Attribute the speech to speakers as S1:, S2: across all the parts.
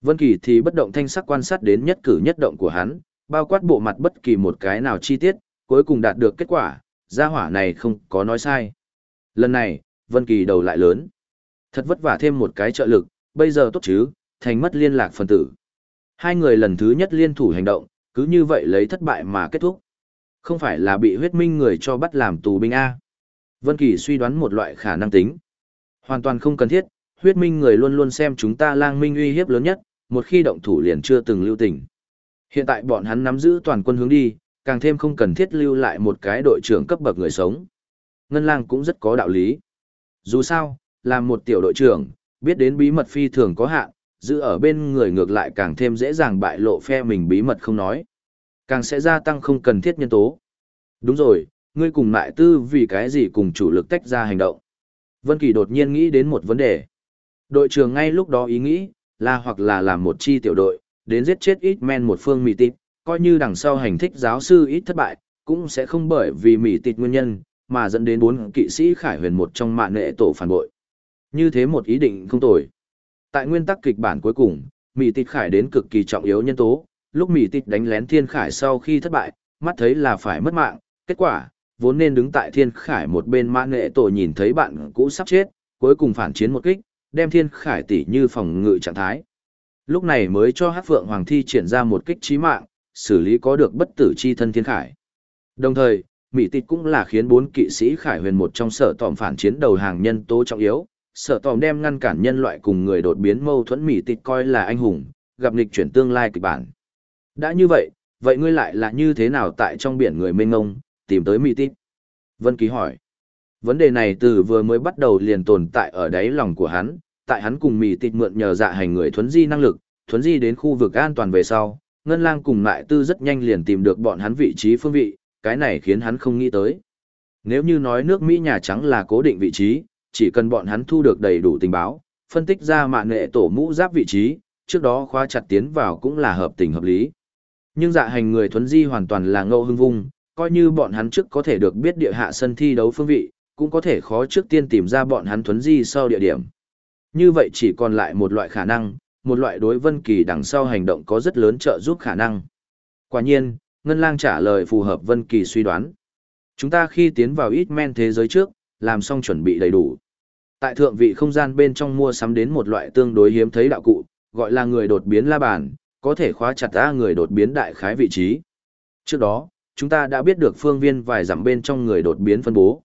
S1: Vân Kỳ thì bất động thanh sắc quan sát đến nhất cử nhất động của hắn, bao quát bộ mặt bất kỳ một cái nào chi tiết, cuối cùng đạt được kết quả, gia hỏa này không có nói sai. Lần này, Vân Kỳ đầu lại lớn. Thật vất vả thêm một cái trợ lực, bây giờ tốt chứ, thành mất liên lạc phần tử. Hai người lần thứ nhất liên thủ hành động, cứ như vậy lấy thất bại mà kết thúc. Không phải là bị huyết minh người cho bắt làm tù binh A. Vân Kỳ suy đoán một loại khả năng tính. Hoàn toàn không cần thiết, huyết minh người luôn luôn xem chúng ta lang minh uy hiếp lớn nhất, một khi động thủ liền chưa từng lưu tình. Hiện tại bọn hắn nắm giữ toàn quân hướng đi, càng thêm không cần thiết lưu lại một cái đội trưởng cấp bậc người sống. Ngân lang cũng rất có đạo lý. Dù sao, làm một tiểu đội trưởng, biết đến bí mật phi thường có hạn, giữ ở bên người ngược lại càng thêm dễ dàng bại lộ phe mình bí mật không nói. Càng sẽ gia tăng không cần thiết nhân tố. Đúng rồi, ngươi cùng lại tư vì cái gì cùng chủ lực tách ra hành động. Vân Kỳ đột nhiên nghĩ đến một vấn đề. Đội trưởng ngay lúc đó ý nghĩ, là hoặc là làm một chi tiểu đội, đến giết chết ít men một phương mì tịt, coi như đằng sau hành thích giáo sư ít thất bại, cũng sẽ không bởi vì mì tịt nguyên nhân, mà dẫn đến bốn kỵ sĩ khải huyền một trong mạng nệ tổ phản bội. Như thế một ý định không tồi. Tại nguyên tắc kịch bản cuối cùng, mì tịt khải đến cực kỳ trọng yếu nhân tố, lúc mì tịt đánh lén thiên khải sau khi thất bại, mắt thấy là phải mất mạng, kết quả, vốn nên đứng tại thiên khải một bên mạng nệ tổ nhìn thấy bạn cũ sắp chết, cuối cùng phản chiến một kích, đem thiên khải tỷ như phòng ngự trạng thái. Lúc này mới cho hát phượng hoàng thi triển ra một kích trí mạng, xử lý có được bất tử chi thân thiên khải. Đồng thời, Mỹ tịch cũng là khiến bốn kỵ sĩ khải huyền một trong sở tòm phản chiến đầu hàng nhân tố trọng yếu, sở tòm đem ngăn cản nhân loại cùng người đột biến mâu thuẫn Mỹ tịch coi là anh hùng, gặp nghịch chuyển tương lai kịch bản. Đã như vậy, vậy ngươi lại là như thế nào tại trong biển người mênh ngông, tìm tới Mỹ tịch? Vân Ký hỏi. Vấn đề này từ vừa mới bắt đầu liền tồn tại ở đáy lòng của hắn, tại hắn cùng mì tịt mượn nhờ dạ hành người thuấn di năng lực, thuấn di đến khu vực an toàn về sau, Ngân Lang cùng lại tư rất nhanh liền tìm được bọn hắn vị trí phương vị, cái này khiến hắn không nghĩ tới. Nếu như nói nước Mỹ Nhà Trắng là cố định vị trí, chỉ cần bọn hắn thu được đầy đủ tình báo, phân tích ra mạng nghệ tổ mũ giáp vị trí, trước đó khóa chặt tiến vào cũng là hợp tình hợp lý. Nhưng dạ hành người thuấn di hoàn toàn là ngẫu hưng vung, coi như bọn hắn trước có thể được biết địa hạ sân thi đấu phương vị, cũng có thể khó trước tiên tìm ra bọn hắn thuấn di sau địa điểm. Như vậy chỉ còn lại một loại khả năng, một loại đối Vân Kỳ đằng sau hành động có rất lớn trợ giúp khả năng. Quả nhiên, Ngân Lang trả lời phù hợp Vân Kỳ suy đoán. Chúng ta khi tiến vào ít men thế giới trước, làm xong chuẩn bị đầy đủ. Tại thượng vị không gian bên trong mua sắm đến một loại tương đối hiếm thấy đạo cụ, gọi là người đột biến la bàn, có thể khóa chặt ra người đột biến đại khái vị trí. Trước đó, chúng ta đã biết được phương viên vài dặm bên trong người đột biến phân bố.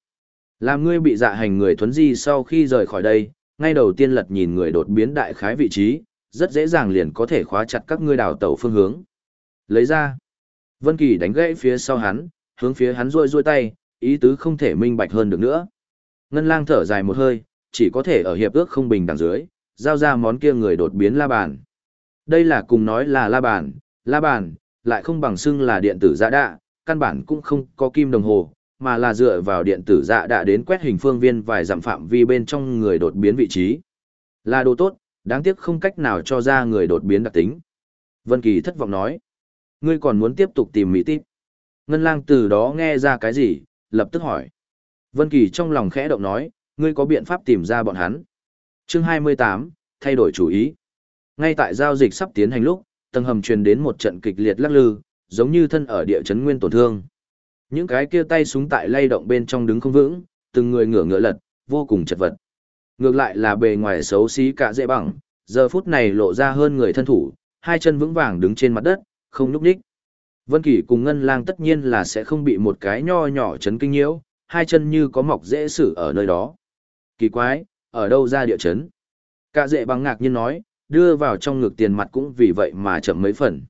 S1: Làm ngươi bị dạ hành người thuấn di sau khi rời khỏi đây, ngay đầu tiên lật nhìn người đột biến đại khái vị trí, rất dễ dàng liền có thể khóa chặt các ngươi đào tẩu phương hướng. Lấy ra. Vân Kỳ đánh gãy phía sau hắn, hướng phía hắn rôi rôi tay, ý tứ không thể minh bạch hơn được nữa. Ngân lang thở dài một hơi, chỉ có thể ở hiệp ước không bình đẳng dưới, giao ra món kia người đột biến la bàn. Đây là cùng nói là la bàn, la bàn, lại không bằng xưng là điện tử dạ đạ, căn bản cũng không có kim đồng hồ, mà là dựa vào điện tử dạ đã đến quét hình phương viên vài dặm phạm vi bên trong người đột biến vị trí. Là đồ tốt, đáng tiếc không cách nào cho ra người đột biến đặc tính. Vân Kỳ thất vọng nói, ngươi còn muốn tiếp tục tìm mỹ tiếp. Ngân lang từ đó nghe ra cái gì, lập tức hỏi. Vân Kỳ trong lòng khẽ động nói, ngươi có biện pháp tìm ra bọn hắn. Chương 28, thay đổi chủ ý. Ngay tại giao dịch sắp tiến hành lúc, tầng hầm truyền đến một trận kịch liệt lắc lư, giống như thân ở địa chấn nguyên tổn thương. Những cái kia tay súng tại lay động bên trong đứng không vững, từng người ngửa ngửa lật, vô cùng chật vật. Ngược lại là bề ngoài xấu xí cả dễ bằng, giờ phút này lộ ra hơn người thân thủ, hai chân vững vàng đứng trên mặt đất, không nhúc nhích. Vân Kỳ cùng Ngân Lang tất nhiên là sẽ không bị một cái nho nhỏ chấn kinh nhiễu, hai chân như có mọc dễ sử ở nơi đó. Kỳ quái, ở đâu ra địa chấn? Cả dễ bằng ngạc nhiên nói, đưa vào trong ngực tiền mặt cũng vì vậy mà chậm mấy phần.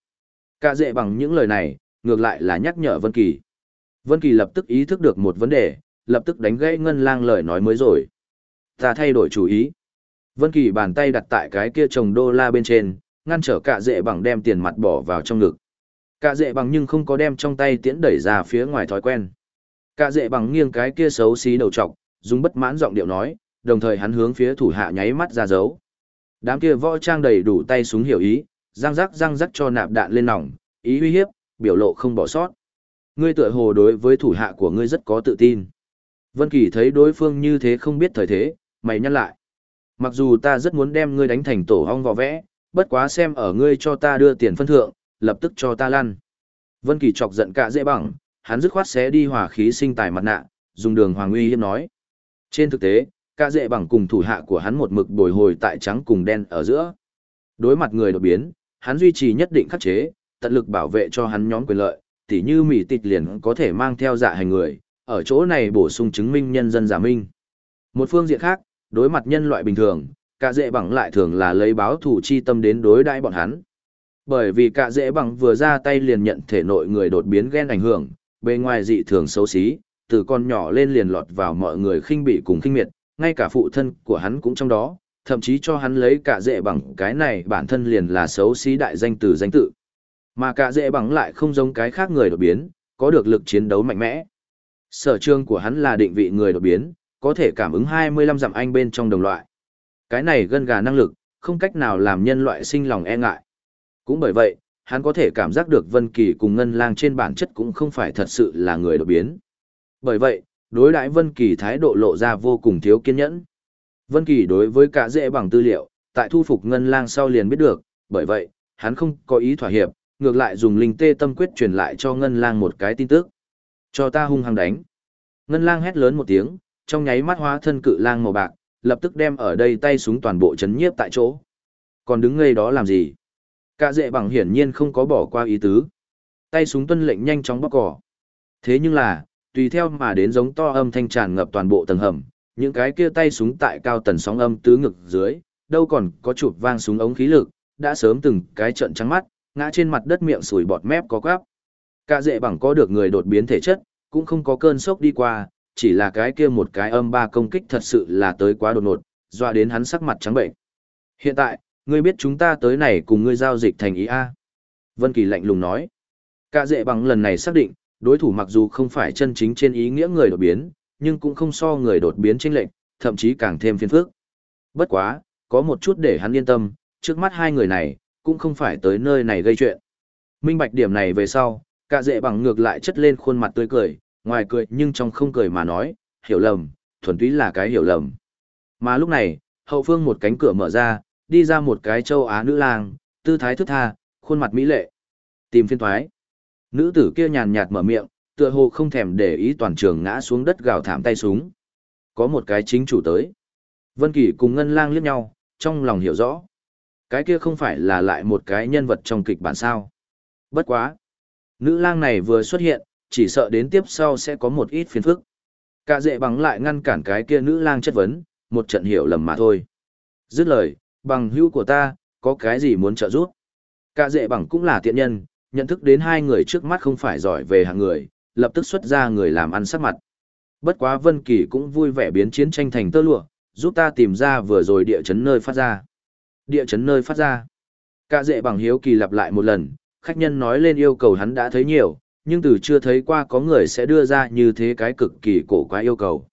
S1: Cả dễ bằng những lời này, ngược lại là nhắc nhở Vân Kỳ. Vân Kỳ lập tức ý thức được một vấn đề, lập tức đánh gãy Ngân Lang lời nói mới rồi. Ta thay đổi chủ ý. Vân Kỳ bàn tay đặt tại cái kia chồng đô la bên trên, ngăn trở cả dệ bằng đem tiền mặt bỏ vào trong ngực. Cả dệ bằng nhưng không có đem trong tay tiễn đẩy ra phía ngoài thói quen. Cả dệ bằng nghiêng cái kia xấu xí đầu trọc, dùng bất mãn giọng điệu nói, đồng thời hắn hướng phía thủ hạ nháy mắt ra dấu. Đám kia võ trang đầy đủ tay súng hiểu ý, răng rắc răng rắc cho nạp đạn lên nòng, ý uy hiếp, biểu lộ không bỏ sót. Ngươi tựa hồ đối với thủ hạ của ngươi rất có tự tin. Vân Kỳ thấy đối phương như thế không biết thời thế, mày nhăn lại. Mặc dù ta rất muốn đem ngươi đánh thành tổ ong vò vẽ, bất quá xem ở ngươi cho ta đưa tiền phân thượng, lập tức cho ta lăn. Vân Kỳ chọc giận cả dễ bằng, hắn dứt khoát xé đi hỏa khí sinh tài mặt nạ, dùng đường hoàng uy hiếp nói. Trên thực tế, cả dễ bằng cùng thủ hạ của hắn một mực bồi hồi tại trắng cùng đen ở giữa. Đối mặt người đột biến, hắn duy trì nhất định khắc chế, tận lực bảo vệ cho hắn nhóm quyền lợi, tỉ như mỉ tịch liền có thể mang theo dạ hành người, ở chỗ này bổ sung chứng minh nhân dân giả minh. Một phương diện khác, đối mặt nhân loại bình thường, cả dễ bằng lại thường là lấy báo thủ chi tâm đến đối đãi bọn hắn. Bởi vì cả dễ bằng vừa ra tay liền nhận thể nội người đột biến ghen ảnh hưởng, bề ngoài dị thường xấu xí, từ con nhỏ lên liền lọt vào mọi người khinh bị cùng khinh miệt, ngay cả phụ thân của hắn cũng trong đó, thậm chí cho hắn lấy cả dễ bằng cái này bản thân liền là xấu xí đại danh từ danh tự. Mà cả dễ bằng lại không giống cái khác người đột biến, có được lực chiến đấu mạnh mẽ. Sở trường của hắn là định vị người đột biến, có thể cảm ứng 25 dặm anh bên trong đồng loại. Cái này gân gà năng lực, không cách nào làm nhân loại sinh lòng e ngại. Cũng bởi vậy, hắn có thể cảm giác được Vân Kỳ cùng Ngân Lang trên bản chất cũng không phải thật sự là người đột biến. Bởi vậy, đối đãi Vân Kỳ thái độ lộ ra vô cùng thiếu kiên nhẫn. Vân Kỳ đối với cả dễ bằng tư liệu, tại thu phục Ngân Lang sau liền biết được, bởi vậy, hắn không có ý thỏa hiệp, ngược lại dùng linh tê tâm quyết truyền lại cho Ngân Lang một cái tin tức. Cho ta hung hăng đánh. Ngân Lang hét lớn một tiếng, trong nháy mắt hóa thân cự lang màu bạc, lập tức đem ở đây tay súng toàn bộ chấn nhiếp tại chỗ. Còn đứng ngây đó làm gì? Cả dệ bằng hiển nhiên không có bỏ qua ý tứ. Tay súng tuân lệnh nhanh chóng bóc cỏ. Thế nhưng là, tùy theo mà đến giống to âm thanh tràn ngập toàn bộ tầng hầm, những cái kia tay súng tại cao tần sóng âm tứ ngực dưới, đâu còn có chụp vang súng ống khí lực, đã sớm từng cái trận trắng mắt, ngã trên mặt đất miệng sùi bọt mép có quắp. Cả dệ bằng có được người đột biến thể chất, cũng không có cơn sốc đi qua, chỉ là cái kia một cái âm ba công kích thật sự là tới quá đột ngột, dọa đến hắn sắc mặt trắng bệnh. Hiện tại, ngươi biết chúng ta tới này cùng ngươi giao dịch thành ý A. Vân Kỳ lạnh lùng nói. Cả dệ bằng lần này xác định, đối thủ mặc dù không phải chân chính trên ý nghĩa người đột biến, nhưng cũng không so người đột biến chênh lệnh, thậm chí càng thêm phiền phức. Bất quá, có một chút để hắn yên tâm, trước mắt hai người này, cũng không phải tới nơi này gây chuyện. Minh bạch điểm này về sau, cả dệ bằng ngược lại chất lên khuôn mặt tươi cười, ngoài cười nhưng trong không cười mà nói, hiểu lầm, thuần túy là cái hiểu lầm. Mà lúc này, hậu phương một cánh cửa mở ra, đi ra một cái châu Á nữ lang, tư thái thức tha, khuôn mặt mỹ lệ. Tìm phiên thoái. Nữ tử kia nhàn nhạt mở miệng, tựa hồ không thèm để ý toàn trường ngã xuống đất gào thảm tay súng. Có một cái chính chủ tới. Vân Kỳ cùng Ngân Lang liếc nhau, trong lòng hiểu rõ. Cái kia không phải là lại một cái nhân vật trong kịch bản sao. Bất quá. Nữ lang này vừa xuất hiện, chỉ sợ đến tiếp sau sẽ có một ít phiền phức. Cả dệ bằng lại ngăn cản cái kia nữ lang chất vấn, một trận hiểu lầm mà thôi. Dứt lời, bằng hữu của ta, có cái gì muốn trợ giúp? Cả dệ bằng cũng là tiện nhân, nhận thức đến hai người trước mắt không phải giỏi về hạng người, lập tức xuất ra người làm ăn sắc mặt. Bất quá Vân Kỳ cũng vui vẻ biến chiến tranh thành tơ lụa, giúp ta tìm ra vừa rồi địa chấn nơi phát ra. Địa chấn nơi phát ra. Cả dệ bằng hiếu kỳ lặp lại một lần, khách nhân nói lên yêu cầu hắn đã thấy nhiều, nhưng từ chưa thấy qua có người sẽ đưa ra như thế cái cực kỳ cổ quá yêu cầu.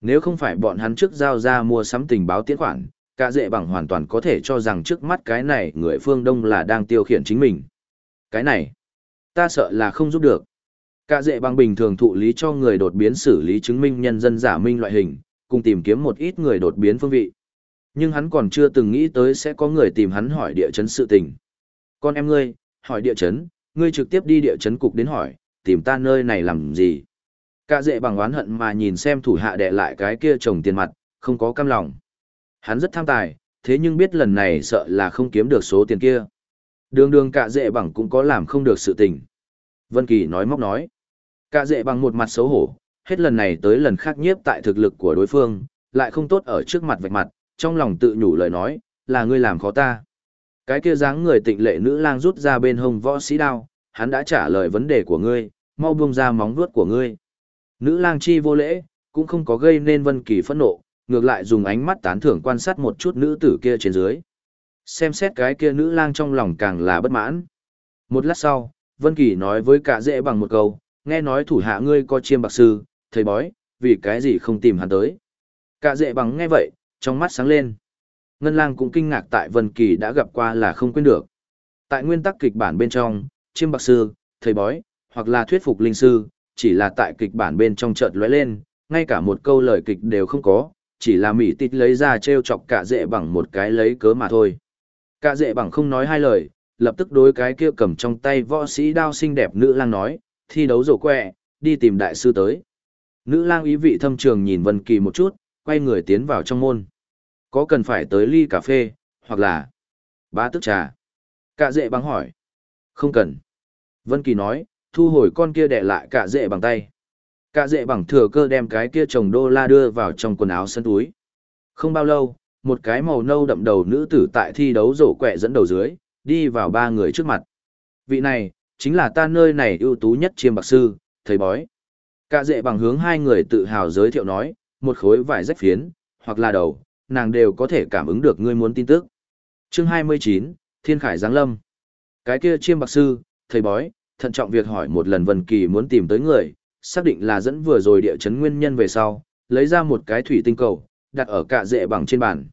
S1: Nếu không phải bọn hắn trước giao ra mua sắm tình báo tiến khoản, cả dệ bằng hoàn toàn có thể cho rằng trước mắt cái này người phương Đông là đang tiêu khiển chính mình. Cái này, ta sợ là không giúp được. Cả dệ bằng bình thường thụ lý cho người đột biến xử lý chứng minh nhân dân giả minh loại hình, cùng tìm kiếm một ít người đột biến phương vị. Nhưng hắn còn chưa từng nghĩ tới sẽ có người tìm hắn hỏi địa chấn sự tình. Con em ngươi, hỏi địa chấn, ngươi trực tiếp đi địa chấn cục đến hỏi, tìm ta nơi này làm gì. Cả dệ bằng oán hận mà nhìn xem thủ hạ đệ lại cái kia trồng tiền mặt, không có cam lòng. Hắn rất tham tài, thế nhưng biết lần này sợ là không kiếm được số tiền kia. Đường đường cả dệ bằng cũng có làm không được sự tình. Vân Kỳ nói móc nói. Cả dệ bằng một mặt xấu hổ, hết lần này tới lần khác nhiếp tại thực lực của đối phương, lại không tốt ở trước mặt vạch mặt, trong lòng tự nhủ lời nói, là ngươi làm khó ta. Cái kia dáng người tịnh lệ nữ lang rút ra bên hông võ sĩ đao, hắn đã trả lời vấn đề của ngươi, mau buông ra móng vuốt của ngươi. Nữ lang chi vô lễ, cũng không có gây nên Vân Kỳ phẫn nộ, ngược lại dùng ánh mắt tán thưởng quan sát một chút nữ tử kia trên dưới. Xem xét cái kia nữ lang trong lòng càng là bất mãn. Một lát sau, Vân Kỳ nói với cả dễ bằng một câu, nghe nói thủ hạ ngươi có chiêm bạc sư, thầy bói, vì cái gì không tìm hắn tới. Cả dễ bằng nghe vậy, trong mắt sáng lên. Ngân lang cũng kinh ngạc tại Vân Kỳ đã gặp qua là không quên được. Tại nguyên tắc kịch bản bên trong, chiêm bạc sư, thầy bói, hoặc là thuyết phục linh sư, chỉ là tại kịch bản bên trong chợt lóe lên, ngay cả một câu lời kịch đều không có, chỉ là mỹ tít lấy ra treo chọc cả dệ bằng một cái lấy cớ mà thôi. Cả dệ bằng không nói hai lời, lập tức đối cái kia cầm trong tay võ sĩ đao xinh đẹp nữ lang nói, thi đấu rổ quẹ, đi tìm đại sư tới. Nữ lang ý vị thâm trường nhìn Vân Kỳ một chút, quay người tiến vào trong môn. Có cần phải tới ly cà phê, hoặc là bá tức trà? Cả dệ bằng hỏi. Không cần. Vân Kỳ nói, thu hồi con kia đè lại cả dệ bằng tay. Cả dệ bằng thừa cơ đem cái kia chồng đô la đưa vào trong quần áo sân túi. Không bao lâu, một cái màu nâu đậm đầu nữ tử tại thi đấu rổ quẹ dẫn đầu dưới, đi vào ba người trước mặt. Vị này, chính là ta nơi này ưu tú nhất chiêm bạc sư, thầy bói. Cả dệ bằng hướng hai người tự hào giới thiệu nói, một khối vải rách phiến, hoặc là đầu, nàng đều có thể cảm ứng được ngươi muốn tin tức. Chương 29, Thiên Khải Giáng Lâm. Cái kia chiêm bạc sư, thầy bói, thận trọng việc hỏi một lần Vân Kỳ muốn tìm tới người, xác định là dẫn vừa rồi địa chấn nguyên nhân về sau, lấy ra một cái thủy tinh cầu, đặt ở cạ dệ bằng trên bàn.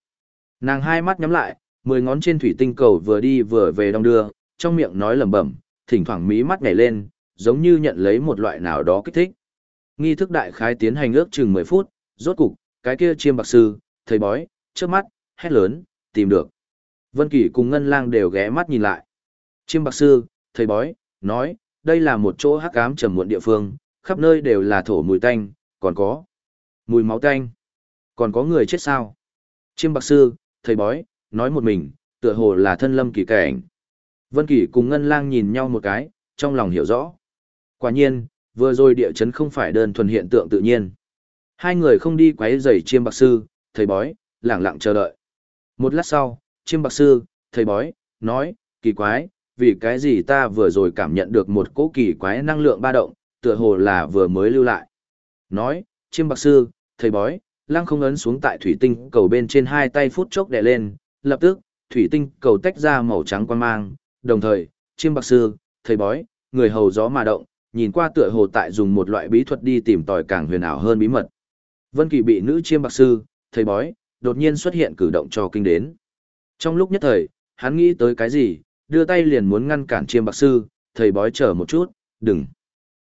S1: Nàng hai mắt nhắm lại, mười ngón trên thủy tinh cầu vừa đi vừa về đong đưa, trong miệng nói lẩm bẩm, thỉnh thoảng mí mắt nhảy lên, giống như nhận lấy một loại nào đó kích thích. Nghi thức đại khái tiến hành ước chừng 10 phút, rốt cục, cái kia chiêm bạc sư, thầy bói, trước mắt, hét lớn, tìm được. Vân Kỳ cùng Ngân Lang đều ghé mắt nhìn lại. Chiêm bạc sư, thầy bói, nói, đây là một chỗ hắc ám trầm muộn địa phương, khắp nơi đều là thổ mùi tanh, còn có mùi máu tanh. Còn có người chết sao? Chiêm bạc sư, thầy bói, nói một mình, tựa hồ là thân lâm kỳ cảnh. Vân Kỳ cùng Ngân Lang nhìn nhau một cái, trong lòng hiểu rõ. Quả nhiên, vừa rồi địa chấn không phải đơn thuần hiện tượng tự nhiên. Hai người không đi quấy rầy chiêm bạc sư, thầy bói, lẳng lặng chờ đợi. Một lát sau, chiêm bạc sư, thầy bói, nói, kỳ quái, vì cái gì ta vừa rồi cảm nhận được một cỗ kỳ quái năng lượng ba động, tựa hồ là vừa mới lưu lại. Nói, chiêm bạc sư, thầy bói, lăng không ấn xuống tại thủy tinh cầu bên trên hai tay phút chốc đè lên, lập tức, thủy tinh cầu tách ra màu trắng quan mang, đồng thời, chiêm bạc sư, thầy bói, người hầu gió mà động, nhìn qua tựa hồ tại dùng một loại bí thuật đi tìm tòi càng huyền ảo hơn bí mật. Vân Kỳ bị nữ chiêm bạc sư, thầy bói, đột nhiên xuất hiện cử động cho kinh đến. Trong lúc nhất thời, hắn nghĩ tới cái gì, đưa tay liền muốn ngăn cản chiêm bạc sư, thầy bói chờ một chút, đừng.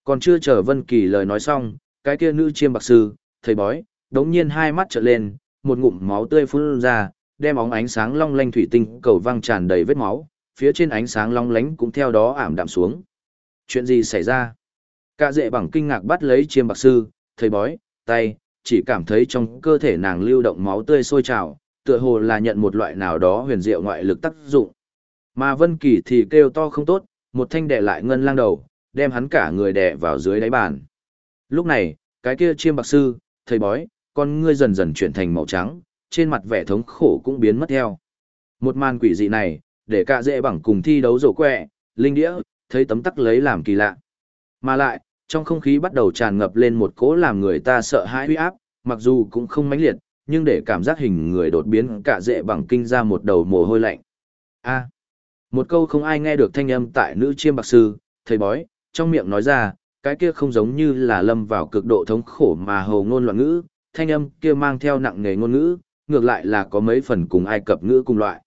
S1: Còn chưa chờ Vân Kỳ lời nói xong, cái kia nữ chiêm bạc sư, thầy bói, đống nhiên hai mắt trợn lên, một ngụm máu tươi phun ra, đem óng ánh sáng long lanh thủy tinh cầu văng tràn đầy vết máu, phía trên ánh sáng long lánh cũng theo đó ảm đạm xuống. Chuyện gì xảy ra? Cả dệ bằng kinh ngạc bắt lấy chiêm bạc sư, thầy bói, tay, chỉ cảm thấy trong cơ thể nàng lưu động máu tươi sôi trào, tựa hồ là nhận một loại nào đó huyền diệu ngoại lực tác dụng. Mà Vân Kỳ thì kêu to không tốt, một thanh đè lại ngân lang đầu, đem hắn cả người đè vào dưới đáy bàn. Lúc này, cái kia chiêm bạc sư, thầy bói, con ngươi dần dần chuyển thành màu trắng, trên mặt vẻ thống khổ cũng biến mất theo. Một màn quỷ dị này, để cả dễ bằng cùng thi đấu rổ quẹ, linh đĩa, thấy tấm tắc lấy làm kỳ lạ. Mà lại, trong không khí bắt đầu tràn ngập lên một cỗ làm người ta sợ hãi huy áp, mặc dù cũng không mãnh liệt, nhưng để cảm giác hình người đột biến cả dễ bằng kinh ra một đầu mồ hôi lạnh. A. một câu không ai nghe được thanh âm tại nữ chiêm bạc sư, thầy bói, trong miệng nói ra, cái kia không giống như là lâm vào cực độ thống khổ mà hầu ngôn loạn ngữ, thanh âm kia mang theo nặng nghề ngôn ngữ, ngược lại là có mấy phần cùng ai cập ngữ cùng loại.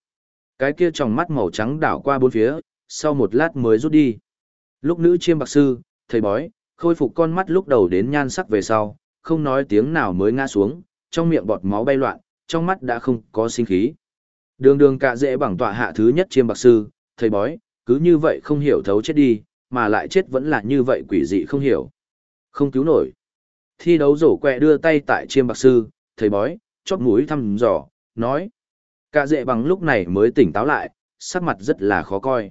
S1: Cái kia trong mắt màu trắng đảo qua bốn phía, sau một lát mới rút đi. Lúc nữ chiêm bạc sư, thầy bói, khôi phục con mắt lúc đầu đến nhan sắc về sau, không nói tiếng nào mới ngã xuống, trong miệng bọt máu bay loạn, trong mắt đã không có sinh khí. Đường đường cạ dễ bằng tọa hạ thứ nhất chiêm bạc sư, thầy bói, cứ như vậy không hiểu thấu chết đi, mà lại chết vẫn là như vậy quỷ dị không hiểu. Không cứu nổi. Thi đấu rổ quẹ đưa tay tại chiêm bạc sư, thầy bói, chóp mũi thăm dò, nói. Cả Dễ bằng lúc này mới tỉnh táo lại, sắc mặt rất là khó coi.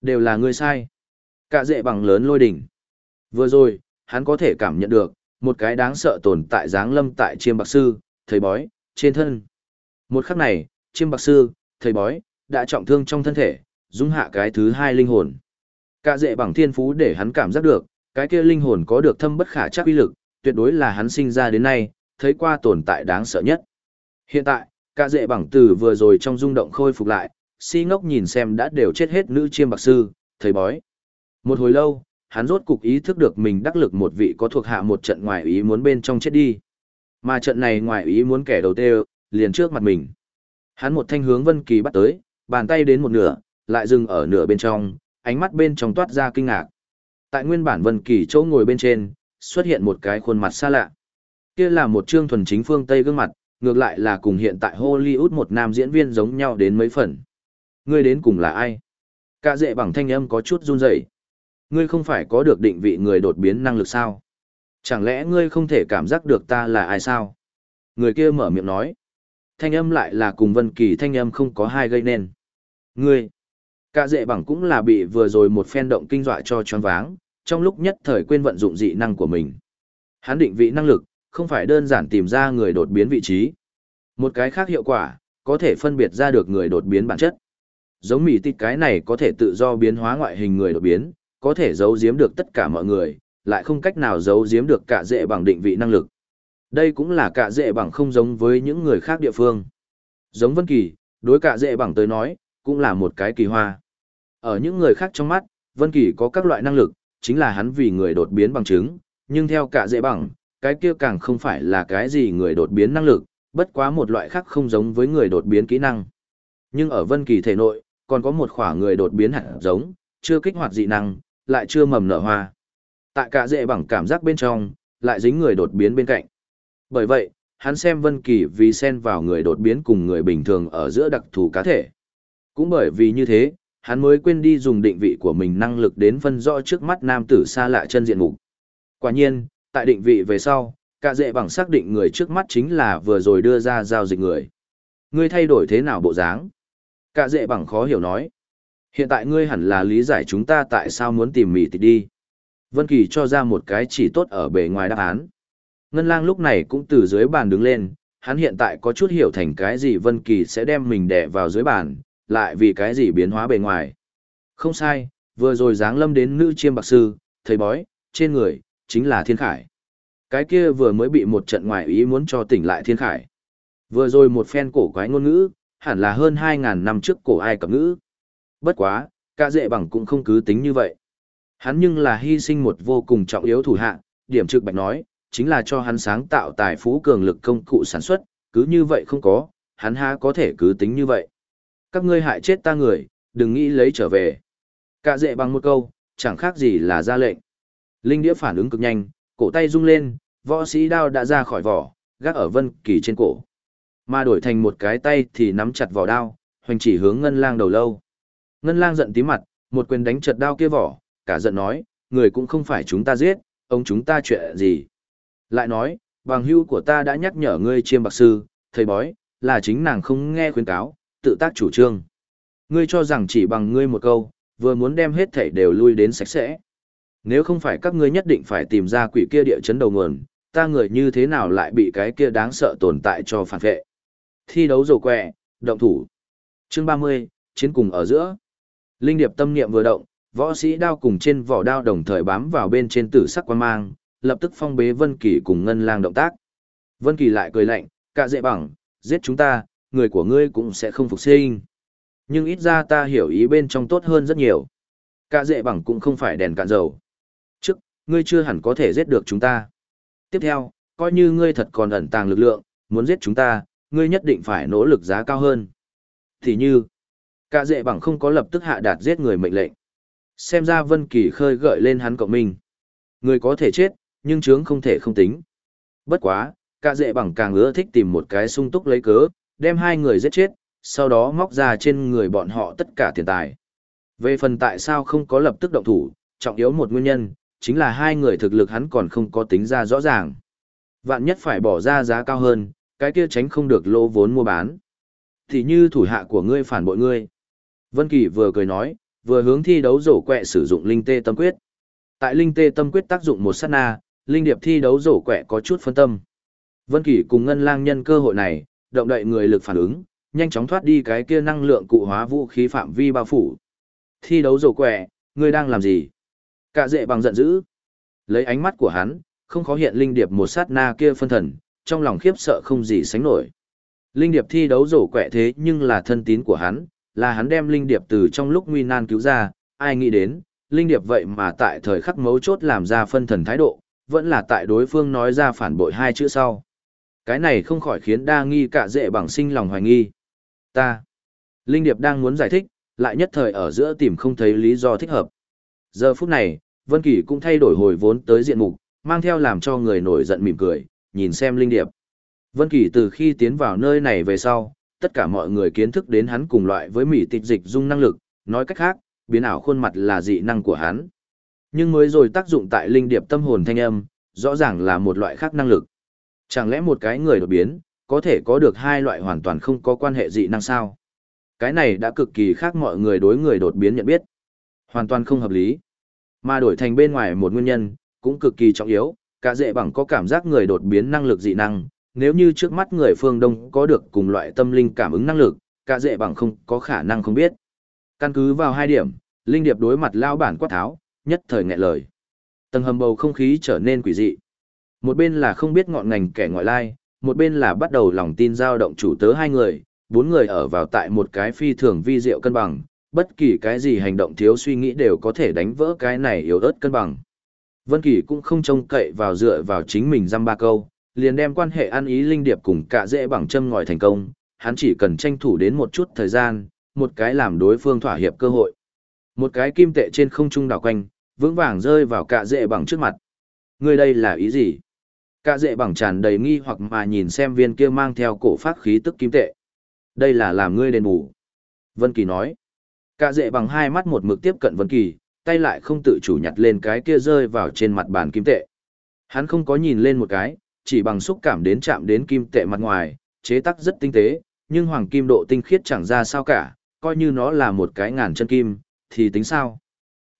S1: Đều là người sai. Cả Dễ bằng lớn lôi đỉnh. Vừa rồi, hắn có thể cảm nhận được, một cái đáng sợ tồn tại dáng lâm tại chiêm bạc sư, thầy bói, trên thân. Một khắc này, chiêm bạc sư, thầy bói, đã trọng thương trong thân thể, dung hạ cái thứ hai linh hồn. Cả dệ bằng thiên phú để hắn cảm giác được, cái kia linh hồn có được thâm bất khả chắc uy lực, tuyệt đối là hắn sinh ra đến nay, thấy qua tồn tại đáng sợ nhất. Hiện tại, cả dệ bằng từ vừa rồi trong rung động khôi phục lại, si ngốc nhìn xem đã đều chết hết nữ chiêm bạc sư, thầy bói. Một hồi lâu, hắn rốt cục ý thức được mình đắc lực một vị có thuộc hạ một trận ngoài ý muốn bên trong chết đi. Mà trận này ngoài ý muốn kẻ đầu tiên, liền trước mặt mình. Hắn một thanh hướng Vân Kỳ bắt tới, bàn tay đến một nửa, lại dừng ở nửa bên trong, ánh mắt bên trong toát ra kinh ngạc. Tại nguyên bản Vân Kỳ chỗ ngồi bên trên, xuất hiện một cái khuôn mặt xa lạ. Kia là một trương thuần chính phương Tây gương mặt, ngược lại là cùng hiện tại Hollywood một nam diễn viên giống nhau đến mấy phần. Ngươi đến cùng là ai? Cả dệ bằng thanh âm có chút run rẩy. Ngươi không phải có được định vị người đột biến năng lực sao? Chẳng lẽ ngươi không thể cảm giác được ta là ai sao? Người kia mở miệng nói. Thanh âm lại là cùng Vân Kỳ thanh âm không có hai gây nên. Ngươi, cả dệ bằng cũng là bị vừa rồi một phen động kinh dọa cho choáng váng, trong lúc nhất thời quên vận dụng dị năng của mình. Hắn định vị năng lực, không phải đơn giản tìm ra người đột biến vị trí. Một cái khác hiệu quả, có thể phân biệt ra được người đột biến bản chất. Giống mỉ tịt cái này có thể tự do biến hóa ngoại hình người đột biến, có thể giấu giếm được tất cả mọi người, lại không cách nào giấu giếm được cả dệ bằng định vị năng lực. Đây cũng là cả dệ bằng không giống với những người khác địa phương. Giống Vân Kỳ, đối cả dệ bằng tới nói, cũng là một cái kỳ hoa. Ở những người khác trong mắt, Vân Kỳ có các loại năng lực, chính là hắn vì người đột biến bằng chứng, nhưng theo cả dễ bằng, cái kia càng không phải là cái gì người đột biến năng lực, bất quá một loại khác không giống với người đột biến kỹ năng. Nhưng ở Vân Kỳ thể nội, còn có một khỏa người đột biến hạt giống, chưa kích hoạt dị năng, lại chưa mầm nở hoa. Tại cả dễ bằng cảm giác bên trong, lại dính người đột biến bên cạnh. Bởi vậy, hắn xem Vân Kỳ vì xen vào người đột biến cùng người bình thường ở giữa đặc thù cá thể. Cũng bởi vì như thế, hắn mới quên đi dùng định vị của mình năng lực đến phân rõ trước mắt nam tử xa lạ chân diện mục. Quả nhiên, tại định vị về sau, cả dệ bằng xác định người trước mắt chính là vừa rồi đưa ra giao dịch người. Ngươi thay đổi thế nào bộ dáng? Cả dệ bằng khó hiểu nói. Hiện tại ngươi hẳn là lý giải chúng ta tại sao muốn tìm mì tịch đi. Vân Kỳ cho ra một cái chỉ tốt ở bề ngoài đáp án. Ngân lang lúc này cũng từ dưới bàn đứng lên, hắn hiện tại có chút hiểu thành cái gì Vân Kỳ sẽ đem mình đè vào dưới bàn, lại vì cái gì biến hóa bề ngoài. Không sai, vừa rồi dáng lâm đến nữ chiêm bạc sư, thầy bói, trên người, chính là thiên khải. Cái kia vừa mới bị một trận ngoại ý muốn cho tỉnh lại thiên khải. Vừa rồi một phen cổ quái ngôn ngữ, hẳn là hơn 2.000 năm trước cổ ai cập ngữ. Bất quá, cả dệ bằng cũng không cứ tính như vậy. Hắn nhưng là hy sinh một vô cùng trọng yếu thủ hạ, điểm trực bạch nói, chính là cho hắn sáng tạo tài phú cường lực công cụ sản xuất, cứ như vậy không có, hắn há có thể cứ tính như vậy. Các ngươi hại chết ta người, đừng nghĩ lấy trở về. Cả dệ bằng một câu, chẳng khác gì là ra lệnh. Linh đĩa phản ứng cực nhanh, cổ tay rung lên, võ sĩ đao đã ra khỏi vỏ, gác ở Vân Kỳ trên cổ. Mà đổi thành một cái tay thì nắm chặt vỏ đao, hoành chỉ hướng Ngân Lang đầu lâu. Ngân Lang giận tí mặt, một quyền đánh chật đao kia vỏ, cả giận nói, người cũng không phải chúng ta giết, ông chúng ta chuyện gì. Lại nói, bằng hưu của ta đã nhắc nhở ngươi chiêm bạc sư, thầy bói, là chính nàng không nghe khuyên cáo, tự tác chủ trương. Ngươi cho rằng chỉ bằng ngươi một câu, vừa muốn đem hết thảy đều lui đến sạch sẽ. Nếu không phải các ngươi nhất định phải tìm ra quỷ kia địa chấn đầu nguồn, ta người như thế nào lại bị cái kia đáng sợ tồn tại cho phản vệ. Thi đấu rồ quẹ, động thủ. Chương 30, chiến cùng ở giữa. Linh điệp tâm niệm vừa động, võ sĩ đao cùng trên vỏ đao đồng thời bám vào bên trên tử sắc quan mang, lập tức phong bế Vân Kỳ cùng Ngân Lang động tác. Vân Kỳ lại cười lạnh, "Cả dễ bằng, giết chúng ta, người của ngươi cũng sẽ không phục sinh. Nhưng ít ra ta hiểu ý bên trong tốt hơn rất nhiều. Cả dễ bằng cũng không phải đèn cạn dầu. Trước, ngươi chưa hẳn có thể giết được chúng ta. Tiếp theo, coi như ngươi thật còn ẩn tàng lực lượng, muốn giết chúng ta, ngươi nhất định phải nỗ lực giá cao hơn. Thì như, cả dễ bằng không có lập tức hạ đạt giết người mệnh lệnh. Xem ra Vân Kỳ khơi gợi lên hắn cộng mình. Người có thể chết, nhưng chướng không thể không tính. Bất quá, cả dễ bằng càng ưa thích tìm một cái sung túc lấy cớ, đem hai người giết chết, sau đó móc ra trên người bọn họ tất cả tiền tài. Về phần tại sao không có lập tức động thủ, trọng yếu một nguyên nhân, chính là hai người thực lực hắn còn không có tính ra rõ ràng. Vạn nhất phải bỏ ra giá cao hơn, cái kia tránh không được lỗ vốn mua bán. Thì như thủ hạ của ngươi phản bội ngươi. Vân Kỳ vừa cười nói, vừa hướng thi đấu rổ quẹ sử dụng linh tê tâm quyết. Tại linh tê tâm quyết tác dụng một sát na, linh điệp thi đấu rổ quẹ có chút phân tâm. Vân Kỳ cùng Ngân Lang nhân cơ hội này, động đậy người lực phản ứng, nhanh chóng thoát đi cái kia năng lượng cụ hóa vũ khí phạm vi bao phủ. Thi đấu rổ quẹ, ngươi đang làm gì? Cả dệ bằng giận dữ. Lấy ánh mắt của hắn, không khó hiện linh điệp một sát na kia phân thần, trong lòng khiếp sợ không gì sánh nổi. Linh điệp thi đấu rổ quẹ thế nhưng là thân tín của hắn, là hắn đem linh điệp từ trong lúc nguy nan cứu ra, ai nghĩ đến, linh điệp vậy mà tại thời khắc mấu chốt làm ra phân thần thái độ, vẫn là tại đối phương nói ra phản bội hai chữ sau. Cái này không khỏi khiến đa nghi cả dệ bằng sinh lòng hoài nghi. Ta. Linh Điệp đang muốn giải thích, lại nhất thời ở giữa tìm không thấy lý do thích hợp. Giờ phút này, Vân Kỳ cũng thay đổi hồi vốn tới diện mục, mang theo làm cho người nổi giận mỉm cười, nhìn xem Linh Điệp. Vân Kỳ từ khi tiến vào nơi này về sau, tất cả mọi người kiến thức đến hắn cùng loại với mỹ tịch dịch dung năng lực, nói cách khác, biến ảo khuôn mặt là dị năng của hắn. Nhưng mới rồi tác dụng tại linh điệp tâm hồn thanh âm, rõ ràng là một loại khác năng lực. Chẳng lẽ một cái người đột biến, có thể có được hai loại hoàn toàn không có quan hệ dị năng sao? Cái này đã cực kỳ khác mọi người đối người đột biến nhận biết. Hoàn toàn không hợp lý. Mà đổi thành bên ngoài một nguyên nhân, cũng cực kỳ trọng yếu, cả dễ bằng có cảm giác người đột biến năng lực dị năng, nếu như trước mắt người phương Đông có được cùng loại tâm linh cảm ứng năng lực, cả dễ bằng không có khả năng không biết. Căn cứ vào hai điểm, Linh Điệp đối mặt lao bản quát tháo, nhất thời nghẹn lời. Tầng hầm bầu không khí trở nên quỷ dị. Một bên là không biết ngọn ngành kẻ ngoại lai, một bên là bắt đầu lòng tin giao động chủ tớ hai người, bốn người ở vào tại một cái phi thường vi diệu cân bằng, bất kỳ cái gì hành động thiếu suy nghĩ đều có thể đánh vỡ cái này yếu ớt cân bằng. Vân Kỳ cũng không trông cậy vào dựa vào chính mình dăm ba câu, liền đem quan hệ ăn ý linh điệp cùng cả dễ bằng châm ngòi thành công, hắn chỉ cần tranh thủ đến một chút thời gian, một cái làm đối phương thỏa hiệp cơ hội. Một cái kim tệ trên không trung đảo quanh, vững vàng rơi vào cả dễ bằng trước mặt. Ngươi đây là ý gì? Cả dễ bằng tràn đầy nghi hoặc mà nhìn xem viên kia mang theo cổ phát khí tức kim tệ. Đây là làm ngươi đền bù. Vân Kỳ nói. Cả dễ bằng hai mắt một mực tiếp cận Vân Kỳ, tay lại không tự chủ nhặt lên cái kia rơi vào trên mặt bàn kim tệ. Hắn không có nhìn lên một cái, chỉ bằng xúc cảm đến chạm đến kim tệ mặt ngoài, chế tác rất tinh tế, nhưng hoàng kim độ tinh khiết chẳng ra sao cả, coi như nó là một cái ngàn chân kim, thì tính sao?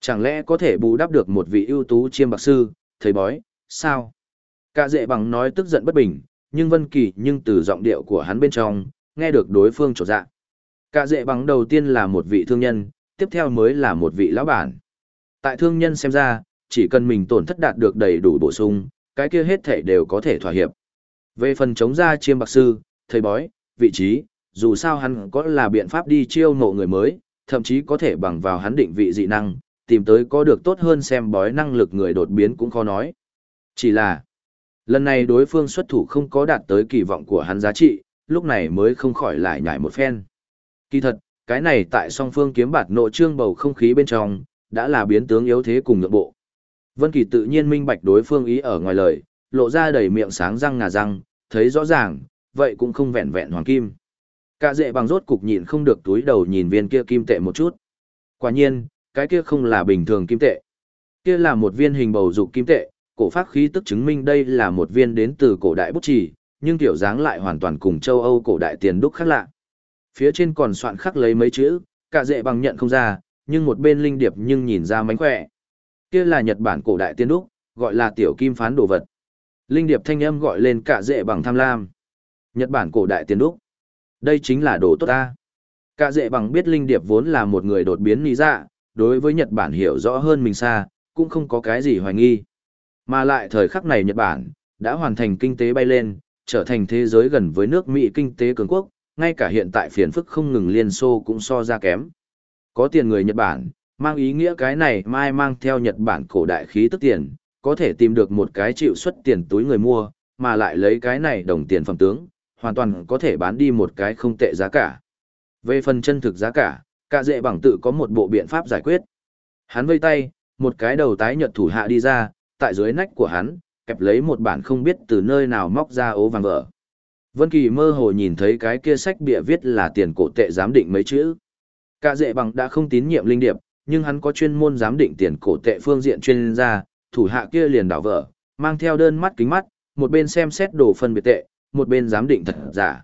S1: Chẳng lẽ có thể bù đắp được một vị ưu tú chiêm bạc sư, thầy bói, sao? Cả dệ bằng nói tức giận bất bình, nhưng Vân Kỳ nhưng từ giọng điệu của hắn bên trong, nghe được đối phương trột dạ. Cả dệ bằng đầu tiên là một vị thương nhân, tiếp theo mới là một vị lão bản. Tại thương nhân xem ra, chỉ cần mình tổn thất đạt được đầy đủ bổ sung, cái kia hết thể đều có thể thỏa hiệp. Về phần chống ra chiêm bạc sư, thầy bói, vị trí, dù sao hắn có là biện pháp đi chiêu mộ người mới, thậm chí có thể bằng vào hắn định vị dị năng, tìm tới có được tốt hơn xem bói năng lực người đột biến cũng khó nói. Chỉ là, lần này đối phương xuất thủ không có đạt tới kỳ vọng của hắn giá trị, lúc này mới không khỏi lại nhảy một phen. Kỳ thật, cái này tại song phương kiếm bạt nội trương bầu không khí bên trong, đã là biến tướng yếu thế cùng nhượng bộ. Vân Kỳ tự nhiên minh bạch đối phương ý ở ngoài lời, lộ ra đầy miệng sáng răng ngà răng, thấy rõ ràng, vậy cũng không vẹn vẹn hoàng kim. Cả dệ bằng rốt cục nhịn không được túi đầu nhìn viên kia kim tệ một chút. Quả nhiên, cái kia không là bình thường kim tệ. Kia là một viên hình bầu dục kim tệ, cổ pháp khí tức chứng minh đây là một viên đến từ cổ đại bút chỉ, nhưng tiểu dáng lại hoàn toàn cùng châu Âu cổ đại tiền đúc khác lạ. Phía trên còn soạn khắc lấy mấy chữ, cả dệ bằng nhận không ra, nhưng một bên linh điệp nhưng nhìn ra mánh khỏe. Kia là Nhật Bản cổ đại tiên đúc, gọi là tiểu kim phán đồ vật. Linh điệp thanh âm gọi lên cả dệ bằng tham lam. Nhật Bản cổ đại tiên đúc. Đây chính là đồ tốt ta. Cả dệ bằng biết linh điệp vốn là một người đột biến lý dạ, đối với Nhật Bản hiểu rõ hơn mình xa, cũng không có cái gì hoài nghi. Mà lại thời khắc này Nhật Bản, đã hoàn thành kinh tế bay lên, trở thành thế giới gần với nước Mỹ kinh tế cường quốc, ngay cả hiện tại phiền phức không ngừng Liên Xô cũng so ra kém. Có tiền người Nhật Bản, mang ý nghĩa cái này mai mang theo Nhật Bản cổ đại khí tức tiền, có thể tìm được một cái chịu xuất tiền túi người mua, mà lại lấy cái này đồng tiền phẩm tướng, hoàn toàn có thể bán đi một cái không tệ giá cả. Về phần chân thực giá cả, cả dệ bằng tự có một bộ biện pháp giải quyết. Hắn vây tay, một cái đầu tái nhật thủ hạ đi ra, tại dưới nách của hắn, kẹp lấy một bản không biết từ nơi nào móc ra ố vàng vỡ. Vân Kỳ mơ hồ nhìn thấy cái kia sách bìa viết là tiền cổ tệ giám định mấy chữ. Cả dệ bằng đã không tín nhiệm linh điệp, nhưng hắn có chuyên môn giám định tiền cổ tệ phương diện chuyên gia, thủ hạ kia liền đảo vỡ, mang theo đơn mắt kính mắt, một bên xem xét đồ phân biệt tệ, một bên giám định thật giả.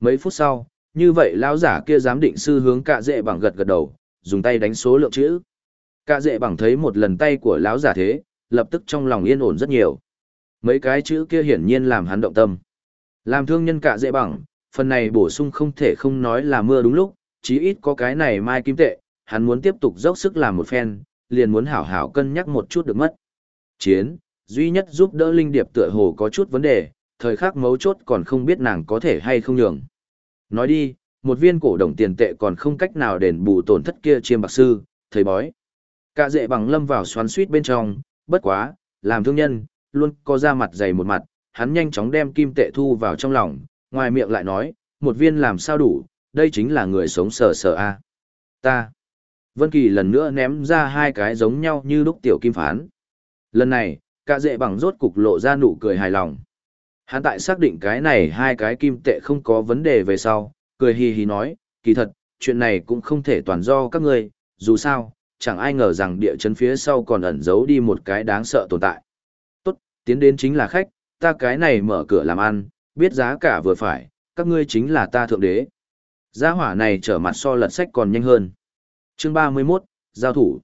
S1: Mấy phút sau, như vậy lão giả kia giám định sư hướng cạ dệ bằng gật gật đầu, dùng tay đánh số lượng chữ. cạ dệ bằng thấy một lần tay của lão giả thế, lập tức trong lòng yên ổn rất nhiều. Mấy cái chữ kia hiển nhiên làm hắn động tâm. Làm thương nhân cạ dễ bằng, phần này bổ sung không thể không nói là mưa đúng lúc, chí ít có cái này mai kim tệ, hắn muốn tiếp tục dốc sức làm một phen, liền muốn hảo hảo cân nhắc một chút được mất. Chiến, duy nhất giúp đỡ Linh Điệp tựa hồ có chút vấn đề, thời khắc mấu chốt còn không biết nàng có thể hay không nhường. Nói đi, một viên cổ đồng tiền tệ còn không cách nào đền bù tổn thất kia chiêm bạc sư, thầy bói. Cả dệ bằng lâm vào xoắn suýt bên trong, bất quá, làm thương nhân, luôn có ra mặt dày một mặt, hắn nhanh chóng đem kim tệ thu vào trong lòng, ngoài miệng lại nói, một viên làm sao đủ, đây chính là người sống sờ sờ a. Ta. Vân Kỳ lần nữa ném ra hai cái giống nhau như lúc tiểu kim phán. Lần này, cả dệ bằng rốt cục lộ ra nụ cười hài lòng. Hắn tại xác định cái này hai cái kim tệ không có vấn đề về sau, cười hì hì nói, kỳ thật, chuyện này cũng không thể toàn do các ngươi, dù sao, chẳng ai ngờ rằng địa chấn phía sau còn ẩn giấu đi một cái đáng sợ tồn tại. Tốt, tiến đến chính là khách, ta cái này mở cửa làm ăn, biết giá cả vừa phải, các ngươi chính là ta thượng đế. Gia hỏa này trở mặt so lật sách còn nhanh hơn. Chương 31, Giao thủ.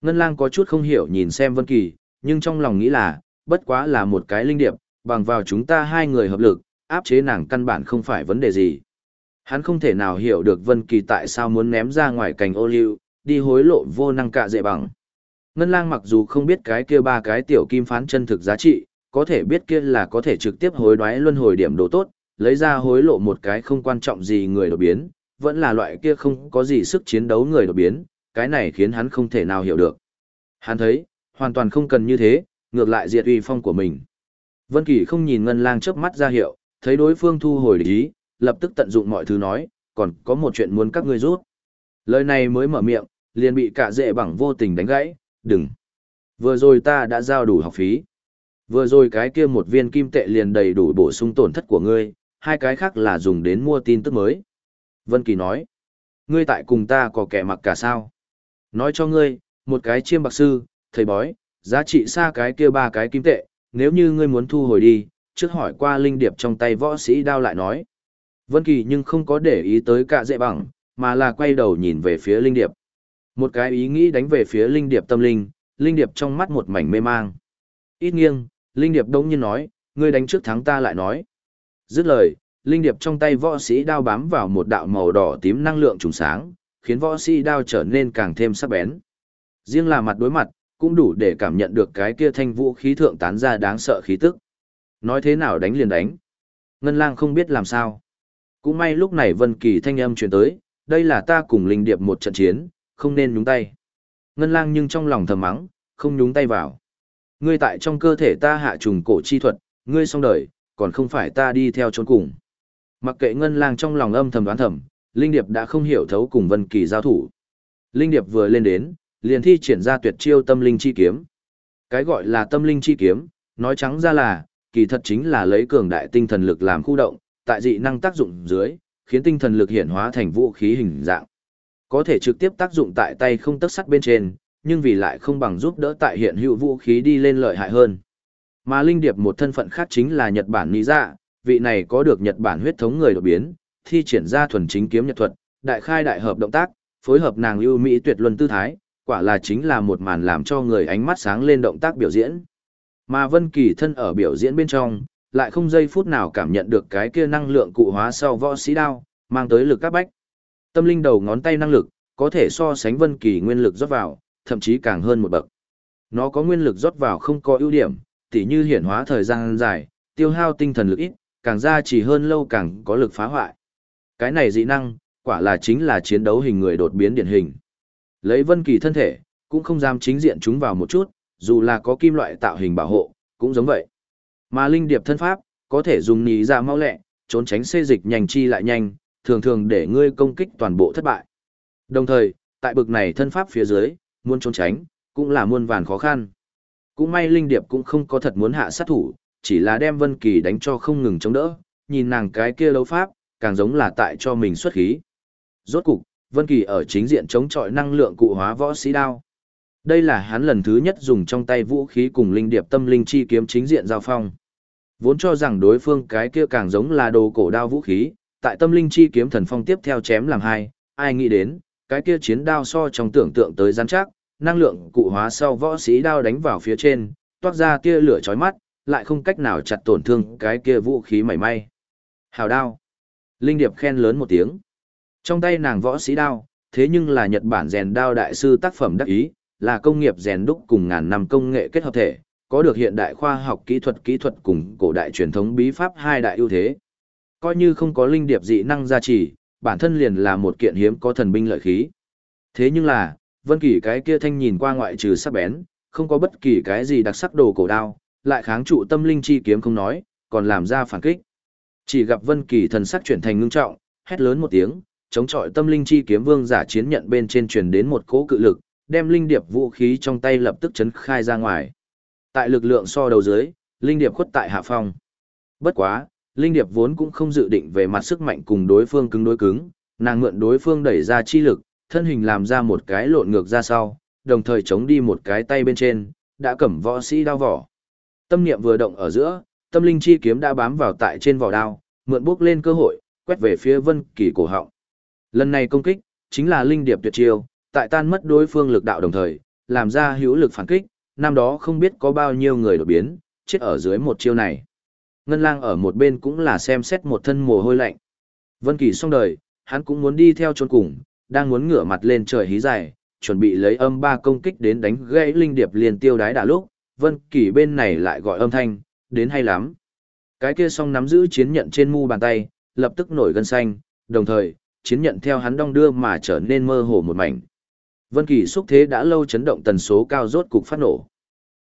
S1: Ngân lang có chút không hiểu nhìn xem Vân Kỳ, nhưng trong lòng nghĩ là, bất quá là một cái linh điệp, bằng vào chúng ta hai người hợp lực, áp chế nàng căn bản không phải vấn đề gì. Hắn không thể nào hiểu được Vân Kỳ tại sao muốn ném ra ngoài cành ô liu, đi hối lộ vô năng cạ dễ bằng. Ngân lang mặc dù không biết cái kia ba cái tiểu kim phán chân thực giá trị, có thể biết kia là có thể trực tiếp hối đoái luân hồi điểm đồ tốt, lấy ra hối lộ một cái không quan trọng gì người đột biến, vẫn là loại kia không có gì sức chiến đấu người đột biến, cái này khiến hắn không thể nào hiểu được. Hắn thấy, hoàn toàn không cần như thế, ngược lại diệt uy phong của mình. Vân Kỳ không nhìn Ngân Lang chớp mắt ra hiệu, thấy đối phương thu hồi ý, lập tức tận dụng mọi thứ nói, còn có một chuyện muốn các ngươi rút. Lời này mới mở miệng, liền bị cả dệ bằng vô tình đánh gãy, đừng. Vừa rồi ta đã giao đủ học phí. Vừa rồi cái kia một viên kim tệ liền đầy đủ bổ sung tổn thất của ngươi, hai cái khác là dùng đến mua tin tức mới. Vân Kỳ nói, ngươi tại cùng ta có kẻ mặc cả sao? Nói cho ngươi, một cái chiêm bạc sư, thầy bói, giá trị xa cái kia ba cái kim tệ, nếu như ngươi muốn thu hồi đi, trước hỏi qua linh điệp trong tay võ sĩ đao lại nói. Vân Kỳ nhưng không có để ý tới cả dễ bằng, mà là quay đầu nhìn về phía linh điệp. Một cái ý nghĩ đánh về phía linh điệp tâm linh, linh điệp trong mắt một mảnh mê mang. Ít nghiêng, linh điệp đông nhiên nói, ngươi đánh trước thắng ta lại nói. Dứt lời, linh điệp trong tay võ sĩ đao bám vào một đạo màu đỏ tím năng lượng trùng sáng, khiến võ sĩ đao trở nên càng thêm sắc bén. Riêng là mặt đối mặt, cũng đủ để cảm nhận được cái kia thanh vũ khí thượng tán ra đáng sợ khí tức. Nói thế nào đánh liền đánh. Ngân lang không biết làm sao. Cũng may lúc này Vân Kỳ thanh âm truyền tới, đây là ta cùng linh điệp một trận chiến, không nên nhúng tay. Ngân lang nhưng trong lòng thầm mắng, không nhúng tay vào. Ngươi tại trong cơ thể ta hạ trùng cổ chi thuật, ngươi xong đời, còn không phải ta đi theo trốn cùng. Mặc kệ ngân lang trong lòng âm thầm đoán thầm, Linh Điệp đã không hiểu thấu cùng Vân Kỳ giao thủ. Linh Điệp vừa lên đến, liền thi triển ra tuyệt chiêu tâm linh chi kiếm. Cái gọi là tâm linh chi kiếm, nói trắng ra là, kỳ thật chính là lấy cường đại tinh thần lực làm khu động, tại dị năng tác dụng dưới, khiến tinh thần lực hiện hóa thành vũ khí hình dạng. Có thể trực tiếp tác dụng tại tay không tấc sắt bên trên, nhưng vì lại không bằng giúp đỡ tại hiện hữu vũ khí đi lên lợi hại hơn. Mà Linh Điệp một thân phận khác chính là Nhật Bản Nị Dạ, vị này có được Nhật Bản huyết thống người đột biến, thi triển ra thuần chính kiếm nhật thuật, đại khai đại hợp động tác, phối hợp nàng ưu mỹ tuyệt luân tư thái, quả là chính là một màn làm cho người ánh mắt sáng lên động tác biểu diễn. Mà Vân Kỳ thân ở biểu diễn bên trong, lại không giây phút nào cảm nhận được cái kia năng lượng cụ hóa sau võ sĩ đao, mang tới lực các bách. Tâm linh đầu ngón tay năng lực, có thể so sánh Vân Kỳ nguyên lực rót vào, thậm chí càng hơn một bậc. Nó có nguyên lực rót vào không có ưu điểm, tỉ như hiển hóa thời gian dài, tiêu hao tinh thần lực ít, càng ra chỉ hơn lâu càng có lực phá hoại. Cái này dị năng, quả là chính là chiến đấu hình người đột biến điển hình. Lấy Vân Kỳ thân thể, cũng không dám chính diện chúng vào một chút, dù là có kim loại tạo hình bảo hộ, cũng giống vậy. Mà linh điệp thân pháp, có thể dùng nhí ra dạ mau lẹ, trốn tránh xê dịch nhanh chi lại nhanh, thường thường để ngươi công kích toàn bộ thất bại. Đồng thời, tại bực này thân pháp phía dưới, muốn trốn tránh, cũng là muôn vàn khó khăn. Cũng may linh điệp cũng không có thật muốn hạ sát thủ, chỉ là đem Vân Kỳ đánh cho không ngừng chống đỡ, nhìn nàng cái kia đấu pháp, càng giống là tại cho mình xuất khí. Rốt cục, Vân Kỳ ở chính diện chống chọi năng lượng cụ hóa võ sĩ đao. Đây là hắn lần thứ nhất dùng trong tay vũ khí cùng linh điệp tâm linh chi kiếm chính diện giao phong. Vốn cho rằng đối phương cái kia càng giống là đồ cổ đao vũ khí, tại tâm linh chi kiếm thần phong tiếp theo chém làm hai, ai nghĩ đến, cái kia chiến đao so trong tưởng tượng tới rắn chắc, năng lượng cụ hóa sau võ sĩ đao đánh vào phía trên, toát ra tia lửa chói mắt, lại không cách nào chặt tổn thương cái kia vũ khí mảy may. Hào đao. Linh Điệp khen lớn một tiếng. Trong tay nàng võ sĩ đao, thế nhưng là Nhật Bản rèn đao đại sư tác phẩm đắc ý, là công nghiệp rèn đúc cùng ngàn năm công nghệ kết hợp thể, có được hiện đại khoa học kỹ thuật kỹ thuật cùng cổ đại truyền thống bí pháp hai đại ưu thế. Coi như không có linh điệp dị năng gia trì, bản thân liền là một kiện hiếm có thần binh lợi khí. Thế nhưng là, Vân Kỳ cái kia thanh nhìn qua ngoại trừ sắc bén, không có bất kỳ cái gì đặc sắc đồ cổ đao, lại kháng trụ tâm linh chi kiếm không nói, còn làm ra phản kích. Chỉ gặp Vân Kỳ thần sắc chuyển thành ngưng trọng, hét lớn một tiếng, chống chọi tâm linh chi kiếm vương giả chiến nhận bên trên truyền đến một cỗ cự lực, đem linh điệp vũ khí trong tay lập tức chấn khai ra ngoài. Tại lực lượng so đầu dưới, linh điệp khuất tại hạ phong. Bất quá, Linh Điệp vốn cũng không dự định về mặt sức mạnh cùng đối phương cứng đối cứng, nàng mượn đối phương đẩy ra chi lực, thân hình làm ra một cái lộn ngược ra sau, đồng thời chống đi một cái tay bên trên, đã cầm võ sĩ đao vỏ. Tâm niệm vừa động ở giữa, tâm linh chi kiếm đã bám vào tại trên vỏ đao, mượn bước lên cơ hội, quét về phía Vân Kỳ cổ họng. Lần này công kích, chính là linh điệp tuyệt chiêu, tại tan mất đối phương lực đạo đồng thời, làm ra hữu lực phản kích, năm đó không biết có bao nhiêu người đột biến, chết ở dưới một chiêu này. Ngân lang ở một bên cũng là xem xét một thân mồ hôi lạnh. Vân Kỳ xong đời, hắn cũng muốn đi theo chôn cùng, đang muốn ngửa mặt lên trời hí dài, chuẩn bị lấy âm ba công kích đến đánh gãy linh điệp liền tiêu đái đả lúc, Vân Kỳ bên này lại gọi âm thanh, đến hay lắm. Cái kia song nắm giữ chiến nhận trên mu bàn tay, lập tức nổi gân xanh, đồng thời, chiến nhận theo hắn đong đưa mà trở nên mơ hồ một mảnh. Vân Kỳ xúc thế đã lâu chấn động tần số cao rốt cục phát nổ.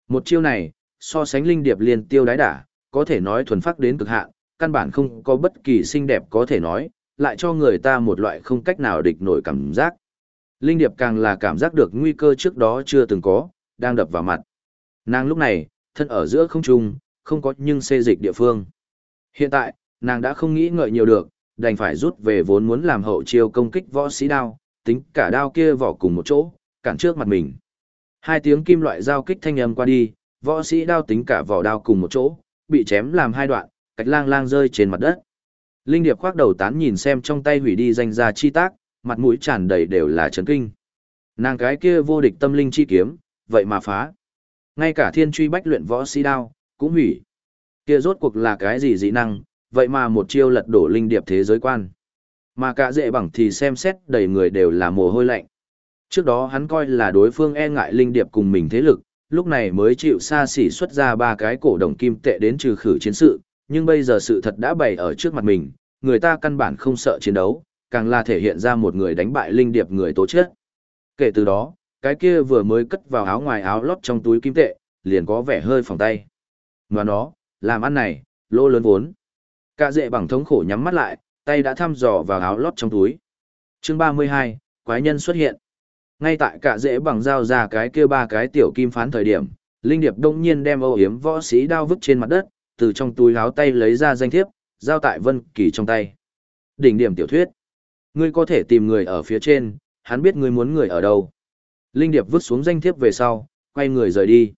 S1: Một chiêu này, so sánh linh điệp liên tiêu đái đả, có thể nói thuần phát đến cực hạn, căn bản không có bất kỳ xinh đẹp có thể nói, lại cho người ta một loại không cách nào địch nổi cảm giác. Linh điệp càng là cảm giác được nguy cơ trước đó chưa từng có, đang đập vào mặt. Nàng lúc này, thân ở giữa không trung, không có nhưng xê dịch địa phương. Hiện tại, nàng đã không nghĩ ngợi nhiều được, đành phải rút về vốn muốn làm hậu chiêu công kích võ sĩ đao, tính cả đao kia vỏ cùng một chỗ, cản trước mặt mình. Hai tiếng kim loại giao kích thanh âm qua đi, võ sĩ đao tính cả vỏ đao cùng một chỗ, bị chém làm hai đoạn, cách lang lang rơi trên mặt đất. Linh Điệp khoác đầu tán nhìn xem trong tay hủy đi danh ra chi tác, mặt mũi tràn đầy đều là chấn kinh. Nàng cái kia vô địch tâm linh chi kiếm, vậy mà phá. Ngay cả thiên truy bách luyện võ sĩ đao, cũng hủy. Kia rốt cuộc là cái gì dị năng, vậy mà một chiêu lật đổ linh điệp thế giới quan. Mà cả dễ bằng thì xem xét đầy người đều là mồ hôi lạnh. Trước đó hắn coi là đối phương e ngại linh điệp cùng mình thế lực, lúc này mới chịu xa xỉ xuất ra ba cái cổ đồng kim tệ đến trừ khử chiến sự, nhưng bây giờ sự thật đã bày ở trước mặt mình, người ta căn bản không sợ chiến đấu, càng là thể hiện ra một người đánh bại linh điệp người tố chết. Kể từ đó, cái kia vừa mới cất vào áo ngoài áo lót trong túi kim tệ, liền có vẻ hơi phòng tay. Và nó, làm ăn này, lỗ lớn vốn. Cả dệ bằng thống khổ nhắm mắt lại, tay đã thăm dò vào áo lót trong túi. chương 32, quái nhân xuất hiện. Ngay tại cả dễ bằng dao ra cái kia ba cái tiểu kim phán thời điểm, Linh Điệp đông nhiên đem ô hiếm võ sĩ đao vứt trên mặt đất, từ trong túi áo tay lấy ra danh thiếp, giao tại Vân Kỳ trong tay. Đỉnh điểm tiểu thuyết. Ngươi có thể tìm người ở phía trên, hắn biết ngươi muốn người ở đâu. Linh Điệp vứt xuống danh thiếp về sau, quay người rời đi.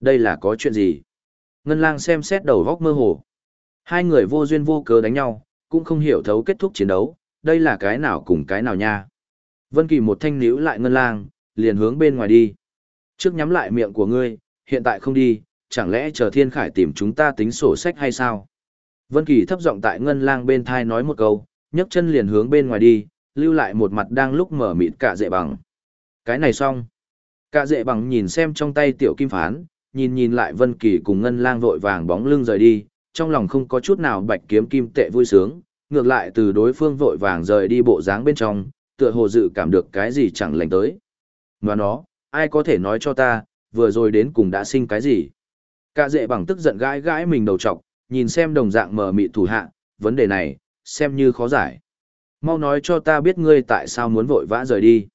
S1: Đây là có chuyện gì? Ngân lang xem xét đầu góc mơ hồ. Hai người vô duyên vô cớ đánh nhau, cũng không hiểu thấu kết thúc chiến đấu, đây là cái nào cùng cái nào nha. Vân Kỳ một thanh níu lại ngân lang, liền hướng bên ngoài đi. Trước nhắm lại miệng của ngươi, hiện tại không đi, chẳng lẽ chờ Thiên Khải tìm chúng ta tính sổ sách hay sao? Vân Kỳ thấp giọng tại ngân lang bên tai nói một câu, nhấc chân liền hướng bên ngoài đi, lưu lại một mặt đang lúc mở mịt cả dệ bằng. Cái này xong. Cả dệ bằng nhìn xem trong tay tiểu kim phán, nhìn nhìn lại Vân Kỳ cùng ngân lang vội vàng bóng lưng rời đi, trong lòng không có chút nào bạch kiếm kim tệ vui sướng, ngược lại từ đối phương vội vàng rời đi bộ dáng bên trong, tựa hồ dự cảm được cái gì chẳng lành tới. Và nó, ai có thể nói cho ta, vừa rồi đến cùng đã sinh cái gì? Cả dệ bằng tức giận gãi gãi mình đầu trọc, nhìn xem đồng dạng mờ mị thủ hạ, vấn đề này, xem như khó giải. Mau nói cho ta biết ngươi tại sao muốn vội vã rời đi.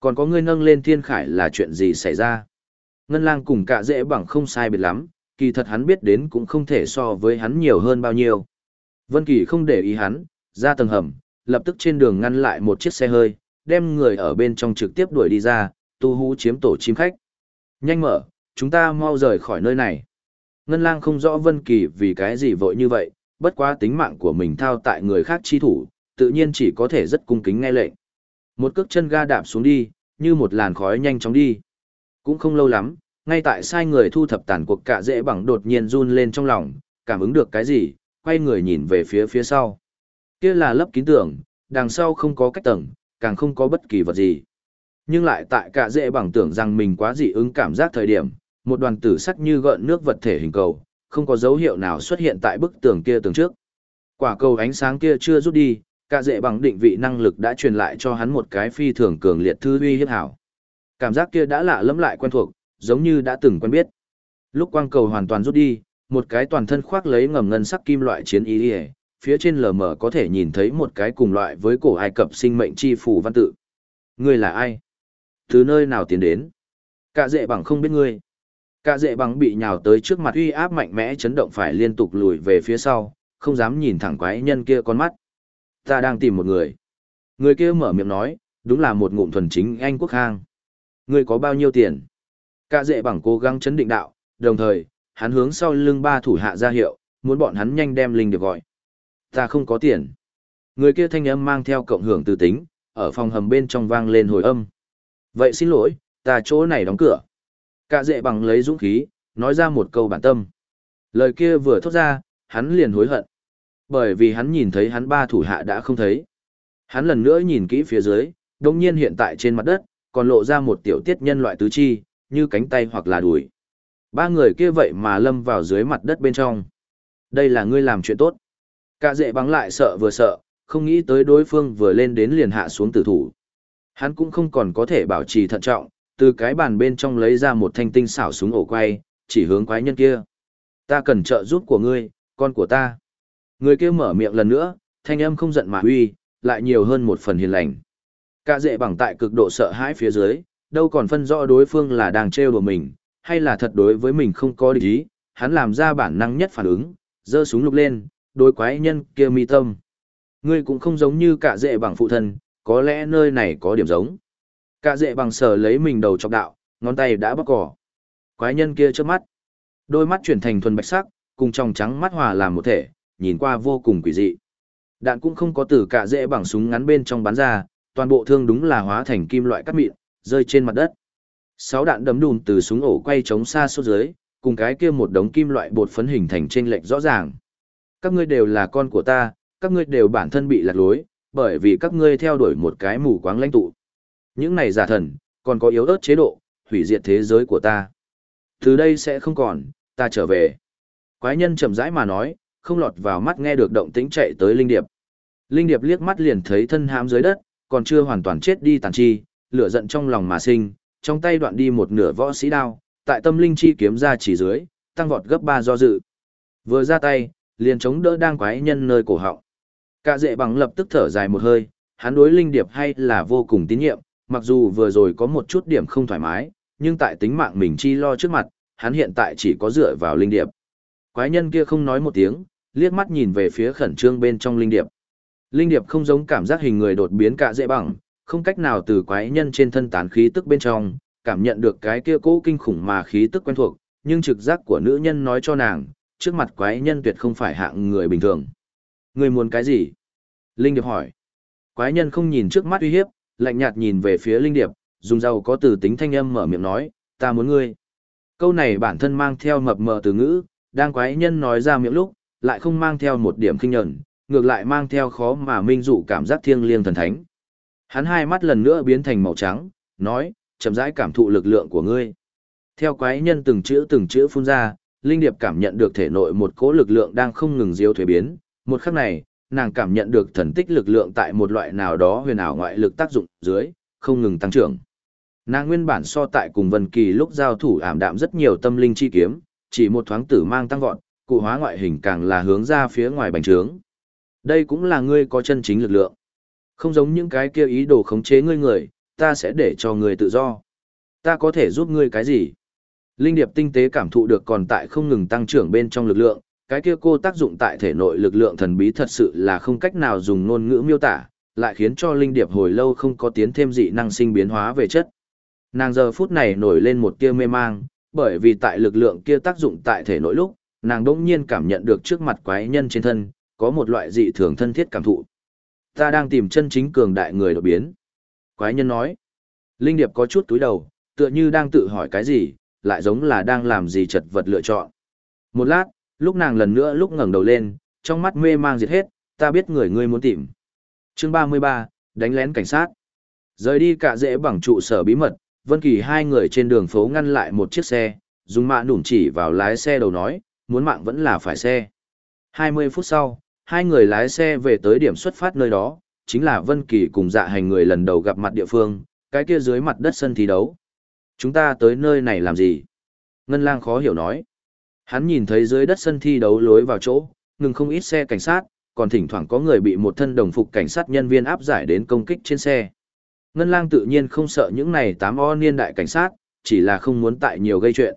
S1: Còn có ngươi nâng lên thiên khải là chuyện gì xảy ra? Ngân lang cùng cả dễ bằng không sai biệt lắm, kỳ thật hắn biết đến cũng không thể so với hắn nhiều hơn bao nhiêu. Vân Kỳ không để ý hắn, ra tầng hầm, lập tức trên đường ngăn lại một chiếc xe hơi, đem người ở bên trong trực tiếp đuổi đi ra, tu hú chiếm tổ chim khách. Nhanh mở, chúng ta mau rời khỏi nơi này. Ngân lang không rõ Vân Kỳ vì cái gì vội như vậy, bất quá tính mạng của mình thao tại người khác chi thủ, tự nhiên chỉ có thể rất cung kính nghe lệnh. Một cước chân ga đạp xuống đi, như một làn khói nhanh chóng đi. Cũng không lâu lắm, ngay tại sai người thu thập tàn cuộc cạ dễ bằng đột nhiên run lên trong lòng, cảm ứng được cái gì, quay người nhìn về phía phía sau. Kia là lấp kín tưởng đằng sau không có cách tầng, càng không có bất kỳ vật gì. Nhưng lại tại cạ dễ bằng tưởng rằng mình quá dị ứng cảm giác thời điểm, một đoàn tử sắc như gợn nước vật thể hình cầu, không có dấu hiệu nào xuất hiện tại bức tường kia tường trước. Quả cầu ánh sáng kia chưa rút đi, cả dễ bằng định vị năng lực đã truyền lại cho hắn một cái phi thường cường liệt thư uy hiếp hảo. Cảm giác kia đã lạ lẫm lại quen thuộc, giống như đã từng quen biết. Lúc quang cầu hoàn toàn rút đi, một cái toàn thân khoác lấy ngầm ngân sắc kim loại chiến y, phía trên lờ mờ có thể nhìn thấy một cái cùng loại với cổ Ai Cập sinh mệnh chi phủ văn tự. Ngươi là ai? Từ nơi nào tiến đến? Cả dệ bằng không biết ngươi. Cả dệ bằng bị nhào tới trước mặt uy áp mạnh mẽ chấn động phải liên tục lùi về phía sau, không dám nhìn thẳng quái nhân kia con mắt. Ta đang tìm một người. Người kia mở miệng nói, đúng là một ngụm thuần chính Anh Quốc Khang. Người có bao nhiêu tiền? Cả dệ bằng cố gắng chấn định đạo, đồng thời, hắn hướng sau lưng ba thủ hạ ra hiệu, muốn bọn hắn nhanh đem Linh được gọi. Ta không có tiền. Người kia thanh âm mang theo cộng hưởng từ tính, ở phòng hầm bên trong vang lên hồi âm. Vậy xin lỗi, ta chỗ này đóng cửa. Cả dệ bằng lấy dũng khí, nói ra một câu bản tâm. Lời kia vừa thốt ra, hắn liền hối hận. Bởi vì hắn nhìn thấy hắn ba thủ hạ đã không thấy. Hắn lần nữa nhìn kỹ phía dưới, đồng nhiên hiện tại trên mặt đất, còn lộ ra một tiểu tiết nhân loại tứ chi, như cánh tay hoặc là đùi. Ba người kia vậy mà lâm vào dưới mặt đất bên trong. Đây là ngươi làm chuyện tốt. Cả dệ bắn lại sợ vừa sợ, không nghĩ tới đối phương vừa lên đến liền hạ xuống tử thủ. Hắn cũng không còn có thể bảo trì thận trọng, từ cái bàn bên trong lấy ra một thanh tinh xảo súng ổ quay, chỉ hướng quái nhân kia. Ta cần trợ giúp của ngươi, con của ta. Người kia mở miệng lần nữa, thanh âm không giận mà uy, lại nhiều hơn một phần hiền lành. Cả dệ bằng tại cực độ sợ hãi phía dưới, đâu còn phân rõ đối phương là đang trêu đùa mình, hay là thật đối với mình không có địch ý, hắn làm ra bản năng nhất phản ứng, giơ súng lục lên, đối quái nhân kia mi tâm. Ngươi cũng không giống như cả dệ bằng phụ thân, có lẽ nơi này có điểm giống. Cả dệ bằng sở lấy mình đầu chọc đạo, ngón tay đã bóc cỏ. Quái nhân kia trước mắt. Đôi mắt chuyển thành thuần bạch sắc, cùng trong trắng mắt hòa làm một thể, nhìn qua vô cùng quỷ dị. Đạn cũng không có từ cả dễ bằng súng ngắn bên trong bắn ra, toàn bộ thương đúng là hóa thành kim loại cắt mịn, rơi trên mặt đất. Sáu đạn đấm đùn từ súng ổ quay chống xa xuống dưới, cùng cái kia một đống kim loại bột phấn hình thành trên lệch rõ ràng. Các ngươi đều là con của ta, các ngươi đều bản thân bị lạc lối, bởi vì các ngươi theo đuổi một cái mù quáng lãnh tụ. Những này giả thần, còn có yếu ớt chế độ, hủy diệt thế giới của ta. Từ đây sẽ không còn, ta trở về. Quái nhân chậm rãi mà nói, không lọt vào mắt nghe được động tĩnh chạy tới Linh Điệp. Linh Điệp liếc mắt liền thấy thân hãm dưới đất, còn chưa hoàn toàn chết đi tàn chi, lửa giận trong lòng mà sinh, trong tay đoạn đi một nửa võ sĩ đao, tại tâm linh chi kiếm ra chỉ dưới, tăng vọt gấp ba do dự. Vừa ra tay, liền chống đỡ đang quái nhân nơi cổ họng. Cả dệ bằng lập tức thở dài một hơi, hắn đối Linh Điệp hay là vô cùng tín nhiệm, mặc dù vừa rồi có một chút điểm không thoải mái, nhưng tại tính mạng mình chi lo trước mặt, hắn hiện tại chỉ có dựa vào Linh Điệp. Quái nhân kia không nói một tiếng, liếc mắt nhìn về phía khẩn trương bên trong Linh Điệp. Linh Điệp không giống cảm giác hình người đột biến cả dễ bằng, không cách nào từ quái nhân trên thân tán khí tức bên trong, cảm nhận được cái kia cũ kinh khủng mà khí tức quen thuộc, nhưng trực giác của nữ nhân nói cho nàng, trước mặt quái nhân tuyệt không phải hạng người bình thường. Người muốn cái gì? Linh Điệp hỏi. Quái nhân không nhìn trước mắt uy hiếp, lạnh nhạt nhìn về phía Linh Điệp, dùng dầu có từ tính thanh âm mở miệng nói, ta muốn ngươi. Câu này bản thân mang theo mập mờ từ ngữ, đang quái nhân nói ra miệng lúc, lại không mang theo một điểm kinh nhẫn, ngược lại mang theo khó mà minh dụ cảm giác thiêng liêng thần thánh. Hắn hai mắt lần nữa biến thành màu trắng, nói, chậm rãi cảm thụ lực lượng của ngươi. Theo quái nhân từng chữ từng chữ phun ra, Linh Điệp cảm nhận được thể nội một cỗ lực lượng đang không ngừng diêu thuế biến. Một khắc này, nàng cảm nhận được thần tích lực lượng tại một loại nào đó huyền ảo ngoại lực tác dụng dưới, không ngừng tăng trưởng. Nàng nguyên bản so tại cùng Vân Kỳ lúc giao thủ ảm đạm rất nhiều tâm linh chi kiếm, chỉ một thoáng tử mang tăng vọt, cụ hóa ngoại hình càng là hướng ra phía ngoài bành trướng. Đây cũng là ngươi có chân chính lực lượng. Không giống những cái kia ý đồ khống chế ngươi người, ta sẽ để cho ngươi tự do. Ta có thể giúp ngươi cái gì? Linh điệp tinh tế cảm thụ được còn tại không ngừng tăng trưởng bên trong lực lượng, cái kia cô tác dụng tại thể nội lực lượng thần bí thật sự là không cách nào dùng ngôn ngữ miêu tả, lại khiến cho linh điệp hồi lâu không có tiến thêm dị năng sinh biến hóa về chất. Nàng giờ phút này nổi lên một tia mê mang, bởi vì tại lực lượng kia tác dụng tại thể nội lúc, nàng đỗng nhiên cảm nhận được trước mặt quái nhân trên thân, có một loại dị thường thân thiết cảm thụ. Ta đang tìm chân chính cường đại người đột biến. Quái nhân nói. Linh Điệp có chút túi đầu, tựa như đang tự hỏi cái gì, lại giống là đang làm gì chật vật lựa chọn. Một lát, lúc nàng lần nữa lúc ngẩng đầu lên, trong mắt mê mang diệt hết, ta biết người ngươi muốn tìm. Chương 33, đánh lén cảnh sát. Rời đi cả dễ bằng trụ sở bí mật, Vân Kỳ hai người trên đường phố ngăn lại một chiếc xe, dùng mạ nủm chỉ vào lái xe đầu nói, muốn mạng vẫn là phải xe. 20 phút sau, hai người lái xe về tới điểm xuất phát nơi đó, chính là Vân Kỳ cùng dạ hành người lần đầu gặp mặt địa phương, cái kia dưới mặt đất sân thi đấu. Chúng ta tới nơi này làm gì? Ngân lang khó hiểu nói. Hắn nhìn thấy dưới đất sân thi đấu lối vào chỗ, ngừng không ít xe cảnh sát, còn thỉnh thoảng có người bị một thân đồng phục cảnh sát nhân viên áp giải đến công kích trên xe. Ngân lang tự nhiên không sợ những này tám o niên đại cảnh sát, chỉ là không muốn tại nhiều gây chuyện.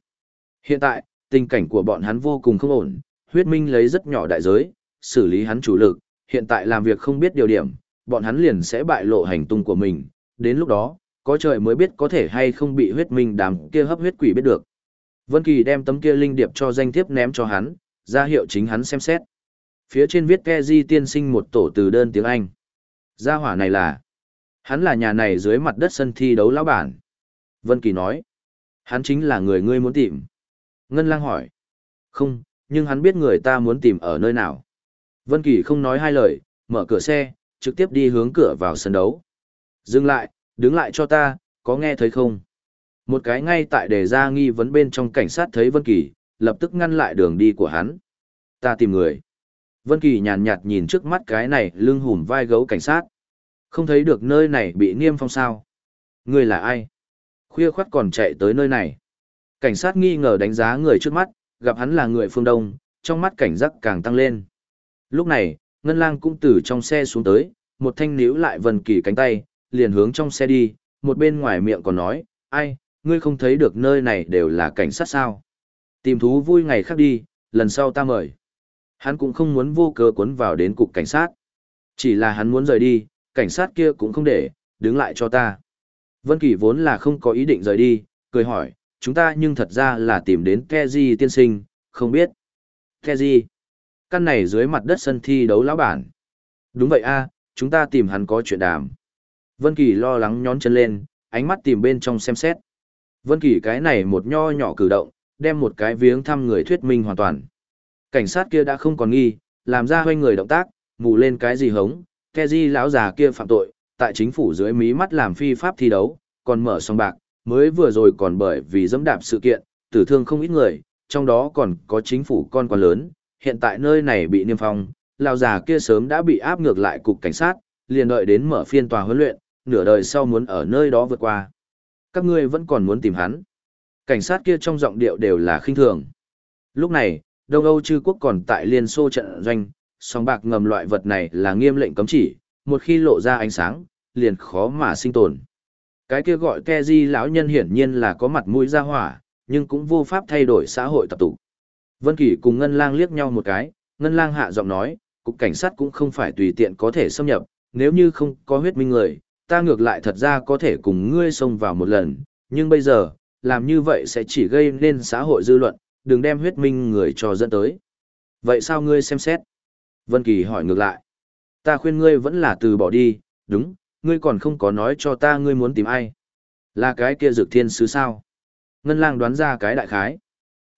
S1: Hiện tại, tình cảnh của bọn hắn vô cùng không ổn, huyết minh lấy rất nhỏ đại giới, xử lý hắn chủ lực, hiện tại làm việc không biết điều điểm, bọn hắn liền sẽ bại lộ hành tung của mình, đến lúc đó, có trời mới biết có thể hay không bị huyết minh đám kia hấp huyết quỷ biết được. Vân Kỳ đem tấm kia linh điệp cho danh thiếp ném cho hắn, ra hiệu chính hắn xem xét. Phía trên viết Keji tiên sinh một tổ từ đơn tiếng Anh. Gia hỏa này là Hắn là nhà này dưới mặt đất sân thi đấu lão bản. Vân Kỳ nói. Hắn chính là người ngươi muốn tìm. Ngân lang hỏi. Không, nhưng hắn biết người ta muốn tìm ở nơi nào. Vân Kỳ không nói hai lời, mở cửa xe, trực tiếp đi hướng cửa vào sân đấu. Dừng lại, đứng lại cho ta, có nghe thấy không? Một cái ngay tại đề ra nghi vấn bên trong cảnh sát thấy Vân Kỳ, lập tức ngăn lại đường đi của hắn. Ta tìm người. Vân Kỳ nhàn nhạt nhìn trước mắt cái này lưng hùm vai gấu cảnh sát. Không thấy được nơi này bị niêm phong sao. Người là ai? Khuya khoắt còn chạy tới nơi này. Cảnh sát nghi ngờ đánh giá người trước mắt, gặp hắn là người phương Đông, trong mắt cảnh giác càng tăng lên. Lúc này, Ngân Lang cũng từ trong xe xuống tới, một thanh níu lại Vân Kỳ cánh tay, liền hướng trong xe đi, một bên ngoài miệng còn nói, ai, ngươi không thấy được nơi này đều là cảnh sát sao. Tìm thú vui ngày khác đi, lần sau ta mời. Hắn cũng không muốn vô cớ cuốn vào đến cục cảnh sát. Chỉ là hắn muốn rời đi, cảnh sát kia cũng không để, đứng lại cho ta. Vân Kỳ vốn là không có ý định rời đi, cười hỏi, chúng ta nhưng thật ra là tìm đến Keji tiên sinh, không biết. Keji? Căn này dưới mặt đất sân thi đấu lão bản. Đúng vậy a, chúng ta tìm hắn có chuyện đàm. Vân Kỳ lo lắng nhón chân lên, ánh mắt tìm bên trong xem xét. Vân Kỳ cái này một nho nhỏ cử động, đem một cái viếng thăm người thuyết minh hoàn toàn. Cảnh sát kia đã không còn nghi, làm ra hoanh người động tác, mù lên cái gì hống, Keji lão già kia phạm tội, tại chính phủ dưới mí mắt làm phi pháp thi đấu, còn mở sòng bạc, mới vừa rồi còn bởi vì dẫm đạp sự kiện, tử thương không ít người, trong đó còn có chính phủ con quan lớn, hiện tại nơi này bị niêm phong, lão già kia sớm đã bị áp ngược lại cục cảnh sát, liền đợi đến mở phiên tòa huấn luyện, nửa đời sau muốn ở nơi đó vượt qua. Các ngươi vẫn còn muốn tìm hắn. Cảnh sát kia trong giọng điệu đều là khinh thường. Lúc này, Đông Âu chư quốc còn tại Liên Xô trận doanh, song bạc ngầm loại vật này là nghiêm lệnh cấm chỉ, một khi lộ ra ánh sáng, liền khó mà sinh tồn. Cái kia gọi Keji lão nhân hiển nhiên là có mặt mũi ra hỏa, nhưng cũng vô pháp thay đổi xã hội tập tục. Vân Kỳ cùng Ngân Lang liếc nhau một cái, Ngân Lang hạ giọng nói, cục cảnh sát cũng không phải tùy tiện có thể xâm nhập, nếu như không có huyết minh người, ta ngược lại thật ra có thể cùng ngươi xông vào một lần, nhưng bây giờ, làm như vậy sẽ chỉ gây nên xã hội dư luận, đừng đem huyết minh người cho dẫn tới. Vậy sao ngươi xem xét? Vân Kỳ hỏi ngược lại. Ta khuyên ngươi vẫn là từ bỏ đi, đúng, ngươi còn không có nói cho ta ngươi muốn tìm ai. Là cái kia dược thiên sứ sao? Ngân lang đoán ra cái đại khái.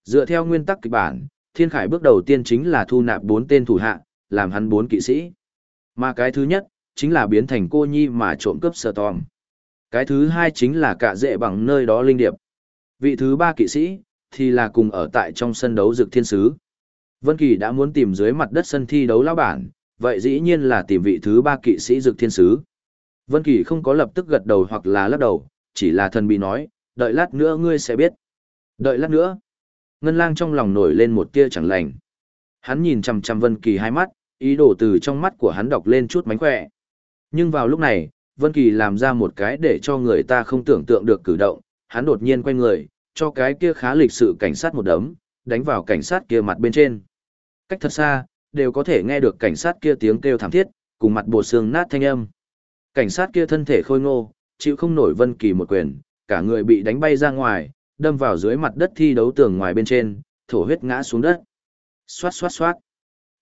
S1: Dựa theo nguyên tắc kịch bản, thiên khải bước đầu tiên chính là thu nạp bốn tên thủ hạ, làm hắn bốn kỵ sĩ. Mà cái thứ nhất, chính là biến thành cô nhi mà trộm cướp sở tòm. Cái thứ hai chính là cả dệ bằng nơi đó linh điệp. Vị thứ ba kỵ sĩ, thì là cùng ở tại trong sân đấu dược thiên sứ. Vân Kỳ đã muốn tìm dưới mặt đất sân thi đấu lão bản, vậy dĩ nhiên là tìm vị thứ ba kỵ sĩ dược thiên sứ. Vân Kỳ không có lập tức gật đầu hoặc là lắc đầu, chỉ là thần bí nói, đợi lát nữa ngươi sẽ biết. Đợi lát nữa. Ngân lang trong lòng nổi lên một tia chẳng lành. Hắn nhìn chằm chằm Vân Kỳ hai mắt, ý đồ từ trong mắt của hắn đọc lên chút mánh khỏe. Nhưng vào lúc này, Vân Kỳ làm ra một cái để cho người ta không tưởng tượng được cử động, hắn đột nhiên quay người, cho cái kia khá lịch sự cảnh sát một đấm, đánh vào cảnh sát kia mặt bên trên. Cách thật xa, đều có thể nghe được cảnh sát kia tiếng kêu thảm thiết, cùng mặt bột xương nát thanh âm. Cảnh sát kia thân thể khôi ngô, chịu không nổi Vân Kỳ một quyền, cả người bị đánh bay ra ngoài, đâm vào dưới mặt đất thi đấu tường ngoài bên trên, thổ huyết ngã xuống đất. Xoát xoát xoát.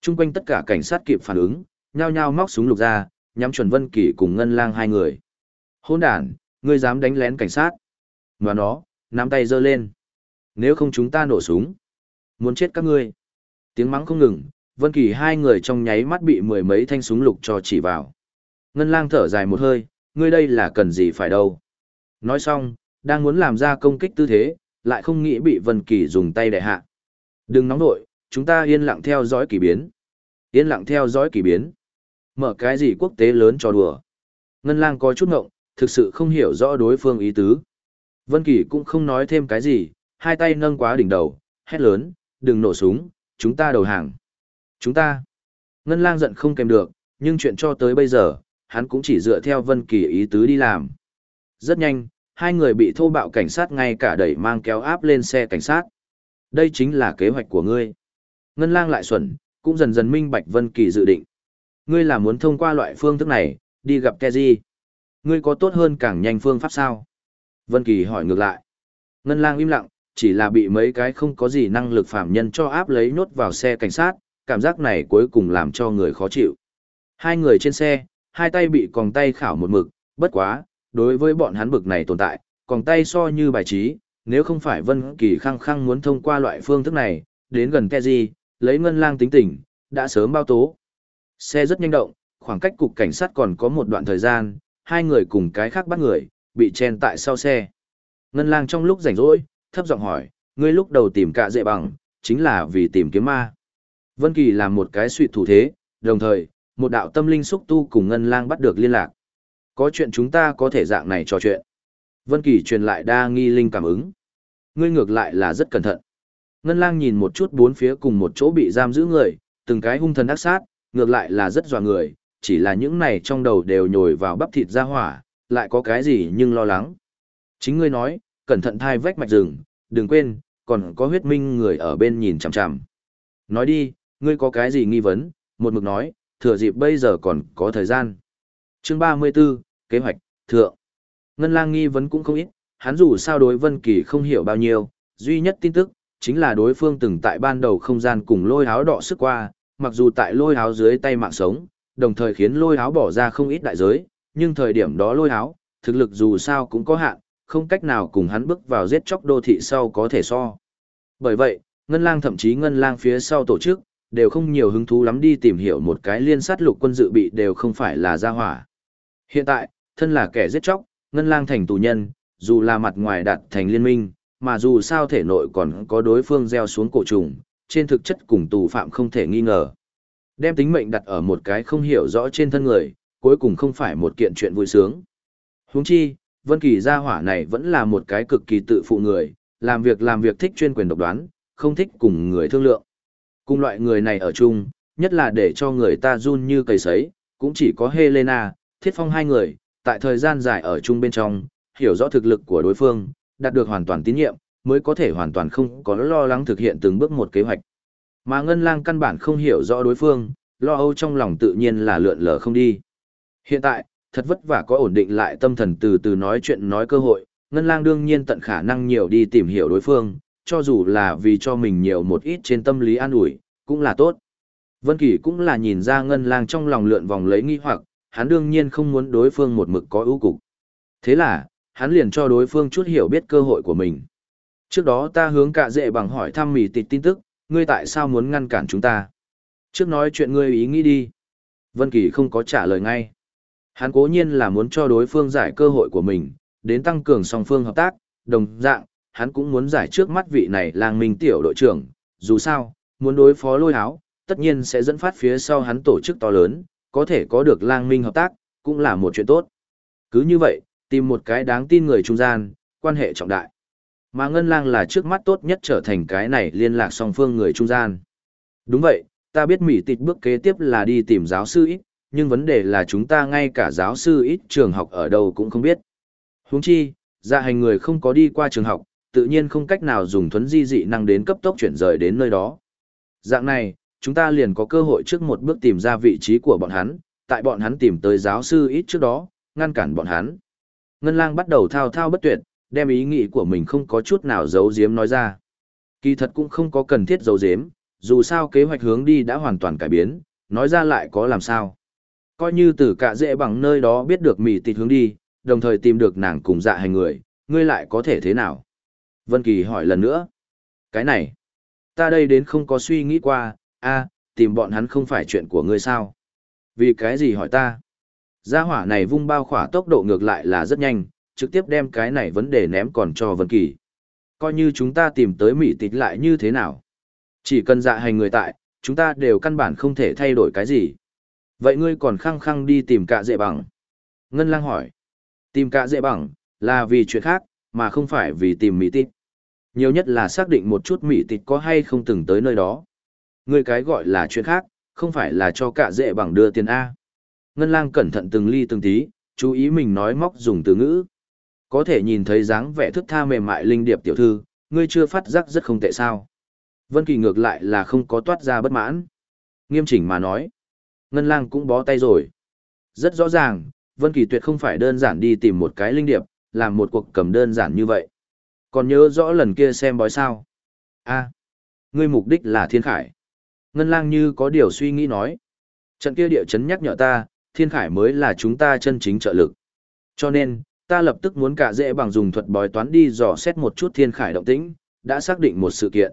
S1: Trung quanh tất cả cảnh sát kịp phản ứng, nhao nhao móc súng lục ra, nhắm chuẩn Vân Kỳ cùng Ngân Lang hai người. Hỗn đản, ngươi dám đánh lén cảnh sát? Ngoan nó, nắm tay giơ lên. Nếu không chúng ta nổ súng. Muốn chết các ngươi. Tiếng mắng không ngừng, Vân Kỳ hai người trong nháy mắt bị mười mấy thanh súng lục cho chỉ vào. Ngân Lang thở dài một hơi, ngươi đây là cần gì phải đâu. Nói xong, đang muốn làm ra công kích tư thế, lại không nghĩ bị Vân Kỳ dùng tay đè hạ. Đừng nóng nội, chúng ta yên lặng theo dõi kỳ biến. Yên lặng theo dõi kỳ biến. Mở cái gì quốc tế lớn cho đùa. Ngân lang có chút ngộng, thực sự không hiểu rõ đối phương ý tứ. Vân Kỳ cũng không nói thêm cái gì, hai tay nâng quá đỉnh đầu, hét lớn, đừng nổ súng, chúng ta đầu hàng. Chúng ta. Ngân lang giận không kèm được, nhưng chuyện cho tới bây giờ, hắn cũng chỉ dựa theo Vân Kỳ ý tứ đi làm. Rất nhanh, hai người bị thô bạo cảnh sát ngay cả đẩy mang kéo áp lên xe cảnh sát. Đây chính là kế hoạch của ngươi. Ngân lang lại xuẩn, cũng dần dần minh bạch Vân Kỳ dự định. Ngươi là muốn thông qua loại phương thức này, đi gặp Keji. Ngươi có tốt hơn càng nhanh phương pháp sao? Vân Kỳ hỏi ngược lại. Ngân lang im lặng, chỉ là bị mấy cái không có gì năng lực phạm nhân cho áp lấy nhốt vào xe cảnh sát, cảm giác này cuối cùng làm cho người khó chịu. Hai người trên xe, hai tay bị còng tay khảo một mực, bất quá, đối với bọn hắn bực này tồn tại, còng tay so như bài trí, nếu không phải Vân Kỳ khăng khăng muốn thông qua loại phương thức này, đến gần Keji, lấy ngân lang tính tình, đã sớm bao tố. Xe rất nhanh động, khoảng cách cục cảnh sát còn có một đoạn thời gian, hai người cùng cái khác bắt người, bị chen tại sau xe. Ngân lang trong lúc rảnh rỗi, thấp giọng hỏi, ngươi lúc đầu tìm cả dệ bằng, chính là vì tìm kiếm ma. Vân Kỳ làm một cái suy thủ thế, đồng thời, một đạo tâm linh xúc tu cùng Ngân lang bắt được liên lạc. Có chuyện chúng ta có thể dạng này trò chuyện. Vân Kỳ truyền lại đa nghi linh cảm ứng. Ngươi ngược lại là rất cẩn thận. Ngân lang nhìn một chút bốn phía cùng một chỗ bị giam giữ người, từng cái hung thần ác sát, ngược lại là rất dọa người, chỉ là những này trong đầu đều nhồi vào bắp thịt ra hỏa, lại có cái gì nhưng lo lắng. Chính ngươi nói, cẩn thận thai vách mạch rừng, đừng quên, còn có huyết minh người ở bên nhìn chằm chằm. Nói đi, ngươi có cái gì nghi vấn, một mực nói, thừa dịp bây giờ còn có thời gian. Chương 34, kế hoạch, thượng. Ngân lang nghi vấn cũng không ít, hắn dù sao đối Vân Kỳ không hiểu bao nhiêu, duy nhất tin tức, chính là đối phương từng tại ban đầu không gian cùng lôi háo đọ sức qua, mặc dù tại lôi háo dưới tay mạng sống, đồng thời khiến lôi háo bỏ ra không ít đại giới, nhưng thời điểm đó lôi háo thực lực dù sao cũng có hạn, không cách nào cùng hắn bước vào giết chóc đô thị sau có thể so. Bởi vậy, Ngân Lang thậm chí Ngân Lang phía sau tổ chức, đều không nhiều hứng thú lắm đi tìm hiểu một cái liên sát lục quân dự bị đều không phải là gia hỏa. Hiện tại, thân là kẻ giết chóc, Ngân Lang thành tù nhân, dù là mặt ngoài đạt thành liên minh, mà dù sao thể nội còn có đối phương gieo xuống cổ trùng, trên thực chất cùng tù phạm không thể nghi ngờ. Đem tính mệnh đặt ở một cái không hiểu rõ trên thân người, cuối cùng không phải một kiện chuyện vui sướng. Huống chi, Vân Kỳ gia hỏa này vẫn là một cái cực kỳ tự phụ người, làm việc làm việc thích chuyên quyền độc đoán, không thích cùng người thương lượng. Cùng loại người này ở chung, nhất là để cho người ta run như cầy sấy, cũng chỉ có Helena, Thiết Phong hai người, tại thời gian dài ở chung bên trong, hiểu rõ thực lực của đối phương, đạt được hoàn toàn tín nhiệm, mới có thể hoàn toàn không có lo lắng thực hiện từng bước một kế hoạch. Mà Ngân Lang căn bản không hiểu rõ đối phương, lo âu trong lòng tự nhiên là lượn lờ không đi. Hiện tại, thật vất vả có ổn định lại tâm thần từ từ nói chuyện nói cơ hội, Ngân Lang đương nhiên tận khả năng nhiều đi tìm hiểu đối phương, cho dù là vì cho mình nhiều một ít trên tâm lý an ủi, cũng là tốt. Vân Kỳ cũng là nhìn ra Ngân Lang trong lòng lượn vòng lấy nghi hoặc, hắn đương nhiên không muốn đối phương một mực có ưu cục. Thế là, hắn liền cho đối phương chút hiểu biết cơ hội của mình. Trước đó ta hướng cả dệ bằng hỏi thăm mỉ tịt tin tức, ngươi tại sao muốn ngăn cản chúng ta? Trước nói chuyện ngươi ý nghĩ đi. Vân Kỳ không có trả lời ngay. Hắn cố nhiên là muốn cho đối phương giải cơ hội của mình, đến tăng cường song phương hợp tác, đồng dạng, hắn cũng muốn giải trước mắt vị này lang minh tiểu đội trưởng, dù sao, muốn đối phó lôi háo, tất nhiên sẽ dẫn phát phía sau hắn tổ chức to lớn, có thể có được lang minh hợp tác, cũng là một chuyện tốt. Cứ như vậy, tìm một cái đáng tin người trung gian, quan hệ trọng đại. Mà Ngân Lang là trước mắt tốt nhất trở thành cái này liên lạc song phương người trung gian. Đúng vậy, ta biết Mỹ tịch bước kế tiếp là đi tìm giáo sư ít, nhưng vấn đề là chúng ta ngay cả giáo sư ít trường học ở đâu cũng không biết. Huống chi, dạ hành người không có đi qua trường học, tự nhiên không cách nào dùng thuấn di dị năng đến cấp tốc chuyển rời đến nơi đó. Dạng này, chúng ta liền có cơ hội trước một bước tìm ra vị trí của bọn hắn, tại bọn hắn tìm tới giáo sư ít trước đó, ngăn cản bọn hắn. Ngân lang bắt đầu thao thao bất tuyệt, đem ý nghĩ của mình không có chút nào giấu giếm nói ra. Kỳ thật cũng không có cần thiết giấu giếm, dù sao kế hoạch hướng đi đã hoàn toàn cải biến, nói ra lại có làm sao. Coi như từ cả dễ bằng nơi đó biết được mì tịt hướng đi, đồng thời tìm được nàng cùng dạ hành người, ngươi lại có thể thế nào? Vân Kỳ hỏi lần nữa. Cái này, ta đây đến không có suy nghĩ qua, a, tìm bọn hắn không phải chuyện của ngươi sao? Vì cái gì hỏi ta? Gia hỏa này vung bao khỏa tốc độ ngược lại là rất nhanh, trực tiếp đem cái này vấn đề ném còn cho Vân Kỳ. Coi như chúng ta tìm tới Mỹ tịch lại như thế nào? Chỉ cần dạ hành người tại, chúng ta đều căn bản không thể thay đổi cái gì. Vậy ngươi còn khăng khăng đi tìm cạ dệ bằng. Ngân lang hỏi. Tìm cạ dệ bằng, là vì chuyện khác, mà không phải vì tìm Mỹ tịch. Nhiều nhất là xác định một chút Mỹ tịch có hay không từng tới nơi đó. người cái gọi là chuyện khác, không phải là cho cả dễ bằng đưa tiền A. Ngân lang cẩn thận từng ly từng tí, chú ý mình nói móc dùng từ ngữ. Có thể nhìn thấy dáng vẻ thức tha mềm mại linh điệp tiểu thư, ngươi chưa phát giác rất không tệ sao. Vân Kỳ ngược lại là không có toát ra bất mãn. Nghiêm chỉnh mà nói. Ngân lang cũng bó tay rồi. Rất rõ ràng, Vân Kỳ tuyệt không phải đơn giản đi tìm một cái linh điệp, làm một cuộc cầm đơn giản như vậy. Còn nhớ rõ lần kia xem bói sao? A, ngươi mục đích là Thiên Khải. Ngân lang như có điều suy nghĩ nói. Trận kia địa chấn nhắc nhở ta, Thiên Khải mới là chúng ta chân chính trợ lực. Cho nên, ta lập tức muốn cả dễ bằng dùng thuật bói toán đi dò xét một chút Thiên Khải động tĩnh, đã xác định một sự kiện.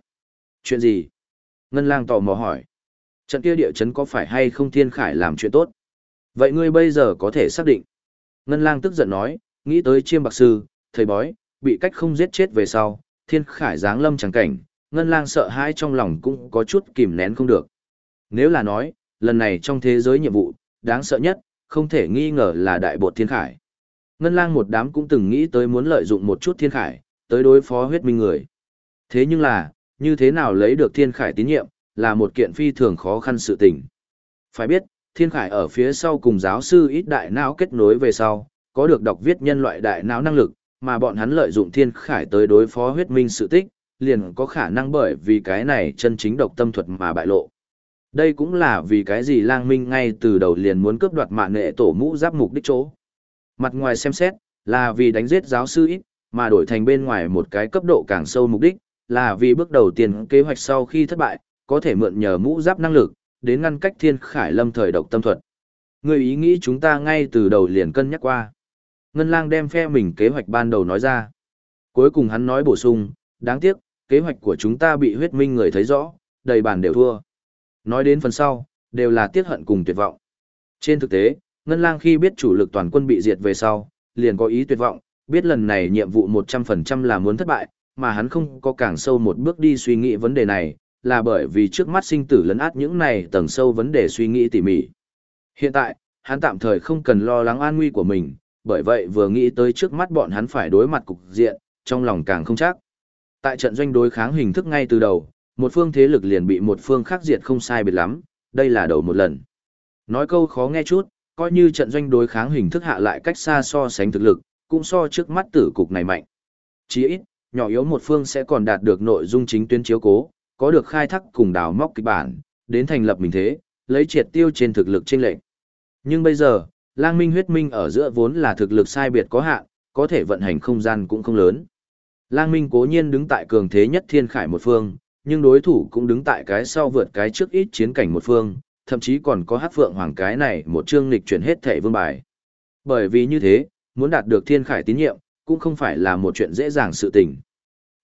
S1: Chuyện gì? Ngân lang tò mò hỏi. Trận kia địa chấn có phải hay không Thiên Khải làm chuyện tốt? Vậy ngươi bây giờ có thể xác định. Ngân lang tức giận nói, nghĩ tới chiêm bạc sư, thầy bói, bị cách không giết chết về sau, Thiên Khải giáng lâm chẳng cảnh, Ngân lang sợ hãi trong lòng cũng có chút kìm nén không được. Nếu là nói, lần này trong thế giới nhiệm vụ, đáng sợ nhất, không thể nghi ngờ là đại bột Thiên Khải. Ngân lang một đám cũng từng nghĩ tới muốn lợi dụng một chút Thiên Khải, tới đối phó huyết minh người. Thế nhưng là, như thế nào lấy được thiên khải tín nhiệm, là một kiện phi thường khó khăn sự tình. Phải biết, thiên khải ở phía sau cùng giáo sư ít đại não kết nối về sau, có được đọc viết nhân loại đại não năng lực, mà bọn hắn lợi dụng thiên khải tới đối phó huyết minh sự tích, liền có khả năng bởi vì cái này chân chính độc tâm thuật mà bại lộ. Đây cũng là vì cái gì lang minh ngay từ đầu liền muốn cướp đoạt mạng nghệ tổ mũ giáp mục đích chỗ. Mặt ngoài xem xét, là vì đánh giết giáo sư ít, mà đổi thành bên ngoài một cái cấp độ càng sâu mục đích, là vì bước đầu tiên kế hoạch sau khi thất bại, có thể mượn nhờ mũ giáp năng lực, đến ngăn cách thiên khải lâm thời độc tâm thuật. Người ý nghĩ chúng ta ngay từ đầu liền cân nhắc qua. Ngân lang đem phe mình kế hoạch ban đầu nói ra. Cuối cùng hắn nói bổ sung, đáng tiếc, kế hoạch của chúng ta bị huyết minh người thấy rõ, đầy bàn đều thua. Nói đến phần sau, đều là tiếc hận cùng tuyệt vọng. Trên thực tế, Ngân lang khi biết chủ lực toàn quân bị diệt về sau, liền có ý tuyệt vọng, biết lần này nhiệm vụ 100% là muốn thất bại, mà hắn không có càng sâu một bước đi suy nghĩ vấn đề này, là bởi vì trước mắt sinh tử lấn át những này tầng sâu vấn đề suy nghĩ tỉ mỉ. Hiện tại, hắn tạm thời không cần lo lắng an nguy của mình, bởi vậy vừa nghĩ tới trước mắt bọn hắn phải đối mặt cục diện, trong lòng càng không chắc. Tại trận doanh đối kháng hình thức ngay từ đầu, một phương thế lực liền bị một phương khác diệt không sai biệt lắm, đây là đầu một lần. Nói câu khó nghe chút, coi như trận doanh đối kháng hình thức hạ lại cách xa so sánh thực lực, cũng so trước mắt tử cục này mạnh. Chỉ ít, nhỏ yếu một phương sẽ còn đạt được nội dung chính tuyến chiếu cố, có được khai thác cùng đào móc kịch bản, đến thành lập mình thế, lấy triệt tiêu trên thực lực chênh lệnh. Nhưng bây giờ, lang minh huyết minh ở giữa vốn là thực lực sai biệt có hạn, có thể vận hành không gian cũng không lớn. Lang minh cố nhiên đứng tại cường thế nhất thiên khải một phương, nhưng đối thủ cũng đứng tại cái sau vượt cái trước ít chiến cảnh một phương, thậm chí còn có hát phượng hoàng cái này một chương lịch chuyển hết thể vương bài. Bởi vì như thế, muốn đạt được thiên khải tín nhiệm, cũng không phải là một chuyện dễ dàng sự tình.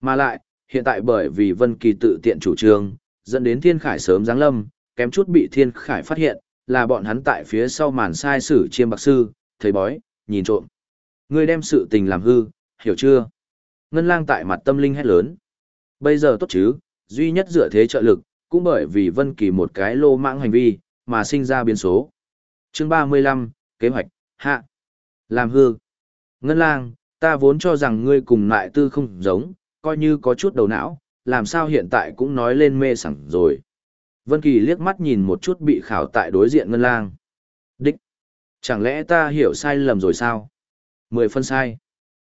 S1: Mà lại, hiện tại bởi vì Vân Kỳ tự tiện chủ trương, dẫn đến Thiên Khải sớm giáng lâm, kém chút bị Thiên Khải phát hiện, là bọn hắn tại phía sau màn sai sử chiêm bạc sư, thầy bói, nhìn trộm. Ngươi đem sự tình làm hư, hiểu chưa? Ngân lang tại mặt tâm linh hét lớn. Bây giờ tốt chứ, duy nhất dựa thế trợ lực, cũng bởi vì Vân Kỳ một cái lô mạng hành vi, mà sinh ra biến số. Chương 35, kế hoạch, hạ. Làm hư. Ngân lang, ta vốn cho rằng ngươi cùng lại tư không giống, coi như có chút đầu não, làm sao hiện tại cũng nói lên mê sảng rồi. Vân Kỳ liếc mắt nhìn một chút bị khảo tại đối diện Ngân Lang. Đích! Chẳng lẽ ta hiểu sai lầm rồi sao? Mười phân sai.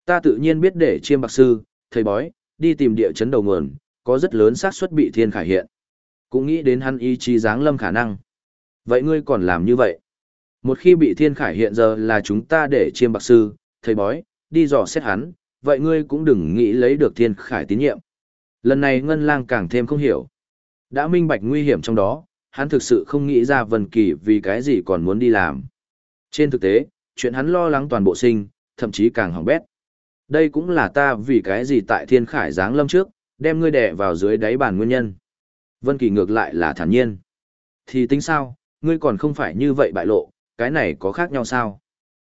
S1: Ta tự nhiên biết để chiêm bạc sư, thầy bói, đi tìm địa chấn đầu nguồn, có rất lớn xác suất bị thiên khải hiện. Cũng nghĩ đến hắn ý chí dáng lâm khả năng. Vậy ngươi còn làm như vậy? Một khi bị thiên khải hiện giờ là chúng ta để chiêm bạc sư, thầy bói, đi dò xét hắn, vậy ngươi cũng đừng nghĩ lấy được thiên khải tín nhiệm. Lần này Ngân Lang càng thêm không hiểu. Đã minh bạch nguy hiểm trong đó, hắn thực sự không nghĩ ra Vân Kỳ vì cái gì còn muốn đi làm. Trên thực tế, chuyện hắn lo lắng toàn bộ sinh, thậm chí càng hỏng bét. Đây cũng là ta vì cái gì tại thiên khải giáng lâm trước, đem ngươi đè vào dưới đáy bàn nguyên nhân. Vân Kỳ ngược lại là thản nhiên. Thì tính sao, ngươi còn không phải như vậy bại lộ, cái này có khác nhau sao?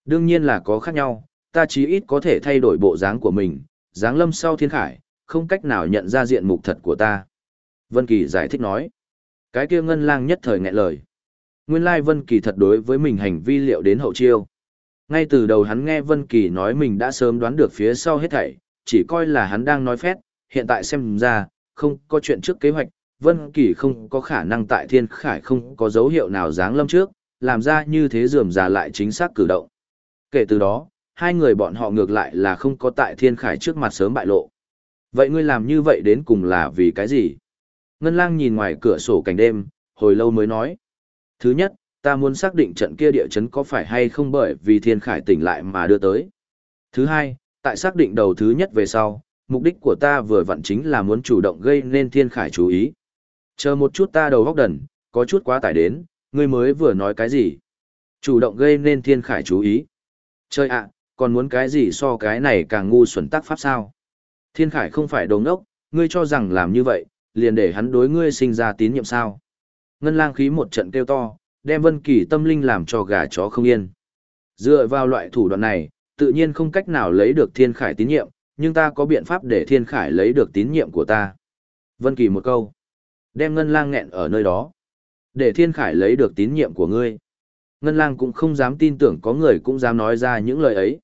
S1: Đương nhiên là có khác nhau, ta chí ít có thể thay đổi bộ dáng của mình, dáng lâm sau thiên khải, không cách nào nhận ra diện mục thật của ta. Vân Kỳ giải thích nói. Cái kia ngân lang nhất thời nghẹn lời. Nguyên lai Vân Kỳ thật đối với mình hành vi liệu đến hậu chiêu. Ngay từ đầu hắn nghe Vân Kỳ nói mình đã sớm đoán được phía sau hết thảy, chỉ coi là hắn đang nói phét, hiện tại xem ra, không có chuyện trước kế hoạch, Vân Kỳ không có khả năng tại Thiên Khải không có dấu hiệu nào dáng lâm trước, làm ra như thế rườm rà lại chính xác cử động. Kể từ đó, hai người bọn họ ngược lại là không có tại thiên khải trước mặt sớm bại lộ. Vậy ngươi làm như vậy đến cùng là vì cái gì? Ngân lang nhìn ngoài cửa sổ cảnh đêm, hồi lâu mới nói. Thứ nhất, ta muốn xác định trận kia địa chấn có phải hay không bởi vì thiên khải tỉnh lại mà đưa tới. Thứ hai, tại xác định đầu thứ nhất về sau, mục đích của ta vừa vặn chính là muốn chủ động gây nên thiên khải chú ý. Chờ một chút ta đầu góc đần, có chút quá tải đến, ngươi mới vừa nói cái gì? Chủ động gây nên thiên khải chú ý. Chơi ạ, còn muốn cái gì so cái này càng ngu xuẩn tác pháp sao? Thiên khải không phải đồ ngốc, ngươi cho rằng làm như vậy, liền để hắn đối ngươi sinh ra tín nhiệm sao? Ngân lang khí một trận kêu to, đem vân kỳ tâm linh làm cho gà chó không yên. Dựa vào loại thủ đoạn này, tự nhiên không cách nào lấy được thiên khải tín nhiệm, nhưng ta có biện pháp để thiên khải lấy được tín nhiệm của ta. Vân kỳ một câu. Đem ngân lang nghẹn ở nơi đó. Để thiên khải lấy được tín nhiệm của ngươi. Ngân lang cũng không dám tin tưởng có người cũng dám nói ra những lời ấy.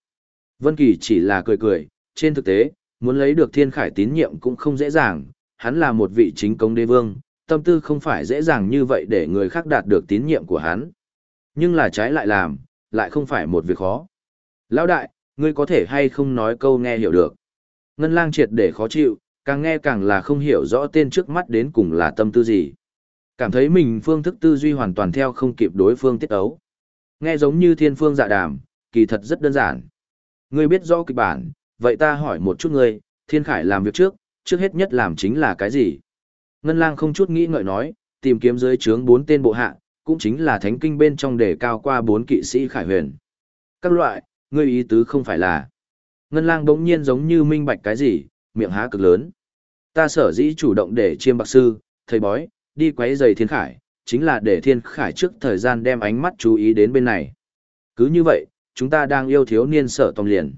S1: Vân Kỳ chỉ là cười cười, trên thực tế, muốn lấy được thiên khải tín nhiệm cũng không dễ dàng, hắn là một vị chính công đế vương, tâm tư không phải dễ dàng như vậy để người khác đạt được tín nhiệm của hắn. Nhưng là trái lại làm, lại không phải một việc khó. Lão đại, ngươi có thể hay không nói câu nghe hiểu được. Ngân lang triệt để khó chịu, càng nghe càng là không hiểu rõ tên trước mắt đến cùng là tâm tư gì. Cảm thấy mình phương thức tư duy hoàn toàn theo không kịp đối phương tiết ấu. Nghe giống như thiên phương dạ đàm, kỳ thật rất đơn giản. Ngươi biết rõ kịch bản, vậy ta hỏi một chút ngươi, thiên khải làm việc trước, trước hết nhất làm chính là cái gì? Ngân lang không chút nghĩ ngợi nói, tìm kiếm dưới trướng bốn tên bộ hạ, cũng chính là thánh kinh bên trong đề cao qua bốn kỵ sĩ khải huyền. Các loại, ngươi ý tứ không phải là. Ngân lang đống nhiên giống như minh bạch cái gì, miệng há cực lớn. Ta sở dĩ chủ động để chiêm bạc sư, thầy bói, đi quấy giày thiên khải, chính là để thiên khải trước thời gian đem ánh mắt chú ý đến bên này. Cứ như vậy, chúng ta đang yêu thiếu niên sở tòng liền.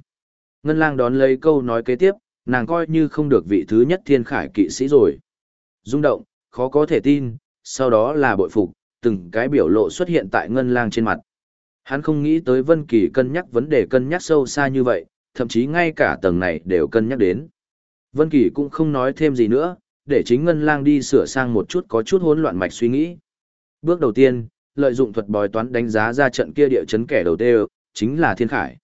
S1: Ngân lang đón lấy câu nói kế tiếp, nàng coi như không được vị thứ nhất thiên khải kỵ sĩ rồi. Rung động, khó có thể tin, sau đó là bội phục, từng cái biểu lộ xuất hiện tại ngân lang trên mặt. Hắn không nghĩ tới Vân Kỳ cân nhắc vấn đề cân nhắc sâu xa như vậy, thậm chí ngay cả tầng này đều cân nhắc đến. Vân Kỳ cũng không nói thêm gì nữa, để chính ngân lang đi sửa sang một chút có chút hỗn loạn mạch suy nghĩ. Bước đầu tiên, lợi dụng thuật bói toán đánh giá ra trận kia địa chấn kẻ đầu tiên, chính là Thiên Khải.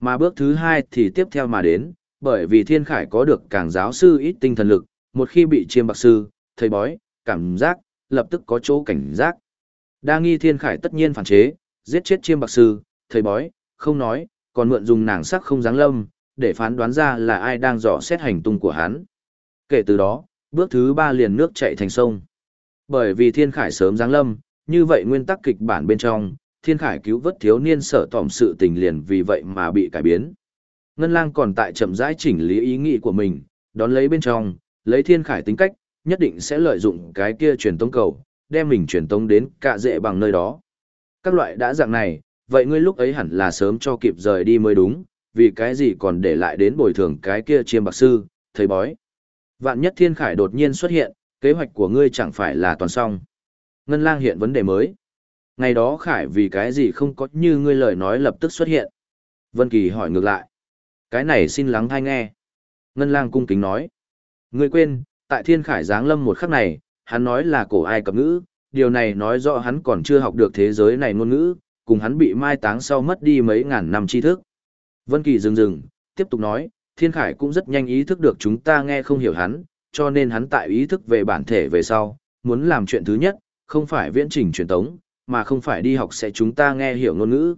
S1: Mà bước thứ hai thì tiếp theo mà đến, bởi vì Thiên Khải có được càng giáo sư ít tinh thần lực, một khi bị chiêm bạc sư, thầy bói, cảm giác, lập tức có chỗ cảnh giác. Đa nghi Thiên Khải tất nhiên phản chế, giết chết chiêm bạc sư, thầy bói, không nói, còn mượn dùng nàng sắc không dáng lâm, để phán đoán ra là ai đang dò xét hành tung của hắn. Kể từ đó, bước thứ ba liền nước chạy thành sông. Bởi vì Thiên Khải sớm giáng lâm, như vậy nguyên tắc kịch bản bên trong, Thiên Khải cứu vớt thiếu niên sở tỏm sự tình liền vì vậy mà bị cải biến. Ngân Lang còn tại chậm rãi chỉnh lý ý nghĩ của mình, đón lấy bên trong, lấy Thiên Khải tính cách, nhất định sẽ lợi dụng cái kia truyền tống cầu, đem mình truyền tống đến cạ dệ bằng nơi đó. Các loại đã dạng này, vậy ngươi lúc ấy hẳn là sớm cho kịp rời đi mới đúng, vì cái gì còn để lại đến bồi thường cái kia chiêm bạc sư, thầy bói. Vạn nhất thiên khải đột nhiên xuất hiện, kế hoạch của ngươi chẳng phải là toàn xong. Ngân lang hiện vấn đề mới. Ngày đó khải vì cái gì không có như ngươi lời nói lập tức xuất hiện. Vân Kỳ hỏi ngược lại. Cái này xin lắng hay nghe. Ngân lang cung kính nói. Ngươi quên, tại thiên khải giáng lâm một khắc này, hắn nói là cổ ai cập ngữ, điều này nói rõ hắn còn chưa học được thế giới này ngôn ngữ, cùng hắn bị mai táng sau mất đi mấy ngàn năm tri thức. Vân Kỳ dừng dừng, tiếp tục nói, Thiên Khải cũng rất nhanh ý thức được chúng ta nghe không hiểu hắn, cho nên hắn tại ý thức về bản thể về sau, muốn làm chuyện thứ nhất, không phải viễn trình truyền tống, mà không phải đi học sẽ chúng ta nghe hiểu ngôn ngữ.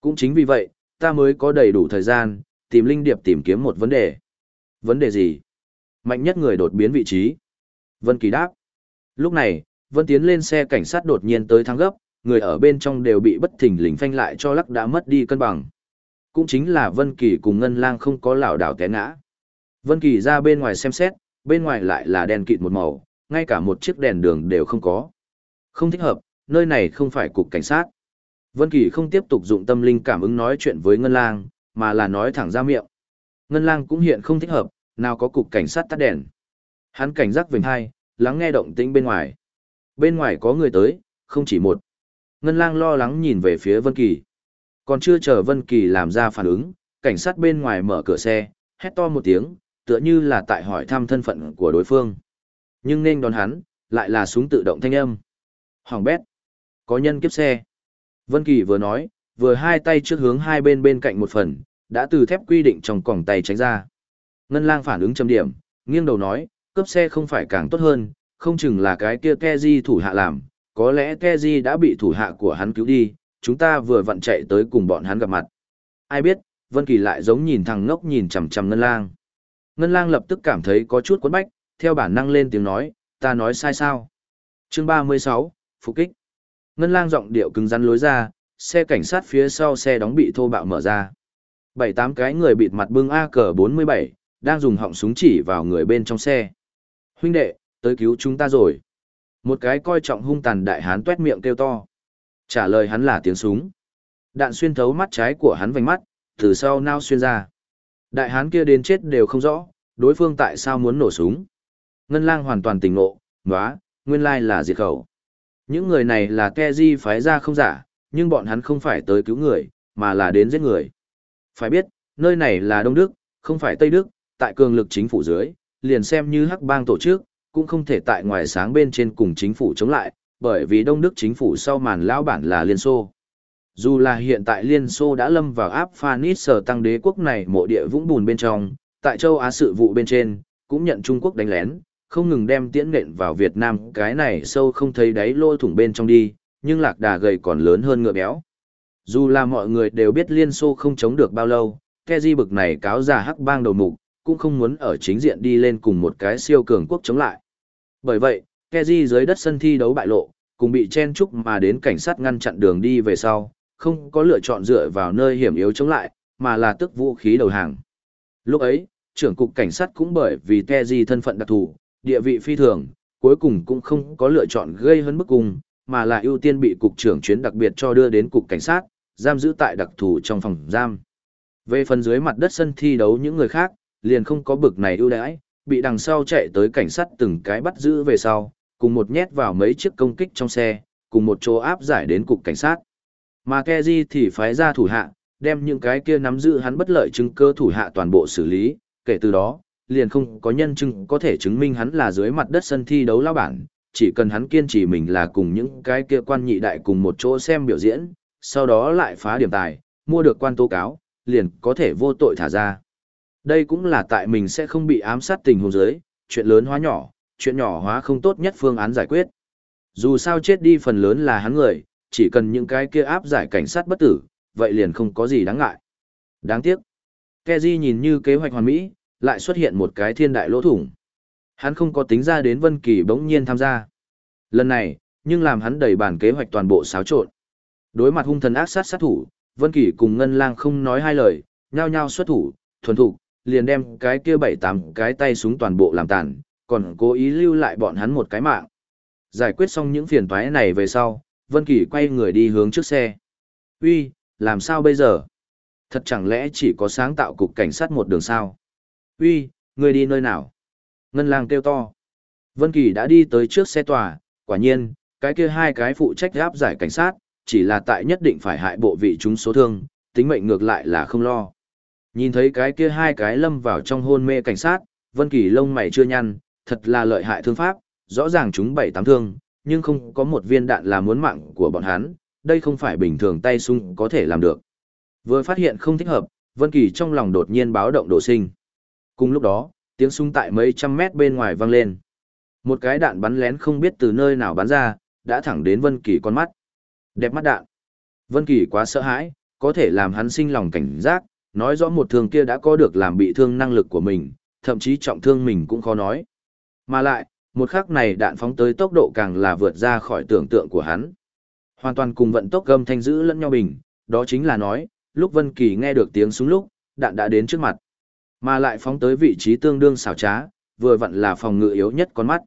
S1: Cũng chính vì vậy, ta mới có đầy đủ thời gian, tìm linh điệp tìm kiếm một vấn đề. Vấn đề gì? Mạnh nhất người đột biến vị trí. Vân Kỳ đáp. Lúc này, Vân tiến lên xe cảnh sát đột nhiên tới thang gấp, người ở bên trong đều bị bất thình lình phanh lại cho lắc đã mất đi cân bằng. Cũng chính là Vân Kỳ cùng Ngân Lang không có lảo đảo té ngã. Vân Kỳ ra bên ngoài xem xét, bên ngoài lại là đèn kịt một màu, ngay cả một chiếc đèn đường đều không có. Không thích hợp, nơi này không phải cục cảnh sát. Vân Kỳ không tiếp tục dụng tâm linh cảm ứng nói chuyện với Ngân Lang, mà là nói thẳng ra miệng. Ngân Lang cũng hiện không thích hợp, nào có cục cảnh sát tắt đèn. Hắn cảnh giác vểnh hai, lắng nghe động tĩnh bên ngoài. Bên ngoài có người tới, không chỉ một. Ngân lang lo lắng nhìn về phía Vân Kỳ. Còn chưa chờ Vân Kỳ làm ra phản ứng, cảnh sát bên ngoài mở cửa xe, hét to một tiếng, tựa như là tại hỏi thăm thân phận của đối phương. Nhưng nên đón hắn, lại là súng tự động thanh âm. Hoàng bét. Có nhân kiếp xe. Vân Kỳ vừa nói, vừa hai tay trước hướng hai bên bên cạnh một phần, đã từ thép quy định trong còng tay tránh ra. Ngân lang phản ứng chấm điểm, nghiêng đầu nói, cướp xe không phải càng tốt hơn, không chừng là cái kia Keji thủ hạ làm, có lẽ Keji đã bị thủ hạ của hắn cứu đi, chúng ta vừa vặn chạy tới cùng bọn hắn gặp mặt. Ai biết, Vân Kỳ lại giống nhìn thằng ngốc nhìn chằm chằm Ngân Lang. Ngân Lang lập tức cảm thấy có chút quấn bách, theo bản năng lên tiếng nói, ta nói sai sao? Chương 36, phục kích. Ngân Lang giọng điệu cứng rắn lối ra, xe cảnh sát phía sau xe đóng bị thô bạo mở ra. Bảy tám cái người bịt mặt bưng AK-47, đang dùng họng súng chỉ vào người bên trong xe. Huynh đệ, tới cứu chúng ta rồi. Một cái coi trọng hung tàn đại hán tuét miệng kêu to. Trả lời hắn là tiếng súng. Đạn xuyên thấu mắt trái của hắn vành mắt, từ sau nao xuyên ra. Đại hán kia đến chết đều không rõ, đối phương tại sao muốn nổ súng. Ngân lang hoàn toàn tỉnh ngộ, nóa, nguyên lai là diệt khẩu. Những người này là Keji phái ra không giả, nhưng bọn hắn không phải tới cứu người, mà là đến giết người. Phải biết, nơi này là Đông Đức, không phải Tây Đức, tại cường lực chính phủ dưới, liền xem như hắc bang tổ chức, cũng không thể tại ngoài sáng bên trên cùng chính phủ chống lại, bởi vì Đông Đức chính phủ sau màn lão bản là Liên Xô. Dù là hiện tại Liên Xô đã lâm vào áp Phanis sở tăng đế quốc này mộ địa vũng bùn bên trong, tại châu Á sự vụ bên trên, cũng nhận Trung Quốc đánh lén, không ngừng đem tiễn nện vào Việt Nam cái này sâu không thấy đáy lôi thủng bên trong đi, nhưng lạc đà gầy còn lớn hơn ngựa béo. Dù là mọi người đều biết Liên Xô không chống được bao lâu, Keji bực này cáo già hắc bang đầu mục, cũng không muốn ở chính diện đi lên cùng một cái siêu cường quốc chống lại. Bởi vậy, Keji dưới đất sân thi đấu bại lộ, cùng bị chen chúc mà đến cảnh sát ngăn chặn đường đi về sau, không có lựa chọn dựa vào nơi hiểm yếu chống lại, mà là tức vũ khí đầu hàng. Lúc ấy, trưởng cục cảnh sát cũng bởi vì Keji thân phận đặc thù, địa vị phi thường, cuối cùng cũng không có lựa chọn gây hấn bức cùng mà là ưu tiên bị cục trưởng chuyến đặc biệt cho đưa đến cục cảnh sát, giam giữ tại đặc thù trong phòng giam. Về phần dưới mặt đất sân thi đấu những người khác, liền không có bực này ưu đãi, bị đằng sau chạy tới cảnh sát từng cái bắt giữ về sau, cùng một nhét vào mấy chiếc công kích trong xe, cùng một chỗ áp giải đến cục cảnh sát. Mà Keji thì phái ra thủ hạ, đem những cái kia nắm giữ hắn bất lợi chứng cơ thủ hạ toàn bộ xử lý, kể từ đó, liền không có nhân chứng có thể chứng minh hắn là dưới mặt đất sân thi đấu lao bản, chỉ cần hắn kiên trì mình là cùng những cái kia quan nhị đại cùng một chỗ xem biểu diễn, sau đó lại phá điểm tài, mua được quan tố cáo, liền có thể vô tội thả ra. Đây cũng là tại mình sẽ không bị ám sát tình huống giới, chuyện lớn hóa nhỏ, chuyện nhỏ hóa không tốt nhất phương án giải quyết. Dù sao chết đi phần lớn là hắn người, chỉ cần những cái kia áp giải cảnh sát bất tử, vậy liền không có gì đáng ngại. Đáng tiếc. Keji nhìn như kế hoạch hoàn mỹ, lại xuất hiện một cái thiên đại lỗ thủng. Hắn không có tính ra đến Vân Kỳ bỗng nhiên tham gia. Lần này, nhưng làm hắn đầy bản kế hoạch toàn bộ xáo trộn. Đối mặt hung thần ác sát sát thủ, Vân Kỳ cùng Ngân Lang không nói hai lời, nhao nhao xuất thủ, thuần thủ, liền đem cái kia bảy tám cái tay súng toàn bộ làm tàn, còn cố ý lưu lại bọn hắn một cái mạng. Giải quyết xong những phiền toái này về sau, Vân Kỳ quay người đi hướng trước xe. "Uy, làm sao bây giờ? Thật chẳng lẽ chỉ có sáng tạo cục cảnh sát một đường sao? Uy, ngươi đi nơi nào?" Ngân Lang kêu to. Vân Kỳ đã đi tới trước xe tòa, quả nhiên, cái kia hai cái phụ trách áp giải cảnh sát, chỉ là tại nhất định phải hại bộ vị chúng số thương, tính mệnh ngược lại là không lo. Nhìn thấy cái kia hai cái lâm vào trong hôn mê cảnh sát, Vân Kỳ lông mày chưa nhăn, thật là lợi hại thương pháp, rõ ràng chúng bảy tám thương, nhưng không có một viên đạn là muốn mạng của bọn hắn, đây không phải bình thường tay súng có thể làm được. Vừa phát hiện không thích hợp, Vân Kỳ trong lòng đột nhiên báo động độ sinh. Cùng lúc đó, tiếng súng tại mấy trăm mét bên ngoài vang lên. Một cái đạn bắn lén không biết từ nơi nào bắn ra, đã thẳng đến Vân Kỳ con mắt. Đẹp mắt đạn. Vân Kỳ quá sợ hãi, có thể làm hắn sinh lòng cảnh giác, nói rõ một thương kia đã có được làm bị thương năng lực của mình, thậm chí trọng thương mình cũng khó nói. Mà lại, một khắc này đạn phóng tới tốc độ càng là vượt ra khỏi tưởng tượng của hắn. Hoàn toàn cùng vận tốc gầm thanh giữ lẫn nhau bình, đó chính là nói, lúc Vân Kỳ nghe được tiếng súng lúc, đạn đã đến trước mặt. Mà lại phóng tới vị trí tương đương xảo trá, vừa vặn là phòng ngự yếu nhất con mắt.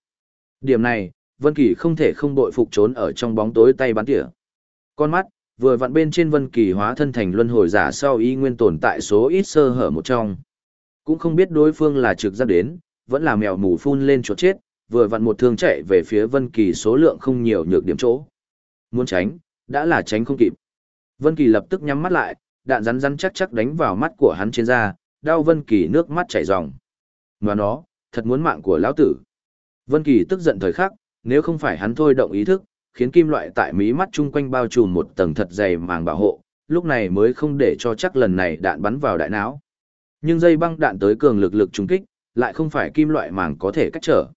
S1: Điểm này, Vân Kỳ không thể không bội phục trốn ở trong bóng tối tay bắn tỉa. Con mắt, vừa vặn bên trên Vân Kỳ hóa thân thành luân hồi giả sau y nguyên tồn tại số ít sơ hở một trong. Cũng không biết đối phương là trực giác đến, vẫn là mèo mù phun lên chỗ chết, vừa vặn một thương chạy về phía Vân Kỳ số lượng không nhiều nhược điểm chỗ. Muốn tránh, đã là tránh không kịp. Vân Kỳ lập tức nhắm mắt lại, đạn rắn rắn chắc chắc đánh vào mắt của hắn trên da, đau Vân Kỳ nước mắt chảy ròng. Mà nó, thật muốn mạng của lão tử. Vân Kỳ tức giận thời khắc, nếu không phải hắn thôi động ý thức, khiến kim loại tại mí mắt chung quanh bao trùm một tầng thật dày màng bảo hộ, lúc này mới không để cho chắc lần này đạn bắn vào đại não. Nhưng dây băng đạn tới cường lực lực trùng kích, lại không phải kim loại màng có thể cách trở.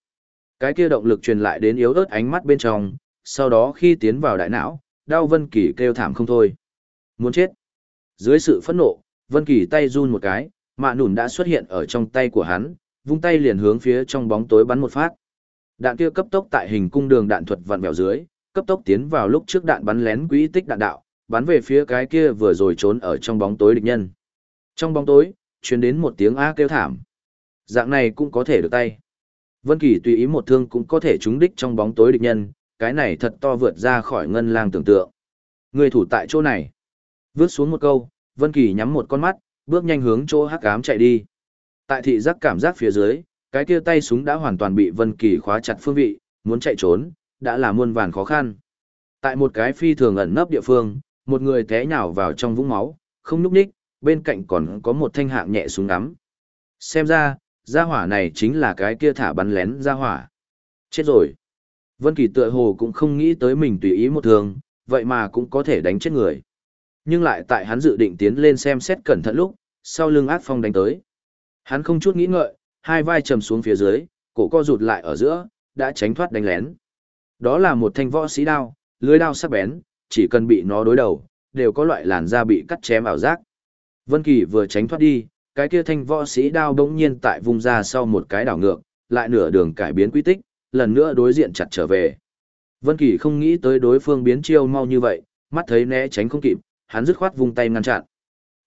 S1: Cái kia động lực truyền lại đến yếu ớt ánh mắt bên trong, sau đó khi tiến vào đại não, Đao Vân Kỳ kêu thảm không thôi. Muốn chết. Dưới sự phẫn nộ, Vân Kỳ tay run một cái, mạ nùn đã xuất hiện ở trong tay của hắn, vung tay liền hướng phía trong bóng tối bắn một phát. Đạn kia cấp tốc tại hình cung đường đạn thuật vặn vẹo dưới, cấp tốc tiến vào lúc trước đạn bắn lén quỹ tích đạn đạo, bắn về phía cái kia vừa rồi trốn ở trong bóng tối địch nhân. Trong bóng tối, truyền đến một tiếng a kêu thảm. Dạng này cũng có thể được tay. Vân Kỳ tùy ý một thương cũng có thể trúng đích trong bóng tối địch nhân, cái này thật to vượt ra khỏi ngân lang tưởng tượng. Người thủ tại chỗ này. Vướt xuống một câu, Vân Kỳ nhắm một con mắt, bước nhanh hướng chỗ hắc ám chạy đi. Tại thị giác cảm giác phía dưới, cái kia tay súng đã hoàn toàn bị Vân Kỳ khóa chặt phương vị, muốn chạy trốn, đã là muôn vàn khó khăn. Tại một cái phi thường ẩn nấp địa phương, một người té nhào vào trong vũng máu, không nhúc nhích, bên cạnh còn có một thanh hạng nhẹ súng ngắm. Xem ra, gia hỏa này chính là cái kia thả bắn lén gia hỏa. Chết rồi. Vân Kỳ tựa hồ cũng không nghĩ tới mình tùy ý một thường, vậy mà cũng có thể đánh chết người. Nhưng lại tại hắn dự định tiến lên xem xét cẩn thận lúc, sau lưng ác phong đánh tới. Hắn không chút nghĩ ngợi, hai vai trầm xuống phía dưới, cổ co rụt lại ở giữa, đã tránh thoát đánh lén. Đó là một thanh võ sĩ đao, lưới đao sắc bén, chỉ cần bị nó đối đầu, đều có loại làn da bị cắt chém ảo giác. Vân Kỳ vừa tránh thoát đi, cái kia thanh võ sĩ đao bỗng nhiên tại vùng ra sau một cái đảo ngược, lại nửa đường cải biến quy tích, lần nữa đối diện chặt trở về. Vân Kỳ không nghĩ tới đối phương biến chiêu mau như vậy, mắt thấy né tránh không kịp, hắn dứt khoát vung tay ngăn chặn.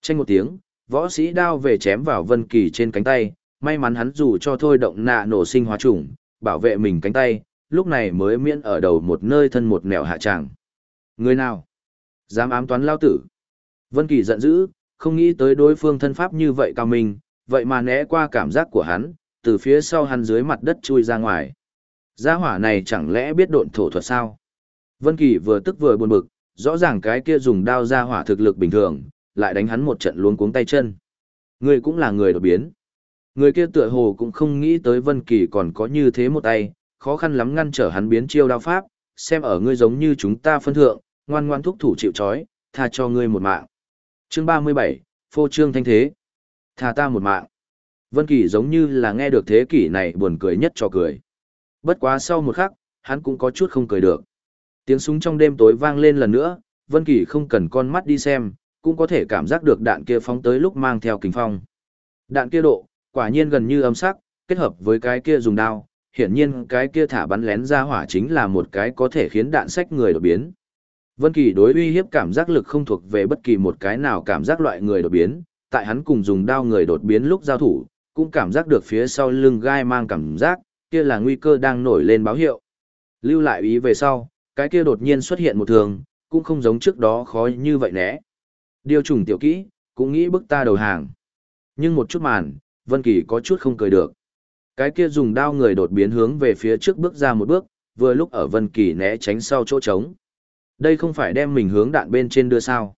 S1: Chênh một tiếng, võ sĩ đao về chém vào Vân Kỳ trên cánh tay, may mắn hắn dù cho thôi động nạ nổ sinh hóa trùng, bảo vệ mình cánh tay, lúc này mới miễn ở đầu một nơi thân một nẻo hạ trạng. Người nào? Dám ám toán lao tử. Vân Kỳ giận dữ, không nghĩ tới đối phương thân pháp như vậy cao minh, vậy mà né qua cảm giác của hắn, từ phía sau hắn dưới mặt đất chui ra ngoài. Gia hỏa này chẳng lẽ biết độn thổ thuật sao? Vân Kỳ vừa tức vừa buồn bực, rõ ràng cái kia dùng đao ra hỏa thực lực bình thường, lại đánh hắn một trận luống cuống tay chân. Người cũng là người đột biến. Người kia tựa hồ cũng không nghĩ tới Vân Kỳ còn có như thế một tay, khó khăn lắm ngăn trở hắn biến chiêu đao pháp, xem ở ngươi giống như chúng ta phân thượng, ngoan ngoan thúc thủ chịu trói, tha cho ngươi một mạng. Chương 37, phô trương thanh thế. Tha ta một mạng. Vân Kỳ giống như là nghe được thế kỷ này buồn cười nhất cho cười. Bất quá sau một khắc, hắn cũng có chút không cười được. Tiếng súng trong đêm tối vang lên lần nữa, Vân Kỳ không cần con mắt đi xem, cũng có thể cảm giác được đạn kia phóng tới lúc mang theo kình phong. Đạn kia độ, quả nhiên gần như âm sắc, kết hợp với cái kia dùng đao, hiển nhiên cái kia thả bắn lén ra hỏa chính là một cái có thể khiến đạn sách người đột biến. Vân Kỳ đối uy hiếp cảm giác lực không thuộc về bất kỳ một cái nào cảm giác loại người đột biến, tại hắn cùng dùng đao người đột biến lúc giao thủ, cũng cảm giác được phía sau lưng gai mang cảm giác, kia là nguy cơ đang nổi lên báo hiệu. Lưu lại ý về sau, cái kia đột nhiên xuất hiện một thường, cũng không giống trước đó khó như vậy né. Điều trùng tiểu kỹ, cũng nghĩ bức ta đầu hàng. Nhưng một chút màn, Vân Kỳ có chút không cười được. Cái kia dùng đao người đột biến hướng về phía trước bước ra một bước, vừa lúc ở Vân Kỳ né tránh sau chỗ trống. Đây không phải đem mình hướng đạn bên trên đưa sao.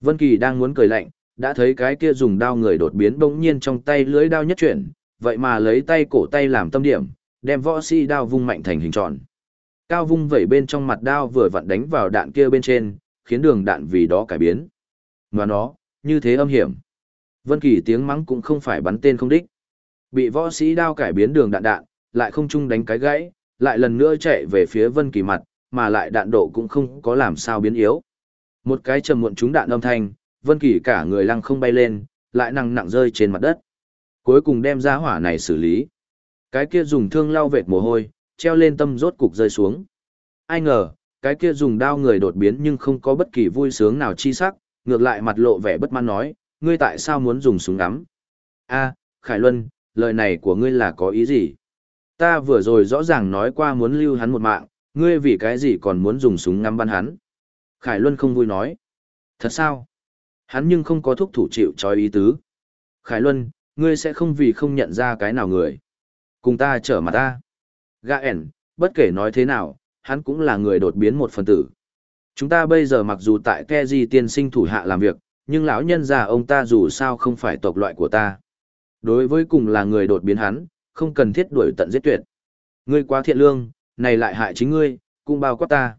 S1: Vân Kỳ đang muốn cười lạnh, đã thấy cái kia dùng đao người đột biến bỗng nhiên trong tay lưới đao nhất chuyển, vậy mà lấy tay cổ tay làm tâm điểm, đem võ sĩ đao vung mạnh thành hình tròn. Cao vung vẩy bên trong mặt đao vừa vặn đánh vào đạn kia bên trên, khiến đường đạn vì đó cải biến. Ngoài nó, như thế âm hiểm. Vân Kỳ tiếng mắng cũng không phải bắn tên không đích. Bị võ sĩ đao cải biến đường đạn đạn, lại không chung đánh cái gãy, lại lần nữa chạy về phía Vân Kỳ mặt, mà lại đạn độ cũng không có làm sao biến yếu. Một cái trầm muộn trúng đạn âm thanh, Vân Kỳ cả người lăng không bay lên, lại nặng nặng rơi trên mặt đất. Cuối cùng đem ra hỏa này xử lý. Cái kia dùng thương lau vệt mồ hôi, treo lên tâm rốt cục rơi xuống. Ai ngờ, cái kia dùng đao người đột biến nhưng không có bất kỳ vui sướng nào chi sắc, ngược lại mặt lộ vẻ bất mãn nói, ngươi tại sao muốn dùng súng ngắm? A, Khải Luân, lời này của ngươi là có ý gì? Ta vừa rồi rõ ràng nói qua muốn lưu hắn một mạng, ngươi vì cái gì còn muốn dùng súng ngắm bắn hắn? Khải Luân không vui nói. Thật sao? Hắn nhưng không có thúc thủ chịu trói ý tứ. Khải Luân, ngươi sẽ không vì không nhận ra cái nào người. Cùng ta trở mặt ta. Gã ẻn, bất kể nói thế nào, hắn cũng là người đột biến một phần tử. Chúng ta bây giờ mặc dù tại ke di tiên sinh thủ hạ làm việc, nhưng lão nhân già ông ta dù sao không phải tộc loại của ta. Đối với cùng là người đột biến hắn, không cần thiết đuổi tận giết tuyệt. Ngươi quá thiện lương, này lại hại chính ngươi, cũng bao quát ta.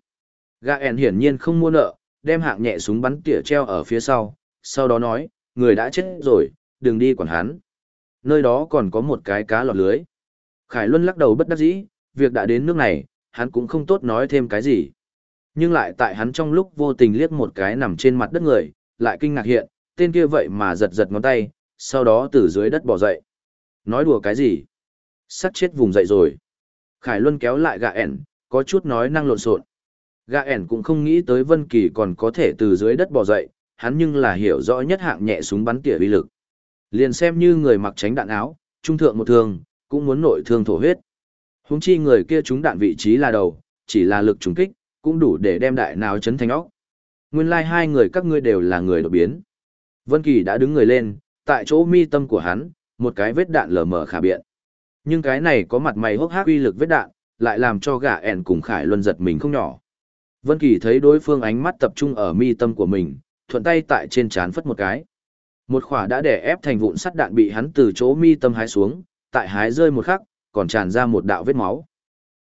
S1: Gã ẻn hiển nhiên không mua nợ, đem hạng nhẹ súng bắn tỉa treo ở phía sau, sau đó nói, người đã chết rồi, đừng đi quản hắn. Nơi đó còn có một cái cá lọt lưới. Khải Luân lắc đầu bất đắc dĩ, việc đã đến nước này, hắn cũng không tốt nói thêm cái gì. Nhưng lại tại hắn trong lúc vô tình liếc một cái nằm trên mặt đất người, lại kinh ngạc hiện, tên kia vậy mà giật giật ngón tay, sau đó từ dưới đất bỏ dậy. Nói đùa cái gì? Sắt chết vùng dậy rồi. Khải Luân kéo lại gà ẻn, có chút nói năng lộn xộn. Gà ẻn cũng không nghĩ tới Vân Kỳ còn có thể từ dưới đất bò dậy, hắn nhưng là hiểu rõ nhất hạng nhẹ súng bắn tỉa uy lực. Liền xem như người mặc tránh đạn áo, trung thượng một thương, cũng muốn nội thương thổ huyết. Huống chi người kia trúng đạn vị trí là đầu, chỉ là lực trúng kích, cũng đủ để đem đại não chấn thành óc. Nguyên lai like hai người các ngươi đều là người đột biến. Vân Kỳ đã đứng người lên, tại chỗ mi tâm của hắn, một cái vết đạn lờ mờ khả biện. Nhưng cái này có mặt mày hốc hác uy lực vết đạn, lại làm cho gã ẻn cùng Khải Luân giật mình không nhỏ. Vân Kỳ thấy đối phương ánh mắt tập trung ở mi tâm của mình, thuận tay tại trên trán phất một cái. Một khỏa đã đè ép thành vụn sắt đạn bị hắn từ chỗ mi tâm hái xuống, tại hái rơi một khắc, còn tràn ra một đạo vết máu.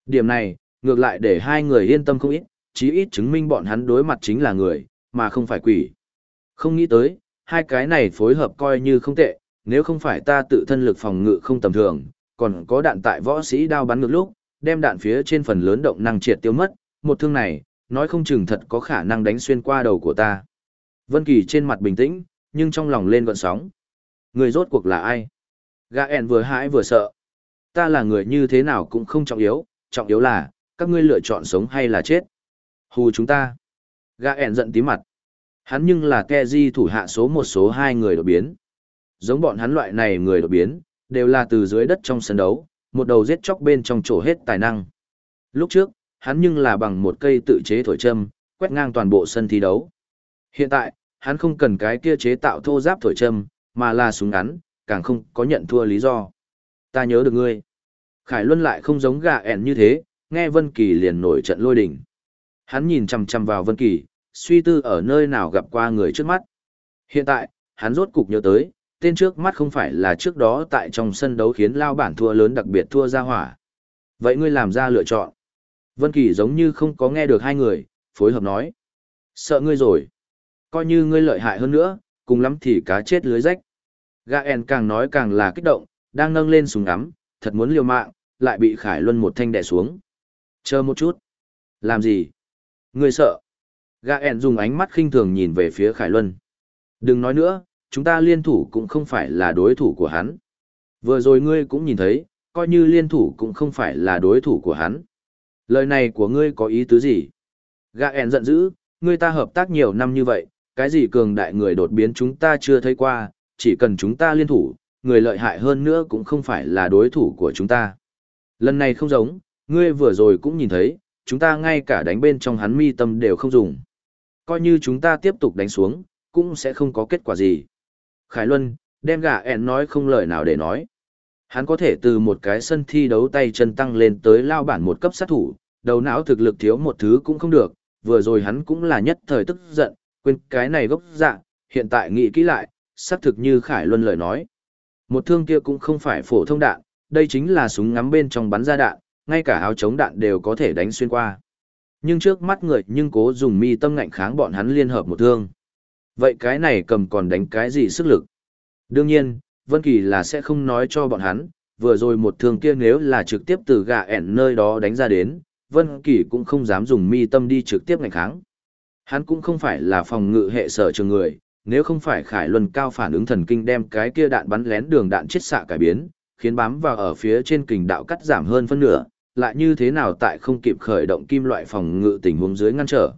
S1: Điểm này, ngược lại để hai người yên tâm không ít, chí ít chứng minh bọn hắn đối mặt chính là người, mà không phải quỷ. Không nghĩ tới, hai cái này phối hợp coi như không tệ, nếu không phải ta tự thân lực phòng ngự không tầm thường, còn có đạn tại võ sĩ đao bắn ngược lúc, đem đạn phía trên phần lớn động năng triệt tiêu mất, một thương này, nói không chừng thật có khả năng đánh xuyên qua đầu của ta. Vân Kỳ trên mặt bình tĩnh, nhưng trong lòng lên gợn sóng. Người rốt cuộc là ai? Gaen vừa hãi vừa sợ. Ta là người như thế nào cũng không trọng yếu, trọng yếu là, các ngươi lựa chọn sống hay là chết. Hù chúng ta. Gaen giận tí mặt. Hắn nhưng là Keji thủ hạ số một số hai người đột biến. Giống bọn hắn loại này người đột biến, đều là từ dưới đất trong sân đấu, một đầu giết chóc bên trong chỗ hết tài năng. Lúc trước, hắn nhưng là bằng một cây tự chế thổi châm, quét ngang toàn bộ sân thi đấu. Hiện tại, hắn không cần cái kia chế tạo thô giáp thổi châm, mà là súng ngắn, càng không có nhận thua lý do. Ta nhớ được ngươi. Khải Luân lại không giống gà ẻn như thế, nghe Vân Kỳ liền nổi trận lôi đình. Hắn nhìn chằm chằm vào Vân Kỳ, suy tư ở nơi nào gặp qua người trước mắt. Hiện tại, hắn rốt cục nhớ tới, tên trước mắt không phải là trước đó tại trong sân đấu khiến lao bản thua lớn đặc biệt thua ra hỏa. Vậy ngươi làm ra lựa chọn. Vân Kỳ giống như không có nghe được hai người, phối hợp nói. Sợ ngươi rồi. Coi như ngươi lợi hại hơn nữa, cùng lắm thì cá chết lưới rách. Gaen càng nói càng là kích động, đang nâng lên súng ngắm, thật muốn liều mạng, lại bị Khải Luân một thanh đè xuống. Chờ một chút. Làm gì? Ngươi sợ. Gaen dùng ánh mắt khinh thường nhìn về phía Khải Luân. Đừng nói nữa, chúng ta liên thủ cũng không phải là đối thủ của hắn. Vừa rồi ngươi cũng nhìn thấy, coi như liên thủ cũng không phải là đối thủ của hắn. Lời này của ngươi có ý tứ gì? Gaen giận dữ, ngươi ta hợp tác nhiều năm như vậy, cái gì cường đại người đột biến chúng ta chưa thấy qua, chỉ cần chúng ta liên thủ, người lợi hại hơn nữa cũng không phải là đối thủ của chúng ta. Lần này không giống, ngươi vừa rồi cũng nhìn thấy, chúng ta ngay cả đánh bên trong hắn mi tâm đều không dùng. Coi như chúng ta tiếp tục đánh xuống, cũng sẽ không có kết quả gì. Khải Luân, đem gà ẹn nói không lời nào để nói. Hắn có thể từ một cái sân thi đấu tay chân tăng lên tới lao bản một cấp sát thủ, đầu não thực lực thiếu một thứ cũng không được, vừa rồi hắn cũng là nhất thời tức giận, quên cái này gốc dạ, hiện tại nghĩ kỹ lại, xác thực như Khải Luân lời nói. Một thương kia cũng không phải phổ thông đạn, đây chính là súng ngắm bên trong bắn ra đạn, ngay cả áo chống đạn đều có thể đánh xuyên qua. Nhưng trước mắt người nhưng cố dùng mi tâm ngạnh kháng bọn hắn liên hợp một thương. Vậy cái này cầm còn đánh cái gì sức lực? Đương nhiên, Vân Kỳ là sẽ không nói cho bọn hắn, vừa rồi một thương kia nếu là trực tiếp từ gà ẻn nơi đó đánh ra đến, Vân Kỳ cũng không dám dùng mi tâm đi trực tiếp ngạnh kháng. Hắn cũng không phải là phòng ngự hệ sở trường người, nếu không phải Khải Luân cao phản ứng thần kinh đem cái kia đạn bắn lén đường đạn chết xạ cải biến, khiến bám vào ở phía trên kình đạo cắt giảm hơn phân nửa, lại như thế nào tại không kịp khởi động kim loại phòng ngự tình huống dưới ngăn trở.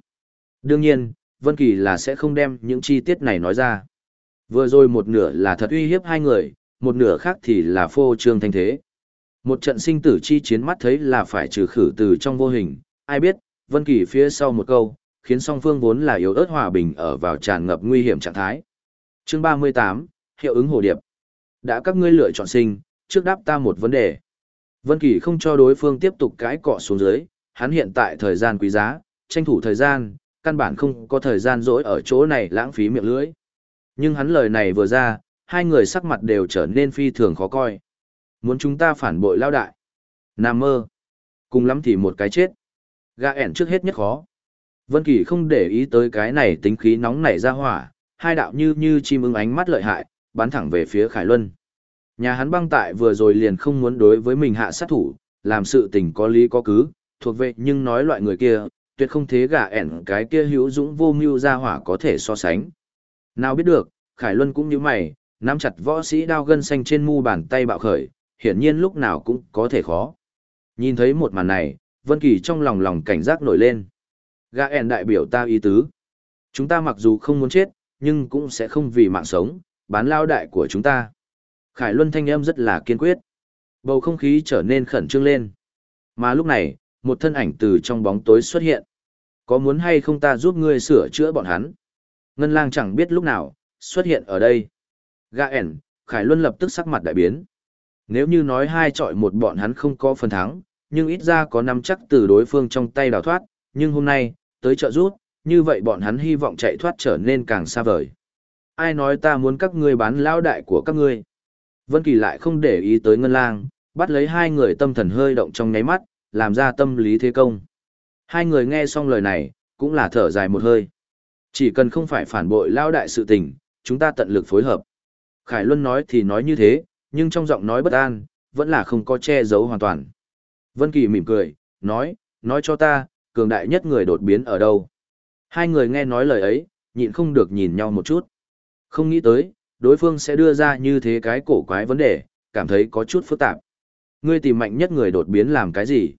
S1: Đương nhiên, Vân Kỳ là sẽ không đem những chi tiết này nói ra. Vừa rồi một nửa là thật uy hiếp hai người, một nửa khác thì là phô trương thanh thế. Một trận sinh tử chi chiến mắt thấy là phải trừ khử từ trong vô hình, ai biết, Vân Kỳ phía sau một câu, khiến song phương vốn là yếu ớt hòa bình ở vào tràn ngập nguy hiểm trạng thái. Chương 38, hiệu ứng hồ điệp. Đã các ngươi lựa chọn sinh, trước đáp ta một vấn đề. Vân Kỳ không cho đối phương tiếp tục cãi cọ xuống dưới, hắn hiện tại thời gian quý giá, tranh thủ thời gian, căn bản không có thời gian rỗi ở chỗ này lãng phí miệng lưỡi. Nhưng hắn lời này vừa ra, hai người sắc mặt đều trở nên phi thường khó coi. Muốn chúng ta phản bội lao đại. Nam mơ. Cùng lắm thì một cái chết. Gà ẻn trước hết nhất khó. Vân Kỳ không để ý tới cái này tính khí nóng nảy ra hỏa, hai đạo như như chim ưng ánh mắt lợi hại, bắn thẳng về phía Khải Luân. Nhà hắn băng tại vừa rồi liền không muốn đối với mình hạ sát thủ, làm sự tình có lý có cứ, thuộc về nhưng nói loại người kia, tuyệt không thế gà ẻn cái kia hữu dũng vô mưu ra hỏa có thể so sánh. Nào biết được, Khải Luân cũng như mày, nắm chặt võ sĩ đao gân xanh trên mu bàn tay bạo khởi, hiển nhiên lúc nào cũng có thể khó. Nhìn thấy một màn này, Vân Kỳ trong lòng lòng cảnh giác nổi lên. Gã ẻn đại biểu ta ý tứ. Chúng ta mặc dù không muốn chết, nhưng cũng sẽ không vì mạng sống, bán lao đại của chúng ta. Khải Luân thanh âm rất là kiên quyết. Bầu không khí trở nên khẩn trương lên. Mà lúc này, một thân ảnh từ trong bóng tối xuất hiện. Có muốn hay không ta giúp ngươi sửa chữa bọn hắn? Ngân lang chẳng biết lúc nào, xuất hiện ở đây. Gã ẻn, Khải Luân lập tức sắc mặt đại biến. Nếu như nói hai trọi một bọn hắn không có phần thắng, nhưng ít ra có nắm chắc từ đối phương trong tay đào thoát, nhưng hôm nay, tới trợ rút, như vậy bọn hắn hy vọng chạy thoát trở nên càng xa vời. Ai nói ta muốn các ngươi bán lao đại của các ngươi? Vân Kỳ lại không để ý tới Ngân Lang, bắt lấy hai người tâm thần hơi động trong nháy mắt, làm ra tâm lý thế công. Hai người nghe xong lời này, cũng là thở dài một hơi. Chỉ cần không phải phản bội lao đại sự tình, chúng ta tận lực phối hợp. Khải Luân nói thì nói như thế, nhưng trong giọng nói bất an, vẫn là không có che giấu hoàn toàn. Vân Kỳ mỉm cười, nói, nói cho ta, cường đại nhất người đột biến ở đâu. Hai người nghe nói lời ấy, nhịn không được nhìn nhau một chút. Không nghĩ tới, đối phương sẽ đưa ra như thế cái cổ quái vấn đề, cảm thấy có chút phức tạp. Ngươi tìm mạnh nhất người đột biến làm cái gì?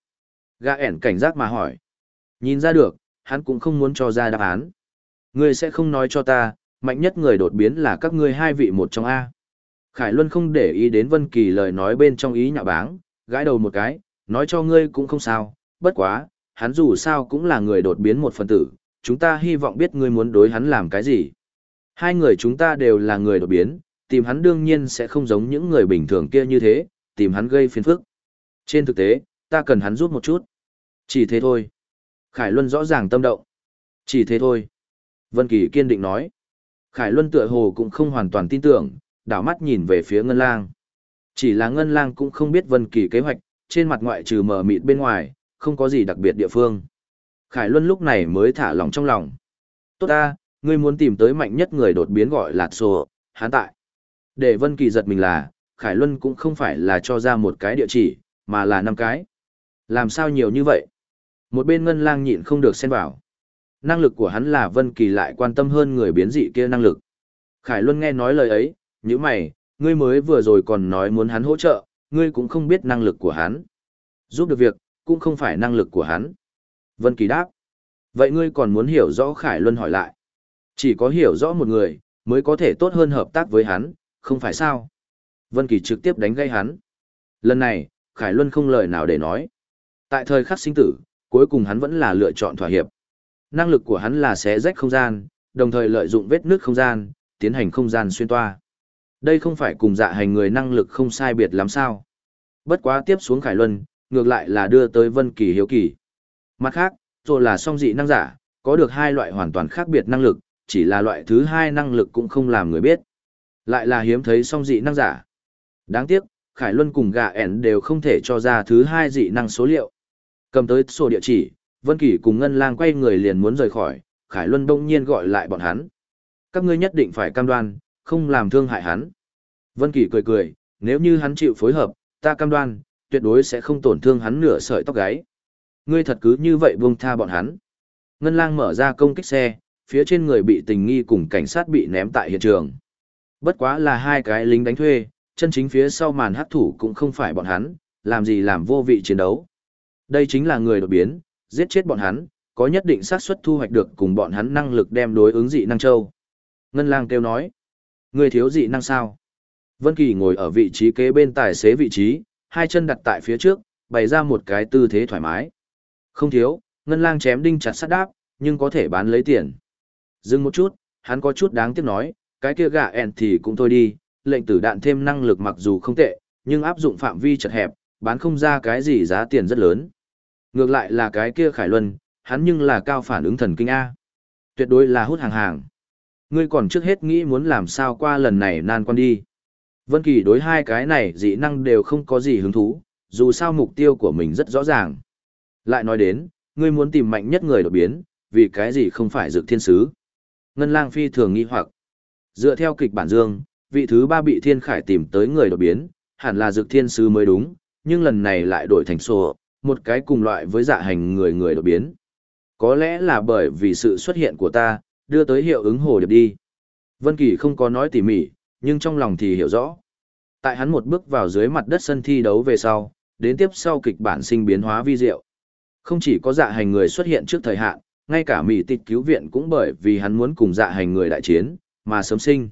S1: Gã ẻn cảnh giác mà hỏi. Nhìn ra được, hắn cũng không muốn cho ra đáp án. Ngươi sẽ không nói cho ta, mạnh nhất người đột biến là các ngươi hai vị một trong A. Khải Luân không để ý đến Vân Kỳ lời nói bên trong ý nhạo báng, gãi đầu một cái, nói cho ngươi cũng không sao, bất quá, hắn dù sao cũng là người đột biến một phần tử, chúng ta hy vọng biết ngươi muốn đối hắn làm cái gì. Hai người chúng ta đều là người đột biến, tìm hắn đương nhiên sẽ không giống những người bình thường kia như thế, tìm hắn gây phiền phức. Trên thực tế, ta cần hắn giúp một chút. Chỉ thế thôi. Khải Luân rõ ràng tâm động. Chỉ thế thôi. Vân Kỳ kiên định nói. Khải Luân tựa hồ cũng không hoàn toàn tin tưởng, đảo mắt nhìn về phía Ngân Lang. Chỉ là Ngân Lang cũng không biết Vân Kỳ kế hoạch, trên mặt ngoại trừ mờ mịt bên ngoài, không có gì đặc biệt địa phương. Khải Luân lúc này mới thả lòng trong lòng. Tốt ta, ngươi muốn tìm tới mạnh nhất người đột biến gọi là Sô, hán tại. Để Vân Kỳ giật mình là, Khải Luân cũng không phải là cho ra một cái địa chỉ, mà là năm cái. Làm sao nhiều như vậy? Một bên ngân lang nhịn không được xen vào. Năng lực của hắn là Vân Kỳ lại quan tâm hơn người biến dị kia năng lực. Khải Luân nghe nói lời ấy, như mày, ngươi mới vừa rồi còn nói muốn hắn hỗ trợ, ngươi cũng không biết năng lực của hắn. Giúp được việc, cũng không phải năng lực của hắn. Vân Kỳ đáp. Vậy ngươi còn muốn hiểu rõ Khải Luân hỏi lại. Chỉ có hiểu rõ một người, mới có thể tốt hơn hợp tác với hắn, không phải sao? Vân Kỳ trực tiếp đánh gây hắn. Lần này, Khải Luân không lời nào để nói. Tại thời khắc sinh tử, cuối cùng hắn vẫn là lựa chọn thỏa hiệp. Năng lực của hắn là xé rách không gian, đồng thời lợi dụng vết nứt không gian, tiến hành không gian xuyên toa. Đây không phải cùng dạ hành người năng lực không sai biệt lắm sao. Bất quá tiếp xuống Khải Luân, ngược lại là đưa tới Vân Kỳ hiếu kỳ. Mặt khác, rồi là song dị năng giả, có được hai loại hoàn toàn khác biệt năng lực, chỉ là loại thứ hai năng lực cũng không làm người biết. Lại là hiếm thấy song dị năng giả. Đáng tiếc, Khải Luân cùng gà ẻn đều không thể cho ra thứ hai dị năng số liệu. Cầm tới sổ địa chỉ, Vân Kỳ cùng Ngân Lang quay người liền muốn rời khỏi, Khải Luân bỗng nhiên gọi lại bọn hắn. Các ngươi nhất định phải cam đoan, không làm thương hại hắn. Vân Kỳ cười cười, nếu như hắn chịu phối hợp, ta cam đoan, tuyệt đối sẽ không tổn thương hắn nửa sợi tóc gáy. Ngươi thật cứ như vậy buông tha bọn hắn. Ngân lang mở ra công kích xe, phía trên người bị tình nghi cùng cảnh sát bị ném tại hiện trường. Bất quá là hai cái lính đánh thuê, chân chính phía sau màn hắc thủ cũng không phải bọn hắn, làm gì làm vô vị chiến đấu. Đây chính là người đột biến, giết chết bọn hắn, có nhất định xác suất thu hoạch được cùng bọn hắn năng lực đem đối ứng dị năng châu. Ngân lang kêu nói, người thiếu dị năng sao? Vân Kỳ ngồi ở vị trí kế bên tài xế vị trí, hai chân đặt tại phía trước, bày ra một cái tư thế thoải mái. Không thiếu, ngân lang chém đinh chặt sắt đáp, nhưng có thể bán lấy tiền. Dừng một chút, hắn có chút đáng tiếc nói, cái kia gạ ẹn thì cũng thôi đi, lệnh tử đạn thêm năng lực mặc dù không tệ, nhưng áp dụng phạm vi chật hẹp, bán không ra cái gì giá tiền rất lớn. Ngược lại là cái kia Khải Luân, hắn nhưng là cao phản ứng thần kinh A. Tuyệt đối là hút hàng hàng. Ngươi còn trước hết nghĩ muốn làm sao qua lần này nan quan đi. Vân Kỳ đối hai cái này dị năng đều không có gì hứng thú, dù sao mục tiêu của mình rất rõ ràng. Lại nói đến, ngươi muốn tìm mạnh nhất người đột biến, vì cái gì không phải dược thiên sứ. Ngân lang phi thường nghi hoặc. Dựa theo kịch bản dương, vị thứ ba bị thiên khải tìm tới người đột biến, hẳn là dược thiên sứ mới đúng, nhưng lần này lại đổi thành sổ, một cái cùng loại với dạ hành người người đột biến. Có lẽ là bởi vì sự xuất hiện của ta, đưa tới hiệu ứng hồ điệp đi. Vân Kỳ không có nói tỉ mỉ, nhưng trong lòng thì hiểu rõ. Tại hắn một bước vào dưới mặt đất sân thi đấu về sau, đến tiếp sau kịch bản sinh biến hóa vi diệu. Không chỉ có dạ hành người xuất hiện trước thời hạn, ngay cả mỹ tịch cứu viện cũng bởi vì hắn muốn cùng dạ hành người đại chiến, mà sớm sinh.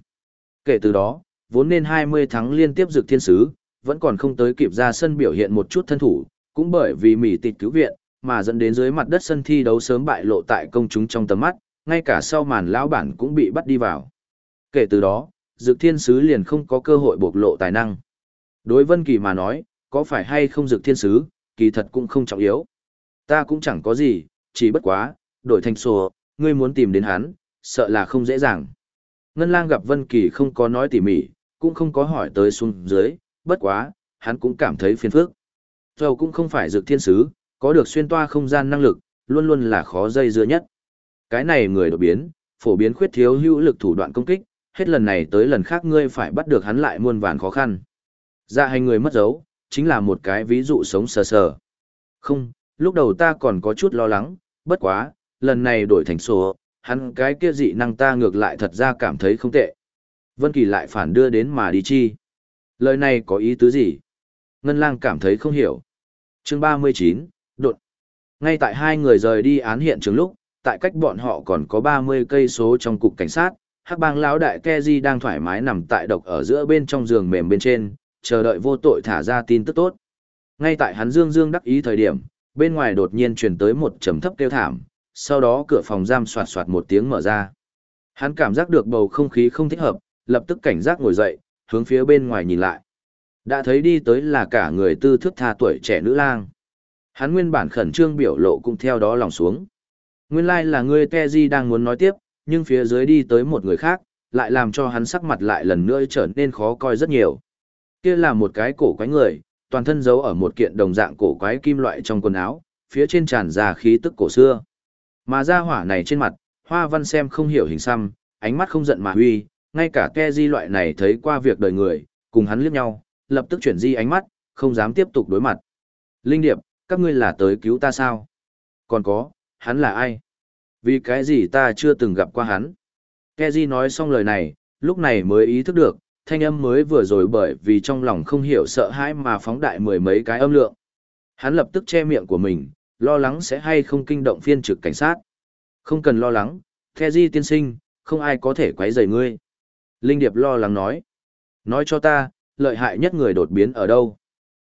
S1: Kể từ đó, vốn nên 20 tháng liên tiếp dược thiên sứ, vẫn còn không tới kịp ra sân biểu hiện một chút thân thủ, cũng bởi vì mỹ tịch cứu viện, mà dẫn đến dưới mặt đất sân thi đấu sớm bại lộ tại công chúng trong tầm mắt, ngay cả sau màn lão bản cũng bị bắt đi vào. Kể từ đó, dược thiên sứ liền không có cơ hội bộc lộ tài năng. Đối Vân Kỳ mà nói, có phải hay không dược thiên sứ, kỳ thật cũng không trọng yếu. Ta cũng chẳng có gì, chỉ bất quá, đổi thành sổ, ngươi muốn tìm đến hắn, sợ là không dễ dàng. Ngân lang gặp Vân Kỳ không có nói tỉ mỉ, cũng không có hỏi tới xuống dưới, bất quá, hắn cũng cảm thấy phiền phức. Dầu cũng không phải dược thiên sứ, có được xuyên toa không gian năng lực, luôn luôn là khó dây dưa nhất. Cái này người đột biến, phổ biến khuyết thiếu hữu lực thủ đoạn công kích, hết lần này tới lần khác ngươi phải bắt được hắn lại muôn vàn khó khăn. Dạ hành người mất dấu, chính là một cái ví dụ sống sờ sờ. Không, lúc đầu ta còn có chút lo lắng, bất quá, lần này đổi thành số, hắn cái kia dị năng ta ngược lại thật ra cảm thấy không tệ. Vân Kỳ lại phản đưa đến mà đi chi. Lời này có ý tứ gì? Ngân lang cảm thấy không hiểu. Chương 39, đột. Ngay tại hai người rời đi án hiện trường lúc, tại cách bọn họ còn có 30 cây số trong cục cảnh sát, hắc bang lão đại Keji đang thoải mái nằm tại độc ở giữa bên trong giường mềm bên trên, chờ đợi vô tội thả ra tin tức tốt. Ngay tại hắn dương dương đắc ý thời điểm, bên ngoài đột nhiên truyền tới một trầm thấp kêu thảm, sau đó cửa phòng giam soạt soạt một tiếng mở ra. Hắn cảm giác được bầu không khí không thích hợp, lập tức cảnh giác ngồi dậy, hướng phía bên ngoài nhìn lại. Đã thấy đi tới là cả người tư thức tha tuổi trẻ nữ lang. Hắn nguyên bản khẩn trương biểu lộ cũng theo đó lòng xuống. Nguyên lai like là người Teji đang muốn nói tiếp, nhưng phía dưới đi tới một người khác, lại làm cho hắn sắc mặt lại lần nữa trở nên khó coi rất nhiều. Kia là một cái cổ quái người, toàn thân giấu ở một kiện đồng dạng cổ quái kim loại trong quần áo, phía trên tràn ra khí tức cổ xưa. Mà ra hỏa này trên mặt, hoa văn xem không hiểu hình xăm, ánh mắt không giận mà huy, ngay cả ke di loại này thấy qua việc đời người, cùng hắn liếc nhau, lập tức chuyển di ánh mắt, không dám tiếp tục đối mặt. Linh Điệp, các ngươi là tới cứu ta sao? Còn có, hắn là ai? Vì cái gì ta chưa từng gặp qua hắn? Keji nói xong lời này, lúc này mới ý thức được, thanh âm mới vừa rồi bởi vì trong lòng không hiểu sợ hãi mà phóng đại mười mấy cái âm lượng. Hắn lập tức che miệng của mình, lo lắng sẽ hay không kinh động phiên trực cảnh sát. Không cần lo lắng, Keji tiên sinh, không ai có thể quấy rầy ngươi. Linh Điệp lo lắng nói. Nói cho ta, lợi hại nhất người đột biến ở đâu?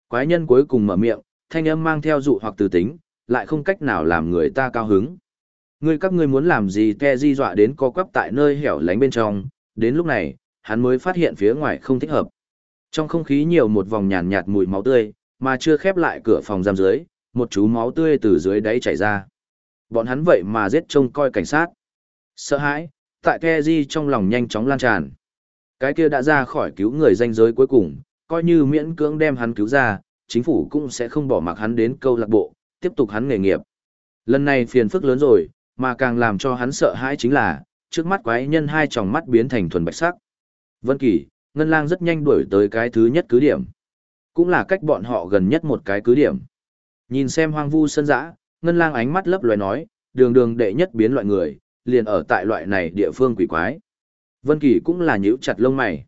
S1: Quái nhân cuối cùng mở miệng, thanh âm mang theo dụ hoặc từ tính, lại không cách nào làm người ta cao hứng. Ngươi các ngươi muốn làm gì ke di dọa đến co quắp tại nơi hẻo lánh bên trong, đến lúc này, hắn mới phát hiện phía ngoài không thích hợp. Trong không khí nhiều một vòng nhàn nhạt mùi máu tươi, mà chưa khép lại cửa phòng giam dưới, một chú máu tươi từ dưới đáy chảy ra. Bọn hắn vậy mà giết trông coi cảnh sát. Sợ hãi, tại Keji trong lòng nhanh chóng lan tràn. Cái kia đã ra khỏi cứu người danh giới cuối cùng, coi như miễn cưỡng đem hắn cứu ra, chính phủ cũng sẽ không bỏ mặc hắn đến câu lạc bộ, tiếp tục hắn nghề nghiệp. Lần này phiền phức lớn rồi, mà càng làm cho hắn sợ hãi chính là, trước mắt quái nhân hai tròng mắt biến thành thuần bạch sắc. Vân Kỳ, Ngân Lang rất nhanh đuổi tới cái thứ nhất cứ điểm. Cũng là cách bọn họ gần nhất một cái cứ điểm. Nhìn xem hoang vu sân dã, Ngân Lang ánh mắt lấp loé nói, đường đường đệ nhất biến loại người, liền ở tại loại này địa phương quỷ quái. Vân Kỳ cũng là nhíu chặt lông mày.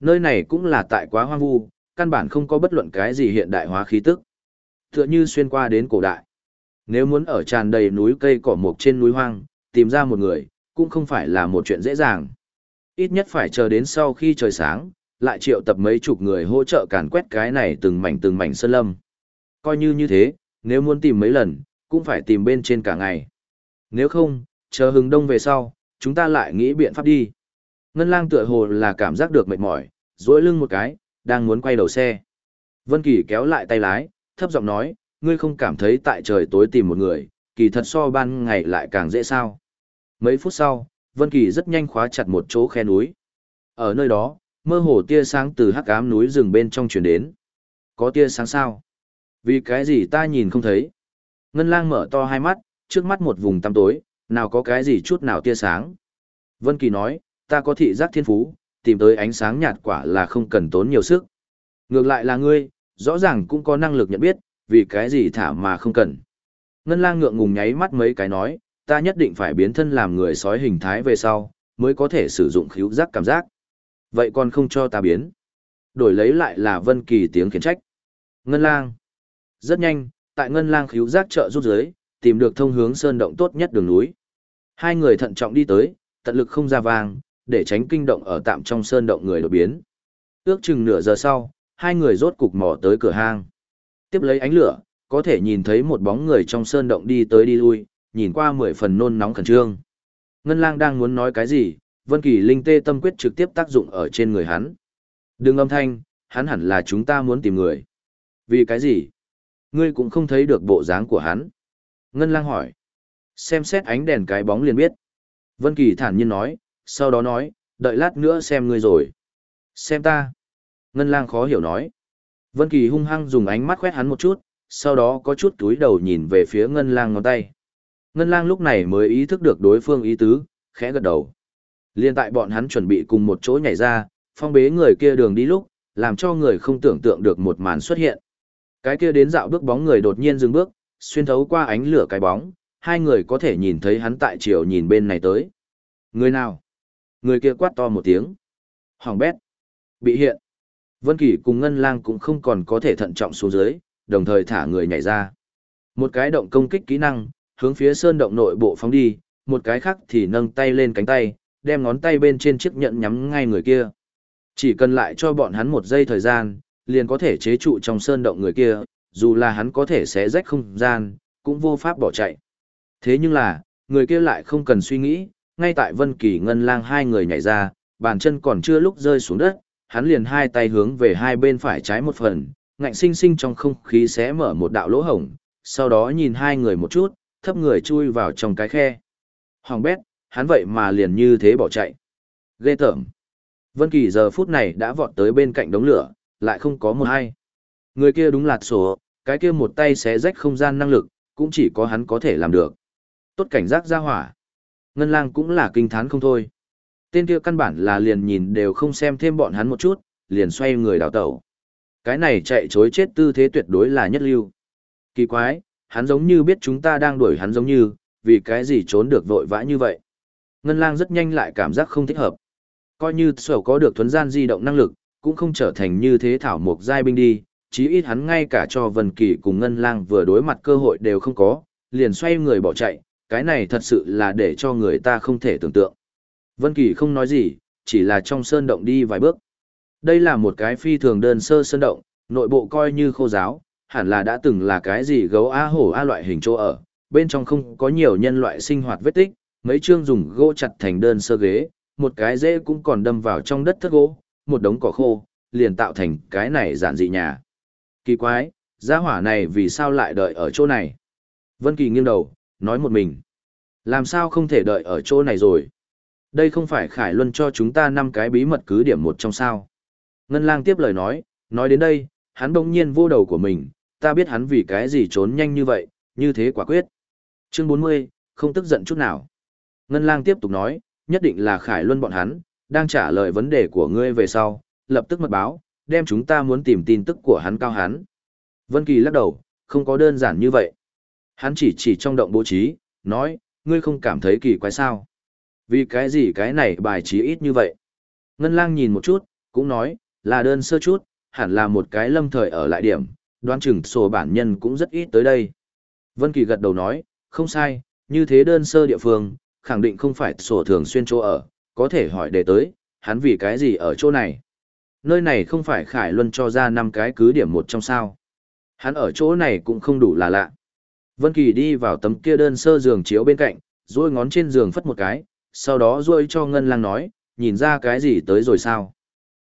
S1: Nơi này cũng là tại quá hoang vu, căn bản không có bất luận cái gì hiện đại hóa khí tức. Tựa như xuyên qua đến cổ đại. Nếu muốn ở tràn đầy núi cây cỏ mộc trên núi hoang, tìm ra một người, cũng không phải là một chuyện dễ dàng. Ít nhất phải chờ đến sau khi trời sáng, lại triệu tập mấy chục người hỗ trợ càn quét cái này từng mảnh từng mảnh sơn lâm. Coi như như thế, nếu muốn tìm mấy lần, cũng phải tìm bên trên cả ngày. Nếu không, chờ hừng đông về sau, chúng ta lại nghĩ biện pháp đi. Ngân lang tựa hồ là cảm giác được mệt mỏi, duỗi lưng một cái, đang muốn quay đầu xe. Vân Kỳ kéo lại tay lái, thấp giọng nói, ngươi không cảm thấy tại trời tối tìm một người, kỳ thật so ban ngày lại càng dễ sao. Mấy phút sau, Vân Kỳ rất nhanh khóa chặt một chỗ khe núi. Ở nơi đó, mơ hồ tia sáng từ hắc ám núi rừng bên trong truyền đến. Có tia sáng sao? Vì cái gì ta nhìn không thấy? Ngân lang mở to hai mắt, trước mắt một vùng tăm tối, nào có cái gì chút nào tia sáng. Vân Kỳ nói, ta có thị giác thiên phú, tìm tới ánh sáng nhạt quả là không cần tốn nhiều sức. Ngược lại là ngươi, rõ ràng cũng có năng lực nhận biết, vì cái gì thả mà không cần. Ngân lang ngượng ngùng nháy mắt mấy cái nói, ta nhất định phải biến thân làm người sói hình thái về sau, mới có thể sử dụng khíu giác cảm giác. Vậy còn không cho ta biến. Đổi lấy lại là Vân Kỳ tiếng khiển trách. Ngân lang. Rất nhanh, tại Ngân lang khíu giác trợ rút dưới, tìm được thông hướng sơn động tốt nhất đường núi. Hai người thận trọng đi tới, tận lực không ra vang, để tránh kinh động ở tạm trong sơn động người đột biến. Ước chừng nửa giờ sau, hai người rốt cục mò tới cửa hang. Tiếp lấy ánh lửa, có thể nhìn thấy một bóng người trong sơn động đi tới đi lui, nhìn qua mười phần nôn nóng khẩn trương. Ngân lang đang muốn nói cái gì, Vân Kỳ linh tê tâm quyết trực tiếp tác dụng ở trên người hắn. Đừng âm thanh, hắn hẳn là chúng ta muốn tìm người. Vì cái gì? Ngươi cũng không thấy được bộ dáng của hắn. Ngân lang hỏi. Xem xét ánh đèn cái bóng liền biết. Vân Kỳ thản nhiên nói, sau đó nói, đợi lát nữa xem ngươi rồi. Xem ta. Ngân lang khó hiểu nói. Vân Kỳ hung hăng dùng ánh mắt quét hắn một chút, sau đó có chút túi đầu nhìn về phía ngân lang ngón tay. Ngân lang lúc này mới ý thức được đối phương ý tứ, khẽ gật đầu. Liên tại bọn hắn chuẩn bị cùng một chỗ nhảy ra, phong bế người kia đường đi lúc, làm cho người không tưởng tượng được một màn xuất hiện. Cái kia đến dạo bước bóng người đột nhiên dừng bước, xuyên thấu qua ánh lửa cái bóng, hai người có thể nhìn thấy hắn tại chiều nhìn bên này tới. Người nào? Người kia quát to một tiếng. Hoàng bét. Bị hiện. Vân Kỳ cùng Ngân Lang cũng không còn có thể thận trọng xuống dưới, đồng thời thả người nhảy ra. Một cái động công kích kỹ năng, hướng phía sơn động nội bộ phóng đi, một cái khác thì nâng tay lên cánh tay, đem ngón tay bên trên chiếc nhẫn nhắm ngay người kia. Chỉ cần lại cho bọn hắn một giây thời gian, liền có thể chế trụ trong sơn động người kia, dù là hắn có thể xé rách không gian, cũng vô pháp bỏ chạy. Thế nhưng là, người kia lại không cần suy nghĩ, ngay tại Vân Kỳ Ngân Lang hai người nhảy ra, bàn chân còn chưa lúc rơi xuống đất, hắn liền hai tay hướng về hai bên phải trái một phần, ngạnh sinh sinh trong không khí xé mở một đạo lỗ hổng, sau đó nhìn hai người một chút, thấp người chui vào trong cái khe. Hoàng bét, hắn vậy mà liền như thế bỏ chạy. Ghê tởm. Vân Kỳ giờ phút này đã vọt tới bên cạnh đống lửa, lại không có một ai. Người kia đúng lạt sổ, cái kia một tay xé rách không gian năng lực, cũng chỉ có hắn có thể làm được. Tốt cảnh giác ra hỏa. Ngân lang cũng là kinh thán không thôi. Tên kia căn bản là liền nhìn đều không xem thêm bọn hắn một chút, liền xoay người đào tẩu. Cái này chạy chối chết tư thế tuyệt đối là nhất lưu. Kỳ quái, hắn giống như biết chúng ta đang đuổi hắn giống như, vì cái gì trốn được vội vã như vậy. Ngân lang rất nhanh lại cảm giác không thích hợp. Coi như sở có được thuấn gian di động năng lực, cũng không trở thành như thế thảo mục giai binh đi, chí ít hắn ngay cả cho Vân Kỳ cùng Ngân Lang vừa đối mặt cơ hội đều không có, liền xoay người bỏ chạy, cái này thật sự là để cho người ta không thể tưởng tượng. Vân Kỳ không nói gì, chỉ là trong sơn động đi vài bước. Đây là một cái phi thường đơn sơ sơn động, nội bộ coi như khô giáo, hẳn là đã từng là cái gì gấu a hổ a loại hình chỗ ở, bên trong không có nhiều nhân loại sinh hoạt vết tích, mấy chương dùng gỗ chặt thành đơn sơ ghế, một cái rễ cũng còn đâm vào trong đất thất gỗ, một đống cỏ khô, liền tạo thành cái này giản dị nhà. Kỳ quái, gia hỏa này vì sao lại đợi ở chỗ này? Vân Kỳ nghiêng đầu, nói một mình. Làm sao không thể đợi ở chỗ này rồi? Đây không phải Khải Luân cho chúng ta năm cái bí mật cứ điểm một trong sao. Ngân lang tiếp lời nói, nói đến đây, hắn đông nhiên vô đầu của mình, ta biết hắn vì cái gì trốn nhanh như vậy, như thế quả quyết. Chương 40, không tức giận chút nào. Ngân lang tiếp tục nói, nhất định là Khải Luân bọn hắn, đang trả lời vấn đề của ngươi về sau, lập tức mật báo, đem chúng ta muốn tìm tin tức của hắn cao hắn. Vân Kỳ lắc đầu, không có đơn giản như vậy. Hắn chỉ chỉ trong động bố trí, nói, ngươi không cảm thấy kỳ quái sao? Vì cái gì cái này bài trí ít như vậy? Ngân lang nhìn một chút, cũng nói, là đơn sơ chút, hẳn là một cái lâm thời ở lại điểm, đoán chừng sổ bản nhân cũng rất ít tới đây. Vân Kỳ gật đầu nói, không sai, như thế đơn sơ địa phương, khẳng định không phải sổ thường xuyên chỗ ở, có thể hỏi để tới, hắn vì cái gì ở chỗ này. Nơi này không phải Khải Luân cho ra năm cái cứ điểm một trong sao. Hắn ở chỗ này cũng không đủ là lạ. Vân Kỳ đi vào tấm kia đơn sơ giường chiếu bên cạnh, duỗi ngón trên giường phất một cái, sau đó ruôi cho Ngân Lang nói, nhìn ra cái gì tới rồi sao.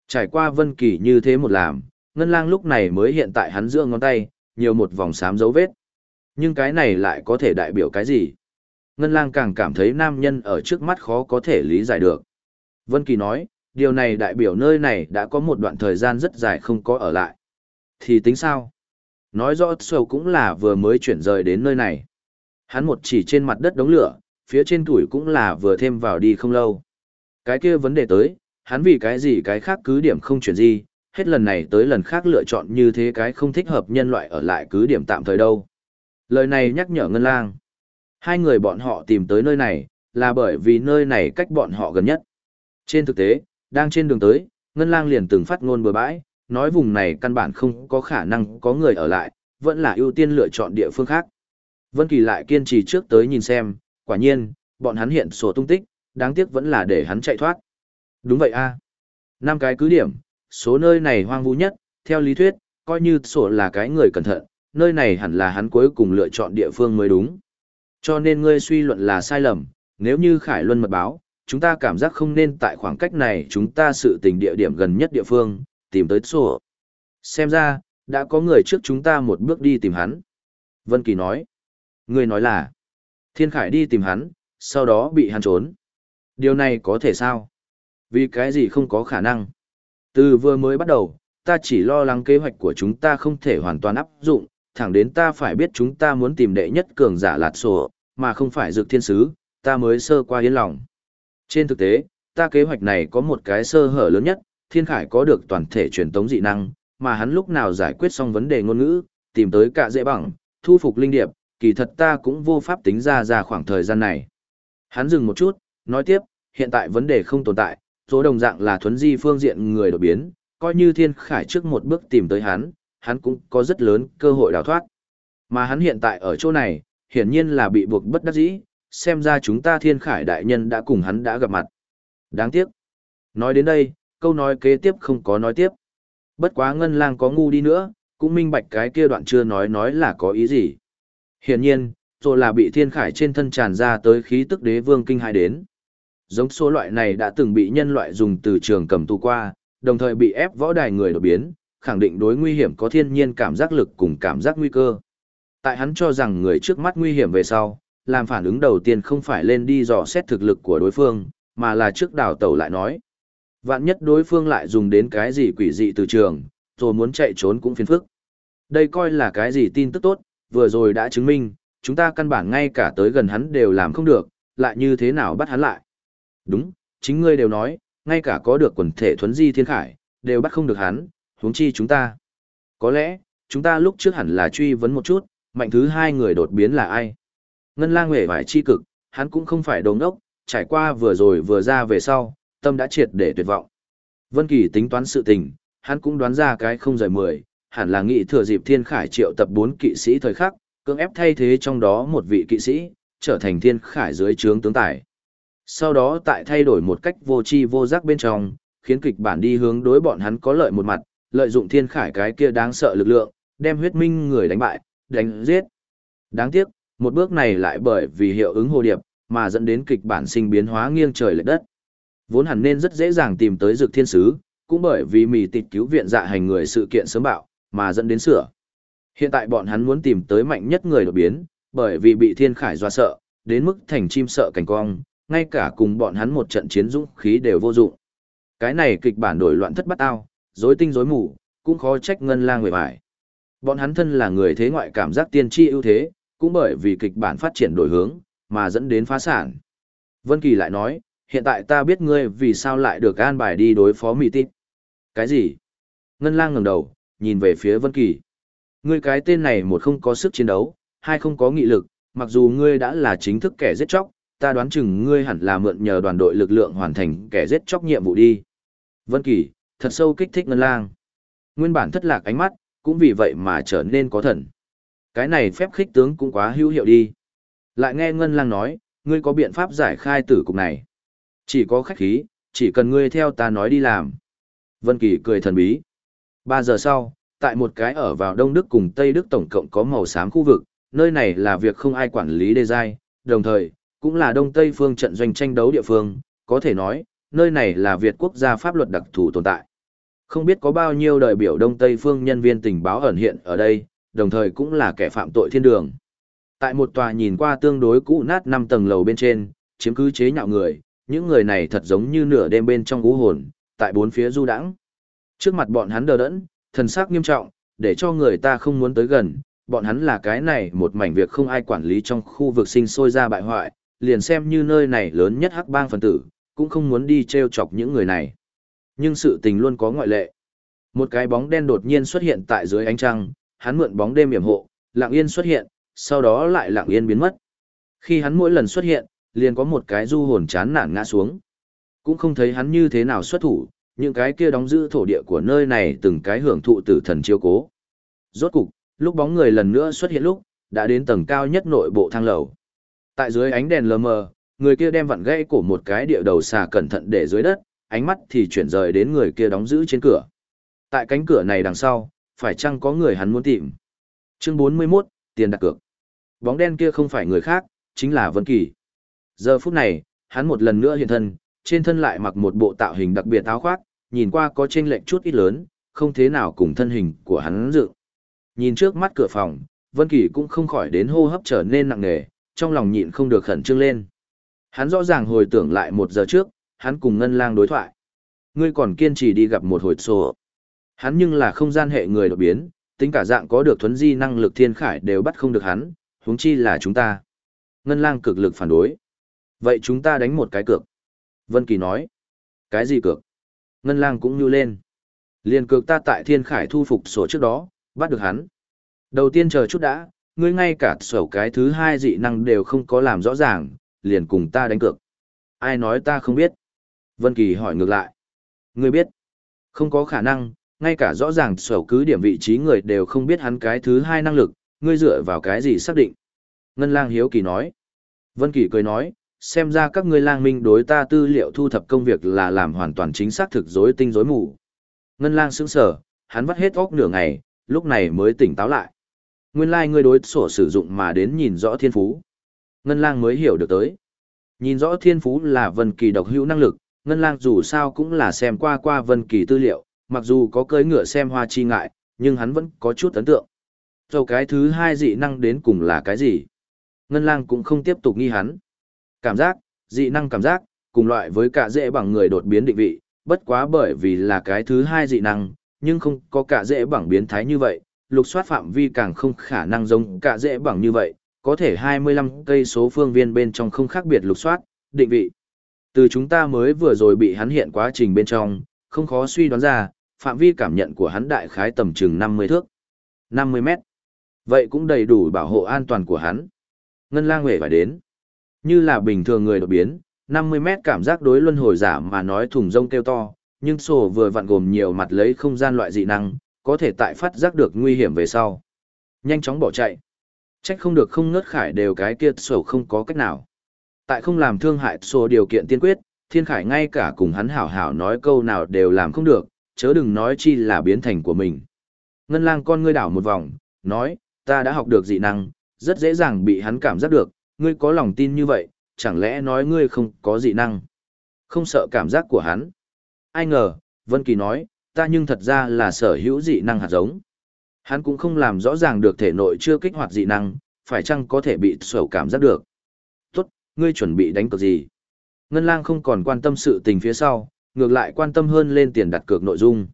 S1: Trải qua Vân Kỳ như thế một làm, Ngân Lang lúc này mới hiện tại hắn giữa ngón tay, nhiều một vòng xám dấu vết. Nhưng cái này lại có thể đại biểu cái gì? Ngân Lang càng cảm thấy nam nhân ở trước mắt khó có thể lý giải được. Vân Kỳ nói, điều này đại biểu nơi này đã có một đoạn thời gian rất dài không có ở lại. Thì tính sao? Nói rõ sầu cũng là vừa mới chuyển rời đến nơi này. Hắn một chỉ trên mặt đất đống lửa, phía trên tuổi cũng là vừa thêm vào đi không lâu. Cái kia vấn đề tới, hắn vì cái gì cái khác cứ điểm không chuyển gì, hết lần này tới lần khác lựa chọn như thế cái không thích hợp nhân loại ở lại cứ điểm tạm thời đâu. Lời này nhắc nhở Ngân Lang. Hai người bọn họ tìm tới nơi này, là bởi vì nơi này cách bọn họ gần nhất. Trên thực tế, đang trên đường tới, Ngân Lang liền từng phát ngôn bừa bãi, nói vùng này căn bản không có khả năng có người ở lại, vẫn là ưu tiên lựa chọn địa phương khác. Vân Kỳ lại kiên trì trước tới nhìn xem, quả nhiên, bọn hắn hiện sổ tung tích, đáng tiếc vẫn là để hắn chạy thoát. Đúng vậy a. Năm cái cứ điểm, số nơi này hoang vu nhất, theo lý thuyết, coi như sổ là cái người cẩn thận, nơi này hẳn là hắn cuối cùng lựa chọn địa phương mới đúng. Cho nên ngươi suy luận là sai lầm, nếu như Khải Luân mật báo, chúng ta cảm giác không nên tại khoảng cách này chúng ta sự tình địa điểm gần nhất địa phương, tìm tới sổ. Xem ra, đã có người trước chúng ta một bước đi tìm hắn. Vân Kỳ nói. Ngươi nói là, Thiên Khải đi tìm hắn, sau đó bị hắn trốn. Điều này có thể sao? Vì cái gì không có khả năng? Từ vừa mới bắt đầu, ta chỉ lo lắng kế hoạch của chúng ta không thể hoàn toàn áp dụng, thẳng đến ta phải biết chúng ta muốn tìm đệ nhất cường giả lạt sổ, mà không phải dược thiên sứ, ta mới sơ qua yên lòng. Trên thực tế, ta kế hoạch này có một cái sơ hở lớn nhất, thiên khải có được toàn thể truyền tống dị năng, mà hắn lúc nào giải quyết xong vấn đề ngôn ngữ, tìm tới cả dễ bằng, thu phục linh điệp, kỳ thật ta cũng vô pháp tính ra ra khoảng thời gian này. Hắn dừng một chút, nói tiếp, hiện tại vấn đề không tồn tại, số đồng dạng là thuấn di phương diện người đột biến, coi như thiên khải trước một bước tìm tới hắn, hắn cũng có rất lớn cơ hội đào thoát. Mà hắn hiện tại ở chỗ này, hiển nhiên là bị buộc bất đắc dĩ, xem ra chúng ta thiên khải đại nhân đã cùng hắn đã gặp mặt. Đáng tiếc. Nói đến đây, câu nói kế tiếp không có nói tiếp. Bất quá ngân lang có ngu đi nữa, cũng minh bạch cái kia đoạn chưa nói nói là có ý gì. Hiển nhiên, rồi là bị thiên khải trên thân tràn ra tới khí tức đế vương kinh hại đến. Giống số loại này đã từng bị nhân loại dùng từ trường cầm tù qua, đồng thời bị ép võ đài người đột biến, khẳng định đối nguy hiểm có thiên nhiên cảm giác lực cùng cảm giác nguy cơ. Tại hắn cho rằng người trước mắt nguy hiểm về sau, làm phản ứng đầu tiên không phải lên đi dò xét thực lực của đối phương, mà là trước đảo tàu lại nói. Vạn nhất đối phương lại dùng đến cái gì quỷ dị từ trường, rồi muốn chạy trốn cũng phiền phức. Đây coi là cái gì tin tức tốt, vừa rồi đã chứng minh, chúng ta căn bản ngay cả tới gần hắn đều làm không được, lại như thế nào bắt hắn lại. Đúng, chính ngươi đều nói, ngay cả có được quần thể thuấn di thiên khải, đều bắt không được hắn, huống chi chúng ta. Có lẽ, chúng ta lúc trước hẳn là truy vấn một chút, mạnh thứ hai người đột biến là ai. Ngân lang hề vải chi cực, hắn cũng không phải đồ ngốc, trải qua vừa rồi vừa ra về sau, tâm đã triệt để tuyệt vọng. Vân Kỳ tính toán sự tình, hắn cũng đoán ra cái không rời mười, hẳn là nghị thừa dịp thiên khải triệu tập bốn kỵ sĩ thời khắc, cưỡng ép thay thế trong đó một vị kỵ sĩ, trở thành thiên khải dưới trướng tướng tài. Sau đó tại thay đổi một cách vô tri vô giác bên trong, khiến kịch bản đi hướng đối bọn hắn có lợi một mặt, lợi dụng thiên khải cái kia đáng sợ lực lượng, đem huyết minh người đánh bại, đánh giết. Đáng tiếc, một bước này lại bởi vì hiệu ứng hồ điệp, mà dẫn đến kịch bản sinh biến hóa nghiêng trời lệch đất. Vốn hẳn nên rất dễ dàng tìm tới dược thiên sứ, cũng bởi vì mì tịt cứu viện dạ hành người sự kiện sớm bạo, mà dẫn đến sửa. Hiện tại bọn hắn muốn tìm tới mạnh nhất người đột biến, bởi vì bị thiên khải dọa sợ, đến mức thành chim sợ cảnh cong, ngay cả cùng bọn hắn một trận chiến dũng khí đều vô dụng. Cái này kịch bản đổi loạn thất bắt ao, rối tinh rối mù, cũng khó trách ngân lang người bài. Bọn hắn thân là người thế ngoại cảm giác tiên tri ưu thế, cũng bởi vì kịch bản phát triển đổi hướng, mà dẫn đến phá sản. Vân Kỳ lại nói, hiện tại ta biết ngươi vì sao lại được an bài đi đối phó mì tít. Cái gì? Ngân lang ngẩng đầu, nhìn về phía Vân Kỳ. Ngươi cái tên này một không có sức chiến đấu, hai không có nghị lực, mặc dù ngươi đã là chính thức kẻ giết chóc, ta đoán chừng ngươi hẳn là mượn nhờ đoàn đội lực lượng hoàn thành kẻ giết chóc nhiệm vụ đi. Vân Kỳ, thật sâu kích thích Ngân Lang. Nguyên bản thất lạc ánh mắt, cũng vì vậy mà trở nên có thần. Cái này phép khích tướng cũng quá hữu hiệu đi. Lại nghe Ngân Lang nói, ngươi có biện pháp giải khai tử cục này. Chỉ có khách khí, chỉ cần ngươi theo ta nói đi làm. Vân Kỳ cười thần bí. Ba giờ sau, tại một cái ở vào Đông Đức cùng Tây Đức tổng cộng có màu xám khu vực, nơi này là việc không ai quản lý đê giai, đồng thời, cũng là Đông Tây phương trận doanh tranh đấu địa phương, có thể nói, nơi này là Việt quốc gia pháp luật đặc thù tồn tại. Không biết có bao nhiêu đại biểu Đông Tây phương nhân viên tình báo ẩn hiện ở đây, đồng thời cũng là kẻ phạm tội thiên đường. Tại một tòa nhìn qua tương đối cũ nát năm tầng lầu bên trên, chiếm cứ chế nhạo người, những người này thật giống như nửa đêm bên trong cú hồn, tại bốn phía du đãng. Trước mặt bọn hắn đờ đẫn, thần sắc nghiêm trọng, để cho người ta không muốn tới gần, bọn hắn là cái này một mảnh việc không ai quản lý trong khu vực sinh sôi ra bại hoại, liền xem như nơi này lớn nhất hắc bang phần tử, cũng không muốn đi treo chọc những người này. Nhưng sự tình luôn có ngoại lệ. Một cái bóng đen đột nhiên xuất hiện tại dưới ánh trăng, hắn mượn bóng đêm yểm hộ, lặng yên xuất hiện, sau đó lại lặng yên biến mất. Khi hắn mỗi lần xuất hiện, liền có một cái du hồn chán nản ngã xuống. Cũng không thấy hắn như thế nào xuất thủ, những cái kia đóng giữ thổ địa của nơi này từng cái hưởng thụ tử thần chiếu cố. Rốt cục, lúc bóng người lần nữa xuất hiện lúc, đã đến tầng cao nhất nội bộ thang lầu. Tại dưới ánh đèn lờ mờ, người kia đem vặn gãy cổ một cái địa đầu xà cẩn thận để dưới đất, ánh mắt thì chuyển rời đến người kia đóng giữ trên cửa. Tại cánh cửa này đằng sau, phải chăng có người hắn muốn tìm? Chương 41, tiền đặt cược. Bóng đen kia không phải người khác, chính là Vân Kỳ. Giờ phút này, hắn một lần nữa hiện thân, trên thân lại mặc một bộ tạo hình đặc biệt áo khoác, nhìn qua có chênh lệch chút ít lớn, không thế nào cùng thân hình của hắn dự. Nhìn trước mắt cửa phòng, Vân Kỳ cũng không khỏi đến hô hấp trở nên nặng nề, trong lòng nhịn không được khẩn trương lên. Hắn rõ ràng hồi tưởng lại một giờ trước, hắn cùng Ngân Lang đối thoại. Ngươi còn kiên trì đi gặp một hồi sổ. Hắn nhưng là không gian hệ người đột biến, tính cả dạng có được thuấn di năng lực thiên khải đều bắt không được hắn, huống chi là chúng ta. Ngân Lang cực lực phản đối. Vậy chúng ta đánh một cái cược. Vân Kỳ nói. Cái gì cược? Ngân Lang cũng như lên. Liên cược ta tại thiên khải thu phục sổ trước đó, bắt được hắn. Đầu tiên chờ chút đã, ngươi ngay cả sổ cái thứ hai dị năng đều không có làm rõ ràng, liền cùng ta đánh cược. Ai nói ta không biết? Vân Kỳ hỏi ngược lại. Ngươi biết? Không có khả năng, ngay cả rõ ràng sổ cứ điểm vị trí người đều không biết hắn cái thứ hai năng lực, ngươi dựa vào cái gì xác định? Ngân Lang hiếu kỳ nói. Vân Kỳ cười nói, xem ra các ngươi lang minh đối ta tư liệu thu thập công việc là làm hoàn toàn chính xác thực rối tinh rối mù. Ngân Lang sững sờ, hắn vắt hết óc nửa ngày, lúc này mới tỉnh táo lại. Nguyên lai like ngươi đối sổ sử dụng mà đến nhìn rõ thiên phú. Ngân lang mới hiểu được tới. Nhìn rõ thiên phú là Vân Kỳ độc hữu năng lực, Ngân lang dù sao cũng là xem qua qua Vân Kỳ tư liệu, mặc dù có cưỡi ngựa xem hoa chi ngại, nhưng hắn vẫn có chút ấn tượng. Rồi cái thứ hai dị năng đến cùng là cái gì? Ngân lang cũng không tiếp tục nghi hắn. Cảm giác, dị năng cảm giác, cùng loại với cả dễ bằng người đột biến định vị, bất quá bởi vì là cái thứ hai dị năng, nhưng không có cả dễ bằng biến thái như vậy, lục soát phạm vi càng không khả năng giống cả dễ bằng như vậy, có thể 25 cây số phương viên bên trong không khác biệt lục soát, định vị. Từ chúng ta mới vừa rồi bị hắn hiện quá trình bên trong, không khó suy đoán ra, phạm vi cảm nhận của hắn đại khái tầm chừng 50 thước. 50 mét. Vậy cũng đầy đủ bảo hộ an toàn của hắn. Ngân lang hề phải đến. Như là bình thường người đột biến, 50 mét cảm giác đối luân hồi giả mà nói thùng rông kêu to, nhưng sổ vừa vặn gồm nhiều mặt lấy không gian loại dị năng, có thể tại phát giác được nguy hiểm về sau. Nhanh chóng bỏ chạy. Trách không được không ngớt khải đều cái kia sổ không có cách nào. Tại không làm thương hại sổ điều kiện tiên quyết, thiên khải ngay cả cùng hắn hảo hảo nói câu nào đều làm không được, chớ đừng nói chi là biến thành của mình. Ngân lang con ngươi đảo một vòng, nói, ta đã học được dị năng, rất dễ dàng bị hắn cảm giác được, ngươi có lòng tin như vậy, chẳng lẽ nói ngươi không có dị năng. Không sợ cảm giác của hắn. Ai ngờ, Vân Kỳ nói, ta nhưng thật ra là sở hữu dị năng hạt giống. Hắn cũng không làm rõ ràng được thể nội chưa kích hoạt dị năng, phải chăng có thể bị sầu cảm giác được. Tốt, ngươi chuẩn bị đánh cược gì? Ngân lang không còn quan tâm sự tình phía sau, ngược lại quan tâm hơn lên tiền đặt cược nội dung.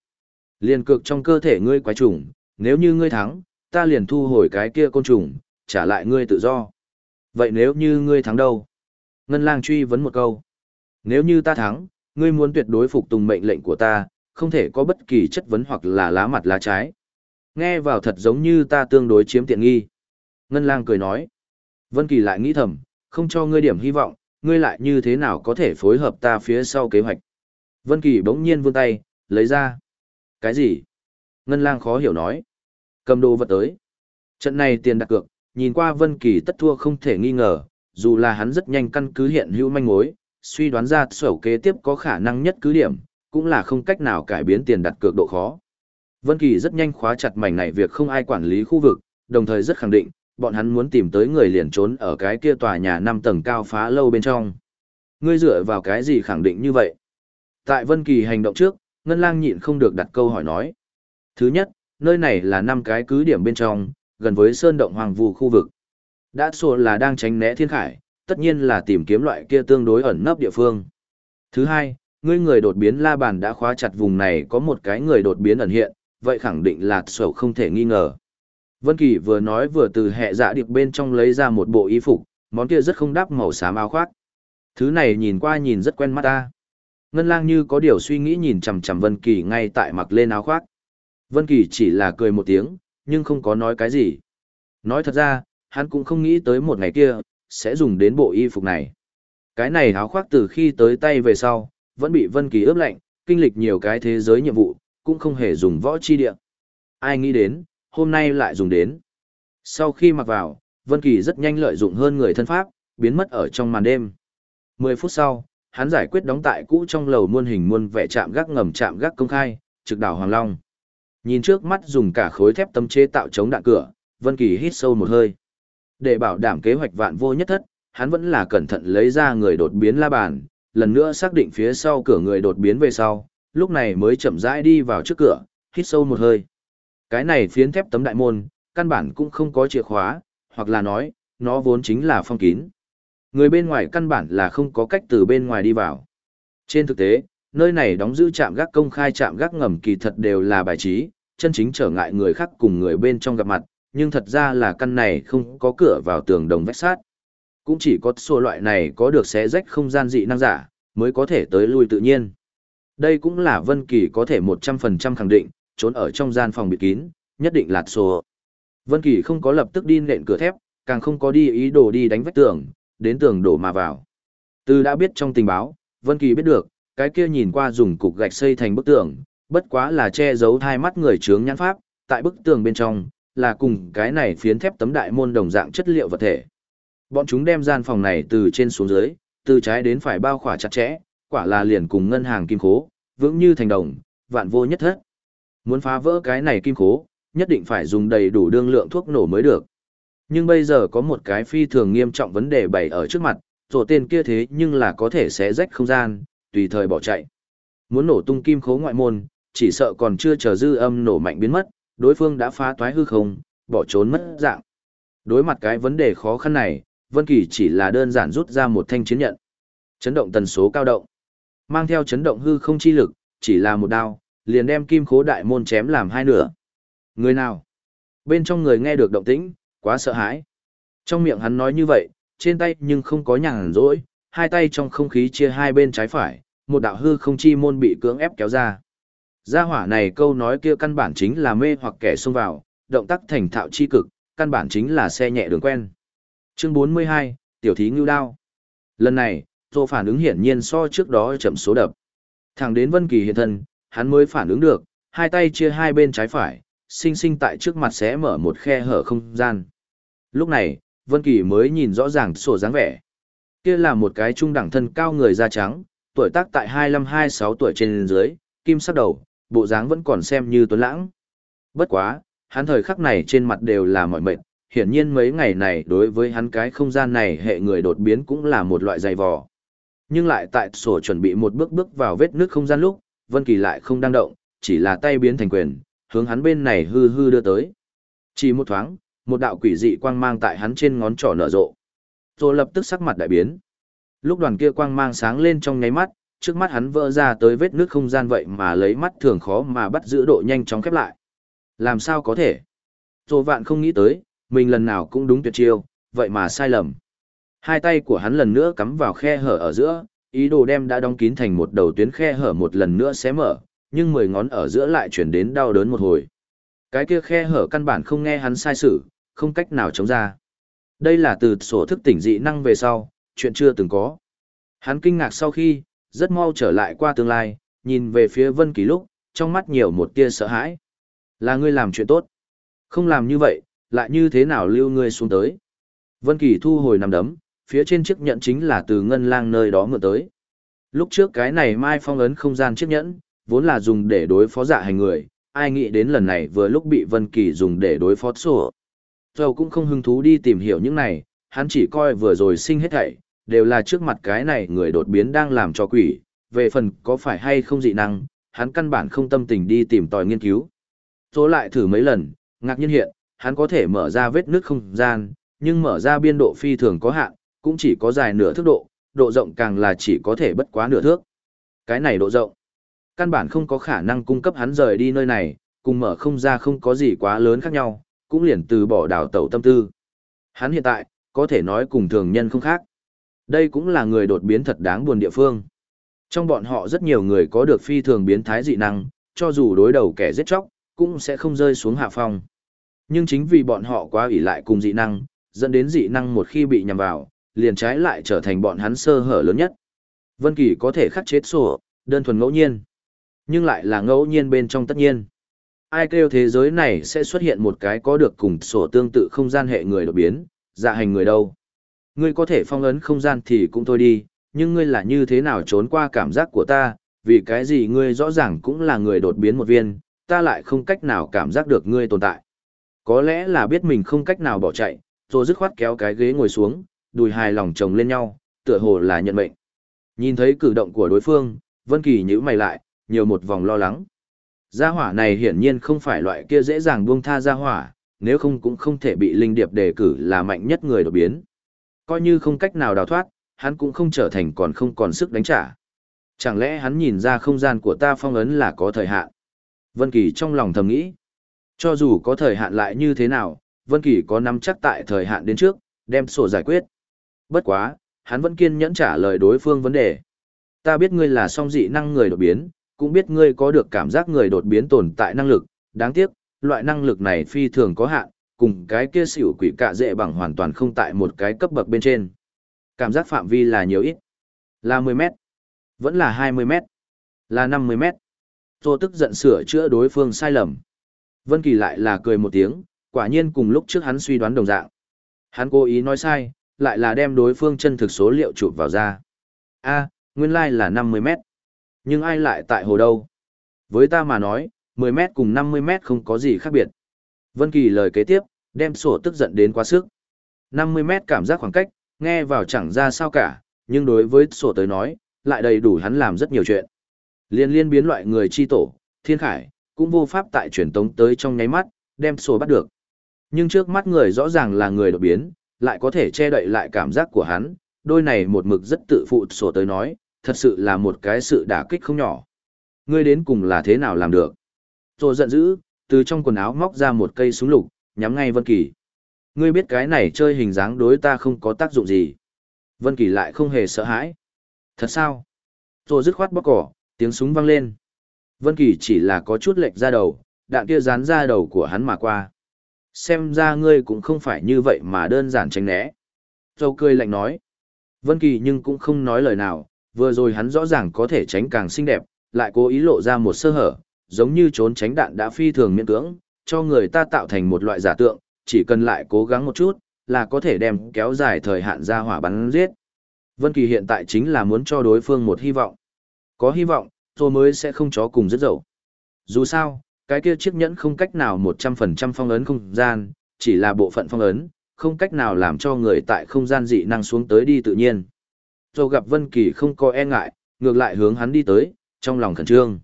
S1: Liên cược trong cơ thể ngươi quái trùng, nếu như ngươi thắng, ta liền thu hồi cái kia côn trùng, trả lại ngươi tự do. Vậy nếu như ngươi thắng đâu? Ngân lang truy vấn một câu. Nếu như ta thắng, ngươi muốn tuyệt đối phục tùng mệnh lệnh của ta, không thể có bất kỳ chất vấn hoặc là lá mặt lá trái. Nghe vào thật giống như ta tương đối chiếm tiện nghi. Ngân lang cười nói. Vân Kỳ lại nghĩ thầm, không cho ngươi điểm hy vọng, ngươi lại như thế nào có thể phối hợp ta phía sau kế hoạch. Vân Kỳ bỗng nhiên vươn tay, lấy ra. Cái gì? Ngân lang khó hiểu nói. Cầm đồ vật tới. Trận này tiền đặt cược, nhìn qua Vân Kỳ tất thua không thể nghi ngờ, dù là hắn rất nhanh căn cứ hiện hữu manh mối, suy đoán ra sổ kế tiếp có khả năng nhất cứ điểm, cũng là không cách nào cải biến tiền đặt cược độ khó. Vân Kỳ rất nhanh khóa chặt mảnh này việc không ai quản lý khu vực, đồng thời rất khẳng định, bọn hắn muốn tìm tới người liền trốn ở cái kia tòa nhà 5 tầng cao phá lâu bên trong. Ngươi dựa vào cái gì khẳng định như vậy? Tại Vân Kỳ hành động trước, Ngân Lang nhịn không được đặt câu hỏi nói. Thứ nhất, nơi này là năm cái cứ điểm bên trong, gần với sơn động hoàng vu khu vực. Đã sổ là đang tránh né thiên khải, tất nhiên là tìm kiếm loại kia tương đối ẩn nấp địa phương. Thứ hai, ngươi người đột biến la bàn đã khóa chặt vùng này có một cái người đột biến ẩn hiện, vậy khẳng định là sầu không thể nghi ngờ. Vân Kỳ vừa nói vừa từ hệ dạ điệp bên trong lấy ra một bộ y phục, món kia rất không đáp màu xám áo khoác. Thứ này nhìn qua nhìn rất quen mắt ta. Ngân lang như có điều suy nghĩ nhìn chằm chằm Vân Kỳ ngay tại mặc lên áo khoác. Vân Kỳ chỉ là cười một tiếng, nhưng không có nói cái gì. Nói thật ra, hắn cũng không nghĩ tới một ngày kia, sẽ dùng đến bộ y phục này. Cái này áo khoác từ khi tới tay về sau, vẫn bị Vân Kỳ ướp lạnh, kinh lịch nhiều cái thế giới nhiệm vụ, cũng không hề dùng võ chi địa. Ai nghĩ đến, hôm nay lại dùng đến. Sau khi mặc vào, Vân Kỳ rất nhanh lợi dụng hơn người thân pháp, biến mất ở trong màn đêm. 10 phút sau, hắn giải quyết đóng tại cũ trong lầu muôn hình muôn vẻ chạm gác ngầm chạm gác công khai, trực đảo Hoàng Long. Nhìn trước mắt dùng cả khối thép tấm chế tạo chống đạn cửa, Vân Kỳ hít sâu một hơi. Để bảo đảm kế hoạch vạn vô nhất thất, hắn vẫn là cẩn thận lấy ra người đột biến la bàn, lần nữa xác định phía sau cửa người đột biến về sau, lúc này mới chậm rãi đi vào trước cửa, hít sâu một hơi. Cái này phiến thép tấm đại môn, căn bản cũng không có chìa khóa, hoặc là nói, nó vốn chính là phong kín. Người bên ngoài căn bản là không có cách từ bên ngoài đi vào. Trên thực tế, nơi này đóng giữ trạm gác công khai trạm gác ngầm kỳ thật đều là bài trí, chân chính trở ngại người khác cùng người bên trong gặp mặt, nhưng thật ra là căn này không có cửa vào tường đồng vách sát. Cũng chỉ có số loại này có được xé rách không gian dị năng giả, mới có thể tới lui tự nhiên. Đây cũng là Vân Kỳ có thể 100% khẳng định, trốn ở trong gian phòng bị kín, nhất định là số. Vân Kỳ không có lập tức đi nện cửa thép, càng không có đi ý đồ đi đánh vách tường, đến tường đổ mà vào. Từ đã biết trong tình báo, Vân Kỳ biết được, cái kia nhìn qua dùng cục gạch xây thành bức tường, bất quá là che giấu hai mắt người chướng nhãn pháp, tại bức tường bên trong, là cùng cái này phiến thép tấm đại môn đồng dạng chất liệu vật thể. Bọn chúng đem gian phòng này từ trên xuống dưới, từ trái đến phải bao khỏa chặt chẽ, quả là liền cùng ngân hàng kim khố, vững như thành đồng, vạn vô nhất thất. Muốn phá vỡ cái này kim khố, nhất định phải dùng đầy đủ đương lượng thuốc nổ mới được. Nhưng bây giờ có một cái phi thường nghiêm trọng vấn đề bày ở trước mặt, rổ tên kia thế nhưng là có thể xé rách không gian, tùy thời bỏ chạy. Muốn nổ tung kim khố ngoại môn, chỉ sợ còn chưa chờ dư âm nổ mạnh biến mất, đối phương đã phá toái hư không, bỏ trốn mất dạng. Đối mặt cái vấn đề khó khăn này, Vân Kỳ chỉ là đơn giản rút ra một thanh chiến nhận. Chấn động tần số cao động. Mang theo chấn động hư không chi lực, chỉ là một đao, liền đem kim khố đại môn chém làm hai nửa. Người nào? Bên trong người nghe được động tĩnh, quá sợ hãi. Trong miệng hắn nói như vậy, trên tay nhưng không có nhàn rỗi, hai tay trong không khí chia hai bên trái phải, một đạo hư không chi môn bị cưỡng ép kéo ra. Gia hỏa này câu nói kia căn bản chính là mê hoặc kẻ xông vào, động tác thành thạo chi cực, căn bản chính là xe nhẹ đường quen. Chương 42, tiểu thí ngưu đao. Lần này, Tô phản ứng hiển nhiên so trước đó chậm số đập. Thẳng đến Vân Kỳ hiện thân, hắn mới phản ứng được, hai tay chia hai bên trái phải, sinh sinh tại trước mặt sẽ mở một khe hở không gian. Lúc này, Vân Kỳ mới nhìn rõ ràng sổ dáng vẻ. Kia là một cái trung đẳng thân cao người da trắng, tuổi tác tại 25-26 tuổi trên dưới, kim sắc đầu, bộ dáng vẫn còn xem như tuấn lãng. Bất quá, hắn thời khắc này trên mặt đều là mỏi mệt, hiển nhiên mấy ngày này đối với hắn cái không gian này hệ người đột biến cũng là một loại dày vò. Nhưng lại tại sổ chuẩn bị một bước bước vào vết nước không gian lúc, Vân Kỳ lại không đang động, chỉ là tay biến thành quyền, hướng hắn bên này hư hư đưa tới. Chỉ một thoáng, một đạo quỷ dị quang mang tại hắn trên ngón trỏ nở rộ. Rồi lập tức sắc mặt đại biến. Lúc đoàn kia quang mang sáng lên trong nháy mắt, trước mắt hắn vỡ ra tới vết nước không gian vậy mà lấy mắt thường khó mà bắt giữ độ nhanh chóng khép lại. Làm sao có thể? Rồi vạn không nghĩ tới, mình lần nào cũng đúng tuyệt chiêu, vậy mà sai lầm. Hai tay của hắn lần nữa cắm vào khe hở ở giữa, ý đồ đem đã đóng kín thành một đầu tuyến khe hở một lần nữa xé mở, nhưng mười ngón ở giữa lại chuyển đến đau đớn một hồi. Cái kia khe hở căn bản không nghe hắn sai sự, không cách nào chống ra. Đây là từ sổ thức tỉnh dị năng về sau, chuyện chưa từng có. Hắn kinh ngạc sau khi, rất mau trở lại qua tương lai, nhìn về phía Vân Kỳ lúc, trong mắt nhiều một tia sợ hãi. Là ngươi làm chuyện tốt. Không làm như vậy, lại như thế nào lưu ngươi xuống tới. Vân Kỳ thu hồi nằm đấm, phía trên chiếc nhẫn chính là từ ngân lang nơi đó mượn tới. Lúc trước cái này mai phong ấn không gian chiếc nhẫn, vốn là dùng để đối phó dạ hành người, ai nghĩ đến lần này vừa lúc bị Vân Kỳ dùng để đối phó sổ. Dầu cũng không hứng thú đi tìm hiểu những này, hắn chỉ coi vừa rồi sinh hết thảy, đều là trước mặt cái này người đột biến đang làm cho quỷ, về phần có phải hay không dị năng, hắn căn bản không tâm tình đi tìm tòi nghiên cứu. Tố lại thử mấy lần, ngạc nhiên hiện, hắn có thể mở ra vết nước không gian, nhưng mở ra biên độ phi thường có hạn, cũng chỉ có dài nửa thước độ, độ rộng càng là chỉ có thể bất quá nửa thước. Cái này độ rộng, căn bản không có khả năng cung cấp hắn rời đi nơi này, cùng mở không ra không có gì quá lớn khác nhau, cũng liền từ bỏ đảo tẩu tâm tư. Hắn hiện tại, có thể nói cùng thường nhân không khác. Đây cũng là người đột biến thật đáng buồn địa phương. Trong bọn họ rất nhiều người có được phi thường biến thái dị năng, cho dù đối đầu kẻ giết chóc, cũng sẽ không rơi xuống hạ phong. Nhưng chính vì bọn họ quá ủy lại cùng dị năng, dẫn đến dị năng một khi bị nhằm vào, liền trái lại trở thành bọn hắn sơ hở lớn nhất. Vân Kỳ có thể khắc chết sổ, đơn thuần ngẫu nhiên, nhưng lại là ngẫu nhiên bên trong tất nhiên. Ai kêu thế giới này sẽ xuất hiện một cái có được cùng sổ tương tự không gian hệ người đột biến, dạ hành người đâu. Ngươi có thể phong ấn không gian thì cũng thôi đi, nhưng ngươi là như thế nào trốn qua cảm giác của ta, vì cái gì ngươi rõ ràng cũng là người đột biến một viên, ta lại không cách nào cảm giác được ngươi tồn tại. Có lẽ là biết mình không cách nào bỏ chạy, rồi dứt khoát kéo cái ghế ngồi xuống, đùi hài lòng chồng lên nhau, tựa hồ là nhận mệnh. Nhìn thấy cử động của đối phương, Vân Kỳ nhíu mày lại, nhiều một vòng lo lắng. Gia hỏa này hiển nhiên không phải loại kia dễ dàng buông tha gia hỏa, nếu không cũng không thể bị linh điệp đề cử là mạnh nhất người đột biến. Coi như không cách nào đào thoát, hắn cũng không trở thành còn không còn sức đánh trả. Chẳng lẽ hắn nhìn ra không gian của ta phong ấn là có thời hạn? Vân Kỳ trong lòng thầm nghĩ. Cho dù có thời hạn lại như thế nào, Vân Kỳ có nắm chắc tại thời hạn đến trước, đem sổ giải quyết. Bất quá, hắn vẫn kiên nhẫn trả lời đối phương vấn đề. Ta biết ngươi là song dị năng người đột biến, cũng biết ngươi có được cảm giác người đột biến tồn tại năng lực, đáng tiếc, loại năng lực này phi thường có hạn, cùng cái kia xỉu quỷ cạ dễ bằng hoàn toàn không tại một cái cấp bậc bên trên. Cảm giác phạm vi là nhiều ít. Là 10 mét. Vẫn là 20 mét. Là 50 mét. Tô tức giận sửa chữa đối phương sai lầm. Vân Kỳ lại là cười một tiếng, quả nhiên cùng lúc trước hắn suy đoán đồng dạng. Hắn cố ý nói sai, lại là đem đối phương chân thực số liệu chụp vào ra. A, nguyên lai like là 50 mét. Nhưng ai lại tại hồ đâu? Với ta mà nói, 10 mét cùng 50 mét không có gì khác biệt. Vân Kỳ lời kế tiếp, đem sổ tức giận đến quá sức. 50 mét cảm giác khoảng cách, nghe vào chẳng ra sao cả, nhưng đối với sổ tới nói, lại đầy đủ hắn làm rất nhiều chuyện. Liên liên biến loại người chi tổ, thiên khải, cũng vô pháp tại truyền tống tới trong nháy mắt, đem sổ bắt được. Nhưng trước mắt người rõ ràng là người đột biến, lại có thể che đậy lại cảm giác của hắn, đôi này một mực rất tự phụ sổ tới nói, thật sự là một cái sự đả kích không nhỏ. Ngươi đến cùng là thế nào làm được? Rồi giận dữ, từ trong quần áo móc ra một cây súng lục, nhắm ngay Vân Kỳ. Ngươi biết cái này chơi hình dáng đối ta không có tác dụng gì. Vân Kỳ lại không hề sợ hãi. Thật sao? Rồi dứt khoát bóc cỏ, tiếng súng vang lên. Vân Kỳ chỉ là có chút lệch ra đầu, đạn kia dán ra đầu của hắn mà qua. Xem ra ngươi cũng không phải như vậy mà đơn giản tránh né. Châu cười lạnh nói. Vân Kỳ nhưng cũng không nói lời nào, vừa rồi hắn rõ ràng có thể tránh càng xinh đẹp, lại cố ý lộ ra một sơ hở, giống như trốn tránh đạn đã phi thường miễn cưỡng, cho người ta tạo thành một loại giả tượng, chỉ cần lại cố gắng một chút, là có thể đem kéo dài thời hạn ra hỏa bắn giết. Vân Kỳ hiện tại chính là muốn cho đối phương một hy vọng. Có hy vọng, tôi mới sẽ không chó cùng rất dậu. Dù sao, cái kia chiếc nhẫn không cách nào 100% phong ấn không gian, chỉ là bộ phận phong ấn, không cách nào làm cho người tại không gian dị năng xuống tới đi tự nhiên. tôi gặp Vân Kỳ không có e ngại, ngược lại hướng hắn đi tới, trong lòng khẩn trương.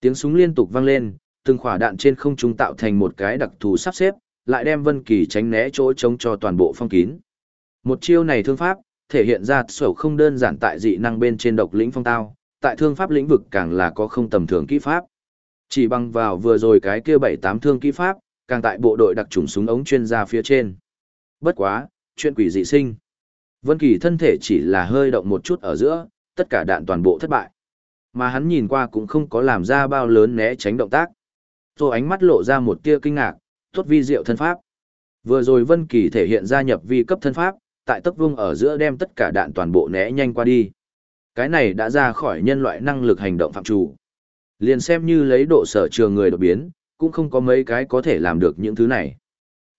S1: Tiếng súng liên tục vang lên, từng quả đạn trên không trung tạo thành một cái đặc thù sắp xếp, lại đem Vân Kỳ tránh né chỗ trống cho toàn bộ phong kín. Một chiêu này thương pháp, thể hiện ra sổ không đơn giản tại dị năng bên trên độc lĩnh phong tao, tại thương pháp lĩnh vực càng là có không tầm thường kỹ pháp. Chỉ bằng vào vừa rồi cái kia bảy tám thương kỹ pháp, càng tại bộ đội đặc trùng súng ống chuyên gia phía trên. Bất quá, chuyện quỷ dị sinh. Vân Kỳ thân thể chỉ là hơi động một chút ở giữa, tất cả đạn toàn bộ thất bại. Mà hắn nhìn qua cũng không có làm ra bao lớn né tránh động tác. Tô ánh mắt lộ ra một tia kinh ngạc, tốt vi diệu thân pháp. Vừa rồi Vân Kỳ thể hiện ra nhập vi cấp thân pháp, tại tốc vung ở giữa đem tất cả đạn toàn bộ né nhanh qua đi. Cái này đã ra khỏi nhân loại năng lực hành động phạm chủ. Liền xem như lấy độ sở trường người đột biến, cũng không có mấy cái có thể làm được những thứ này.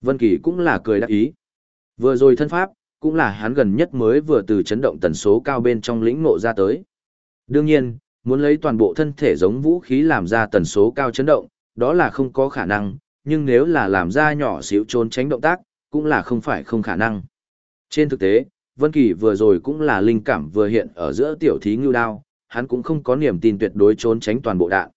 S1: Vân Kỳ cũng là cười đắc ý. Vừa rồi thân pháp, cũng là hắn gần nhất mới vừa từ chấn động tần số cao bên trong lĩnh ngộ ra tới. Đương nhiên, muốn lấy toàn bộ thân thể giống vũ khí làm ra tần số cao chấn động, đó là không có khả năng, nhưng nếu là làm ra nhỏ xíu trốn tránh động tác, cũng là không phải không khả năng. Trên thực tế, Vân Kỳ vừa rồi cũng là linh cảm vừa hiện ở giữa tiểu thí ngưu đao, hắn cũng không có niềm tin tuyệt đối trốn tránh toàn bộ đạn.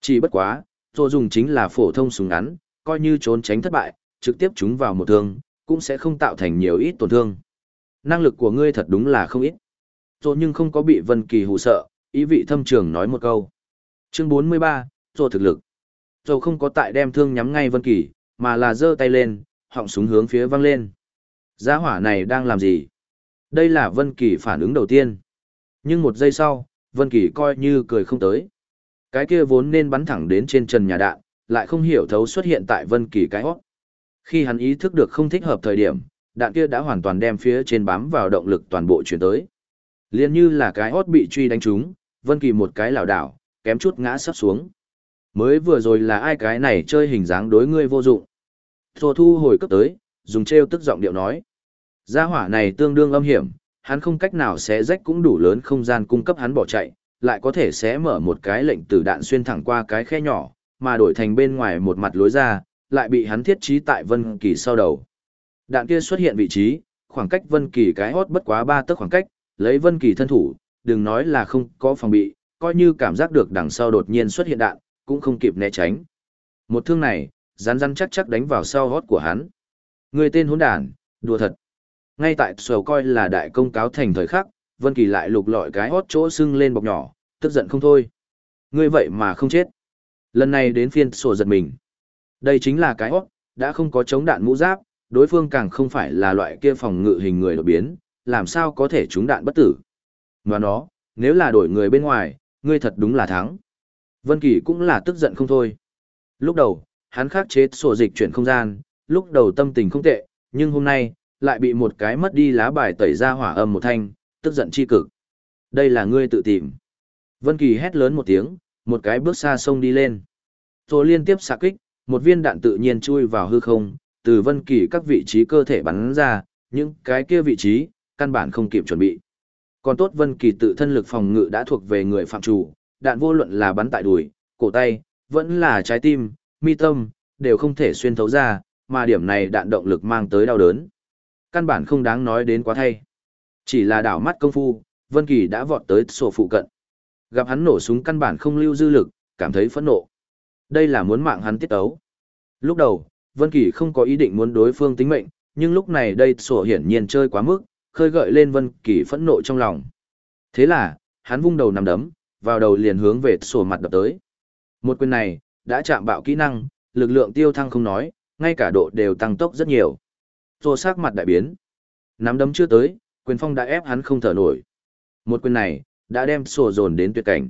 S1: Chỉ bất quá, Tô dùng chính là phổ thông súng ngắn, coi như trốn tránh thất bại, trực tiếp trúng vào một thương, cũng sẽ không tạo thành nhiều ít tổn thương. Năng lực của ngươi thật đúng là không ít. Tô nhưng không có bị Vân Kỳ hù sợ, ý vị thâm trường nói một câu. Chương 43, Tô thực lực. Tô không có tại đem thương nhắm ngay Vân Kỳ, mà là giơ tay lên, họng súng hướng phía văng lên. Gia hỏa này đang làm gì? Đây là Vân Kỳ phản ứng đầu tiên. Nhưng một giây sau, Vân Kỳ coi như cười không tới. Cái kia vốn nên bắn thẳng đến trên trần nhà đạn, lại không hiểu thấu xuất hiện tại Vân Kỳ cái hót. Khi hắn ý thức được không thích hợp thời điểm, đạn kia đã hoàn toàn đem phía trên bám vào động lực toàn bộ chuyển tới. Liên như là cái hót bị truy đánh trúng, Vân Kỳ một cái lảo đảo, kém chút ngã sắp xuống. Mới vừa rồi là ai cái này chơi hình dáng đối ngươi vô dụng. Thổ thu hồi cấp tới, dùng treo tức giọng điệu nói. Gia hỏa này tương đương âm hiểm, hắn không cách nào xé rách cũng đủ lớn không gian cung cấp hắn bỏ chạy, lại có thể xé mở một cái lệnh tử đạn xuyên thẳng qua cái khe nhỏ, mà đổi thành bên ngoài một mặt lối ra, lại bị hắn thiết trí tại Vân Kỳ sau đầu. Đạn kia xuất hiện vị trí, khoảng cách Vân Kỳ cái hót bất quá ba tấc khoảng cách, lấy Vân Kỳ thân thủ, đừng nói là không có phòng bị, coi như cảm giác được đằng sau đột nhiên xuất hiện đạn, cũng không kịp né tránh. Một thương này, rắn rắn chắc chắc đánh vào sau hót của hắn. Người tên hỗn đản, đùa thật. Ngay tại sầu coi là đại công cáo thành thời khắc, Vân Kỳ lại lục lọi cái hót chỗ sưng lên bọc nhỏ, tức giận không thôi. Ngươi vậy mà không chết. Lần này đến phiên sổ giật mình. Đây chính là cái hót, đã không có chống đạn mũ giáp, đối phương càng không phải là loại kia phòng ngự hình người đột biến, làm sao có thể trúng đạn bất tử. Và nó, nếu là đổi người bên ngoài, ngươi thật đúng là thắng. Vân Kỳ cũng là tức giận không thôi. Lúc đầu, hắn khắc chế sổ dịch chuyển không gian, lúc đầu tâm tình không tệ, nhưng hôm nay, lại bị một cái mất đi lá bài tẩy ra hỏa âm một thanh, tức giận chi cực. Đây là ngươi tự tìm. Vân Kỳ hét lớn một tiếng, một cái bước xa sông đi lên. Rồi liên tiếp xạ kích, một viên đạn tự nhiên chui vào hư không, từ Vân Kỳ các vị trí cơ thể bắn ra, những cái kia vị trí, căn bản không kịp chuẩn bị. Còn tốt Vân Kỳ tự thân lực phòng ngự đã thuộc về người phạm chủ, đạn vô luận là bắn tại đùi, cổ tay, vẫn là trái tim, mi tâm, đều không thể xuyên thấu ra, mà điểm này đạn động lực mang tới đau đớn. Căn bản không đáng nói đến quá thay. Chỉ là đảo mắt công phu, Vân Kỳ đã vọt tới sổ phụ cận. Gặp hắn nổ súng căn bản không lưu dư lực, cảm thấy phẫn nộ. Đây là muốn mạng hắn tiết tấu Lúc đầu, Vân Kỳ không có ý định muốn đối phương tính mệnh, nhưng lúc này đây sổ hiển nhiên chơi quá mức, khơi gợi lên Vân Kỳ phẫn nộ trong lòng. Thế là, hắn vung đầu nằm đấm, vào đầu liền hướng về sổ mặt đập tới. Một quyền này, đã chạm bạo kỹ năng, lực lượng tiêu thăng không nói, ngay cả độ đều tăng tốc rất nhiều. Sổ sắc mặt đại biến. Nắm đấm chưa tới, quyền phong đã ép hắn không thở nổi. Một quyền này, đã đem sổ dồn đến tuyệt cảnh.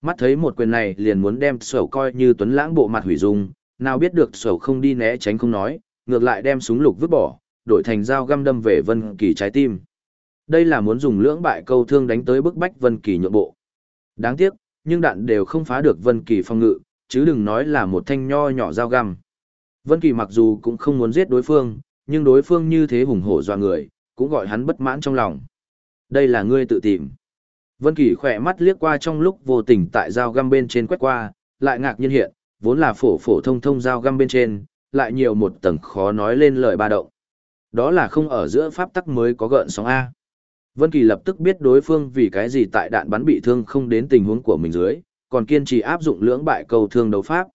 S1: Mắt thấy một quyền này liền muốn đem sổ coi như tuấn lãng bộ mặt hủy dung, nào biết được sổ không đi né tránh không nói, ngược lại đem súng lục vứt bỏ, đổi thành dao găm đâm về Vân Kỳ trái tim. Đây là muốn dùng lưỡng bại câu thương đánh tới bức bách Vân Kỳ nhượng bộ. Đáng tiếc, nhưng đạn đều không phá được Vân Kỳ phòng ngự, chứ đừng nói là một thanh nho nhỏ dao găm. Vân Kỳ mặc dù cũng không muốn giết đối phương, nhưng đối phương như thế hùng hổ dọa người, cũng gọi hắn bất mãn trong lòng. Đây là ngươi tự tìm. Vân Kỳ khẽ mắt liếc qua trong lúc vô tình tại dao găm bên trên quét qua, lại ngạc nhiên hiện, vốn là phổ phổ thông thông dao găm bên trên, lại nhiều một tầng khó nói lên lời ba động. Đó là không ở giữa pháp tắc mới có gợn sóng A. Vân Kỳ lập tức biết đối phương vì cái gì tại đạn bắn bị thương không đến tình huống của mình dưới, còn kiên trì áp dụng lưỡng bại cầu thương đấu pháp.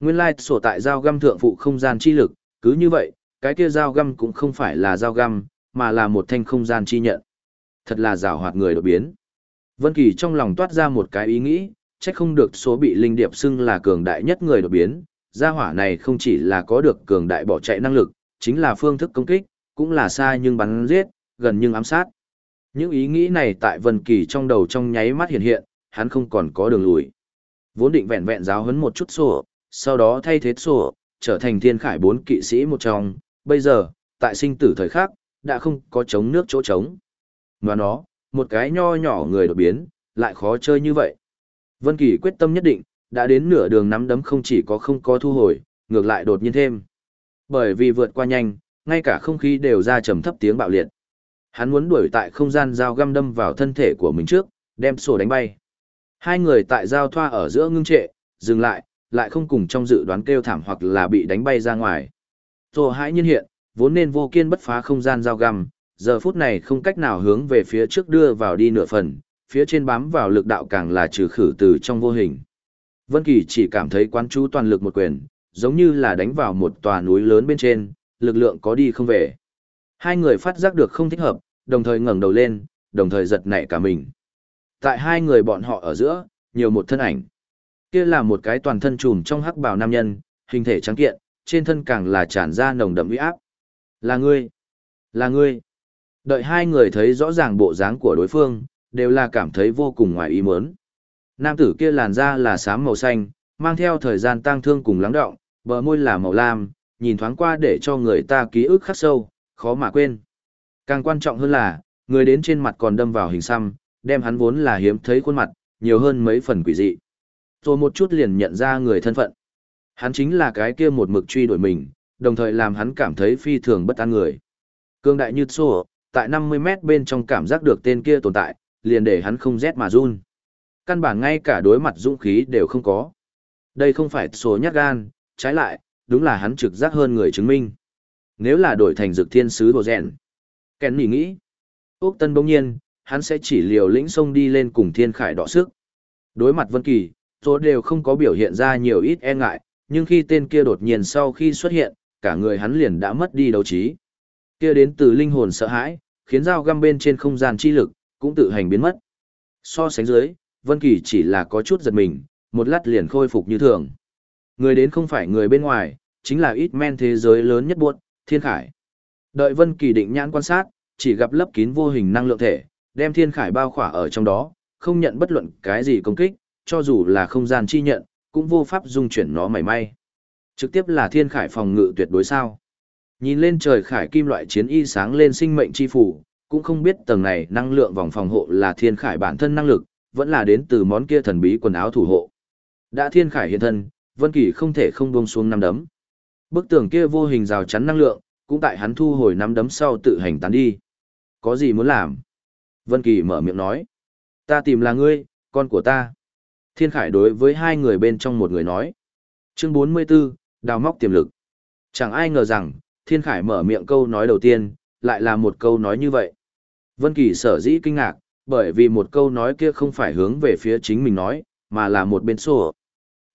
S1: Nguyên lai sổ tại dao găm thượng phụ không gian chi lực, cứ như vậy, cái kia dao găm cũng không phải là dao găm, mà là một thanh không gian chi nhận. Thật là giàu hoạt người đột biến. Vân Kỳ trong lòng toát ra một cái ý nghĩ, chắc không được số bị linh điệp xưng là cường đại nhất người đột biến, gia hỏa này không chỉ là có được cường đại bỏ chạy năng lực, chính là phương thức công kích, cũng là xa nhưng bắn giết, gần nhưng ám sát. Những ý nghĩ này tại Vân Kỳ trong đầu trong nháy mắt hiện hiện, hắn không còn có đường lùi. Vốn định vẹn vẹn giáo huấn một chút sổ, sau đó thay thế sổ, trở thành thiên khải bốn kỵ sĩ một trong, bây giờ, tại sinh tử thời khắc, đã không có chống nước chỗ trống. Mà nó, một cái nho nhỏ người đột biến, lại khó chơi như vậy. Vân Kỳ quyết tâm nhất định, đã đến nửa đường nắm đấm không chỉ có không có thu hồi, ngược lại đột nhiên thêm. Bởi vì vượt qua nhanh, ngay cả không khí đều ra trầm thấp tiếng bạo liệt. Hắn muốn đuổi tại không gian dao găm đâm vào thân thể của mình trước, đem sổ đánh bay. Hai người tại giao thoa ở giữa ngưng trệ, dừng lại, lại không cùng trong dự đoán kêu thảm hoặc là bị đánh bay ra ngoài. Tổ hãi nhiên hiện, vốn nên vô kiên bất phá không gian dao găm, giờ phút này không cách nào hướng về phía trước đưa vào đi nửa phần, phía trên bám vào lực đạo càng là trừ khử từ trong vô hình. Vân Kỳ chỉ cảm thấy quán chú toàn lực một quyền, giống như là đánh vào một tòa núi lớn bên trên, lực lượng có đi không về. Hai người phát giác được không thích hợp, đồng thời ngẩng đầu lên, đồng thời giật nảy cả mình. Tại hai người bọn họ ở giữa, nhiều một thân ảnh. Kia là một cái toàn thân trùm trong hắc bào nam nhân, hình thể trắng kiện, trên thân càng là tràn ra nồng đậm uy áp. Là ngươi, là ngươi. Đợi hai người thấy rõ ràng bộ dáng của đối phương, đều là cảm thấy vô cùng ngoài ý muốn. Nam tử kia làn da là xám màu xanh, mang theo thời gian tăng thương cùng lắng động, bờ môi là màu lam, nhìn thoáng qua để cho người ta ký ức khắc sâu, khó mà quên. Càng quan trọng hơn là, người đến trên mặt còn đâm vào hình xăm, đem hắn vốn là hiếm thấy khuôn mặt, nhiều hơn mấy phần quỷ dị. Rồi một chút liền nhận ra người thân phận. Hắn chính là cái kia một mực truy đuổi mình, đồng thời làm hắn cảm thấy phi thường bất an người. Cương đại như sổ, tại 50 mét bên trong cảm giác được tên kia tồn tại, liền để hắn không rét mà run. Căn bản ngay cả đối mặt dũng khí đều không có. Đây không phải số nhát gan, trái lại, đúng là hắn trực giác hơn người chứng minh. Nếu là đổi thành dược thiên sứ đồ rèn. Kèn nỉ nghĩ. Úc Tân bỗng nhiên, hắn sẽ chỉ liều lĩnh sông đi lên cùng thiên khải đọ sức. Đối mặt Vân Kỳ, số đều không có biểu hiện ra nhiều ít e ngại, nhưng khi tên kia đột nhiên sau khi xuất hiện, cả người hắn liền đã mất đi đấu trí. Kia đến từ linh hồn sợ hãi, khiến dao găm bên trên không gian chi lực, cũng tự hành biến mất. So sánh dưới, Vân Kỳ chỉ là có chút giật mình, một lát liền khôi phục như thường. Người đến không phải người bên ngoài, chính là ít men thế giới lớn nhất buôn Thiên Khải. Đợi Vân Kỳ định nhãn quan sát, chỉ gặp lấp kín vô hình năng lượng thể, đem Thiên Khải bao khỏa ở trong đó, không nhận bất luận cái gì công kích, cho dù là không gian chi nhận, cũng vô pháp dung chuyển nó mảy may. Trực tiếp là Thiên Khải phòng ngự tuyệt đối sao? Nhìn lên trời khải kim loại chiến y sáng lên sinh mệnh chi phủ, cũng không biết tầng này năng lượng vòng phòng hộ là Thiên Khải bản thân năng lực, vẫn là đến từ món kia thần bí quần áo thủ hộ. Đã Thiên Khải hiện thân, Vân Kỳ không thể không buông xuống năm đấm. Bức tường kia vô hình rào chắn năng lượng, cũng tại hắn thu hồi năm đấm sau tự hành tán đi. Có gì muốn làm? Vân Kỳ mở miệng nói. Ta tìm là ngươi, con của ta. Thiên Khải đối với hai người bên trong một người nói. Chương 44, đào móc tiềm lực. Chẳng ai ngờ rằng, Thiên Khải mở miệng câu nói đầu tiên, lại là một câu nói như vậy. Vân Kỳ sở dĩ kinh ngạc, bởi vì một câu nói kia không phải hướng về phía chính mình nói, mà là một bên sổ.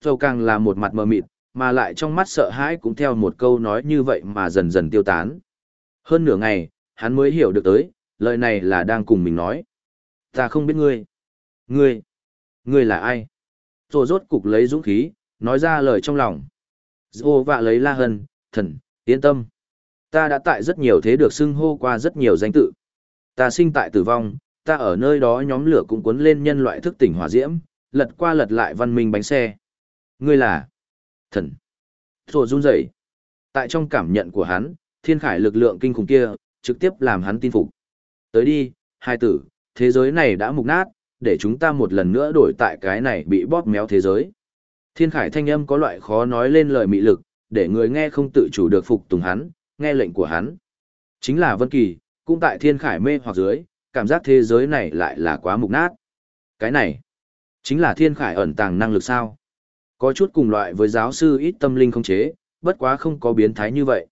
S1: Dầu càng là một mặt mờ mịt, mà lại trong mắt sợ hãi cũng theo một câu nói như vậy mà dần dần tiêu tán. Hơn nửa ngày, hắn mới hiểu được tới, lời này là đang cùng mình nói. Ta không biết ngươi. Ngươi. Ngươi là ai? Rồi rốt cục lấy dũng khí, nói ra lời trong lòng. Dô vạ lấy la hân, thần, yên tâm. Ta đã tại rất nhiều thế được xưng hô qua rất nhiều danh tự. Ta sinh tại tử vong, ta ở nơi đó nhóm lửa cũng cuốn lên nhân loại thức tỉnh hỏa diễm, lật qua lật lại văn minh bánh xe. Ngươi là thần. Rồi run rẩy. Tại trong cảm nhận của hắn, thiên khải lực lượng kinh khủng kia, trực tiếp làm hắn tin phục. Tới đi, hai tử, thế giới này đã mục nát, để chúng ta một lần nữa đổi tại cái này bị bóp méo thế giới. Thiên khải thanh âm có loại khó nói lên lời mị lực, để người nghe không tự chủ được phục tùng hắn, nghe lệnh của hắn. Chính là Vân Kỳ, cũng tại thiên khải mê hoặc dưới, cảm giác thế giới này lại là quá mục nát. Cái này, chính là thiên khải ẩn tàng năng lực sao. Có chút cùng loại với giáo sư ít tâm linh không chế, bất quá không có biến thái như vậy.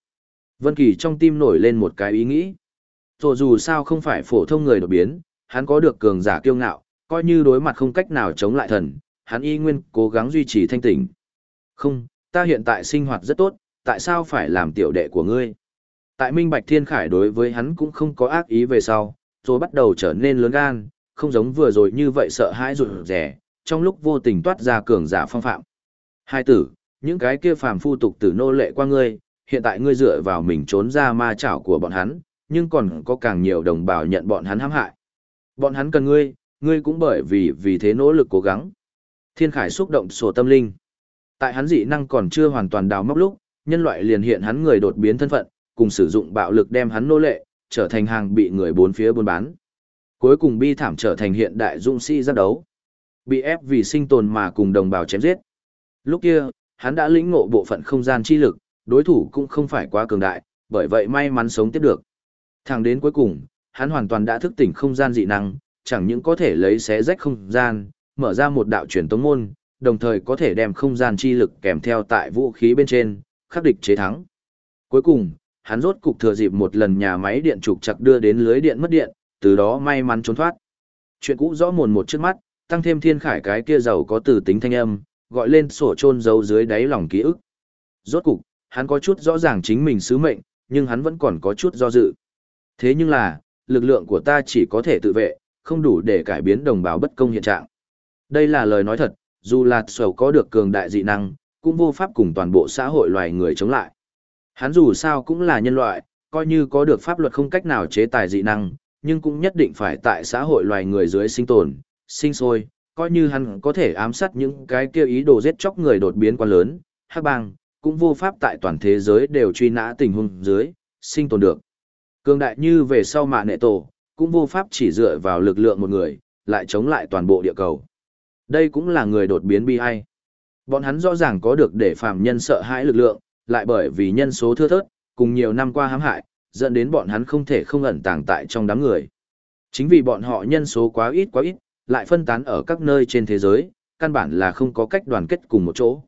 S1: Vân Kỳ trong tim nổi lên một cái ý nghĩ. Dù dù sao không phải phổ thông người đột biến, hắn có được cường giả kiêu ngạo, coi như đối mặt không cách nào chống lại thần, hắn y nguyên cố gắng duy trì thanh tỉnh. Không, ta hiện tại sinh hoạt rất tốt, tại sao phải làm tiểu đệ của ngươi? Tại Minh Bạch Thiên Khải đối với hắn cũng không có ác ý về sau, rồi bắt đầu trở nên lớn gan, không giống vừa rồi như vậy sợ hãi rụt rẻ, trong lúc vô tình toát ra cường giả phong phạm. Hai tử, những cái kia phàm phu tục tử nô lệ qua ngươi, hiện tại ngươi dựa vào mình trốn ra ma chảo của bọn hắn, nhưng còn có càng nhiều đồng bào nhận bọn hắn hãm hại. Bọn hắn cần ngươi, ngươi cũng bởi vì vì thế nỗ lực cố gắng. Thiên Khải xúc động sổ tâm linh. Tại hắn dị năng còn chưa hoàn toàn đào móc lúc, nhân loại liền hiện hắn người đột biến thân phận, cùng sử dụng bạo lực đem hắn nô lệ, trở thành hàng bị người bốn phía buôn bán. Cuối cùng bi thảm trở thành hiện đại dũng sĩ giác đấu. Bị ép vì sinh tồn mà cùng đồng bào chém giết. Lúc kia, hắn đã lĩnh ngộ bộ phận không gian chi lực, đối thủ cũng không phải quá cường đại, bởi vậy may mắn sống tiếp được. Thẳng đến cuối cùng, hắn hoàn toàn đã thức tỉnh không gian dị năng, chẳng những có thể lấy xé rách không gian, mở ra một đạo truyền tống môn, đồng thời có thể đem không gian chi lực kèm theo tại vũ khí bên trên, khắc địch chế thắng. Cuối cùng, hắn rốt cục thừa dịp một lần nhà máy điện trục chặt đưa đến lưới điện mất điện, từ đó may mắn trốn thoát. Chuyện cũ rõ mồn một trước mắt, tăng thêm thiên khải cái kia giàu có từ tính thanh âm, gọi lên sổ chôn giấu dưới đáy lòng ký ức. Rốt cục, hắn có chút rõ ràng chính mình sứ mệnh, nhưng hắn vẫn còn có chút do dự. Thế nhưng là, lực lượng của ta chỉ có thể tự vệ, không đủ để cải biến đồng bào bất công hiện trạng. Đây là lời nói thật, dù là sầu có được cường đại dị năng, cũng vô pháp cùng toàn bộ xã hội loài người chống lại. Hắn dù sao cũng là nhân loại, coi như có được pháp luật không cách nào chế tài dị năng, nhưng cũng nhất định phải tại xã hội loài người dưới sinh tồn, sinh sôi, coi như hắn có thể ám sát những cái kia ý đồ giết chóc người đột biến quá lớn, hắc bang, cũng vô pháp tại toàn thế giới đều truy nã tình huống dưới, sinh tồn được. Cường đại như về sau mạ nệ tổ, cũng vô pháp chỉ dựa vào lực lượng một người, lại chống lại toàn bộ địa cầu. Đây cũng là người đột biến bi ai. Bọn hắn rõ ràng có được để phàm nhân sợ hãi lực lượng, lại bởi vì nhân số thưa thớt, cùng nhiều năm qua hãm hại, dẫn đến bọn hắn không thể không ẩn tàng tại trong đám người. Chính vì bọn họ nhân số quá ít quá ít, lại phân tán ở các nơi trên thế giới, căn bản là không có cách đoàn kết cùng một chỗ.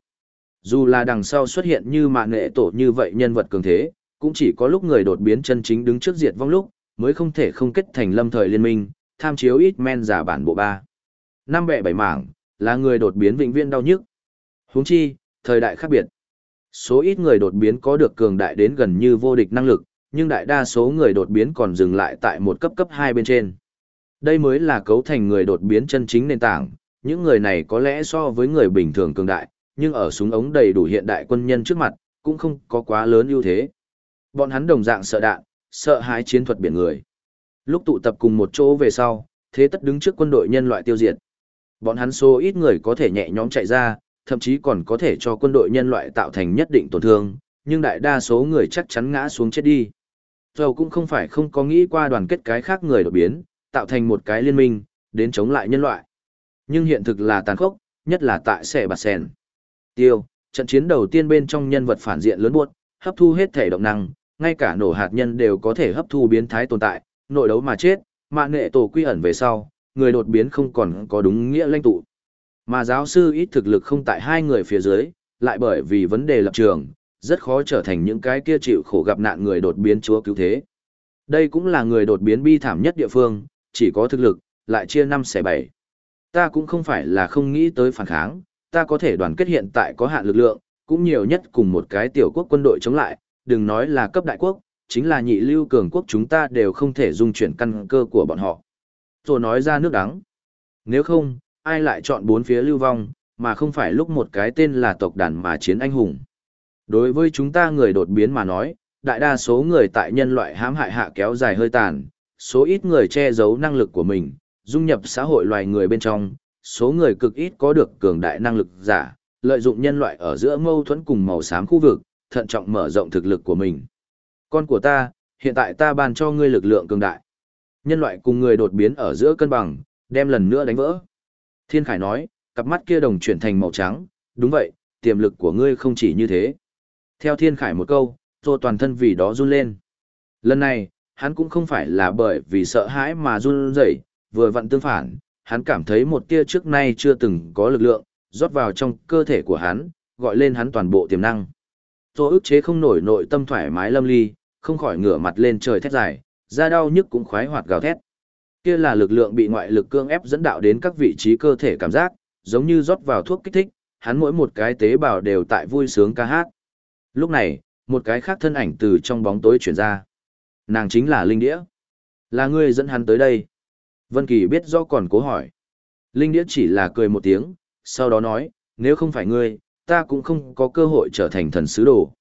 S1: Dù là đằng sau xuất hiện như mạng nghệ tổ như vậy nhân vật cường thế, cũng chỉ có lúc người đột biến chân chính đứng trước diệt vong lúc, mới không thể không kết thành lâm thời liên minh, tham chiếu ít men giả bản bộ ba. Năm bẹ bảy mảng, là người đột biến vĩnh viên đau nhức. Huống chi, thời đại khác biệt. Số ít người đột biến có được cường đại đến gần như vô địch năng lực, nhưng đại đa số người đột biến còn dừng lại tại một cấp cấp 2 bên trên. Đây mới là cấu thành người đột biến chân chính nền tảng, những người này có lẽ so với người bình thường cường đại, nhưng ở súng ống đầy đủ hiện đại quân nhân trước mặt, cũng không có quá lớn ưu thế. Bọn hắn đồng dạng sợ đạn, sợ hãi chiến thuật biển người. Lúc tụ tập cùng một chỗ về sau, thế tất đứng trước quân đội nhân loại tiêu diệt. Bọn hắn số ít người có thể nhẹ nhõm chạy ra, thậm chí còn có thể cho quân đội nhân loại tạo thành nhất định tổn thương, nhưng đại đa số người chắc chắn ngã xuống chết đi. Dầu cũng không phải không có nghĩ qua đoàn kết cái khác người đột biến, tạo thành một cái liên minh, đến chống lại nhân loại. Nhưng hiện thực là tàn khốc, nhất là tại Sẻ Bạt Sen. Tiêu, trận chiến đầu tiên bên trong nhân vật phản diện lớn buốt, hấp thu hết thể động năng, ngay cả nổ hạt nhân đều có thể hấp thu biến thái tồn tại, nội đấu mà chết, mạng nghệ tổ quy ẩn về sau, người đột biến không còn có đúng nghĩa lãnh tụ. Mà giáo sư ít thực lực không tại hai người phía dưới, lại bởi vì vấn đề lập trường, rất khó trở thành những cái kia chịu khổ gặp nạn người đột biến chúa cứu thế. Đây cũng là người đột biến bi thảm nhất địa phương, chỉ có thực lực, lại chia năm xẻ bảy. Ta cũng không phải là không nghĩ tới phản kháng, ta có thể đoàn kết hiện tại có hạn lực lượng, cũng nhiều nhất cùng một cái tiểu quốc quân đội chống lại, đừng nói là cấp đại quốc, chính là nhị lưu cường quốc chúng ta đều không thể dung chuyển căn cơ của bọn họ. Rồi nói ra nước đắng. Nếu không, ai lại chọn bốn phía lưu vong, mà không phải lúc một cái tên là tộc đàn mà chiến anh hùng. Đối với chúng ta người đột biến mà nói, đại đa số người tại nhân loại hãm hại hạ kéo dài hơi tàn, số ít người che giấu năng lực của mình, dung nhập xã hội loài người bên trong, số người cực ít có được cường đại năng lực giả, lợi dụng nhân loại ở giữa mâu thuẫn cùng màu xám khu vực, thận trọng mở rộng thực lực của mình. Con của ta, hiện tại ta ban cho ngươi lực lượng cường đại. Nhân loại cùng người đột biến ở giữa cân bằng, đem lần nữa đánh vỡ. Thiên Khải nói, cặp mắt kia đồng chuyển thành màu trắng, đúng vậy, tiềm lực của ngươi không chỉ như thế. Theo Thiên Khải một câu, Tô toàn thân vì đó run lên. Lần này, hắn cũng không phải là bởi vì sợ hãi mà run rẩy, vừa vặn tương phản, hắn cảm thấy một tia trước nay chưa từng có lực lượng, rót vào trong cơ thể của hắn, gọi lên hắn toàn bộ tiềm năng. Tô ức chế không nổi nội tâm thoải mái lâm ly, không khỏi ngửa mặt lên trời thét dài, da đau nhức cũng khoái hoạt gào thét. Kia là lực lượng bị ngoại lực cương ép dẫn đạo đến các vị trí cơ thể cảm giác, giống như rót vào thuốc kích thích, hắn mỗi một cái tế bào đều tại vui sướng ca hát. Lúc này, một cái khác thân ảnh từ trong bóng tối chuyển ra. Nàng chính là Linh Đĩa. Là ngươi dẫn hắn tới đây. Vân Kỳ biết rõ còn cố hỏi. Linh Đĩa chỉ là cười một tiếng, sau đó nói, nếu không phải ngươi, ta cũng không có cơ hội trở thành thần sứ đồ.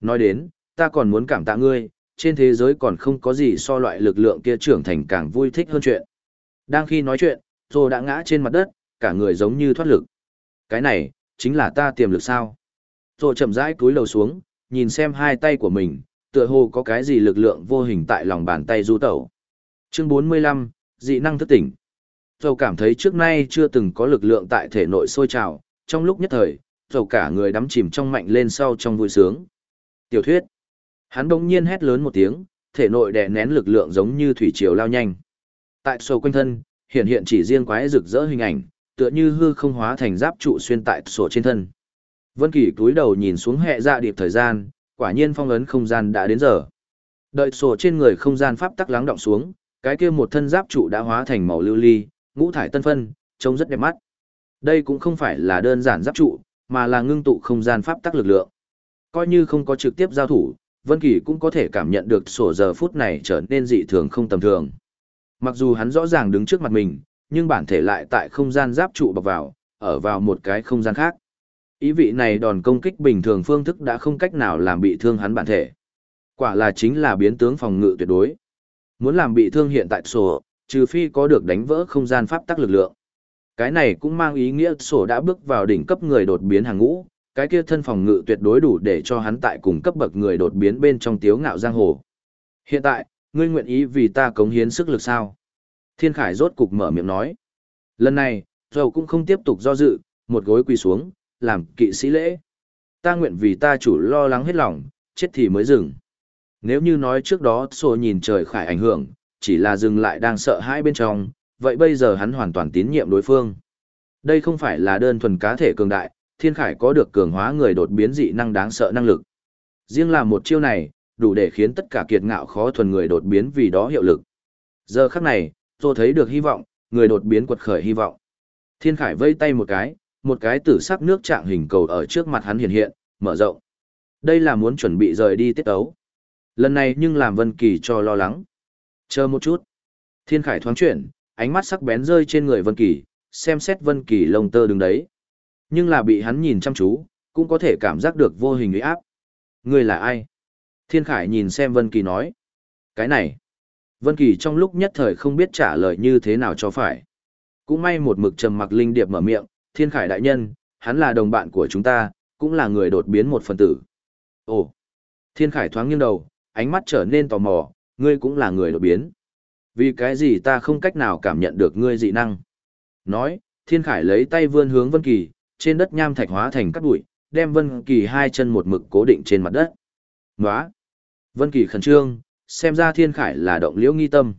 S1: Nói đến, ta còn muốn cảm tạ ngươi, trên thế giới còn không có gì so loại lực lượng kia trưởng thành càng vui thích hơn chuyện. Đang khi nói chuyện, rồi đã ngã trên mặt đất, cả người giống như thoát lực. Cái này, chính là ta tiềm lực sao? Rồi chậm rãi cúi đầu xuống, nhìn xem hai tay của mình, tựa hồ có cái gì lực lượng vô hình tại lòng bàn tay du tẩu. Chương 45, dị năng thức tỉnh. Dầu cảm thấy trước nay chưa từng có lực lượng tại thể nội sôi trào, trong lúc nhất thời, dầu cả người đắm chìm trong mạnh lên sau trong vui sướng. Tiểu thuyết. Hắn đông nhiên hét lớn một tiếng, thể nội đè nén lực lượng giống như thủy triều lao nhanh. Tại sổ quanh thân, hiện hiện chỉ riêng quái rực rỡ hình ảnh, tựa như hư không hóa thành giáp trụ xuyên tại sổ trên thân. Vân Kỳ túi đầu nhìn xuống hệ dạ điệp thời gian, quả nhiên phong ấn không gian đã đến giờ. Đợi sổ trên người không gian pháp tắc lắng động xuống, cái kia một thân giáp trụ đã hóa thành màu lưu ly, ngũ thải tân phân, trông rất đẹp mắt. Đây cũng không phải là đơn giản giáp trụ, mà là ngưng tụ không gian pháp tắc lực lượng. Coi như không có trực tiếp giao thủ, Vân Kỳ cũng có thể cảm nhận được sổ giờ phút này trở nên dị thường không tầm thường. Mặc dù hắn rõ ràng đứng trước mặt mình, nhưng bản thể lại tại không gian giáp trụ bọc vào, ở vào một cái không gian khác. Ý vị này đòn công kích bình thường phương thức đã không cách nào làm bị thương hắn bản thể. Quả là chính là biến tướng phòng ngự tuyệt đối. Muốn làm bị thương hiện tại sổ, trừ phi có được đánh vỡ không gian pháp tắc lực lượng. Cái này cũng mang ý nghĩa sổ đã bước vào đỉnh cấp người đột biến hàng ngũ, cái kia thân phòng ngự tuyệt đối đủ để cho hắn tại cùng cấp bậc người đột biến bên trong tiếu ngạo giang hồ. Hiện tại, ngươi nguyện ý vì ta cống hiến sức lực sao? Thiên Khải rốt cục mở miệng nói. Lần này, dầu cũng không tiếp tục do dự, một gối quỳ xuống, làm kỵ sĩ lễ. Ta nguyện vì ta chủ lo lắng hết lòng, chết thì mới dừng. Nếu như nói trước đó sổ nhìn trời khải ảnh hưởng, chỉ là dừng lại đang sợ hãi bên trong, vậy bây giờ hắn hoàn toàn tín nhiệm đối phương. Đây không phải là đơn thuần cá thể cường đại, thiên khải có được cường hóa người đột biến dị năng đáng sợ năng lực. Riêng là một chiêu này, đủ để khiến tất cả kiệt ngạo khó thuần người đột biến vì đó hiệu lực. Giờ khắc này, tôi thấy được hy vọng, người đột biến quật khởi hy vọng. Thiên khải vây tay một cái, một cái tử sắc nước trạng hình cầu ở trước mặt hắn hiện hiện, mở rộng. Đây là muốn chuẩn bị rời đi tiết ấu. Lần này nhưng làm Vân Kỳ cho lo lắng. Chờ một chút. Thiên Khải thoáng chuyển, ánh mắt sắc bén rơi trên người Vân Kỳ, xem xét Vân Kỳ lông tơ đứng đấy. Nhưng là bị hắn nhìn chăm chú, cũng có thể cảm giác được vô hình uy áp. Ngươi là ai? Thiên Khải nhìn xem Vân Kỳ nói. Cái này. Vân Kỳ trong lúc nhất thời không biết trả lời như thế nào cho phải. Cũng may một mực trầm mặc linh điệp mở miệng, Thiên Khải đại nhân, hắn là đồng bạn của chúng ta, cũng là người đột biến một phần tử. Ồ. Thiên Khải thoáng nghiêng đầu, ánh mắt trở nên tò mò, ngươi cũng là người đột biến. Vì cái gì ta không cách nào cảm nhận được ngươi dị năng? Nói, Thiên Khải lấy tay vươn hướng Vân Kỳ, trên đất nham thạch hóa thành cát bụi, đem Vân Kỳ hai chân một mực cố định trên mặt đất. Nóa! Vân Kỳ khẩn trương, xem ra Thiên Khải là động liễu nghi tâm.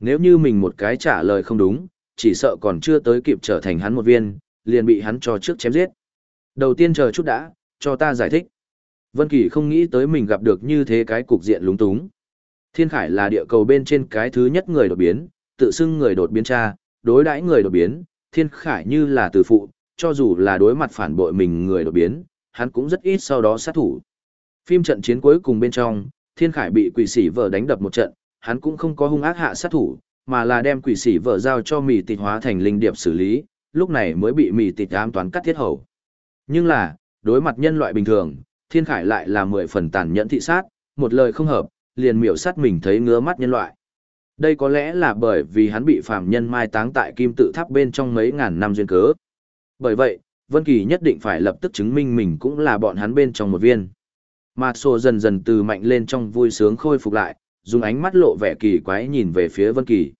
S1: Nếu như mình một cái trả lời không đúng, chỉ sợ còn chưa tới kịp trở thành hắn một viên, liền bị hắn cho trước chém giết. Đầu tiên chờ chút đã, cho ta giải thích. Vân Kỳ không nghĩ tới mình gặp được như thế cái cục diện lúng túng. Thiên Khải là địa cầu bên trên cái thứ nhất người đột biến, tự xưng người đột biến cha, đối đãi người đột biến, Thiên Khải như là từ phụ, cho dù là đối mặt phản bội mình người đột biến, hắn cũng rất ít sau đó sát thủ. Phim trận chiến cuối cùng bên trong, Thiên Khải bị quỷ sĩ vợ đánh đập một trận, hắn cũng không có hung ác hạ sát thủ, mà là đem quỷ sĩ vợ giao cho mỉ tịt hóa thành linh điệp xử lý, lúc này mới bị mì tịt ám toán cắt thiết hầu. Nhưng là, đối mặt nhân loại bình thường, Thiên Khải lại là mười phần tàn nhẫn thị sát, một lời không hợp, liền miểu sát mình thấy ngứa mắt nhân loại. Đây có lẽ là bởi vì hắn bị phàm nhân mai táng tại kim tự tháp bên trong mấy ngàn năm duyên cớ. Bởi vậy, Vân Kỳ nhất định phải lập tức chứng minh mình cũng là bọn hắn bên trong một viên. Mạc Sô dần dần từ mạnh lên trong vui sướng khôi phục lại, dùng ánh mắt lộ vẻ kỳ quái nhìn về phía Vân Kỳ.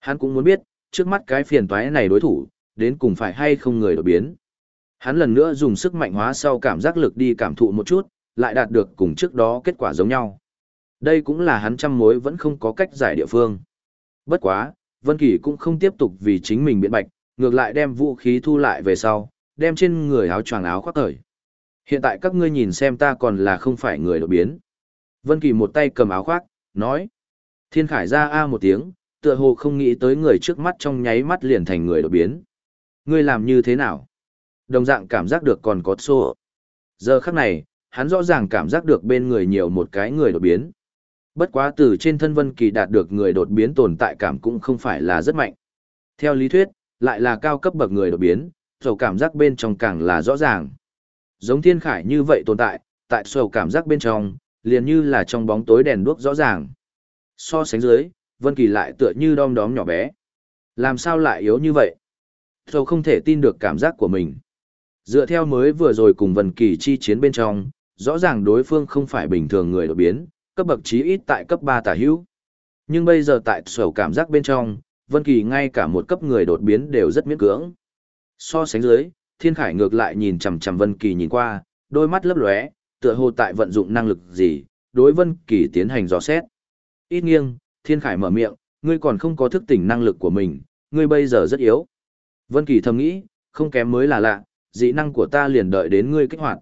S1: Hắn cũng muốn biết, trước mắt cái phiền toái này đối thủ, đến cùng phải hay không người đổi biến. Hắn lần nữa dùng sức mạnh hóa sau cảm giác lực đi cảm thụ một chút, lại đạt được cùng trước đó kết quả giống nhau. Đây cũng là hắn trăm mối vẫn không có cách giải địa phương. Bất quá, Vân Kỳ cũng không tiếp tục vì chính mình biện bạch, ngược lại đem vũ khí thu lại về sau, đem trên người áo choàng áo khoác cởi. Hiện tại các ngươi nhìn xem ta còn là không phải người đột biến. Vân Kỳ một tay cầm áo khoác, nói. Thiên Khải ra a một tiếng, tựa hồ không nghĩ tới người trước mắt trong nháy mắt liền thành người đột biến. Ngươi làm như thế nào? Đồng dạng cảm giác được còn có xô. Giờ khắc này, hắn rõ ràng cảm giác được bên người nhiều một cái người đột biến. Bất quá từ trên thân Vân Kỳ đạt được người đột biến tồn tại cảm cũng không phải là rất mạnh. Theo lý thuyết, lại là cao cấp bậc người đột biến, dầu cảm giác bên trong càng là rõ ràng. Giống thiên khải như vậy tồn tại, tại sầu cảm giác bên trong, liền như là trong bóng tối đèn đuốc rõ ràng. So sánh dưới, Vân Kỳ lại tựa như đom đóm nhỏ bé. Làm sao lại yếu như vậy? Dầu không thể tin được cảm giác của mình. Dựa theo mới vừa rồi cùng Vân Kỳ chi chiến bên trong, rõ ràng đối phương không phải bình thường người đột biến, cấp bậc chí ít tại cấp 3 tả hữu. Nhưng bây giờ tại sầu cảm giác bên trong, Vân Kỳ ngay cả một cấp người đột biến đều rất miễn cưỡng. So sánh dưới, Thiên Khải ngược lại nhìn chằm chằm Vân Kỳ nhìn qua, đôi mắt lấp lóe, tựa hồ tại vận dụng năng lực gì, đối Vân Kỳ tiến hành dò xét. Ít nghiêng, Thiên Khải mở miệng, ngươi còn không có thức tỉnh năng lực của mình, ngươi bây giờ rất yếu. Vân Kỳ thầm nghĩ, không kém mới là lạ, dị năng của ta liền đợi đến ngươi kích hoạt.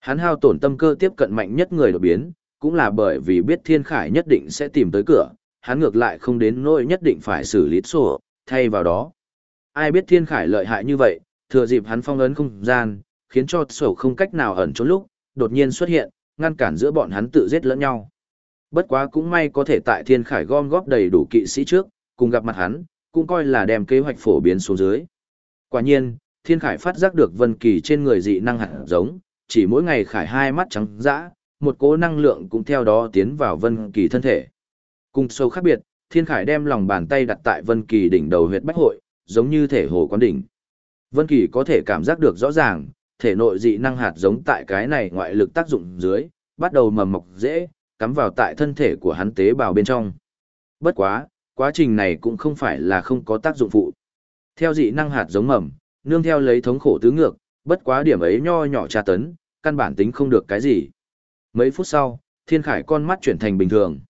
S1: Hắn hao tổn tâm cơ tiếp cận mạnh nhất người đột biến, cũng là bởi vì biết Thiên Khải nhất định sẽ tìm tới cửa, hắn ngược lại không đến nỗi nhất định phải xử lý sổ, thay vào đó. Ai biết Thiên Khải lợi hại như vậy, thừa dịp hắn phong ấn không gian, khiến cho sổ không cách nào ẩn trốn lúc, đột nhiên xuất hiện, ngăn cản giữa bọn hắn tự giết lẫn nhau. Bất quá cũng may có thể tại Thiên Khải gom góp đầy đủ kỵ sĩ trước, cùng gặp mặt hắn, cũng coi là đem kế hoạch phổ biến xuống dưới. Quả nhiên, Thiên Khải phát giác được Vân Kỳ trên người dị năng hạt giống, chỉ mỗi ngày Khải hai mắt trắng dã, một cỗ năng lượng cũng theo đó tiến vào Vân Kỳ thân thể. Cùng sâu khác biệt, Thiên Khải đem lòng bàn tay đặt tại Vân Kỳ đỉnh đầu huyệt bách hội, giống như thể hồ quán đỉnh. Vân Kỳ có thể cảm giác được rõ ràng, thể nội dị năng hạt giống tại cái này ngoại lực tác dụng dưới, bắt đầu mầm mọc dễ, cắm vào tại thân thể của hắn tế bào bên trong. Bất quá, quá trình này cũng không phải là không có tác dụng phụ. Theo dị năng hạt giống mầm, nương theo lấy thống khổ tứ ngược, bất quá điểm ấy nho nhỏ tra tấn, căn bản tính không được cái gì. Mấy phút sau, Thiên Khải con mắt chuyển thành bình thường.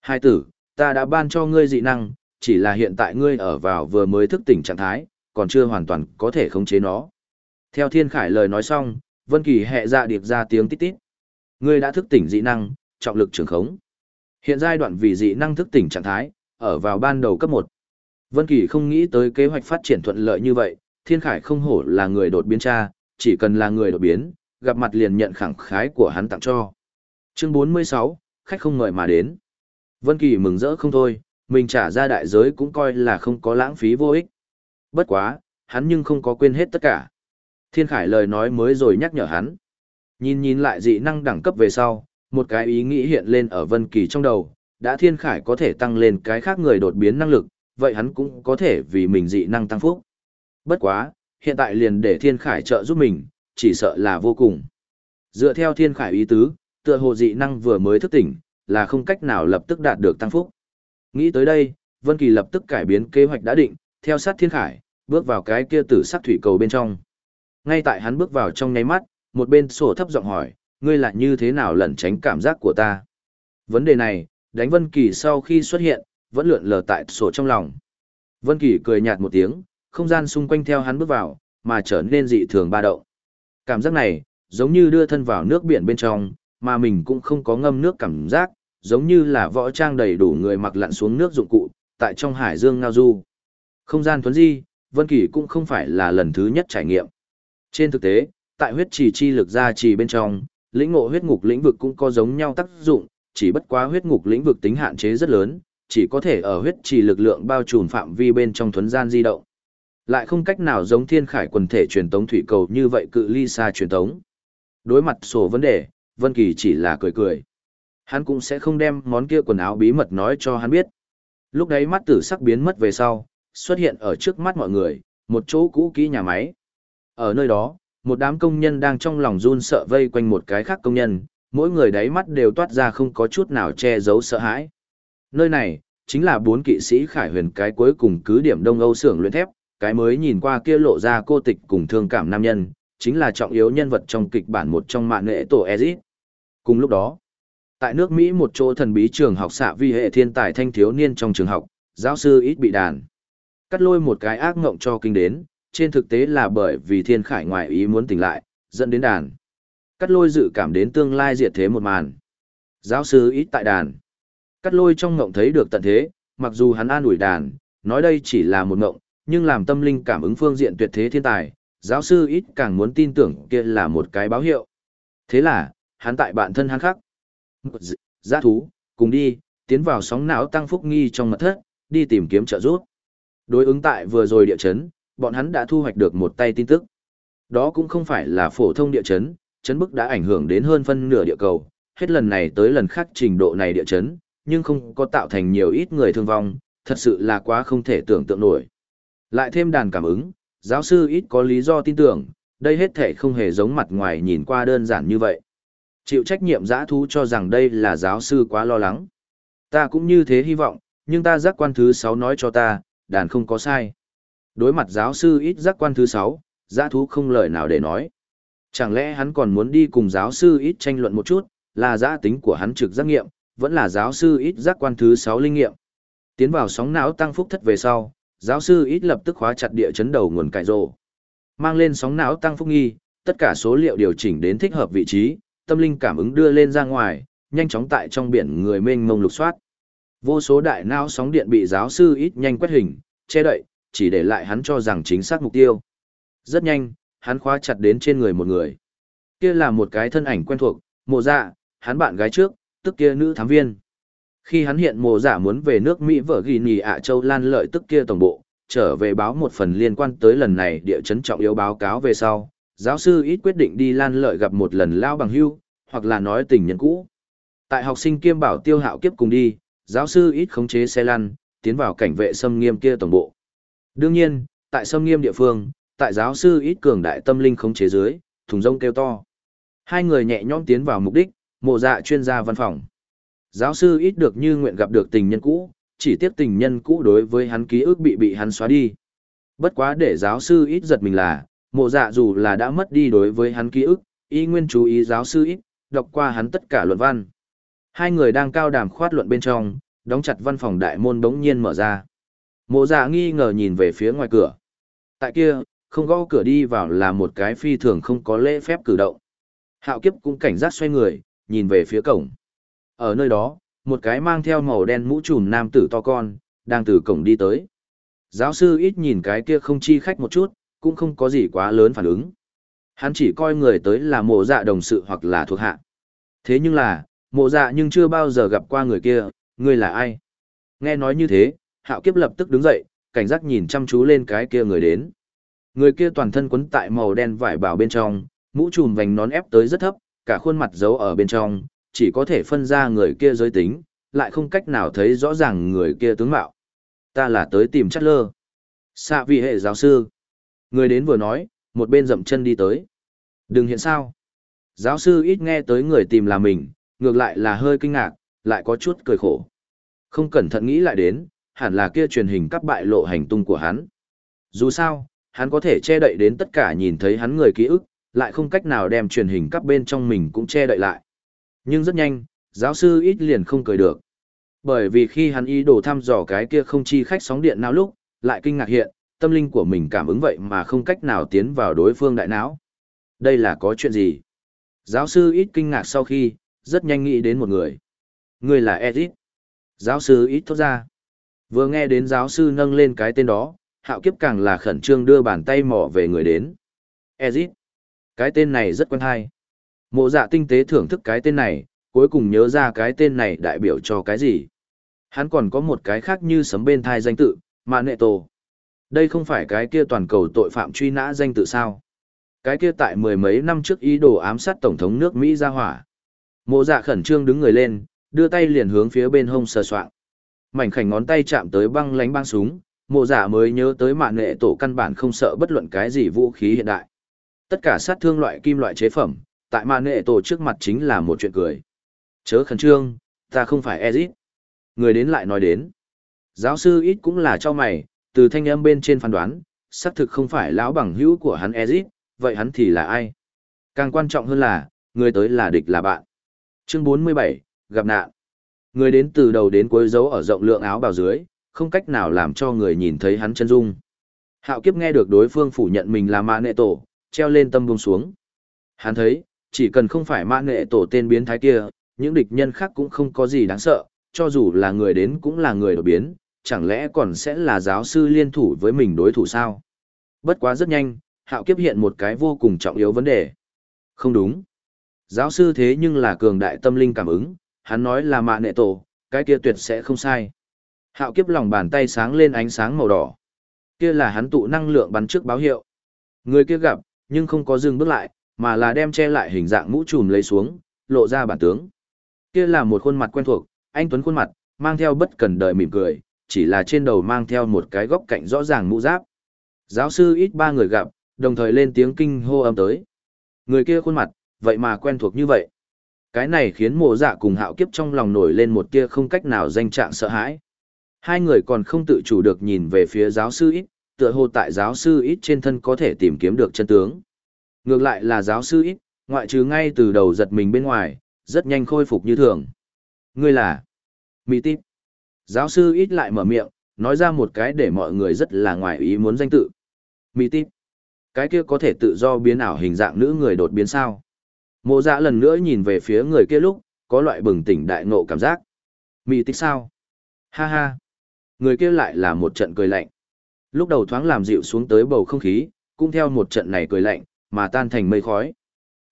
S1: Hai tử, ta đã ban cho ngươi dị năng, chỉ là hiện tại ngươi ở vào vừa mới thức tỉnh trạng thái, còn chưa hoàn toàn có thể khống chế nó. Theo Thiên Khải lời nói xong, Vân Kỳ hẹ dạ điệp ra tiếng tít tít. Ngươi đã thức tỉnh dị năng, trọng lực trường khống. Hiện giai đoạn vì dị năng thức tỉnh trạng thái, ở vào ban đầu cấp 1. Vân Kỳ không nghĩ tới kế hoạch phát triển thuận lợi như vậy, Thiên Khải không hổ là người đột biến tra, chỉ cần là người đột biến, gặp mặt liền nhận khẳng khái của hắn tặng cho. Chương 46, khách không ngợi mà đến. Vân Kỳ mừng rỡ không thôi, mình trả ra đại giới cũng coi là không có lãng phí vô ích. Bất quá, hắn nhưng không có quên hết tất cả. Thiên Khải lời nói mới rồi nhắc nhở hắn. Nhìn nhìn lại dị năng đẳng cấp về sau, một cái ý nghĩ hiện lên ở Vân Kỳ trong đầu, đã Thiên Khải có thể tăng lên cái khác người đột biến năng lực, vậy hắn cũng có thể vì mình dị năng tăng phúc. Bất quá, hiện tại liền để Thiên Khải trợ giúp mình, chỉ sợ là vô cùng. Dựa theo Thiên Khải ý tứ, tựa hồ dị năng vừa mới thức tỉnh, là không cách nào lập tức đạt được tăng phúc. Nghĩ tới đây, Vân Kỳ lập tức cải biến kế hoạch đã định, theo sát Thiên Khải, bước vào cái kia tử sắc thủy cầu bên trong. Ngay tại hắn bước vào trong nháy mắt, một bên sổ thấp giọng hỏi, ngươi là như thế nào lẩn tránh cảm giác của ta? Vấn đề này, đánh Vân Kỳ sau khi xuất hiện, vẫn lượn lờ tại sổ trong lòng. Vân Kỳ cười nhạt một tiếng, không gian xung quanh theo hắn bước vào, mà trở nên dị thường ba động. Cảm giác này, giống như đưa thân vào nước biển bên trong, mà mình cũng không có ngâm nước cảm giác, giống như là võ trang đầy đủ người mặc lặn xuống nước dụng cụ, tại trong hải dương ngao du. Không gian tuấn di, Vân Kỳ cũng không phải là lần thứ nhất trải nghiệm. Trên thực tế, tại huyết trì chi lực gia trì bên trong, lĩnh ngộ huyết ngục lĩnh vực cũng có giống nhau tác dụng, chỉ bất quá huyết ngục lĩnh vực tính hạn chế rất lớn, chỉ có thể ở huyết trì lực lượng bao trùm phạm vi bên trong thuấn gian di động. Lại không cách nào giống thiên khải quần thể truyền tống thủy cầu như vậy cự ly xa truyền tống. Đối mặt sổ vấn đề, Vân Kỳ chỉ là cười cười. Hắn cũng sẽ không đem món kia quần áo bí mật nói cho hắn biết. Lúc đấy mắt tử sắc biến mất về sau, xuất hiện ở trước mắt mọi người, một chỗ cũ kỹ nhà máy. Ở nơi đó, một đám công nhân đang trong lòng run sợ vây quanh một cái khác công nhân, mỗi người đáy mắt đều toát ra không có chút nào che giấu sợ hãi. Nơi này, chính là bốn kỵ sĩ khải huyền cái cuối cùng cứ điểm Đông Âu xưởng luyện thép, cái mới nhìn qua kia lộ ra cô tịch cùng thương cảm nam nhân, chính là trọng yếu nhân vật trong kịch bản một trong mạng nghệ tổ Ezit. Cùng lúc đó, tại nước Mỹ một chỗ thần bí trường học xạ vi hệ thiên tài thanh thiếu niên trong trường học, giáo sư ít bị đàn. Cắt lôi một cái ác ngộng cho kinh đến, trên thực tế là bởi vì thiên khải ngoại ý muốn tỉnh lại, dẫn đến đàn. Cắt lôi dự cảm đến tương lai diệt thế một màn. Giáo sư ít tại đàn. Cắt lôi trong ngộng thấy được tận thế, mặc dù hắn an ủi đàn, nói đây chỉ là một ngộng, nhưng làm tâm linh cảm ứng phương diện tuyệt thế thiên tài, giáo sư ít càng muốn tin tưởng kia là một cái báo hiệu. Thế là, hắn tại bản thân hắn khắc. Giá dạ thú, cùng đi, tiến vào sóng não tăng phúc nghi trong mật thất, đi tìm kiếm trợ giúp. Đối ứng tại vừa rồi địa chấn, bọn hắn đã thu hoạch được một tay tin tức. Đó cũng không phải là phổ thông địa chấn, chấn bức đã ảnh hưởng đến hơn phân nửa địa cầu, hết lần này tới lần khác trình độ này địa chấn, nhưng không có tạo thành nhiều ít người thương vong, thật sự là quá không thể tưởng tượng nổi. Lại thêm đàn cảm ứng, giáo sư ít có lý do tin tưởng, đây hết thể không hề giống mặt ngoài nhìn qua đơn giản như vậy. Chịu trách nhiệm giã thú cho rằng đây là giáo sư quá lo lắng. Ta cũng như thế hy vọng, nhưng ta giác quan thứ 6 nói cho ta, đàn không có sai. Đối mặt giáo sư ít giác quan thứ 6, giã thú không lời nào để nói. Chẳng lẽ hắn còn muốn đi cùng giáo sư ít tranh luận một chút, là giã tính của hắn trực giác nghiệm, vẫn là giáo sư ít giác quan thứ 6 linh nghiệm. Tiến vào sóng não tăng phúc thất về sau, giáo sư ít lập tức khóa chặt địa chấn đầu nguồn cải rồ. Mang lên sóng não tăng phúc nghi, tất cả số liệu điều chỉnh đến thích hợp vị trí, tâm linh cảm ứng đưa lên ra ngoài, nhanh chóng tại trong biển người mênh mông lục soát. Vô số đại não sóng điện bị giáo sư ít nhanh quét hình, che đậy, chỉ để lại hắn cho rằng chính xác mục tiêu. Rất nhanh, hắn khóa chặt đến trên người một người. Kia là một cái thân ảnh quen thuộc, mộ dạ, hắn bạn gái trước, tức kia nữ thám viên. Khi hắn hiện mồ giả muốn về nước Mỹ vợ ghi nhì ạ châu lan lợi tức kia tổng bộ, trở về báo một phần liên quan tới lần này địa chấn trọng yếu báo cáo về sau, giáo sư ít quyết định đi lan lợi gặp một lần lao bằng hưu, hoặc là nói tình nhân cũ. Tại học sinh kiêm bảo tiêu hạo kiếp cùng đi, giáo sư ít khống chế xe lăn, tiến vào cảnh vệ xâm nghiêm kia tổng bộ. Đương nhiên, tại sâm nghiêm địa phương, tại giáo sư ít cường đại tâm linh khống chế dưới, thùng rông kêu to. Hai người nhẹ nhõm tiến vào mục đích, mộ dạ chuyên gia văn phòng. Giáo sư ít được như nguyện gặp được tình nhân cũ, chỉ tiếc tình nhân cũ đối với hắn ký ức bị bị hắn xóa đi. Bất quá để giáo sư ít giật mình là, mộ dạ dù là đã mất đi đối với hắn ký ức, y nguyên chú ý giáo sư ít, đọc qua hắn tất cả luận văn. Hai người đang cao đàm khoát luận bên trong, đóng chặt văn phòng đại môn bỗng nhiên mở ra. Mộ dạ nghi ngờ nhìn về phía ngoài cửa. Tại kia, không gõ cửa đi vào là một cái phi thường không có lễ phép cử động. Hạo kiếp cũng cảnh giác xoay người, nhìn về phía cổng. Ở nơi đó, một cái mang theo màu đen mũ trùm nam tử to con, đang từ cổng đi tới. Giáo sư ít nhìn cái kia không chi khách một chút, cũng không có gì quá lớn phản ứng. Hắn chỉ coi người tới là mộ dạ đồng sự hoặc là thuộc hạ. Thế nhưng là, mộ dạ nhưng chưa bao giờ gặp qua người kia, người là ai? Nghe nói như thế, hạo kiếp lập tức đứng dậy, cảnh giác nhìn chăm chú lên cái kia người đến. Người kia toàn thân quấn tại màu đen vải bảo bên trong, mũ trùm vành nón ép tới rất thấp, cả khuôn mặt giấu ở bên trong, chỉ có thể phân ra người kia giới tính, lại không cách nào thấy rõ ràng người kia tướng mạo. Ta là tới tìm chất lơ. Xạ vị hệ giáo sư. Người đến vừa nói, một bên dậm chân đi tới. Đừng hiện sao. Giáo sư ít nghe tới người tìm là mình, ngược lại là hơi kinh ngạc, lại có chút cười khổ. Không cẩn thận nghĩ lại đến, hẳn là kia truyền hình các bại lộ hành tung của hắn. Dù sao, hắn có thể che đậy đến tất cả nhìn thấy hắn người ký ức, lại không cách nào đem truyền hình các bên trong mình cũng che đậy lại. Nhưng rất nhanh, giáo sư ít liền không cười được. Bởi vì khi hắn ý đồ thăm dò cái kia không chi khách sóng điện nào lúc, lại kinh ngạc hiện, tâm linh của mình cảm ứng vậy mà không cách nào tiến vào đối phương đại não. Đây là có chuyện gì? Giáo sư ít kinh ngạc sau khi, rất nhanh nghĩ đến một người. Người là Edith. Giáo sư ít thốt ra. Vừa nghe đến giáo sư nâng lên cái tên đó, hạo kiếp càng là khẩn trương đưa bàn tay mỏ về người đến. Edith. Cái tên này rất quen hay. Mộ dạ tinh tế thưởng thức cái tên này, cuối cùng nhớ ra cái tên này đại biểu cho cái gì. Hắn còn có một cái khác như sấm bên thai danh tự, mà nệ tổ. Đây không phải cái kia toàn cầu tội phạm truy nã danh tự sao. Cái kia tại mười mấy năm trước ý đồ ám sát Tổng thống nước Mỹ ra hỏa. Mộ dạ khẩn trương đứng người lên, đưa tay liền hướng phía bên hông sờ soạng. Mảnh khảnh ngón tay chạm tới băng lánh băng súng, mộ dạ mới nhớ tới mạng nghệ tổ căn bản không sợ bất luận cái gì vũ khí hiện đại. Tất cả sát thương loại kim loại chế phẩm, tại ma nệ tổ trước mặt chính là một chuyện cười. Chớ khẩn trương, ta không phải Ezit. Người đến lại nói đến. Giáo sư ít cũng là cho mày, từ thanh âm bên trên phán đoán, xác thực không phải lão bằng hữu của hắn Ezit, vậy hắn thì là ai? Càng quan trọng hơn là, người tới là địch là bạn. Chương 47, gặp nạn. Người đến từ đầu đến cuối dấu ở rộng lượng áo bào dưới, không cách nào làm cho người nhìn thấy hắn chân dung. Hạo kiếp nghe được đối phương phủ nhận mình là ma nệ tổ, treo lên tâm buông xuống. Hắn thấy, chỉ cần không phải mã nghệ tổ tên biến thái kia, những địch nhân khác cũng không có gì đáng sợ, cho dù là người đến cũng là người đột biến, chẳng lẽ còn sẽ là giáo sư liên thủ với mình đối thủ sao? Bất quá rất nhanh, hạo kiếp hiện một cái vô cùng trọng yếu vấn đề. Không đúng. Giáo sư thế nhưng là cường đại tâm linh cảm ứng, hắn nói là mạ nệ tổ, cái kia tuyệt sẽ không sai. Hạo kiếp lòng bàn tay sáng lên ánh sáng màu đỏ. Kia là hắn tụ năng lượng bắn trước báo hiệu. Người kia gặp, nhưng không có dừng bước lại, mà là đem che lại hình dạng mũ trùm lấy xuống, lộ ra bản tướng. Kia là một khuôn mặt quen thuộc, anh Tuấn khuôn mặt, mang theo bất cần đời mỉm cười, chỉ là trên đầu mang theo một cái góc cạnh rõ ràng mũ giáp. Giáo sư ít ba người gặp, đồng thời lên tiếng kinh hô âm tới. Người kia khuôn mặt, vậy mà quen thuộc như vậy. Cái này khiến mộ dạ cùng hạo kiếp trong lòng nổi lên một tia không cách nào danh trạng sợ hãi. Hai người còn không tự chủ được nhìn về phía giáo sư ít, tựa hồ tại giáo sư ít trên thân có thể tìm kiếm được chân tướng. Ngược lại là giáo sư ít, ngoại trừ ngay từ đầu giật mình bên ngoài, rất nhanh khôi phục như thường. Ngươi là Mỹ Tít. Giáo sư ít lại mở miệng, nói ra một cái để mọi người rất là ngoài ý muốn danh tự. Mỹ Tít. Cái kia có thể tự do biến ảo hình dạng nữ người đột biến sao? Mộ dạ lần nữa nhìn về phía người kia lúc, có loại bừng tỉnh đại ngộ cảm giác. Mỹ Tít sao? Ha ha. Người kia lại là một trận cười lạnh. Lúc đầu thoáng làm dịu xuống tới bầu không khí, cũng theo một trận này cười lạnh, mà tan thành mây khói.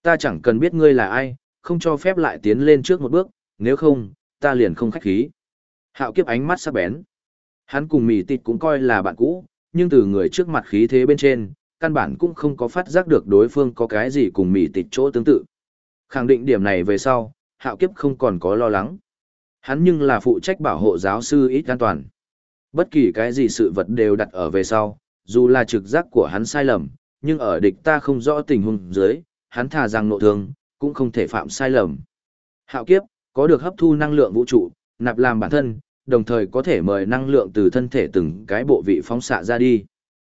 S1: Ta chẳng cần biết ngươi là ai, không cho phép lại tiến lên trước một bước, nếu không, ta liền không khách khí. Hạo kiếp ánh mắt sắc bén. Hắn cùng mì tịt cũng coi là bạn cũ, nhưng từ người trước mặt khí thế bên trên, căn bản cũng không có phát giác được đối phương có cái gì cùng mì tịt chỗ tương tự. Khẳng định điểm này về sau, hạo kiếp không còn có lo lắng. Hắn nhưng là phụ trách bảo hộ giáo sư ít an toàn. Bất kỳ cái gì sự vật đều đặt ở về sau, dù là trực giác của hắn sai lầm, nhưng ở địch ta không rõ tình huống dưới, hắn thà rằng nộ thương, cũng không thể phạm sai lầm. Hạo kiếp, có được hấp thu năng lượng vũ trụ, nạp làm bản thân, đồng thời có thể mời năng lượng từ thân thể từng cái bộ vị phóng xạ ra đi.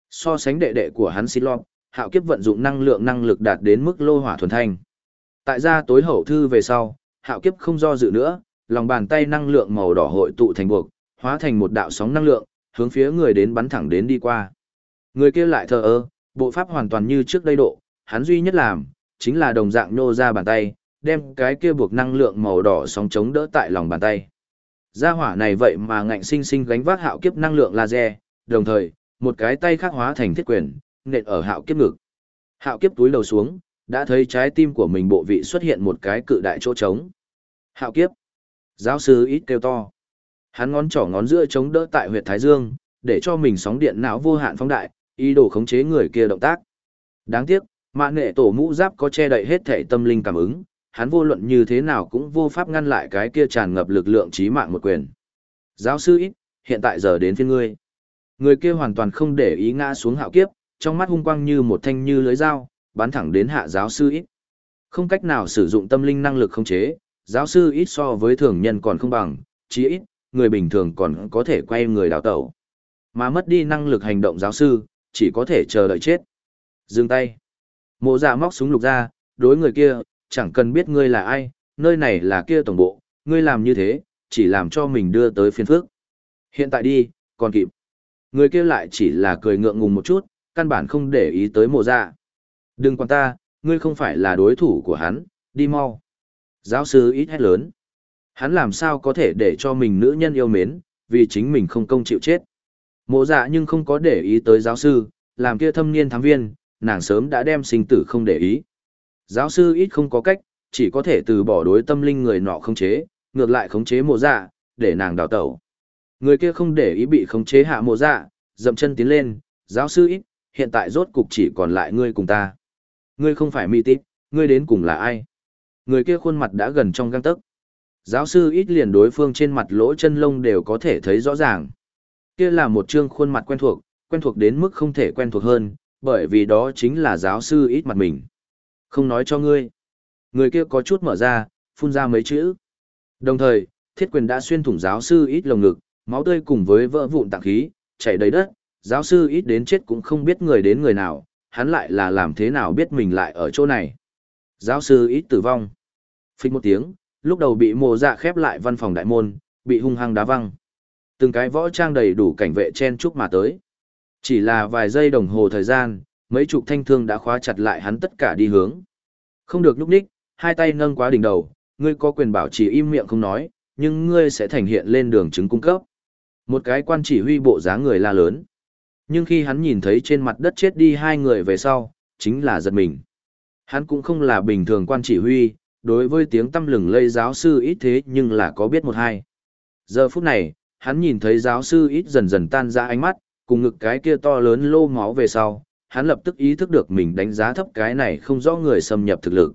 S1: So sánh đệ đệ của hắn Xích Lọt, hạo kiếp vận dụng năng lượng năng lực đạt đến mức lô hỏa thuần thanh. Tại gia tối hậu thư về sau, hạo kiếp không do dự nữa, lòng bàn tay năng lượng màu đỏ hội tụ thành buộc, hóa thành một đạo sóng năng lượng, hướng phía người đến bắn thẳng đến đi qua. Người kia lại thờ ơ, bộ pháp hoàn toàn như trước đây độ, hắn duy nhất làm, chính là đồng dạng nô ra bàn tay, đem cái kia buộc năng lượng màu đỏ sóng chống đỡ tại lòng bàn tay. Gia hỏa này vậy mà ngạnh sinh sinh gánh vác hạo kiếp năng lượng laser, đồng thời, một cái tay khác hóa thành thiết quyền, nện ở hạo kiếp ngực. Hạo kiếp túi đầu xuống, đã thấy trái tim của mình bộ vị xuất hiện một cái cự đại chỗ trống. Hạo kiếp. Giáo sư ít kêu to. Hắn ngón trỏ ngón giữa chống đỡ tại huyệt thái dương, để cho mình sóng điện não vô hạn phóng đại, ý đồ khống chế người kia động tác. Đáng tiếc, mạng nghệ tổ mũ giáp có che đậy hết thể tâm linh cảm ứng, hắn vô luận như thế nào cũng vô pháp ngăn lại cái kia tràn ngập lực lượng trí mạng một quyền. Giáo sư ít, hiện tại giờ đến phiên ngươi. Người kia hoàn toàn không để ý ngã xuống hạo kiếp, trong mắt hung quang như một thanh như lưới dao, bắn thẳng đến hạ giáo sư ít. Không cách nào sử dụng tâm linh năng lực khống chế, giáo sư ít so với thường nhân còn không bằng, chí ít, người bình thường còn có thể quay người đào tẩu. Mà mất đi năng lực hành động giáo sư, chỉ có thể chờ đợi chết. Dừng tay. Mộ dạ móc súng lục ra, đối người kia, chẳng cần biết ngươi là ai, nơi này là kia tổng bộ, ngươi làm như thế, chỉ làm cho mình đưa tới phiên phước. Hiện tại đi, còn kịp. Người kia lại chỉ là cười ngượng ngùng một chút, căn bản không để ý tới mộ dạ. Đừng quan ta, ngươi không phải là đối thủ của hắn, đi mau. Giáo sư ít hét lớn. Hắn làm sao có thể để cho mình nữ nhân yêu mến, vì chính mình không công chịu chết. Mộ dạ nhưng không có để ý tới giáo sư, làm kia thâm niên thám viên, nàng sớm đã đem sinh tử không để ý. Giáo sư ít không có cách, chỉ có thể từ bỏ đối tâm linh người nọ khống chế, ngược lại khống chế mộ dạ, để nàng đào tẩu. Người kia không để ý bị khống chế hạ mộ dạ, dậm chân tiến lên, giáo sư ít, hiện tại rốt cục chỉ còn lại ngươi cùng ta. Ngươi không phải mỹ tít, ngươi đến cùng là ai? Người kia khuôn mặt đã gần trong găng tấc. Giáo sư ít liền đối phương trên mặt lỗ chân lông đều có thể thấy rõ ràng. Kia là một trương khuôn mặt quen thuộc, quen thuộc đến mức không thể quen thuộc hơn, bởi vì đó chính là giáo sư ít mặt mình. Không nói cho ngươi. Người kia có chút mở ra, phun ra mấy chữ. Đồng thời, thiết quyền đã xuyên thủng giáo sư ít lồng ngực, máu tươi cùng với vỡ vụn tạng khí, chảy đầy đất. Giáo sư ít đến chết cũng không biết người đến người nào, hắn lại là làm thế nào biết mình lại ở chỗ này. Giáo sư ít tử vong. Phích một tiếng, lúc đầu bị mồ dạ khép lại văn phòng đại môn, bị hung hăng đá văng. Từng cái võ trang đầy đủ cảnh vệ chen chúc mà tới. Chỉ là vài giây đồng hồ thời gian, mấy chục thanh thương đã khóa chặt lại hắn tất cả đi hướng. Không được núp ních, hai tay nâng quá đỉnh đầu, ngươi có quyền bảo trì im miệng không nói, nhưng ngươi sẽ thành hiện lên đường chứng cung cấp. Một cái quan chỉ huy bộ dáng người la lớn. Nhưng khi hắn nhìn thấy trên mặt đất chết đi hai người về sau, chính là giật mình. Hắn cũng không là bình thường quan chỉ huy, đối với tiếng tâm lừng lây giáo sư ít thế nhưng là có biết một hai. Giờ phút này, hắn nhìn thấy giáo sư ít dần dần tan ra ánh mắt, cùng ngực cái kia to lớn lô máu về sau, hắn lập tức ý thức được mình đánh giá thấp cái này không rõ người xâm nhập thực lực.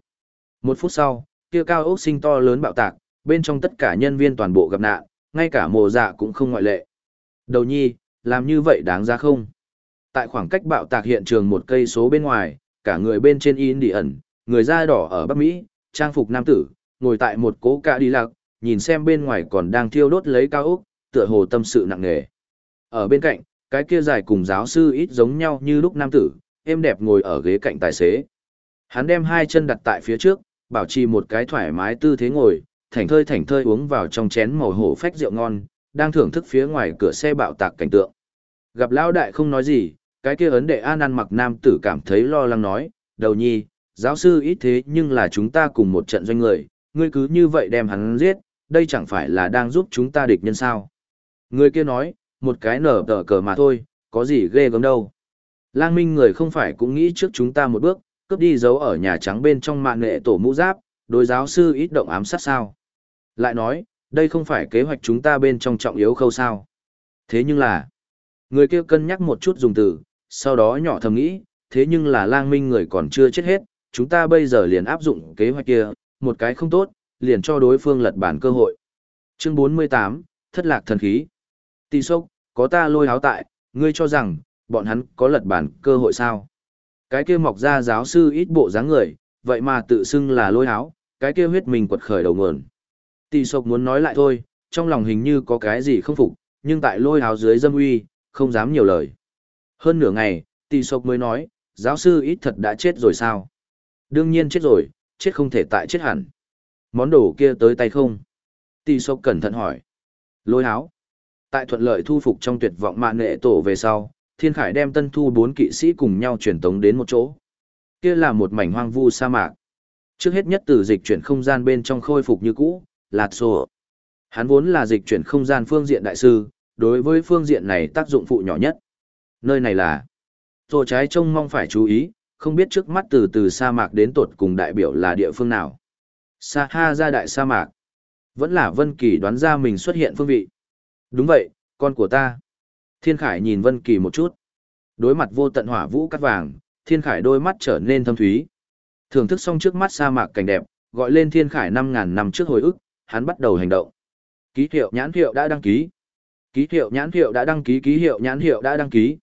S1: Một phút sau, kia cao ốc sinh to lớn bạo tạc, bên trong tất cả nhân viên toàn bộ gặp nạn, ngay cả mồ dạ cũng không ngoại lệ. Đầu nhi, làm như vậy đáng giá không? Tại khoảng cách bạo tạc hiện trường một cây số bên ngoài, cả người bên trên in đi ẩn, người da đỏ ở Bắc Mỹ, trang phục nam tử, ngồi tại một cố cạ đi lạc, nhìn xem bên ngoài còn đang thiêu đốt lấy cao ốc, tựa hồ tâm sự nặng nề. Ở bên cạnh, cái kia dài cùng giáo sư ít giống nhau như lúc nam tử, êm đẹp ngồi ở ghế cạnh tài xế. Hắn đem hai chân đặt tại phía trước, bảo trì một cái thoải mái tư thế ngồi, thảnh thơi thảnh thơi uống vào trong chén màu hổ phách rượu ngon, đang thưởng thức phía ngoài cửa xe bạo tạc cảnh tượng. Gặp lão đại không nói gì, cái kia ấn đệ an ăn mặc nam tử cảm thấy lo lắng nói, đầu nhi, giáo sư ít thế nhưng là chúng ta cùng một trận doanh người, ngươi cứ như vậy đem hắn giết, đây chẳng phải là đang giúp chúng ta địch nhân sao. Người kia nói, một cái nở tờ cờ mà thôi, có gì ghê gớm đâu. Lang Minh người không phải cũng nghĩ trước chúng ta một bước, cướp đi giấu ở nhà trắng bên trong mạng nghệ tổ mũ giáp, đối giáo sư ít động ám sát sao. Lại nói, đây không phải kế hoạch chúng ta bên trong trọng yếu khâu sao. Thế nhưng là, người kia cân nhắc một chút dùng từ, sau đó nhỏ thầm nghĩ, thế nhưng là lang minh người còn chưa chết hết, chúng ta bây giờ liền áp dụng kế hoạch kia, một cái không tốt, liền cho đối phương lật bản cơ hội. Chương 48, Thất lạc thần khí. Tì sốc, có ta lôi háo tại, ngươi cho rằng, bọn hắn có lật bản cơ hội sao? Cái kia mọc ra giáo sư ít bộ dáng người, vậy mà tự xưng là lôi háo, cái kia huyết mình quật khởi đầu nguồn. Tì Sốc muốn nói lại thôi, trong lòng hình như có cái gì không phục, nhưng tại lôi háo dưới dâm uy, không dám nhiều lời. Hơn nửa ngày, Tì Sốc mới nói, giáo sư ít thật đã chết rồi sao? Đương nhiên chết rồi, chết không thể tại chết hẳn. Món đồ kia tới tay không? Tỷ sộc cẩn thận hỏi. Lôi háo. Tại thuận lợi thu phục trong tuyệt vọng mạng nghệ tổ về sau, Thiên Khải đem tân thu bốn kỵ sĩ cùng nhau truyền tống đến một chỗ. Kia là một mảnh hoang vu sa mạc. Trước hết nhất từ dịch chuyển không gian bên trong khôi phục như cũ, lạt sổ. Hắn vốn là dịch chuyển không gian phương diện đại sư, đối với phương diện này tác dụng phụ nhỏ nhất. Nơi này là tổ trái trông mong phải chú ý, không biết trước mắt từ từ sa mạc đến tột cùng đại biểu là địa phương nào. Sa ha ra đại sa mạc. Vẫn là Vân Kỳ đoán ra mình xuất hiện phương vị. Đúng vậy, con của ta. Thiên Khải nhìn Vân Kỳ một chút. Đối mặt vô tận hỏa vũ cắt vàng, Thiên Khải đôi mắt trở nên thâm thúy. Thưởng thức xong trước mắt sa mạc cảnh đẹp, gọi lên Thiên Khải 5000 năm trước hồi ức, hắn bắt đầu hành động. Ký hiệu nhãn hiệu đã đăng ký. Ký hiệu nhãn hiệu đã đăng ký, ký hiệu nhãn hiệu đã đăng ký.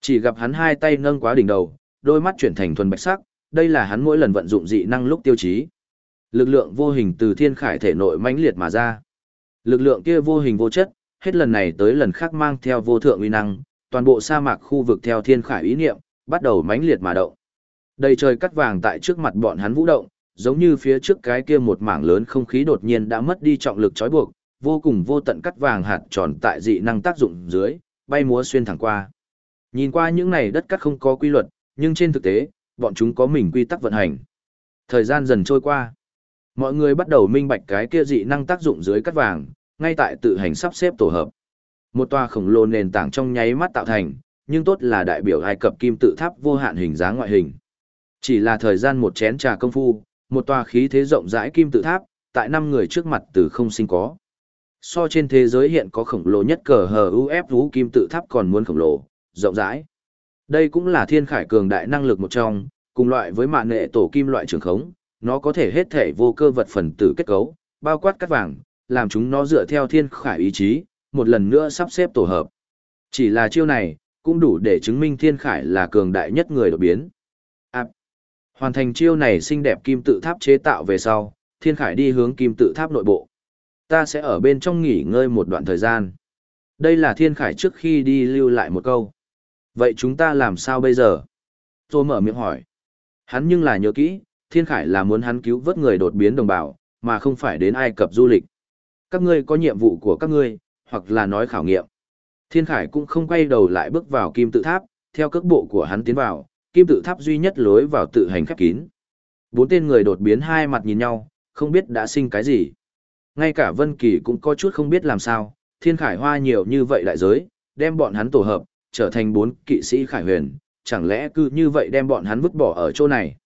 S1: Chỉ gặp hắn hai tay nâng quá đỉnh đầu, đôi mắt chuyển thành thuần bạch sắc, đây là hắn mỗi lần vận dụng dị năng lúc tiêu chí. Lực lượng vô hình từ Thiên Khải thể nội mãnh liệt mà ra. Lực lượng kia vô hình vô chất, hết lần này tới lần khác mang theo vô thượng uy năng, toàn bộ sa mạc khu vực theo thiên khải ý niệm, bắt đầu mãnh liệt mà động. Đầy trời cắt vàng tại trước mặt bọn hắn vũ động, giống như phía trước cái kia một mảng lớn không khí đột nhiên đã mất đi trọng lực trói buộc, vô cùng vô tận cắt vàng hạt tròn tại dị năng tác dụng dưới, bay múa xuyên thẳng qua. Nhìn qua những này đất cắt không có quy luật, nhưng trên thực tế, bọn chúng có mình quy tắc vận hành. Thời gian dần trôi qua, mọi người bắt đầu minh bạch cái kia dị năng tác dụng dưới cắt vàng, ngay tại tự hành sắp xếp tổ hợp. Một tòa khổng lồ nền tảng trong nháy mắt tạo thành, nhưng tốt là đại biểu Ai Cập kim tự tháp vô hạn hình dáng ngoại hình. Chỉ là thời gian một chén trà công phu, một tòa khí thế rộng rãi kim tự tháp, tại năm người trước mặt từ không sinh có. So trên thế giới hiện có khổng lồ nhất cờ hờ UF kim tự tháp còn muốn khổng lồ, rộng rãi. Đây cũng là thiên khải cường đại năng lực một trong, cùng loại với mạng nghệ tổ kim loại trường khống, nó có thể hết thể vô cơ vật phần tử kết cấu, bao quát cắt vàng, làm chúng nó dựa theo thiên khải ý chí, một lần nữa sắp xếp tổ hợp. Chỉ là chiêu này, cũng đủ để chứng minh thiên khải là cường đại nhất người đột biến. À, hoàn thành chiêu này xinh đẹp kim tự tháp chế tạo về sau, thiên khải đi hướng kim tự tháp nội bộ. Ta sẽ ở bên trong nghỉ ngơi một đoạn thời gian. Đây là thiên khải trước khi đi lưu lại một câu. Vậy chúng ta làm sao bây giờ? Tôi mở miệng hỏi. Hắn nhưng là nhớ kỹ, thiên khải là muốn hắn cứu vớt người đột biến đồng bào, mà không phải đến Ai Cập du lịch. Các ngươi có nhiệm vụ của các ngươi, hoặc là nói khảo nghiệm. Thiên Khải cũng không quay đầu lại bước vào kim tự tháp, theo cước bộ của hắn tiến vào, kim tự tháp duy nhất lối vào tự hành khép kín. Bốn tên người đột biến hai mặt nhìn nhau, không biết đã sinh cái gì. Ngay cả Vân Kỳ cũng có chút không biết làm sao, Thiên Khải hoa nhiều như vậy đại giới, đem bọn hắn tổ hợp, trở thành bốn kỵ sĩ khải huyền, chẳng lẽ cứ như vậy đem bọn hắn vứt bỏ ở chỗ này.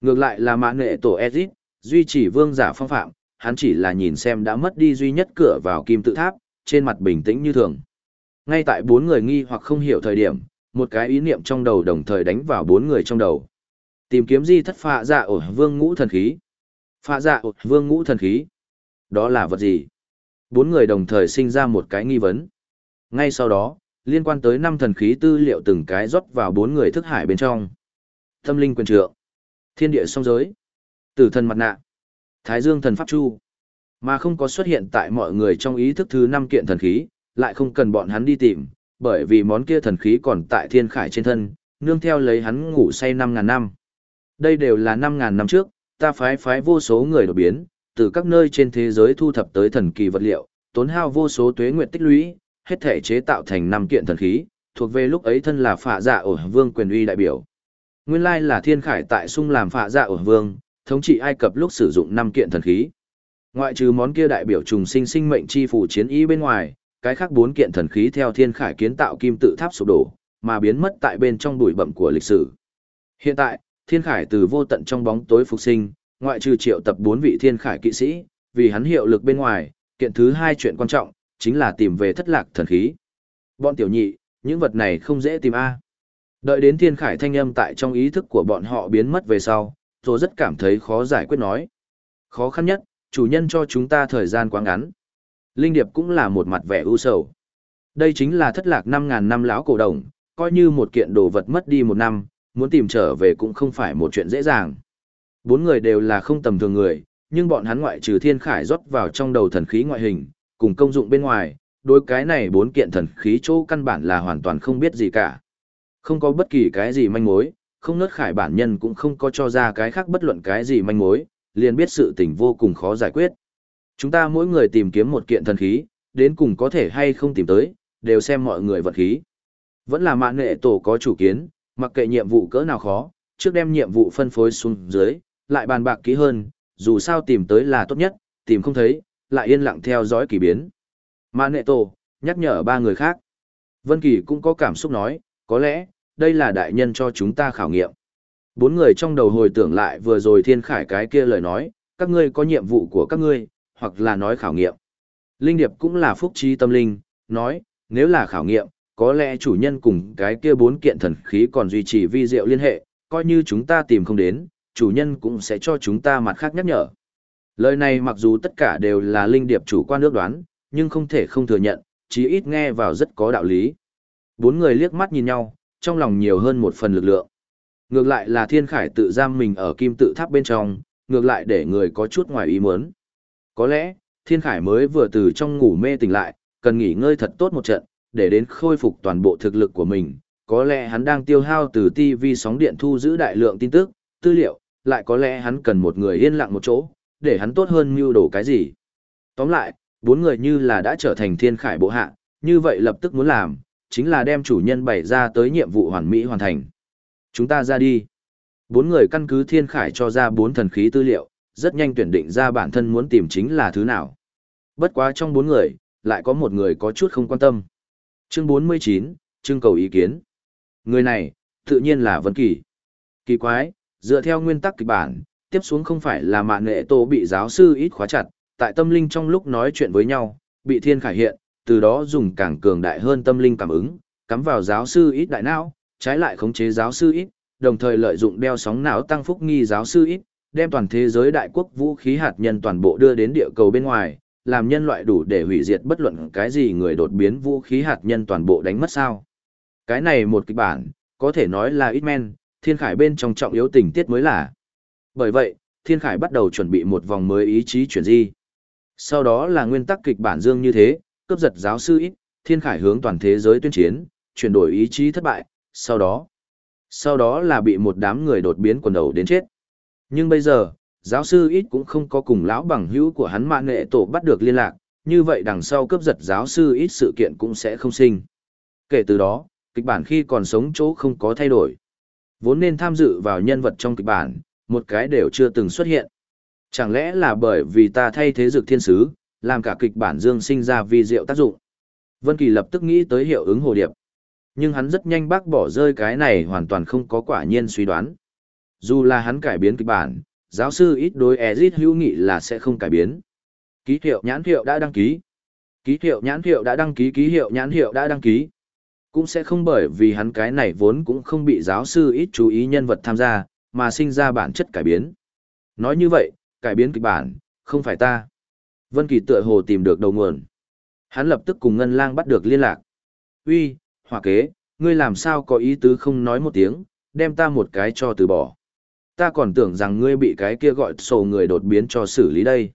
S1: Ngược lại là mãn nghệ tổ Ezit, duy trì vương giả phong phạm, hắn chỉ là nhìn xem đã mất đi duy nhất cửa vào kim tự tháp, trên mặt bình tĩnh như thường. Ngay tại bốn người nghi hoặc không hiểu thời điểm, một cái ý niệm trong đầu đồng thời đánh vào bốn người trong đầu. Tìm kiếm di thất phạ dạ ổ vương ngũ thần khí. Phạ dạ ổ vương ngũ thần khí. Đó là vật gì? Bốn người đồng thời sinh ra một cái nghi vấn. Ngay sau đó, liên quan tới năm thần khí tư liệu từng cái rót vào bốn người thức hải bên trong. Tâm linh quyền trượng. Thiên địa song giới. Tử thần mặt nạ. Thái Dương thần pháp chu, mà không có xuất hiện tại mọi người trong ý thức thứ năm kiện thần khí, lại không cần bọn hắn đi tìm, bởi vì món kia thần khí còn tại thiên khải trên thân, nương theo lấy hắn ngủ say năm ngàn năm. Đây đều là năm ngàn năm trước, ta phái phái vô số người đột biến, từ các nơi trên thế giới thu thập tới thần kỳ vật liệu, tốn hao vô số tuế nguyện tích lũy, hết thể chế tạo thành năm kiện thần khí, thuộc về lúc ấy thân là phạ dạ ổ vương quyền uy đại biểu. Nguyên lai là thiên khải tại sung làm phạ dạ ổ vương, thống trị Ai Cập lúc sử dụng năm kiện thần khí. Ngoại trừ món kia đại biểu trùng sinh sinh mệnh chi phủ chiến y bên ngoài, cái khác bốn kiện thần khí theo thiên khải kiến tạo kim tự tháp sụp đổ, mà biến mất tại bên trong bụi bậm của lịch sử. Hiện tại, thiên khải từ vô tận trong bóng tối phục sinh, ngoại trừ triệu tập bốn vị thiên khải kỵ sĩ, vì hắn hiệu lực bên ngoài, kiện thứ hai chuyện quan trọng, chính là tìm về thất lạc thần khí. Bọn tiểu nhị, những vật này không dễ tìm A. Đợi đến thiên khải thanh âm tại trong ý thức của bọn họ biến mất về sau, tôi rất cảm thấy khó giải quyết nói. Khó khăn nhất, chủ nhân cho chúng ta thời gian quá ngắn. Linh Điệp cũng là một mặt vẻ ưu sầu. Đây chính là thất lạc 5.000 năm lão cổ đồng, coi như một kiện đồ vật mất đi một năm, muốn tìm trở về cũng không phải một chuyện dễ dàng. Bốn người đều là không tầm thường người, nhưng bọn hắn ngoại trừ thiên khải rót vào trong đầu thần khí ngoại hình, cùng công dụng bên ngoài, đối cái này bốn kiện thần khí chỗ căn bản là hoàn toàn không biết gì cả. Không có bất kỳ cái gì manh mối, không nớt khải bản nhân cũng không có cho ra cái khác bất luận cái gì manh mối, liền biết sự tình vô cùng khó giải quyết. Chúng ta mỗi người tìm kiếm một kiện thần khí, đến cùng có thể hay không tìm tới, đều xem mọi người vật khí. Vẫn là mạng nghệ tổ có chủ kiến, mặc kệ nhiệm vụ cỡ nào khó, trước đem nhiệm vụ phân phối xuống dưới, lại bàn bạc kỹ hơn, dù sao tìm tới là tốt nhất, tìm không thấy, lại yên lặng theo dõi kỳ biến. Mà nệ tổ, nhắc nhở ba người khác. Vân Kỳ cũng có cảm xúc nói, có lẽ, đây là đại nhân cho chúng ta khảo nghiệm. Bốn người trong đầu hồi tưởng lại vừa rồi thiên khải cái kia lời nói, các ngươi có nhiệm vụ của các ngươi, hoặc là nói khảo nghiệm. Linh Điệp cũng là phúc trí tâm linh, nói, nếu là khảo nghiệm, có lẽ chủ nhân cùng cái kia bốn kiện thần khí còn duy trì vi diệu liên hệ, coi như chúng ta tìm không đến, chủ nhân cũng sẽ cho chúng ta mặt khác nhắc nhở. Lời này mặc dù tất cả đều là Linh Điệp chủ quan ước đoán, nhưng không thể không thừa nhận, chí ít nghe vào rất có đạo lý. Bốn người liếc mắt nhìn nhau, trong lòng nhiều hơn một phần lực lượng. Ngược lại là thiên khải tự giam mình ở kim tự tháp bên trong, ngược lại để người có chút ngoài ý muốn. Có lẽ, thiên khải mới vừa từ trong ngủ mê tỉnh lại, cần nghỉ ngơi thật tốt một trận, để đến khôi phục toàn bộ thực lực của mình. Có lẽ hắn đang tiêu hao từ TV sóng điện thu giữ đại lượng tin tức, tư liệu, lại có lẽ hắn cần một người yên lặng một chỗ, để hắn tốt hơn mưu đồ cái gì. Tóm lại, bốn người như là đã trở thành thiên khải bộ hạ, như vậy lập tức muốn làm, chính là đem chủ nhân bày ra tới nhiệm vụ hoàn mỹ hoàn thành. Chúng ta ra đi. Bốn người căn cứ thiên khải cho ra bốn thần khí tư liệu, rất nhanh tuyển định ra bản thân muốn tìm chính là thứ nào. Bất quá trong bốn người, lại có một người có chút không quan tâm. Chương 49, trưng cầu ý kiến. Người này, tự nhiên là Vân Kỳ. Kỳ quái, dựa theo nguyên tắc kịch bản, tiếp xuống không phải là mạng nghệ tổ bị giáo sư ít khóa chặt, tại tâm linh trong lúc nói chuyện với nhau, bị thiên khải hiện, từ đó dùng càng cường đại hơn tâm linh cảm ứng, cắm vào giáo sư ít đại não, trái lại khống chế giáo sư ít, đồng thời lợi dụng đeo sóng não tăng phúc nghi giáo sư ít, đem toàn thế giới đại quốc vũ khí hạt nhân toàn bộ đưa đến địa cầu bên ngoài, làm nhân loại đủ để hủy diệt bất luận cái gì người đột biến vũ khí hạt nhân toàn bộ đánh mất sao. Cái này một kịch bản, có thể nói là ít men, thiên khải bên trong trọng yếu tình tiết mới là. Bởi vậy, thiên khải bắt đầu chuẩn bị một vòng mới ý chí chuyển di. Sau đó là nguyên tắc kịch bản dương như thế, cướp giật giáo sư ít, thiên khải hướng toàn thế giới tuyên chiến, chuyển đổi ý chí thất bại, sau đó, sau đó là bị một đám người đột biến quần đầu đến chết. Nhưng bây giờ, giáo sư ít cũng không có cùng lão bằng hữu của hắn mạng nghệ tổ bắt được liên lạc, như vậy đằng sau cướp giật giáo sư ít sự kiện cũng sẽ không sinh. Kể từ đó, kịch bản khi còn sống chỗ không có thay đổi. Vốn nên tham dự vào nhân vật trong kịch bản, một cái đều chưa từng xuất hiện. Chẳng lẽ là bởi vì ta thay thế dược thiên sứ, làm cả kịch bản dương sinh ra vi diệu tác dụng. Vân Kỳ lập tức nghĩ tới hiệu ứng hồ điệp. Nhưng hắn rất nhanh bác bỏ rơi cái này hoàn toàn không có quả nhiên suy đoán. Dù là hắn cải biến kịch bản, giáo sư ít đối Ezit hữu nghị là sẽ không cải biến. Ký hiệu nhãn hiệu đã đăng ký. Ký hiệu nhãn hiệu đã đăng ký, ký hiệu nhãn hiệu đã đăng ký. Cũng sẽ không bởi vì hắn cái này vốn cũng không bị giáo sư ít chú ý nhân vật tham gia, mà sinh ra bản chất cải biến. Nói như vậy, cải biến kịch bản, không phải ta. Vân Kỳ tựa hồ tìm được đầu nguồn. Hắn lập tức cùng Ngân Lang bắt được liên lạc. "Uy, Hỏa Kế, ngươi làm sao có ý tứ không nói một tiếng, đem ta một cái cho từ bỏ. Ta còn tưởng rằng ngươi bị cái kia gọi sổ người đột biến cho xử lý đây."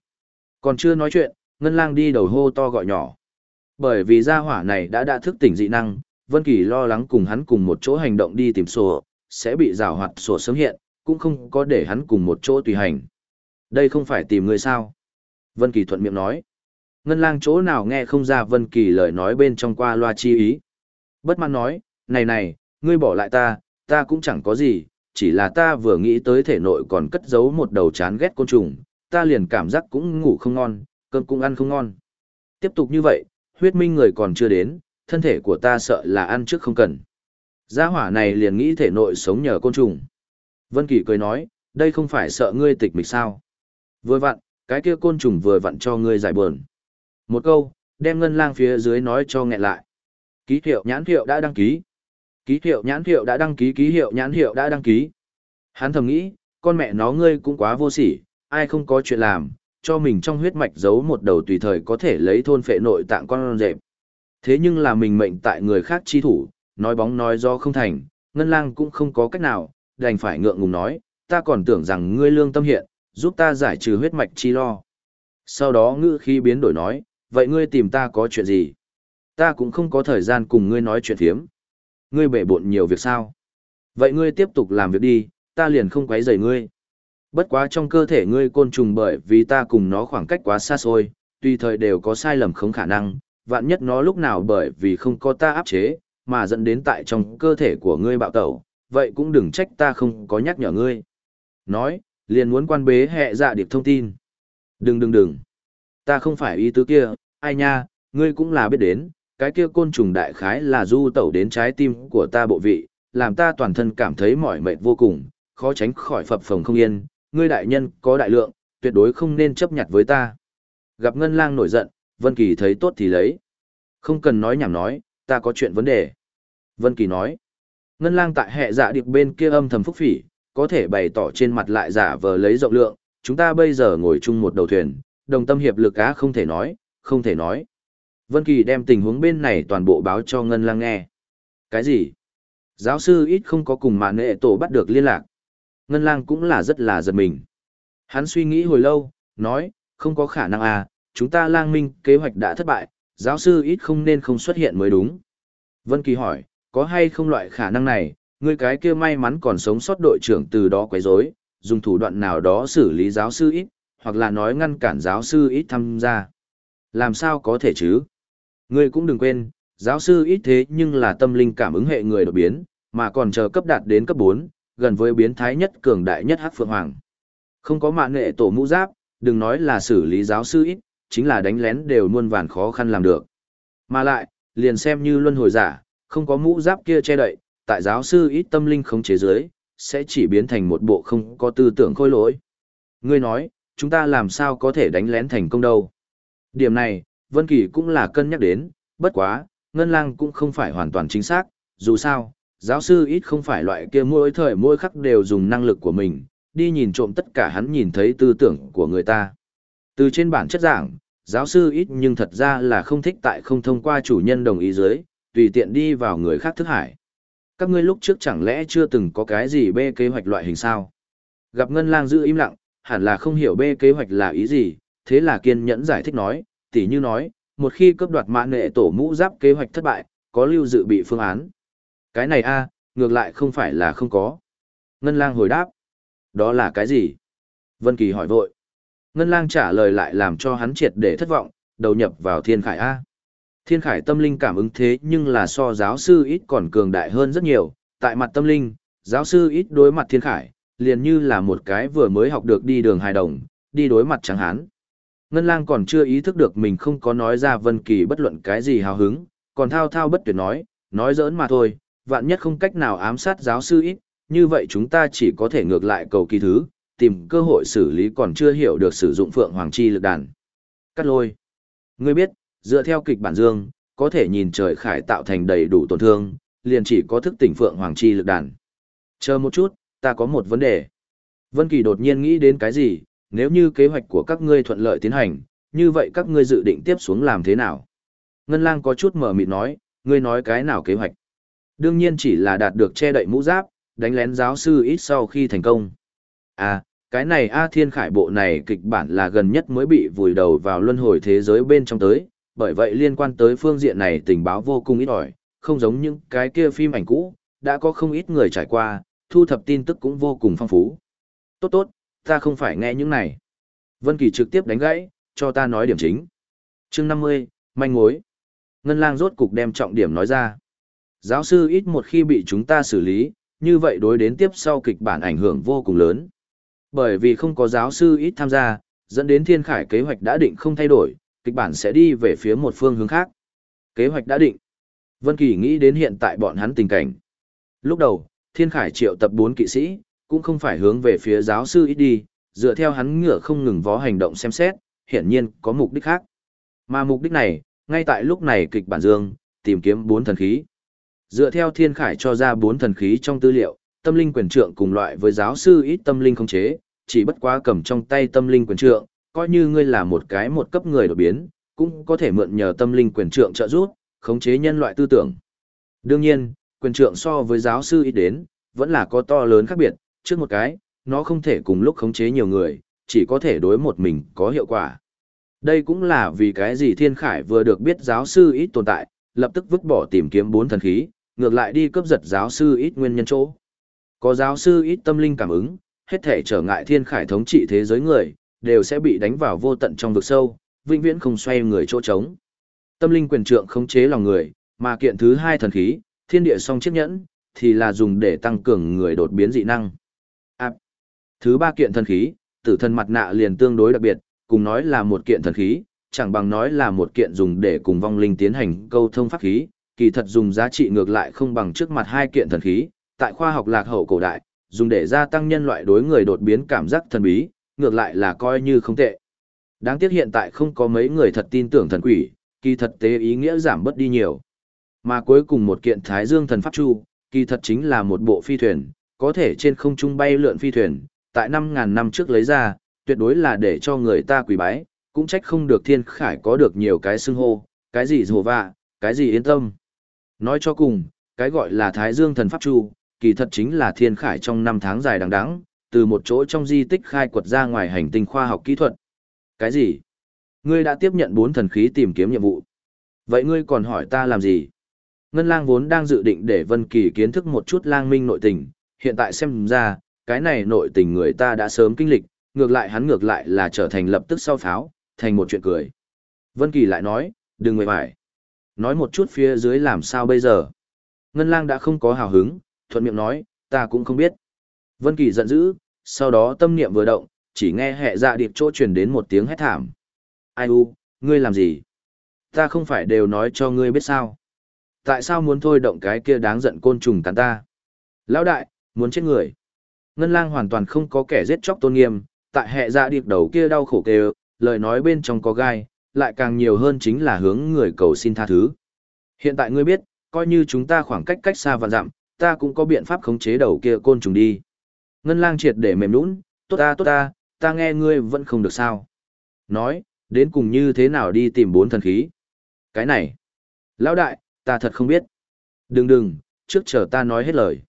S1: Còn chưa nói chuyện, Ngân Lang đi đầu hô to gọi nhỏ. Bởi vì gia hỏa này đã đã thức tỉnh dị năng, Vân Kỳ lo lắng cùng hắn cùng một chỗ hành động đi tìm sổ, sẽ bị giảo hoạt sổ sớm hiện, cũng không có để hắn cùng một chỗ tùy hành. Đây không phải tìm người sao? Vân Kỳ thuận miệng nói. Ngân lang chỗ nào nghe không ra Vân Kỳ lời nói bên trong qua loa chi ý. Bất mãn nói, này này, ngươi bỏ lại ta, ta cũng chẳng có gì, chỉ là ta vừa nghĩ tới thể nội còn cất giấu một đầu chán ghét côn trùng, ta liền cảm giác cũng ngủ không ngon, cơm cũng ăn không ngon. Tiếp tục như vậy, huyết minh người còn chưa đến, thân thể của ta sợ là ăn trước không cần. Gia hỏa này liền nghĩ thể nội sống nhờ côn trùng. Vân Kỳ cười nói, đây không phải sợ ngươi tịch mịch sao? Vừa vặn, cái kia côn trùng vừa vặn cho ngươi giải buồn. Một câu, đem ngân lang phía dưới nói cho nghẹn lại. Ký hiệu nhãn hiệu đã đăng ký. Ký hiệu nhãn hiệu đã đăng ký, ký hiệu nhãn hiệu đã đăng ký. Hắn thầm nghĩ, con mẹ nó ngươi cũng quá vô sỉ, ai không có chuyện làm, cho mình trong huyết mạch giấu một đầu tùy thời có thể lấy thôn phệ nội tạng con rệp. Thế nhưng là mình mệnh tại người khác chi thủ, nói bóng nói do không thành, ngân lang cũng không có cách nào, đành phải ngượng ngùng nói, ta còn tưởng rằng ngươi lương tâm hiện, giúp ta giải trừ huyết mạch chi lo. Sau đó ngữ khi biến đổi nói, vậy ngươi tìm ta có chuyện gì? Ta cũng không có thời gian cùng ngươi nói chuyện thiếm. Ngươi bể bộn nhiều việc sao? Vậy ngươi tiếp tục làm việc đi, ta liền không quấy rầy ngươi. Bất quá trong cơ thể ngươi côn trùng bởi vì ta cùng nó khoảng cách quá xa xôi, tùy thời đều có sai lầm không khả năng, vạn nhất nó lúc nào bởi vì không có ta áp chế, mà dẫn đến tại trong cơ thể của ngươi bạo tẩu, vậy cũng đừng trách ta không có nhắc nhở ngươi. Nói, liền muốn quan bế hệ dạ điệp thông tin. Đừng đừng đừng. Ta không phải ý tứ kia, ai nha, ngươi cũng là biết đến, cái kia côn trùng đại khái là du tẩu đến trái tim của ta bộ vị, làm ta toàn thân cảm thấy mỏi mệt vô cùng, khó tránh khỏi phập phồng không yên, ngươi đại nhân có đại lượng, tuyệt đối không nên chấp nhận với ta. Gặp Ngân Lang nổi giận, Vân Kỳ thấy tốt thì lấy. Không cần nói nhảm nói, ta có chuyện vấn đề. Vân Kỳ nói, Ngân Lang tại hệ dạ điệp bên kia âm thầm phúc phỉ, có thể bày tỏ trên mặt lại giả vờ lấy rộng lượng, chúng ta bây giờ ngồi chung một đầu thuyền, đồng tâm hiệp lực á không thể nói, không thể nói. Vân Kỳ đem tình huống bên này toàn bộ báo cho Ngân Lang nghe. Cái gì? Giáo sư ít không có cùng mạn nghệ tổ bắt được liên lạc. Ngân Lang cũng là rất là giật mình. Hắn suy nghĩ hồi lâu, nói, không có khả năng à, chúng ta lang minh kế hoạch đã thất bại, giáo sư ít không nên không xuất hiện mới đúng. Vân Kỳ hỏi, có hay không loại khả năng này, người cái kia may mắn còn sống sót đội trưởng từ đó quấy rối, dùng thủ đoạn nào đó xử lý giáo sư ít, hoặc là nói ngăn cản giáo sư ít tham gia. Làm sao có thể chứ? Ngươi cũng đừng quên, giáo sư ít thế nhưng là tâm linh cảm ứng hệ người đột biến, mà còn chờ cấp đạt đến cấp 4, gần với biến thái nhất cường đại nhất hắc phượng hoàng. Không có mạng nghệ tổ mũ giáp, đừng nói là xử lý giáo sư ít, chính là đánh lén đều muôn vàn khó khăn làm được. Mà lại, liền xem như luân hồi giả, không có mũ giáp kia che đậy, tại giáo sư ít tâm linh không chế giới, sẽ chỉ biến thành một bộ không có tư tưởng khôi lỗi. Ngươi nói, chúng ta làm sao có thể đánh lén thành công đâu. Điểm này, Vân Kỳ cũng là cân nhắc đến, bất quá, Ngân Lang cũng không phải hoàn toàn chính xác, dù sao, giáo sư ít không phải loại kia mỗi thời mỗi khắc đều dùng năng lực của mình, đi nhìn trộm tất cả hắn nhìn thấy tư tưởng của người ta. Từ trên bản chất giảng, giáo sư ít nhưng thật ra là không thích tại không thông qua chủ nhân đồng ý dưới, tùy tiện đi vào người khác thức hải. Các ngươi lúc trước chẳng lẽ chưa từng có cái gì bê kế hoạch loại hình sao? Gặp Ngân Lang giữ im lặng, hẳn là không hiểu bê kế hoạch là ý gì, thế là kiên nhẫn giải thích nói, tỉ như nói, một khi cấp đoạt mã nghệ tổ mũ giáp kế hoạch thất bại, có lưu dự bị phương án. Cái này a, ngược lại không phải là không có. Ngân lang hồi đáp. Đó là cái gì? Vân Kỳ hỏi vội. Ngân lang trả lời lại làm cho hắn triệt để thất vọng, đầu nhập vào thiên khải A. Thiên khải tâm linh cảm ứng thế nhưng là so giáo sư ít còn cường đại hơn rất nhiều. Tại mặt tâm linh, giáo sư ít đối mặt thiên khải, liền như là một cái vừa mới học được đi đường hài đồng, đi đối mặt trắng hán. Ngân lang còn chưa ý thức được mình không có nói ra Vân Kỳ bất luận cái gì hào hứng, còn thao thao bất tuyệt nói, nói giỡn mà thôi, vạn nhất không cách nào ám sát giáo sư ít, như vậy chúng ta chỉ có thể ngược lại cầu kỳ thứ, tìm cơ hội xử lý còn chưa hiểu được sử dụng Phượng Hoàng Chi lực đàn. Cắt lôi. Ngươi biết, dựa theo kịch bản dương, có thể nhìn trời khải tạo thành đầy đủ tổn thương, liền chỉ có thức tỉnh Phượng Hoàng Chi lực đàn. Chờ một chút, ta có một vấn đề. Vân Kỳ đột nhiên nghĩ đến cái gì, nếu như kế hoạch của các ngươi thuận lợi tiến hành, như vậy các ngươi dự định tiếp xuống làm thế nào? Ngân Lang có chút mở mịt nói, ngươi nói cái nào kế hoạch? Đương nhiên chỉ là đạt được che đậy mũ giáp, đánh lén giáo sư ít sau khi thành công. À, cái này A Thiên Khải bộ này kịch bản là gần nhất mới bị vùi đầu vào luân hồi thế giới bên trong tới, bởi vậy liên quan tới phương diện này tình báo vô cùng ít ỏi, không giống những cái kia phim ảnh cũ, đã có không ít người trải qua, thu thập tin tức cũng vô cùng phong phú. Tốt tốt, ta không phải nghe những này. Vân Kỳ trực tiếp đánh gãy, cho ta nói điểm chính. Chương 50, manh mối. Ngân Lang rốt cục đem trọng điểm nói ra. Giáo sư ít một khi bị chúng ta xử lý, như vậy đối đến tiếp sau kịch bản ảnh hưởng vô cùng lớn. Bởi vì không có giáo sư ít tham gia, dẫn đến thiên khải kế hoạch đã định không thay đổi, kịch bản sẽ đi về phía một phương hướng khác. Kế hoạch đã định. Vân Kỳ nghĩ đến hiện tại bọn hắn tình cảnh. Lúc đầu, thiên khải triệu tập 4 kỵ sĩ, cũng không phải hướng về phía giáo sư ít đi, dựa theo hắn ngựa không ngừng vó hành động xem xét, hiển nhiên có mục đích khác. Mà mục đích này, ngay tại lúc này kịch bản dương, tìm kiếm bốn thần khí. Dựa theo thiên khải cho ra bốn thần khí trong tư liệu, tâm linh quyền trượng cùng loại với giáo sư ít tâm linh không chế, chỉ bất quá cầm trong tay tâm linh quyền trượng, coi như ngươi là một cái một cấp người đột biến, cũng có thể mượn nhờ tâm linh quyền trượng trợ giúp, khống chế nhân loại tư tưởng. Đương nhiên, quyền trượng so với giáo sư ít đến, vẫn là có to lớn khác biệt, trước một cái, nó không thể cùng lúc khống chế nhiều người, chỉ có thể đối một mình có hiệu quả. Đây cũng là vì cái gì Thiên Khải vừa được biết giáo sư ít tồn tại, lập tức vứt bỏ tìm kiếm bốn thần khí, ngược lại đi cướp giật giáo sư ít nguyên nhân chỗ. Có giáo sư ít tâm linh cảm ứng, hết thể trở ngại Thiên Khải thống trị thế giới người, đều sẽ bị đánh vào vô tận trong vực sâu, vĩnh viễn không xoay người chỗ trống. Tâm linh quyền trượng khống chế lòng người, mà kiện thứ hai thần khí, thiên địa song chiếc nhẫn, thì là dùng để tăng cường người đột biến dị năng. À, thứ ba kiện thần khí, tử thần mặt nạ liền tương đối đặc biệt, cùng nói là một kiện thần khí, chẳng bằng nói là một kiện dùng để cùng vong linh tiến hành câu thông pháp khí, kỳ thật dùng giá trị ngược lại không bằng trước mặt hai kiện thần khí, tại khoa học lạc hậu cổ đại, dùng để gia tăng nhân loại đối người đột biến cảm giác thần bí, ngược lại là coi như không tệ. Đáng tiếc hiện tại không có mấy người thật tin tưởng thần quỷ, kỳ thật tế ý nghĩa giảm bớt đi nhiều. Mà cuối cùng một kiện Thái Dương thần pháp chu, kỳ thật chính là một bộ phi thuyền, có thể trên không trung bay lượn phi thuyền, tại 5.000 năm trước lấy ra, tuyệt đối là để cho người ta quỳ bái, cũng trách không được thiên khải có được nhiều cái xưng hô, cái gì rồ vạ, cái gì yên tâm. Nói cho cùng, cái gọi là Thái Dương thần pháp chu, kỳ thật chính là thiên khải trong năm tháng dài đằng đẵng, từ một chỗ trong di tích khai quật ra ngoài hành tinh khoa học kỹ thuật. Cái gì? Ngươi đã tiếp nhận bốn thần khí tìm kiếm nhiệm vụ. Vậy ngươi còn hỏi ta làm gì? Ngân lang vốn đang dự định để Vân Kỳ kiến thức một chút lang minh nội tình, hiện tại xem ra, cái này nội tình người ta đã sớm kinh lịch, ngược lại hắn ngược lại là trở thành lập tức sau pháo, thành một chuyện cười. Vân Kỳ lại nói, đừng ngồi mải. Nói một chút phía dưới làm sao bây giờ. Ngân lang đã không có hào hứng, thuận miệng nói, ta cũng không biết. Vân Kỳ giận dữ, sau đó tâm niệm vừa động, chỉ nghe hệ dạ điệp chỗ truyền đến một tiếng hét thảm. Ai u, ngươi làm gì? Ta không phải đều nói cho ngươi biết sao? Tại sao muốn thôi động cái kia đáng giận côn trùng cắn ta? Lão đại, muốn chết người. Ngân lang hoàn toàn không có kẻ giết chóc tôn nghiêm, tại hệ dạ điệp đầu kia đau khổ kêu, lời nói bên trong có gai, lại càng nhiều hơn chính là hướng người cầu xin tha thứ. Hiện tại ngươi biết, coi như chúng ta khoảng cách cách xa và dặm, ta cũng có biện pháp khống chế đầu kia côn trùng đi. Ngân lang triệt để mềm nũng, tốt ta tốt ta, ta nghe ngươi vẫn không được sao. Nói, đến cùng như thế nào đi tìm bốn thần khí. Cái này, lão đại, ta thật không biết. Đừng đừng, trước chờ ta nói hết lời.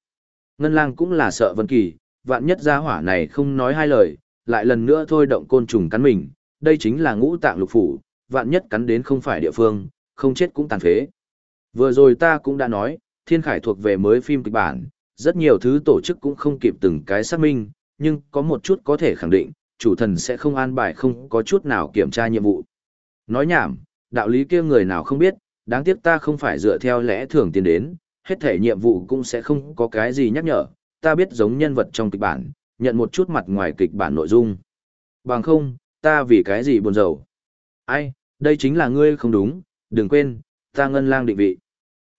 S1: Ngân lang cũng là sợ Vân Kỳ, vạn nhất gia hỏa này không nói hai lời, lại lần nữa thôi động côn trùng cắn mình, đây chính là ngũ tạng lục phủ, vạn nhất cắn đến không phải địa phương, không chết cũng tàn phế. Vừa rồi ta cũng đã nói, Thiên Khải thuộc về mới phim kịch bản, rất nhiều thứ tổ chức cũng không kịp từng cái xác minh, nhưng có một chút có thể khẳng định, chủ thần sẽ không an bài không có chút nào kiểm tra nhiệm vụ. Nói nhảm, đạo lý kia người nào không biết, đáng tiếc ta không phải dựa theo lẽ thường tiến đến, hết thể nhiệm vụ cũng sẽ không có cái gì nhắc nhở, ta biết giống nhân vật trong kịch bản, nhận một chút mặt ngoài kịch bản nội dung. Bằng không, ta vì cái gì buồn rầu. Ai, đây chính là ngươi không đúng, đừng quên, ta ngân lang định vị.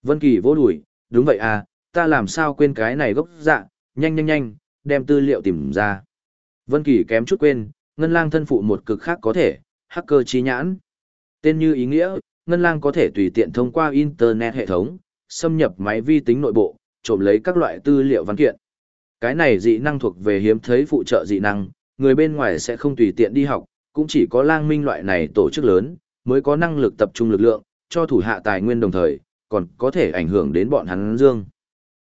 S1: Vân Kỳ vô đuổi, đúng vậy à, ta làm sao quên cái này gốc dạ, nhanh nhanh nhanh, đem tư liệu tìm ra. Vân Kỳ kém chút quên, Ngân Lang thân phụ một cực khác có thể, hacker trí nhãn. Tên như ý nghĩa, Ngân Lang có thể tùy tiện thông qua internet hệ thống, xâm nhập máy vi tính nội bộ, trộm lấy các loại tư liệu văn kiện. Cái này dị năng thuộc về hiếm thấy phụ trợ dị năng, người bên ngoài sẽ không tùy tiện đi học, cũng chỉ có Lang Minh loại này tổ chức lớn mới có năng lực tập trung lực lượng, cho thủ hạ tài nguyên đồng thời, còn có thể ảnh hưởng đến bọn hắn dương.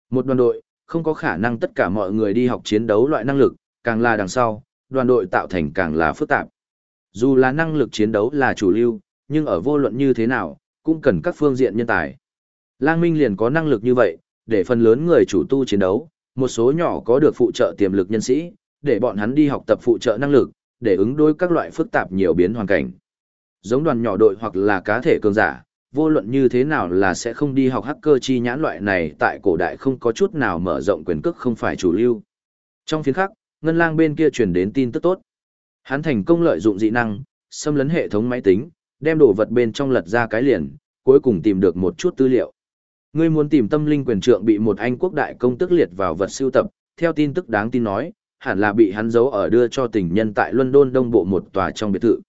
S1: Một đoàn đội, không có khả năng tất cả mọi người đi học chiến đấu loại năng lực, càng là đằng sau, đoàn đội tạo thành càng là phức tạp. Dù là năng lực chiến đấu là chủ lưu, nhưng ở vô luận như thế nào, cũng cần các phương diện nhân tài. Lang Minh liền có năng lực như vậy, để phần lớn người chủ tu chiến đấu, một số nhỏ có được phụ trợ tiềm lực nhân sĩ, để bọn hắn đi học tập phụ trợ năng lực, để ứng đối các loại phức tạp nhiều biến hoàn cảnh. Giống đoàn nhỏ đội hoặc là cá thể cường giả, vô luận như thế nào là sẽ không đi học hacker chi nhãn loại này tại cổ đại không có chút nào mở rộng quyền cước không phải chủ lưu. Trong phiến khắc, ngân lang bên kia truyền đến tin tức tốt. Hắn thành công lợi dụng dị năng, xâm lấn hệ thống máy tính, đem đồ vật bên trong lật ra cái liền, cuối cùng tìm được một chút tư liệu. Ngươi muốn tìm tâm linh quyền trượng bị một anh quốc đại công tức liệt vào vật siêu tập, theo tin tức đáng tin nói, hẳn là bị hắn giấu ở đưa cho tình nhân tại London đông bộ một tòa trong biệt thự.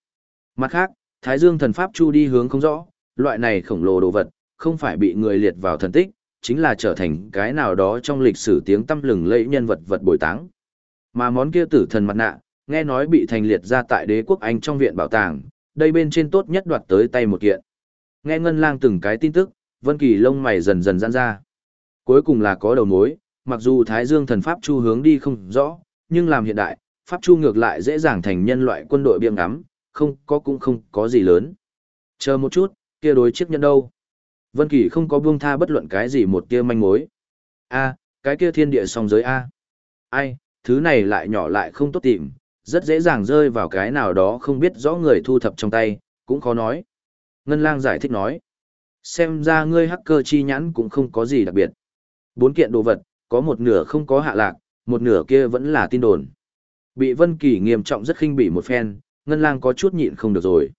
S1: Mặt khác, Thái Dương thần pháp chu đi hướng không rõ, loại này khổng lồ đồ vật, không phải bị người liệt vào thần tích, chính là trở thành cái nào đó trong lịch sử tiếng tăm lừng lẫy nhân vật vật bồi táng. Mà món kia tử thần mặt nạ, nghe nói bị thành liệt ra tại đế quốc Anh trong viện bảo tàng, đây bên trên tốt nhất đoạt tới tay một kiện. Nghe Ngân Lang từng cái tin tức, Vân Kỳ lông mày dần dần giãn ra. Cuối cùng là có đầu mối, mặc dù Thái Dương thần Pháp Chu hướng đi không rõ, nhưng làm hiện đại, Pháp Chu ngược lại dễ dàng thành nhân loại quân đội biếng ngắm, không có cũng không có gì lớn. Chờ một chút, kia đối chiếc nhân đâu? Vân Kỳ không có buông tha bất luận cái gì một tia manh mối. A, cái kia thiên địa song giới A. Ai, thứ này lại nhỏ lại không tốt tìm, rất dễ dàng rơi vào cái nào đó không biết rõ người thu thập trong tay, cũng khó nói. Ngân lang giải thích nói. Xem ra ngươi hacker chi nhãn cũng không có gì đặc biệt. Bốn kiện đồ vật, có một nửa không có hạ lạc, một nửa kia vẫn là tin đồn. Bị Vân Kỳ nghiêm trọng rất khinh bỉ một phen, Ngân lang có chút nhịn không được rồi.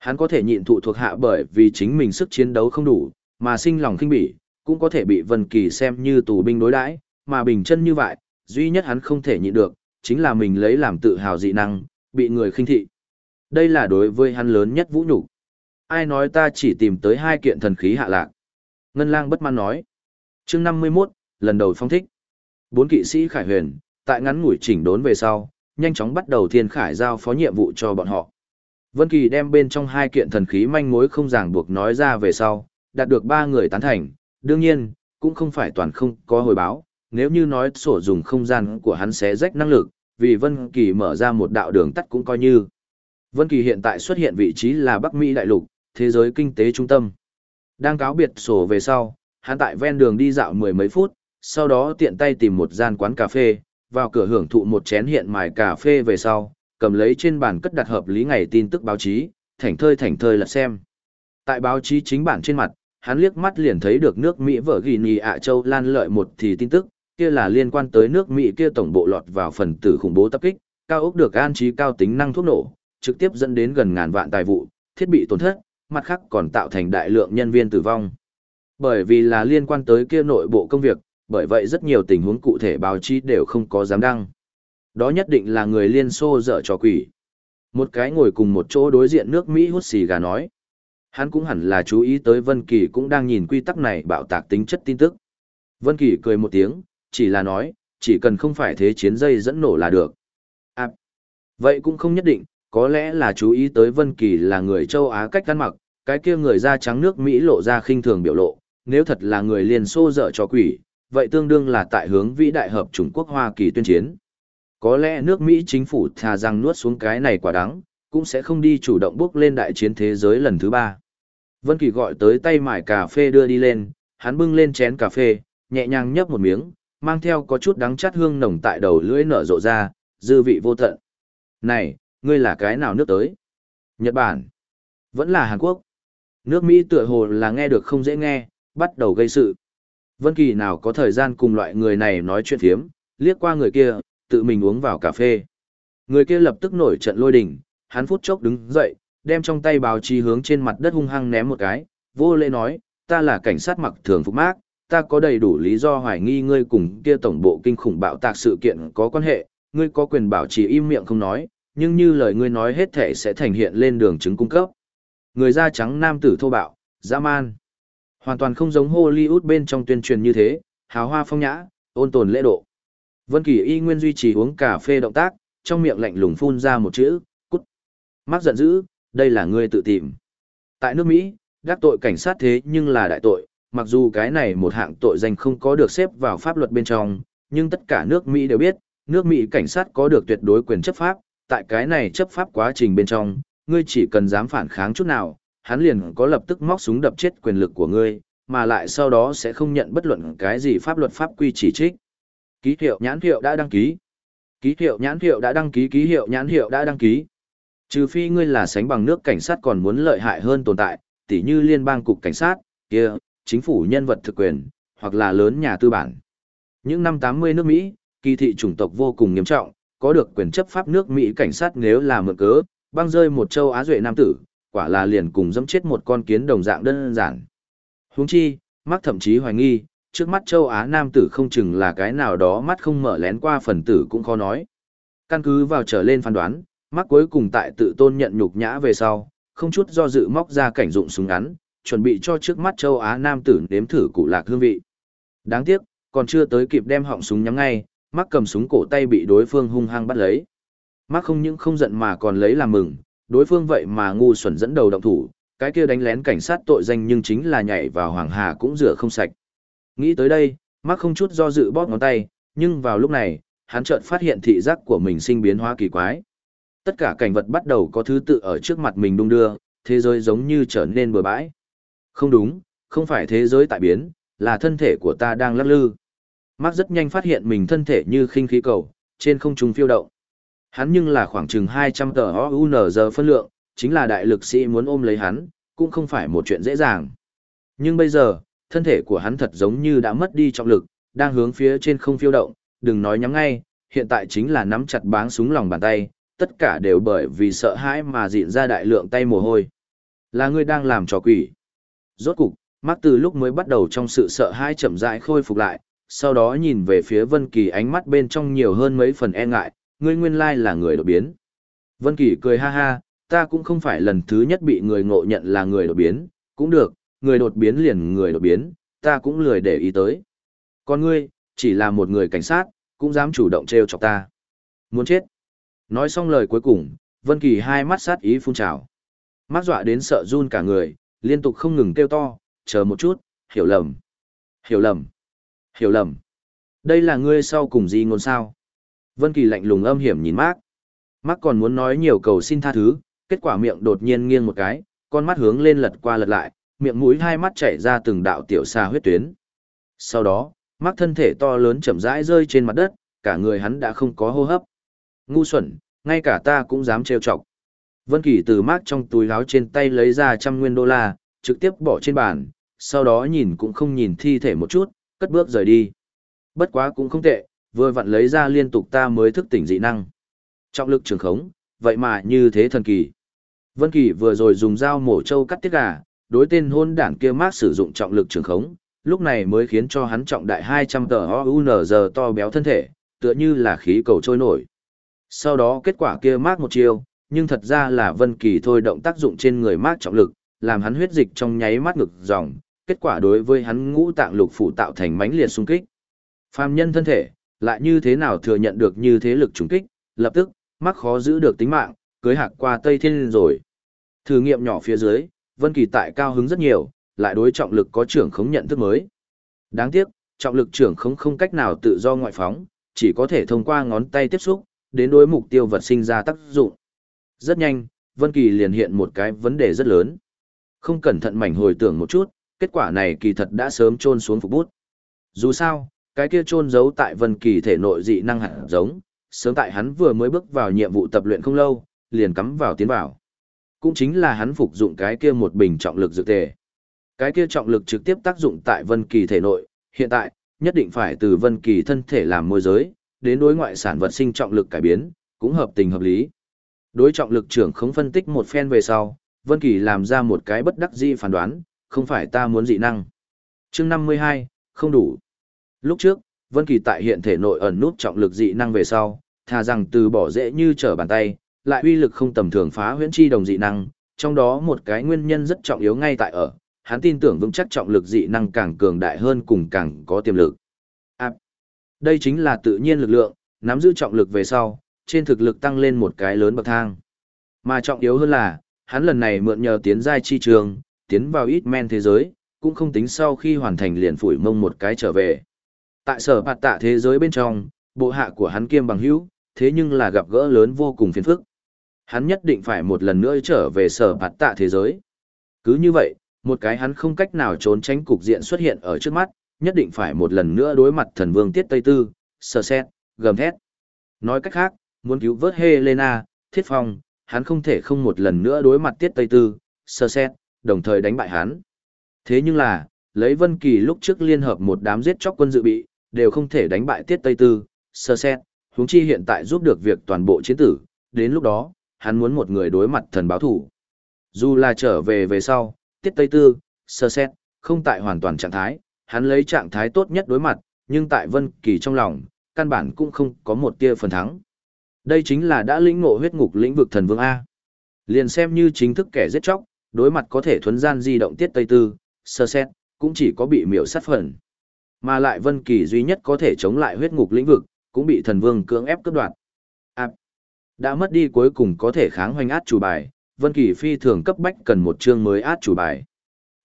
S1: Hắn có thể nhịn thụ thuộc hạ bởi vì chính mình sức chiến đấu không đủ, mà sinh lòng khinh bỉ, cũng có thể bị Vân Kỳ xem như tù binh đối đãi, mà bình chân như vậy, duy nhất hắn không thể nhịn được, chính là mình lấy làm tự hào dị năng, bị người khinh thị. Đây là đối với hắn lớn nhất vũ nhục. Ai nói ta chỉ tìm tới hai kiện thần khí hạ lạc? Ngân Lang bất mãn nói. Chương 51, lần đầu phong thích. Bốn kỵ sĩ Khải Huyền, tại ngắn ngủi chỉnh đốn về sau, nhanh chóng bắt đầu thiên khải giao phó nhiệm vụ cho bọn họ. Vân Kỳ đem bên trong hai kiện thần khí manh mối không ràng buộc nói ra về sau, đạt được ba người tán thành, đương nhiên, cũng không phải toàn không có hồi báo, nếu như nói sổ dùng không gian của hắn sẽ rách năng lực, vì Vân Kỳ mở ra một đạo đường tắt cũng coi như. Vân Kỳ hiện tại xuất hiện vị trí là Bắc Mỹ đại lục, thế giới kinh tế trung tâm. Đang cáo biệt sổ về sau, hắn tại ven đường đi dạo mười mấy phút, sau đó tiện tay tìm một gian quán cà phê, vào cửa hưởng thụ một chén hiện mài cà phê về sau, cầm lấy trên bàn cất đặt hợp lý ngày tin tức báo chí, thảnh thơi thảnh thơi là xem. Tại báo chí chính bản trên mặt, hắn liếc mắt liền thấy được nước Mỹ vợ ghi nhì ạ châu lan lợi một thì tin tức, kia là liên quan tới nước Mỹ kia tổng bộ lọt vào phần tử khủng bố tập kích, cao ốc được an trí cao tính năng thuốc nổ, trực tiếp dẫn đến gần ngàn vạn tài vụ, thiết bị tổn thất, mặt khác còn tạo thành đại lượng nhân viên tử vong. Bởi vì là liên quan tới kia nội bộ công việc, bởi vậy rất nhiều tình huống cụ thể báo chí đều không có dám đăng. Đó nhất định là người liên xô dở trò quỷ. Một cái ngồi cùng một chỗ đối diện nước Mỹ hút xì gà nói. Hắn cũng hẳn là chú ý tới Vân Kỳ cũng đang nhìn quy tắc này bạo tạc tính chất tin tức. Vân Kỳ cười một tiếng, chỉ là nói, chỉ cần không phải thế chiến dây dẫn nổ là được. À, vậy cũng không nhất định, có lẽ là chú ý tới Vân Kỳ là người châu Á cách ăn mặc, cái kia người da trắng nước Mỹ lộ ra khinh thường biểu lộ, nếu thật là người Liên Xô dở cho quỷ, vậy tương đương là tại hướng vĩ đại hợp Trung Quốc Hoa Kỳ tuyên chiến. Có lẽ nước Mỹ chính phủ thà rằng nuốt xuống cái này quả đắng, cũng sẽ không đi chủ động bước lên đại chiến thế giới lần thứ ba. Vân Kỳ gọi tới tay mải cà phê đưa đi lên, hắn bưng lên chén cà phê, nhẹ nhàng nhấp một miếng, mang theo có chút đắng chát hương nồng tại đầu lưỡi nở rộ ra, dư vị vô tận. Này, ngươi là cái nào nước tới? Nhật Bản? Vẫn là Hàn Quốc? Nước Mỹ tựa hồ là nghe được không dễ nghe, bắt đầu gây sự. Vân Kỳ nào có thời gian cùng loại người này nói chuyện phiếm, liếc qua người kia, tự mình uống vào cà phê. Người kia lập tức nổi trận lôi đình, hắn phút chốc đứng dậy, đem trong tay báo chí hướng trên mặt đất hung hăng ném một cái, vô lễ nói, ta là cảnh sát mặc thường phục mác, ta có đầy đủ lý do hoài nghi ngươi cùng kia tổng bộ kinh khủng bạo tạc sự kiện có quan hệ, ngươi có quyền bảo trì im miệng không nói, nhưng như lời ngươi nói hết thể sẽ thành hiện lên đường chứng cung cấp. Người da trắng nam tử thô bạo, dã man. Hoàn toàn không giống Hollywood bên trong tuyên truyền như thế, hào hoa phong nhã, ôn tồn lễ độ. Vân Kỳ y nguyên duy trì uống cà phê động tác, trong miệng lạnh lùng phun ra một chữ, cút. Mắc giận dữ, đây là ngươi tự tìm. Tại nước Mỹ, đắc tội cảnh sát thế nhưng là đại tội, mặc dù cái này một hạng tội danh không có được xếp vào pháp luật bên trong, nhưng tất cả nước Mỹ đều biết, nước Mỹ cảnh sát có được tuyệt đối quyền chấp pháp, tại cái này chấp pháp quá trình bên trong, ngươi chỉ cần dám phản kháng chút nào, hắn liền có lập tức móc súng đập chết quyền lực của ngươi, mà lại sau đó sẽ không nhận bất luận cái gì pháp luật pháp quy chỉ trích. Ký hiệu nhãn hiệu đã đăng ký. Ký hiệu nhãn hiệu đã đăng ký, ký hiệu nhãn hiệu đã đăng ký. Trừ phi ngươi là sánh bằng nước cảnh sát còn muốn lợi hại hơn tồn tại, tỉ như liên bang cục cảnh sát, kia, chính phủ nhân vật thực quyền, hoặc là lớn nhà tư bản. Những năm 80 nước Mỹ, kỳ thị chủng tộc vô cùng nghiêm trọng, có được quyền chấp pháp nước Mỹ cảnh sát nếu là mượn cớ, băng rơi một châu Á duệ nam tử, quả là liền cùng dẫm chết một con kiến đồng dạng đơn giản. Huống chi, Mark thậm chí hoài nghi, trước mắt châu Á nam tử không chừng là cái nào đó mắt không mở lén qua phần tử cũng khó nói. Căn cứ vào trở lên phán đoán, mắc cuối cùng tại tự tôn nhận nhục nhã về sau, không chút do dự móc ra cảnh dụng súng ngắn, chuẩn bị cho trước mắt châu Á nam tử nếm thử cụ lạc hương vị. Đáng tiếc, còn chưa tới kịp đem họng súng nhắm ngay, mắc cầm súng cổ tay bị đối phương hung hăng bắt lấy. Mắc không những không giận mà còn lấy làm mừng, đối phương vậy mà ngu xuẩn dẫn đầu động thủ, cái kia đánh lén cảnh sát tội danh nhưng chính là nhảy vào hoàng hà cũng rửa không sạch. Nghĩ tới đây, Mark không chút do dự bóp ngón tay, nhưng vào lúc này, hắn chợt phát hiện thị giác của mình sinh biến hóa kỳ quái. Tất cả cảnh vật bắt đầu có thứ tự ở trước mặt mình đung đưa, thế giới giống như trở nên bừa bãi. Không đúng, không phải thế giới tại biến, là thân thể của ta đang lắc lư. Mark rất nhanh phát hiện mình thân thể như khinh khí cầu, trên không trung phiêu động. Hắn nhưng là khoảng chừng 200 tờ OUNZ phân lượng, chính là đại lực sĩ muốn ôm lấy hắn, cũng không phải một chuyện dễ dàng. Nhưng bây giờ, thân thể của hắn thật giống như đã mất đi trọng lực, đang hướng phía trên không phiêu động, đừng nói nhắm ngay, hiện tại chính là nắm chặt báng súng lòng bàn tay, tất cả đều bởi vì sợ hãi mà dịn ra đại lượng tay mồ hôi. Là người đang làm trò quỷ. Rốt cục, mắt từ lúc mới bắt đầu trong sự sợ hãi chậm rãi khôi phục lại, sau đó nhìn về phía Vân Kỳ ánh mắt bên trong nhiều hơn mấy phần e ngại, ngươi nguyên lai là người đột biến. Vân Kỳ cười ha ha, ta cũng không phải lần thứ nhất bị người ngộ nhận là người đột biến, cũng được, người đột biến liền người đột biến, ta cũng lười để ý tới. Còn ngươi, chỉ là một người cảnh sát, cũng dám chủ động trêu chọc ta. Muốn chết. Nói xong lời cuối cùng, Vân Kỳ hai mắt sát ý phun trào. Mắt dọa đến sợ run cả người, liên tục không ngừng kêu to, chờ một chút, hiểu lầm. Hiểu lầm. Hiểu lầm. Đây là ngươi sau cùng gì ngôn sao? Vân Kỳ lạnh lùng âm hiểm nhìn Mark. Mark còn muốn nói nhiều cầu xin tha thứ, kết quả miệng đột nhiên nghiêng một cái, con mắt hướng lên lật qua lật lại, miệng mũi hai mắt chảy ra từng đạo tiểu xa huyết tuyến. Sau đó, Mark thân thể to lớn chậm rãi rơi trên mặt đất, cả người hắn đã không có hô hấp. Ngu xuẩn, ngay cả ta cũng dám trêu chọc. Vân Kỳ từ mác trong túi áo trên tay lấy ra trăm nguyên đô la, trực tiếp bỏ trên bàn, sau đó nhìn cũng không nhìn thi thể một chút, cất bước rời đi. Bất quá cũng không tệ, vừa vặn lấy ra liên tục ta mới thức tỉnh dị năng. Trọng lực trường khống, vậy mà như thế thần kỳ. Vân Kỳ vừa rồi dùng dao mổ trâu cắt tiết gà, đối tên hôn đảng kia mát sử dụng trọng lực trường khống, lúc này mới khiến cho hắn trọng đại 200 tờ OUNZ to béo thân thể, tựa như là khí cầu trôi nổi. Sau đó kết quả kia mát một chiêu, nhưng thật ra là Vân Kỳ thôi động tác dụng trên người mát trọng lực, làm hắn huyết dịch trong nháy mắt ngực dòng, kết quả đối với hắn ngũ tạng lục phủ tạo thành mãnh liệt xung kích. Phàm nhân thân thể, lại như thế nào thừa nhận được như thế lực trùng kích, lập tức, mắc khó giữ được tính mạng, cưới hạc qua Tây Thiên rồi. Thử nghiệm nhỏ phía dưới, Vân Kỳ tại cao hứng rất nhiều, lại đối trọng lực có trưởng khống nhận thức mới. Đáng tiếc, trọng lực trưởng khống không cách nào tự do ngoại phóng, chỉ có thể thông qua ngón tay tiếp xúc, đến đối mục tiêu vật sinh ra tác dụng. Rất nhanh, Vân Kỳ liền hiện một cái vấn đề rất lớn. Không cẩn thận mảnh hồi tưởng một chút, kết quả này kỳ thật đã sớm trôn xuống phục bút. Dù sao, cái kia trôn giấu tại Vân Kỳ thể nội dị năng hạt giống, sớm tại hắn vừa mới bước vào nhiệm vụ tập luyện không lâu, liền cắm vào tiến vào. Cũng chính là hắn phục dụng cái kia một bình trọng lực dược tề. Cái kia trọng lực trực tiếp tác dụng tại Vân Kỳ thể nội, hiện tại, nhất định phải từ Vân Kỳ thân thể làm môi giới, đến đối ngoại sản vật sinh trọng lực cải biến, cũng hợp tình hợp lý. Đối trọng lực trưởng không phân tích một phen về sau, Vân Kỳ làm ra một cái bất đắc dĩ phán đoán, không phải ta muốn dị năng. Chương 52, không đủ. Lúc trước, Vân Kỳ tại hiện thể nội ẩn nút trọng lực dị năng về sau, thà rằng từ bỏ dễ như trở bàn tay, lại uy lực không tầm thường phá huyễn chi đồng dị năng, trong đó một cái nguyên nhân rất trọng yếu ngay tại ở, hắn tin tưởng vững chắc trọng lực dị năng càng cường đại hơn cùng càng có tiềm lực. À, đây chính là tự nhiên lực lượng, nắm giữ trọng lực về sau, trên thực lực tăng lên một cái lớn bậc thang. Mà trọng yếu hơn là, hắn lần này mượn nhờ tiến giai chi trường, tiến vào ít men thế giới, cũng không tính sau khi hoàn thành liền phủi mông một cái trở về. Tại sở bạt tạ thế giới bên trong, bộ hạ của hắn kiêm bằng hữu, thế nhưng là gặp gỡ lớn vô cùng phiền phức. Hắn nhất định phải một lần nữa trở về sở bạt tạ thế giới. Cứ như vậy, một cái hắn không cách nào trốn tránh cục diện xuất hiện ở trước mắt, nhất định phải một lần nữa đối mặt thần vương tiết Tây Tư, sờ xét, gầm thét. Nói cách khác, muốn cứu vớt Helena, thiết phong, hắn không thể không một lần nữa đối mặt tiết Tây Tư, sơ xét, đồng thời đánh bại hắn. Thế nhưng là, lấy Vân Kỳ lúc trước liên hợp một đám giết chóc quân dự bị, đều không thể đánh bại Tiết Tây Tư, sơ xét, huống chi hiện tại giúp được việc toàn bộ chiến tử, đến lúc đó, hắn muốn một người đối mặt thần báo thủ. Dù là trở về về sau, Tiết Tây Tư, sơ xét, không tại hoàn toàn trạng thái, hắn lấy trạng thái tốt nhất đối mặt, nhưng tại Vân Kỳ trong lòng, căn bản cũng không có một tia phần thắng. Đây chính là đã lĩnh ngộ huyết ngục lĩnh vực thần vương A. Liền xem như chính thức kẻ giết chóc, đối mặt có thể thuấn gian di động tiết tây tư, sơ xét, cũng chỉ có bị miểu sát phần. Mà lại Vân Kỳ duy nhất có thể chống lại huyết ngục lĩnh vực, cũng bị thần vương cưỡng ép cướp đoạt. Đã mất đi cuối cùng có thể kháng hoành át chủ bài, Vân Kỳ phi thường cấp bách cần một chương mới át chủ bài.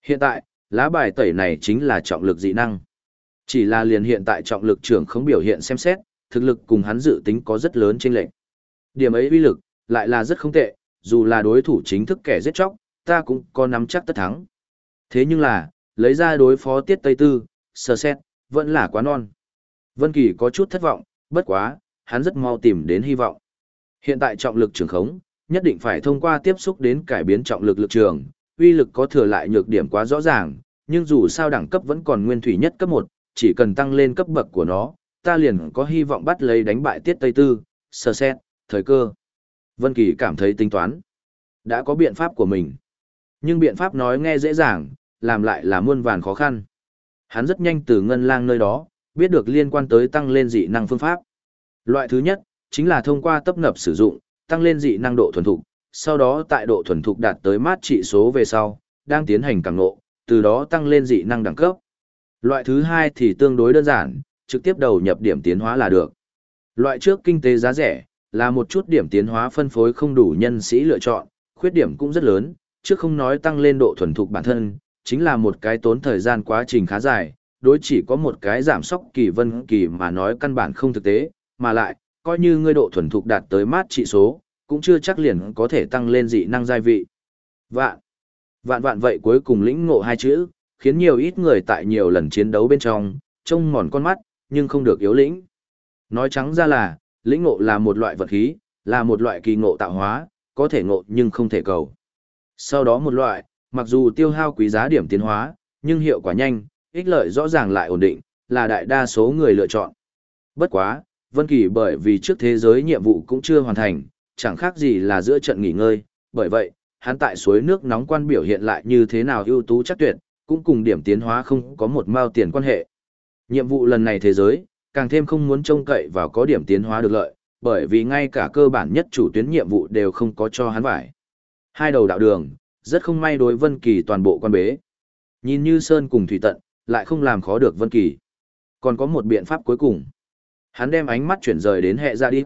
S1: Hiện tại, lá bài tẩy này chính là trọng lực dị năng. Chỉ là liền hiện tại trọng lực trưởng không biểu hiện xem xét, thực lực cùng hắn dự tính có rất lớn chênh lệch. Điểm ấy uy lực, lại là rất không tệ, dù là đối thủ chính thức kẻ giết chóc, ta cũng có nắm chắc tất thắng. Thế nhưng là, lấy ra đối phó tiết Tây Tư, sơ xét, vẫn là quá non. Vân Kỳ có chút thất vọng, bất quá, hắn rất mau tìm đến hy vọng. Hiện tại trọng lực trường khống, nhất định phải thông qua tiếp xúc đến cải biến trọng lực lực trường, uy lực có thừa lại nhược điểm quá rõ ràng, nhưng dù sao đẳng cấp vẫn còn nguyên thủy nhất cấp 1, chỉ cần tăng lên cấp bậc của nó, ta liền có hy vọng bắt lấy đánh bại tiết Tây Tư, sơ xét, thời cơ. Vân Kỳ cảm thấy tính toán. Đã có biện pháp của mình. Nhưng biện pháp nói nghe dễ dàng, làm lại là muôn vàn khó khăn. Hắn rất nhanh từ ngân lang nơi đó, biết được liên quan tới tăng lên dị năng phương pháp. Loại thứ nhất, chính là thông qua tấp nập sử dụng, tăng lên dị năng độ thuần thục, sau đó tại độ thuần thục đạt tới mát trị số về sau, đang tiến hành càng ngộ, từ đó tăng lên dị năng đẳng cấp. Loại thứ hai thì tương đối đơn giản, trực tiếp đầu nhập điểm tiến hóa là được. Loại trước kinh tế giá rẻ, là một chút điểm tiến hóa phân phối không đủ nhân sĩ lựa chọn, khuyết điểm cũng rất lớn, trước không nói tăng lên độ thuần thục bản thân, chính là một cái tốn thời gian quá trình khá dài, đối chỉ có một cái giảm sóc kỳ vân kỳ mà nói căn bản không thực tế, mà lại, coi như ngươi độ thuần thục đạt tới mát trị số, cũng chưa chắc liền có thể tăng lên dị năng giai vị. Vạn, vạn vạn vậy cuối cùng lĩnh ngộ hai chữ, khiến nhiều ít người tại nhiều lần chiến đấu bên trong, trông mòn con mắt, nhưng không được yếu lĩnh. Nói trắng ra là, lĩnh ngộ là một loại vật khí, là một loại kỳ ngộ tạo hóa, có thể ngộ nhưng không thể cầu. Sau đó một loại, mặc dù tiêu hao quý giá điểm tiến hóa, nhưng hiệu quả nhanh, ích lợi rõ ràng lại ổn định, là đại đa số người lựa chọn. Bất quá, Vân Kỳ bởi vì trước thế giới nhiệm vụ cũng chưa hoàn thành, chẳng khác gì là giữa trận nghỉ ngơi, bởi vậy, hắn tại suối nước nóng quan biểu hiện lại như thế nào ưu tú chắc tuyệt, cũng cùng điểm tiến hóa không có một mao tiền quan hệ. Nhiệm vụ lần này thế giới, càng thêm không muốn trông cậy vào có điểm tiến hóa được lợi, bởi vì ngay cả cơ bản nhất chủ tuyến nhiệm vụ đều không có cho hắn vải. Hai đầu đạo đường, rất không may đối Vân Kỳ toàn bộ quan bế. Nhìn như sơn cùng thủy tận, lại không làm khó được Vân Kỳ. Còn có một biện pháp cuối cùng. Hắn đem ánh mắt chuyển rời đến hệ ra đi.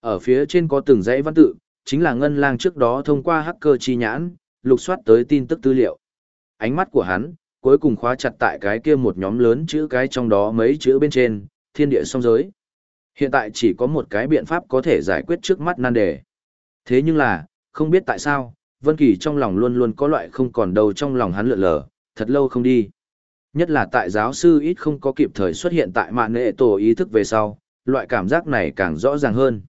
S1: Ở phía trên có từng dãy văn tự, chính là ngân lang trước đó thông qua hacker chi nhãn, lục soát tới tin tức tư liệu. Ánh mắt của hắn, cuối cùng khóa chặt tại cái kia một nhóm lớn chữ cái trong đó mấy chữ bên trên, thiên địa song giới. Hiện tại chỉ có một cái biện pháp có thể giải quyết trước mắt nan đề. Thế nhưng là, không biết tại sao, Vân Kỳ trong lòng luôn luôn có loại không còn đầu trong lòng hắn lượn lờ, thật lâu không đi. Nhất là tại giáo sư ít không có kịp thời xuất hiện tại mạng nệ tổ ý thức về sau, loại cảm giác này càng rõ ràng hơn.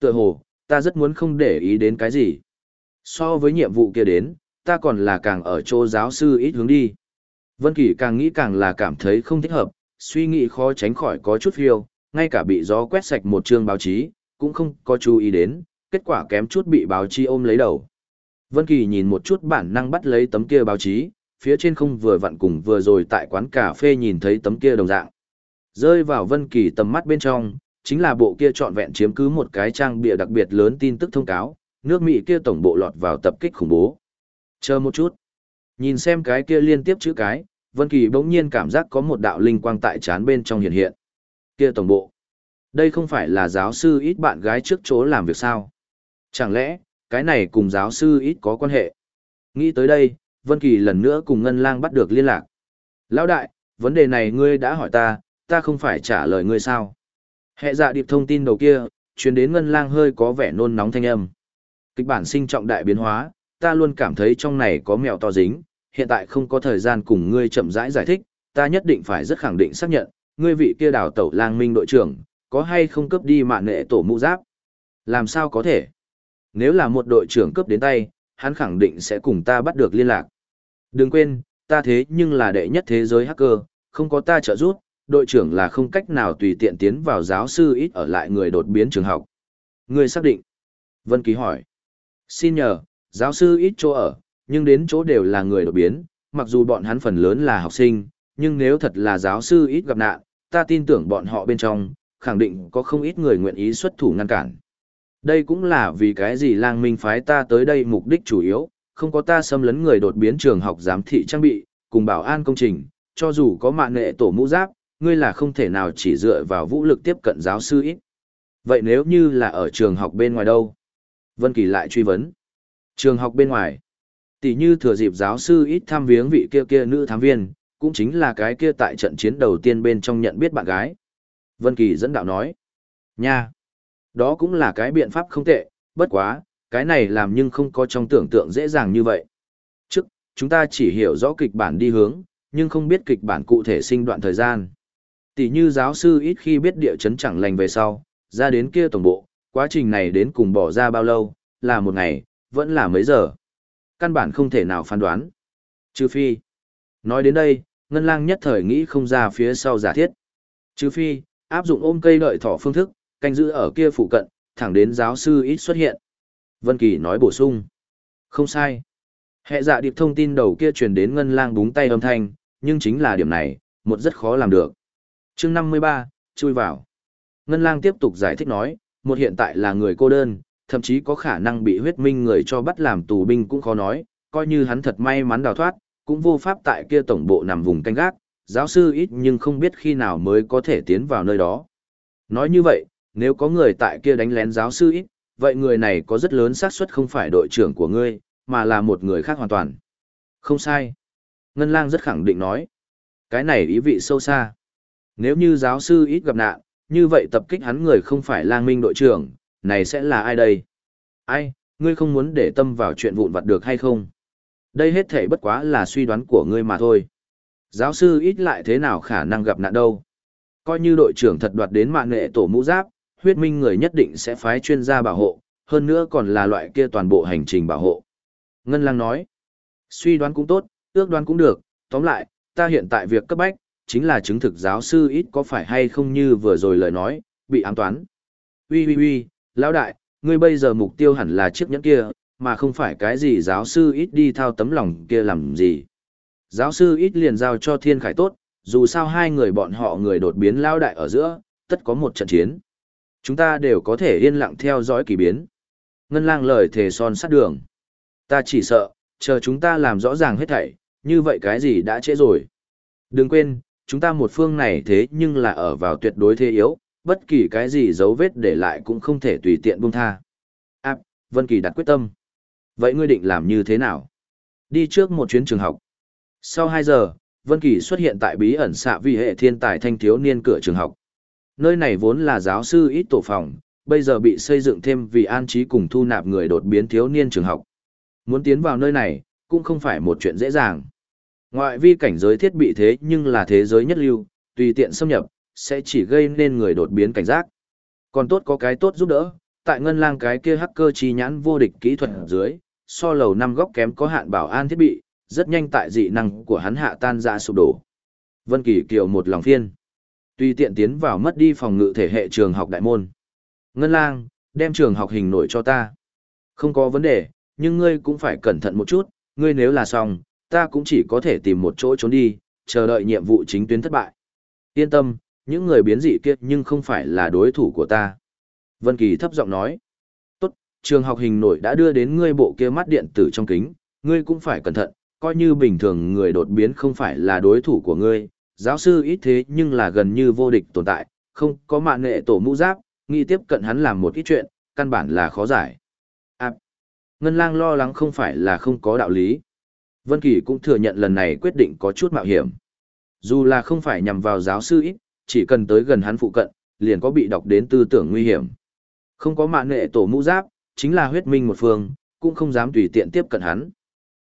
S1: Tựa hồ, ta rất muốn không để ý đến cái gì. So với nhiệm vụ kia đến, ta còn là càng ở chỗ giáo sư ít hướng đi. Vân Kỳ càng nghĩ càng là cảm thấy không thích hợp, suy nghĩ khó tránh khỏi có chút phiêu, ngay cả bị gió quét sạch một chương báo chí, cũng không có chú ý đến, kết quả kém chút bị báo chí ôm lấy đầu. Vân Kỳ nhìn một chút bản năng bắt lấy tấm kia báo chí, phía trên không vừa vặn cùng vừa rồi tại quán cà phê nhìn thấy tấm kia đồng dạng. Rơi vào Vân Kỳ tầm mắt bên trong, chính là bộ kia trọn vẹn chiếm cứ một cái trang bìa đặc biệt lớn tin tức thông cáo, nước Mỹ kia tổng bộ lọt vào tập kích khủng bố. Chờ một chút. Nhìn xem cái kia liên tiếp chữ cái, Vân Kỳ bỗng nhiên cảm giác có một đạo linh quang tại trán bên trong hiện hiện. Kia tổng bộ. Đây không phải là giáo sư ít bạn gái trước chỗ làm việc sao? Chẳng lẽ, cái này cùng giáo sư ít có quan hệ? Nghĩ tới đây, Vân Kỳ lần nữa cùng Ngân Lang bắt được liên lạc. Lão đại, vấn đề này ngươi đã hỏi ta, ta không phải trả lời ngươi sao? Hệ dạ điệp thông tin đầu kia, truyền đến Ngân Lang hơi có vẻ nôn nóng thanh âm. Kịch bản sinh trọng đại biến hóa, ta luôn cảm thấy trong này có mèo to dính, hiện tại không có thời gian cùng ngươi chậm rãi giải, giải thích, ta nhất định phải rất khẳng định xác nhận, ngươi vị kia đào tẩu lang minh đội trưởng, có hay không cướp đi mạng nệ tổ mũ giáp? Làm sao có thể? Nếu là một đội trưởng cướp đến tay, hắn khẳng định sẽ cùng ta bắt được liên lạc. Đừng quên, ta thế nhưng là đệ nhất thế giới hacker, không có ta trợ giúp, đội trưởng là không cách nào tùy tiện tiến vào giáo sư ít ở lại người đột biến trường học. Ngươi xác định. Vân Ký hỏi. Xin nhờ, giáo sư ít chỗ ở, nhưng đến chỗ đều là người đột biến, mặc dù bọn hắn phần lớn là học sinh, nhưng nếu thật là giáo sư ít gặp nạn, ta tin tưởng bọn họ bên trong, khẳng định có không ít người nguyện ý xuất thủ ngăn cản. Đây cũng là vì cái gì lang minh phái ta tới đây mục đích chủ yếu, không có ta xâm lấn người đột biến trường học giám thị trang bị, cùng bảo an công trình, cho dù có mạng nghệ tổ mũ giáp, ngươi là không thể nào chỉ dựa vào vũ lực tiếp cận giáo sư ít. Vậy nếu như là ở trường học bên ngoài đâu? Vân Kỳ lại truy vấn. Trường học bên ngoài. Tỷ như thừa dịp giáo sư ít tham viếng vị kia kia nữ thám viên, cũng chính là cái kia tại trận chiến đầu tiên bên trong nhận biết bạn gái. Vân Kỳ dẫn đạo nói, nha, đó cũng là cái biện pháp không tệ, bất quá, cái này làm nhưng không có trong tưởng tượng dễ dàng như vậy. Trước, chúng ta chỉ hiểu rõ kịch bản đi hướng, nhưng không biết kịch bản cụ thể sinh đoạn thời gian. Tỷ như giáo sư ít khi biết địa chấn chẳng lành về sau, ra đến kia tổng bộ, quá trình này đến cùng bỏ ra bao lâu, là một ngày, vẫn là mấy giờ. Căn bản không thể nào phán đoán. Trừ phi. Nói đến đây, Ngân Lang nhất thời nghĩ không ra phía sau giả thiết. Trừ phi, áp dụng ôm cây đợi thỏ phương thức, canh giữ ở kia phụ cận, thẳng đến giáo sư ít xuất hiện. Vân Kỳ nói bổ sung. Không sai. Hệ dạ điệp thông tin đầu kia truyền đến Ngân Lang búng tay âm thanh, nhưng chính là điểm này, một rất khó làm được. Chương 53, chui vào. Ngân Lang tiếp tục giải thích nói, một hiện tại là người cô đơn, thậm chí có khả năng bị huyết minh người cho bắt làm tù binh cũng khó nói, coi như hắn thật may mắn đào thoát, cũng vô pháp tại kia tổng bộ nằm vùng canh gác, giáo sư ít nhưng không biết khi nào mới có thể tiến vào nơi đó. Nói như vậy, nếu có người tại kia đánh lén giáo sư ít, vậy người này có rất lớn xác suất không phải đội trưởng của ngươi, mà là một người khác hoàn toàn. Không sai. Ngân lang rất khẳng định nói. Cái này ý vị sâu xa. Nếu như giáo sư ít gặp nạn, như vậy tập kích hắn người không phải lang minh đội trưởng, này sẽ là ai đây? Ai, ngươi không muốn để tâm vào chuyện vụn vặt được hay không? Đây hết thể bất quá là suy đoán của ngươi mà thôi. Giáo sư ít lại thế nào khả năng gặp nạn đâu. Coi như đội trưởng thật đoạt đến mạng nghệ tổ mũ giáp, huyết minh người nhất định sẽ phái chuyên gia bảo hộ, hơn nữa còn là loại kia toàn bộ hành trình bảo hộ. Ngân Lang nói, suy đoán cũng tốt, ước đoán cũng được, tóm lại, ta hiện tại việc cấp bách, chính là chứng thực giáo sư ít có phải hay không như vừa rồi lời nói, bị ám toán. Ui ui ui, lão đại, ngươi bây giờ mục tiêu hẳn là chiếc nhẫn kia, mà không phải cái gì giáo sư ít đi thao tấm lòng kia làm gì. Giáo sư ít liền giao cho thiên khải tốt, dù sao hai người bọn họ người đột biến lao đại ở giữa, tất có một trận chiến. Chúng ta đều có thể yên lặng theo dõi kỳ biến. Ngân lang lời thề son sát đường. Ta chỉ sợ, chờ chúng ta làm rõ ràng hết thảy, như vậy cái gì đã trễ rồi. Đừng quên, chúng ta một phương này thế nhưng là ở vào tuyệt đối thế yếu, bất kỳ cái gì dấu vết để lại cũng không thể tùy tiện buông tha. Áp, Vân Kỳ đặt quyết tâm. Vậy ngươi định làm như thế nào? Đi trước một chuyến trường học. Sau 2 giờ, Vân Kỳ xuất hiện tại bí ẩn xạ vi hệ thiên tài thanh thiếu niên cửa trường học. Nơi này vốn là giáo sư ít tổ phòng, bây giờ bị xây dựng thêm vì an trí cùng thu nạp người đột biến thiếu niên trường học. Muốn tiến vào nơi này, cũng không phải một chuyện dễ dàng. Ngoại vi cảnh giới thiết bị thế nhưng là thế giới nhất lưu, tùy tiện xâm nhập, sẽ chỉ gây nên người đột biến cảnh giác. Còn tốt có cái tốt giúp đỡ, tại ngân lang cái kia hacker chi nhãn vô địch kỹ thuật dưới, so lầu năm góc kém có hạn bảo an thiết bị, rất nhanh tại dị năng của hắn hạ tan ra sụp đổ. Vân Kỳ kiều một lòng phiên. Tùy tiện tiến vào mất đi phòng ngự thể hệ trường học đại môn. Ngân lang, đem trường học hình nổi cho ta. Không có vấn đề, nhưng ngươi cũng phải cẩn thận một chút, ngươi nếu là xong, ta cũng chỉ có thể tìm một chỗ trốn đi, chờ đợi nhiệm vụ chính tuyến thất bại. Yên tâm, những người biến dị kia nhưng không phải là đối thủ của ta. Vân Kỳ thấp giọng nói. Tốt, trường học hình nổi đã đưa đến ngươi bộ kia mắt điện tử trong kính, ngươi cũng phải cẩn thận, coi như bình thường người đột biến không phải là đối thủ của ngươi, giáo sư ít thế nhưng là gần như vô địch tồn tại, không có mạng nghệ tổ mũ giáp, nghĩ tiếp cận hắn làm một ít chuyện, căn bản là khó giải. À, Ngân lang lo lắng không phải là không có đạo lý. Vân Kỳ cũng thừa nhận lần này quyết định có chút mạo hiểm. Dù là không phải nhằm vào giáo sư ít, chỉ cần tới gần hắn phụ cận, liền có bị đọc đến tư tưởng nguy hiểm. Không có mạng nghệ tổ mũ giáp, chính là huyết minh một phương, cũng không dám tùy tiện tiếp cận hắn.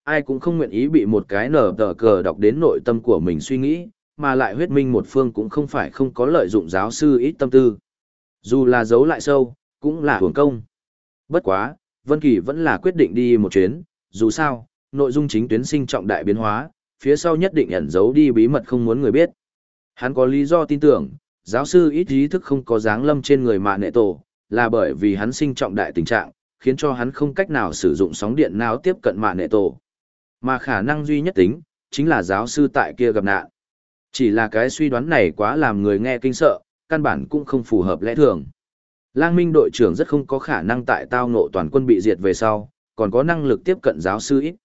S1: Ai cũng không nguyện ý bị một cái nở tờ cờ đọc đến nội tâm của mình suy nghĩ, mà lại huyết minh một phương cũng không phải không có lợi dụng giáo sư ít tâm tư. Dù là giấu lại sâu, cũng là hưởng công. Bất quá, Vân Kỳ vẫn là quyết định đi một chuyến, dù sao, nội dung chính tuyến sinh trọng đại biến hóa, phía sau nhất định ẩn giấu đi bí mật không muốn người biết. Hắn có lý do tin tưởng, giáo sư ít ý thức không có dáng lâm trên người mạ nệ tổ, là bởi vì hắn sinh trọng đại tình trạng, khiến cho hắn không cách nào sử dụng sóng điện nào tiếp cận mạ nệ tổ. Mà khả năng duy nhất tính, chính là giáo sư tại kia gặp nạn. Chỉ là cái suy đoán này quá làm người nghe kinh sợ, căn bản cũng không phù hợp lẽ thường. Lang Minh đội trưởng rất không có khả năng tại tao ngộ toàn quân bị diệt về sau, còn có năng lực tiếp cận giáo sư ít.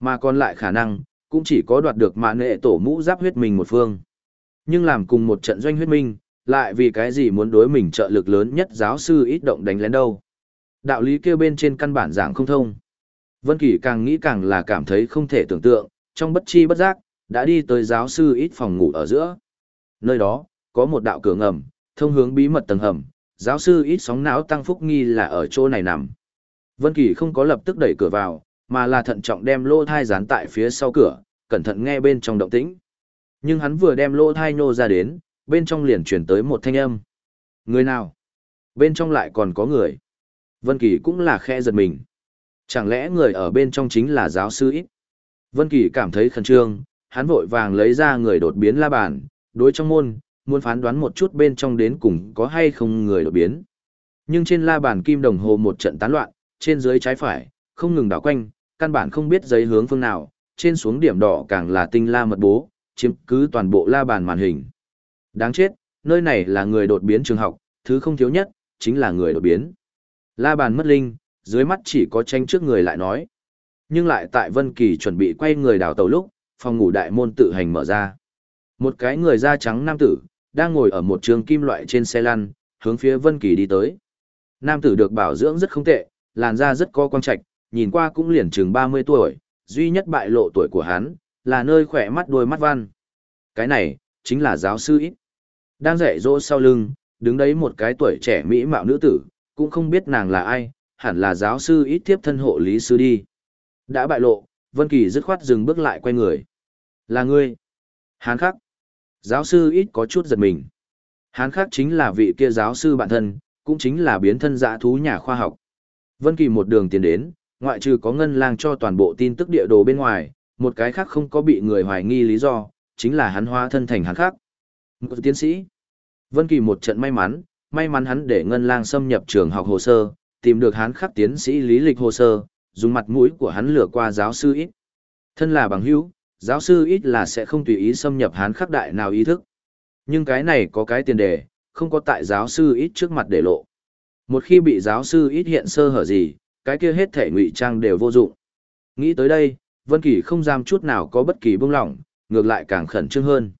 S1: Mà còn lại khả năng, cũng chỉ có đoạt được mạng nệ tổ mũ giáp huyết mình một phương. Nhưng làm cùng một trận doanh huyết minh, lại vì cái gì muốn đối mình trợ lực lớn nhất giáo sư ít động đánh lén đâu. Đạo lý kêu bên trên căn bản giảng không thông. Vân Kỳ càng nghĩ càng là cảm thấy không thể tưởng tượng, trong bất chi bất giác, đã đi tới giáo sư ít phòng ngủ ở giữa. Nơi đó, có một đạo cửa ngầm, thông hướng bí mật tầng hầm, giáo sư ít sóng não tăng phúc nghi là ở chỗ này nằm. Vân Kỳ không có lập tức đẩy cửa vào, mà là thận trọng đem lô thai dán tại phía sau cửa, cẩn thận nghe bên trong động tĩnh. Nhưng hắn vừa đem lô thai nô ra đến, bên trong liền truyền tới một thanh âm. Người nào? Bên trong lại còn có người. Vân Kỳ cũng là khe giật mình. Chẳng lẽ người ở bên trong chính là giáo sư ít? Vân Kỳ cảm thấy khẩn trương, hắn vội vàng lấy ra người đột biến la bàn, đối trong môn, muốn phán đoán một chút bên trong đến cùng có hay không người đột biến. Nhưng trên la bàn kim đồng hồ một trận tán loạn, trên dưới trái phải, không ngừng đảo quanh, căn bản không biết giấy hướng phương nào, trên xuống điểm đỏ càng là tinh la mật bố, chiếm cứ toàn bộ la bàn màn hình. Đáng chết, nơi này là người đột biến trường học, thứ không thiếu nhất, chính là người đột biến. La bàn mất linh, dưới mắt chỉ có tranh trước người lại nói. Nhưng lại tại Vân Kỳ chuẩn bị quay người đảo tàu lúc, phòng ngủ đại môn tự hành mở ra. Một cái người da trắng nam tử, đang ngồi ở một trường kim loại trên xe lăn, hướng phía Vân Kỳ đi tới. Nam tử được bảo dưỡng rất không tệ, làn da rất có quang trạch, nhìn qua cũng liền chừng 30 tuổi, duy nhất bại lộ tuổi của hắn, là nơi khỏe mắt đôi mắt văn. Cái này, chính là giáo sư ít. Đang dạy dỗ sau lưng, đứng đấy một cái tuổi trẻ mỹ mạo nữ tử, cũng không biết nàng là ai, hẳn là giáo sư ít tiếp thân hộ lý sư đi. Đã bại lộ, Vân Kỳ dứt khoát dừng bước lại quay người. Là ngươi. Hán khắc. Giáo sư ít có chút giật mình. Hán khắc chính là vị kia giáo sư bạn thân, cũng chính là biến thân dã thú nhà khoa học. Vân Kỳ một đường tiến đến, ngoại trừ có ngân lang cho toàn bộ tin tức địa đồ bên ngoài, một cái khác không có bị người hoài nghi lý do, chính là hắn hóa thân thành hắn khác. Một tiến sĩ. Vân Kỳ một trận may mắn, may mắn hắn để ngân lang xâm nhập trường học hồ sơ, tìm được hắn khắc tiến sĩ lý lịch hồ sơ, dùng mặt mũi của hắn lừa qua giáo sư ít. Thân là bằng hữu, giáo sư ít là sẽ không tùy ý xâm nhập hắn khắc đại nào ý thức. Nhưng cái này có cái tiền đề, không có tại giáo sư ít trước mặt để lộ. Một khi bị giáo sư ít hiện sơ hở gì, cái kia hết thể ngụy trang đều vô dụng. Nghĩ tới đây, Vân Kỳ không giam chút nào có bất kỳ buông lỏng, ngược lại càng khẩn trương hơn.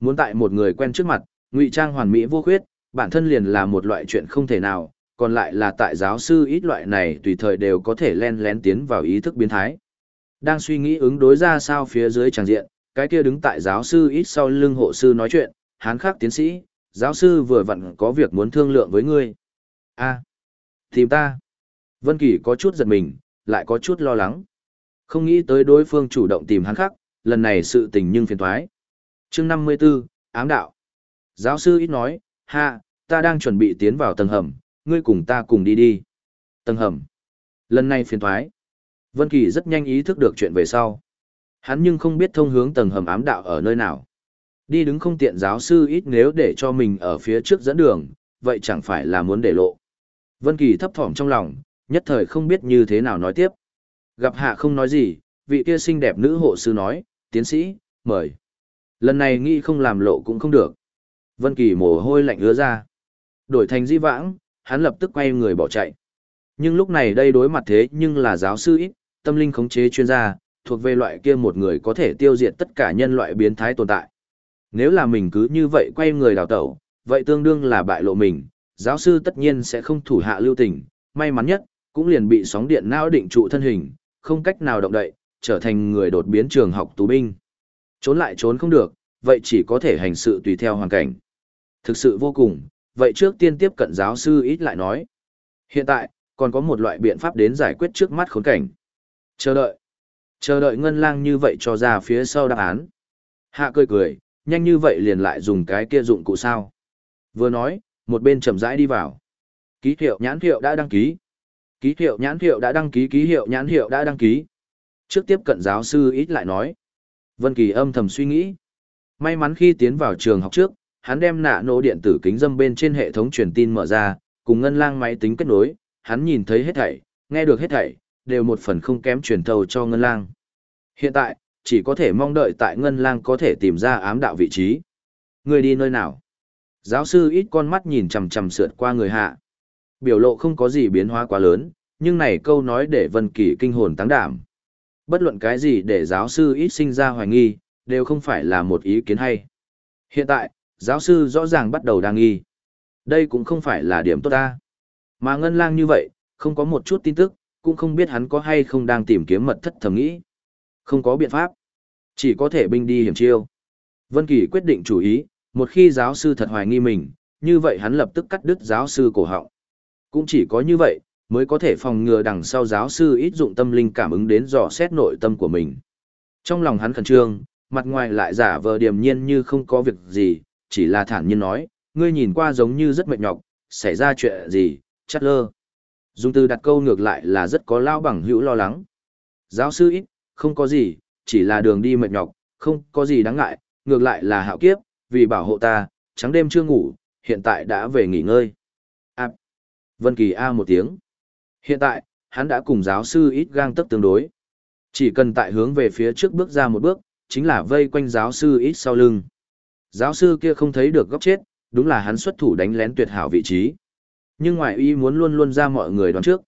S1: Muốn tại một người quen trước mặt, ngụy trang hoàn mỹ vô khuyết, bản thân liền là một loại chuyện không thể nào, còn lại là tại giáo sư ít loại này tùy thời đều có thể len lén tiến vào ý thức biến thái. Đang suy nghĩ ứng đối ra sao phía dưới tràng diện, cái kia đứng tại giáo sư ít sau lưng hộ sư nói chuyện, hán khắc tiến sĩ, giáo sư vừa vặn có việc muốn thương lượng với ngươi. a tìm ta. Vân Kỳ có chút giật mình, lại có chút lo lắng. Không nghĩ tới đối phương chủ động tìm hắn khắc, lần này sự tình nhưng phiền toái. Chương 54, ám đạo. Giáo sư ít nói, ha, ta đang chuẩn bị tiến vào tầng hầm, ngươi cùng ta cùng đi đi. Tầng hầm. Lần này phiền thoái. Vân Kỳ rất nhanh ý thức được chuyện về sau. Hắn nhưng không biết thông hướng tầng hầm ám đạo ở nơi nào. Đi đứng không tiện giáo sư ít nếu để cho mình ở phía trước dẫn đường, vậy chẳng phải là muốn để lộ. Vân Kỳ thấp thỏm trong lòng, nhất thời không biết như thế nào nói tiếp. Gặp hạ không nói gì, vị kia xinh đẹp nữ hộ sư nói, tiến sĩ, mời. Lần này nghĩ không làm lộ cũng không được. Vân Kỳ mồ hôi lạnh ứa ra. Đổi thành di vãng, hắn lập tức quay người bỏ chạy. Nhưng lúc này đây đối mặt thế nhưng là giáo sư ít, tâm linh khống chế chuyên gia, thuộc về loại kia một người có thể tiêu diệt tất cả nhân loại biến thái tồn tại. Nếu là mình cứ như vậy quay người đào tẩu, vậy tương đương là bại lộ mình, giáo sư tất nhiên sẽ không thủ hạ lưu tình, may mắn nhất, cũng liền bị sóng điện não định trụ thân hình, không cách nào động đậy, trở thành người đột biến trường học tù binh. Trốn lại trốn không được, vậy chỉ có thể hành sự tùy theo hoàn cảnh. Thực sự vô cùng, vậy trước tiên tiếp cận giáo sư ít lại nói. Hiện tại, còn có một loại biện pháp đến giải quyết trước mắt khốn cảnh. Chờ đợi. Chờ đợi ngân lang như vậy cho ra phía sau đáp án. Hạ cười cười, nhanh như vậy liền lại dùng cái kia dụng cụ sao. Vừa nói, một bên chậm rãi đi vào. Ký hiệu nhãn hiệu đã đăng ký. Ký hiệu nhãn hiệu đã đăng ký ký hiệu nhãn hiệu đã đăng ký. Trước tiếp cận giáo sư ít lại nói. Vân Kỳ âm thầm suy nghĩ. May mắn khi tiến vào trường học trước, hắn đem nạ nổ điện tử kính dâm bên trên hệ thống truyền tin mở ra, cùng ngân lang máy tính kết nối, hắn nhìn thấy hết thảy, nghe được hết thảy, đều một phần không kém truyền thầu cho ngân lang. Hiện tại, chỉ có thể mong đợi tại ngân lang có thể tìm ra ám đạo vị trí. Người đi nơi nào? Giáo sư ít con mắt nhìn chằm chằm sượt qua người hạ. Biểu lộ không có gì biến hóa quá lớn, nhưng này câu nói để Vân Kỳ kinh hồn tăng đảm. Bất luận cái gì để giáo sư ít sinh ra hoài nghi, đều không phải là một ý kiến hay. Hiện tại, giáo sư rõ ràng bắt đầu đang nghi. Đây cũng không phải là điểm tốt ta. Mà ngân lang như vậy, không có một chút tin tức, cũng không biết hắn có hay không đang tìm kiếm mật thất thầm nghĩ. Không có biện pháp. Chỉ có thể binh đi hiểm chiêu. Vân Kỳ quyết định chủ ý, một khi giáo sư thật hoài nghi mình, như vậy hắn lập tức cắt đứt giáo sư cổ họng. Cũng chỉ có như vậy, mới có thể phòng ngừa đằng sau giáo sư ít dụng tâm linh cảm ứng đến dò xét nội tâm của mình. Trong lòng hắn khẩn trương, mặt ngoài lại giả vờ điềm nhiên như không có việc gì, chỉ là thản nhiên nói, ngươi nhìn qua giống như rất mệt nhọc, xảy ra chuyện gì, chắc lơ. Dùng từ đặt câu ngược lại là rất có lao bằng hữu lo lắng. Giáo sư ít, không có gì, chỉ là đường đi mệt nhọc, không có gì đáng ngại, ngược lại là hạo kiếp, vì bảo hộ ta, trắng đêm chưa ngủ, hiện tại đã về nghỉ ngơi. À, Vân Kỳ A một tiếng. Hiện tại, hắn đã cùng giáo sư ít gang tấc tương đối. Chỉ cần tại hướng về phía trước bước ra một bước, chính là vây quanh giáo sư ít sau lưng. Giáo sư kia không thấy được góc chết, đúng là hắn xuất thủ đánh lén tuyệt hảo vị trí. Nhưng ngoại y muốn luôn luôn ra mọi người đoán trước.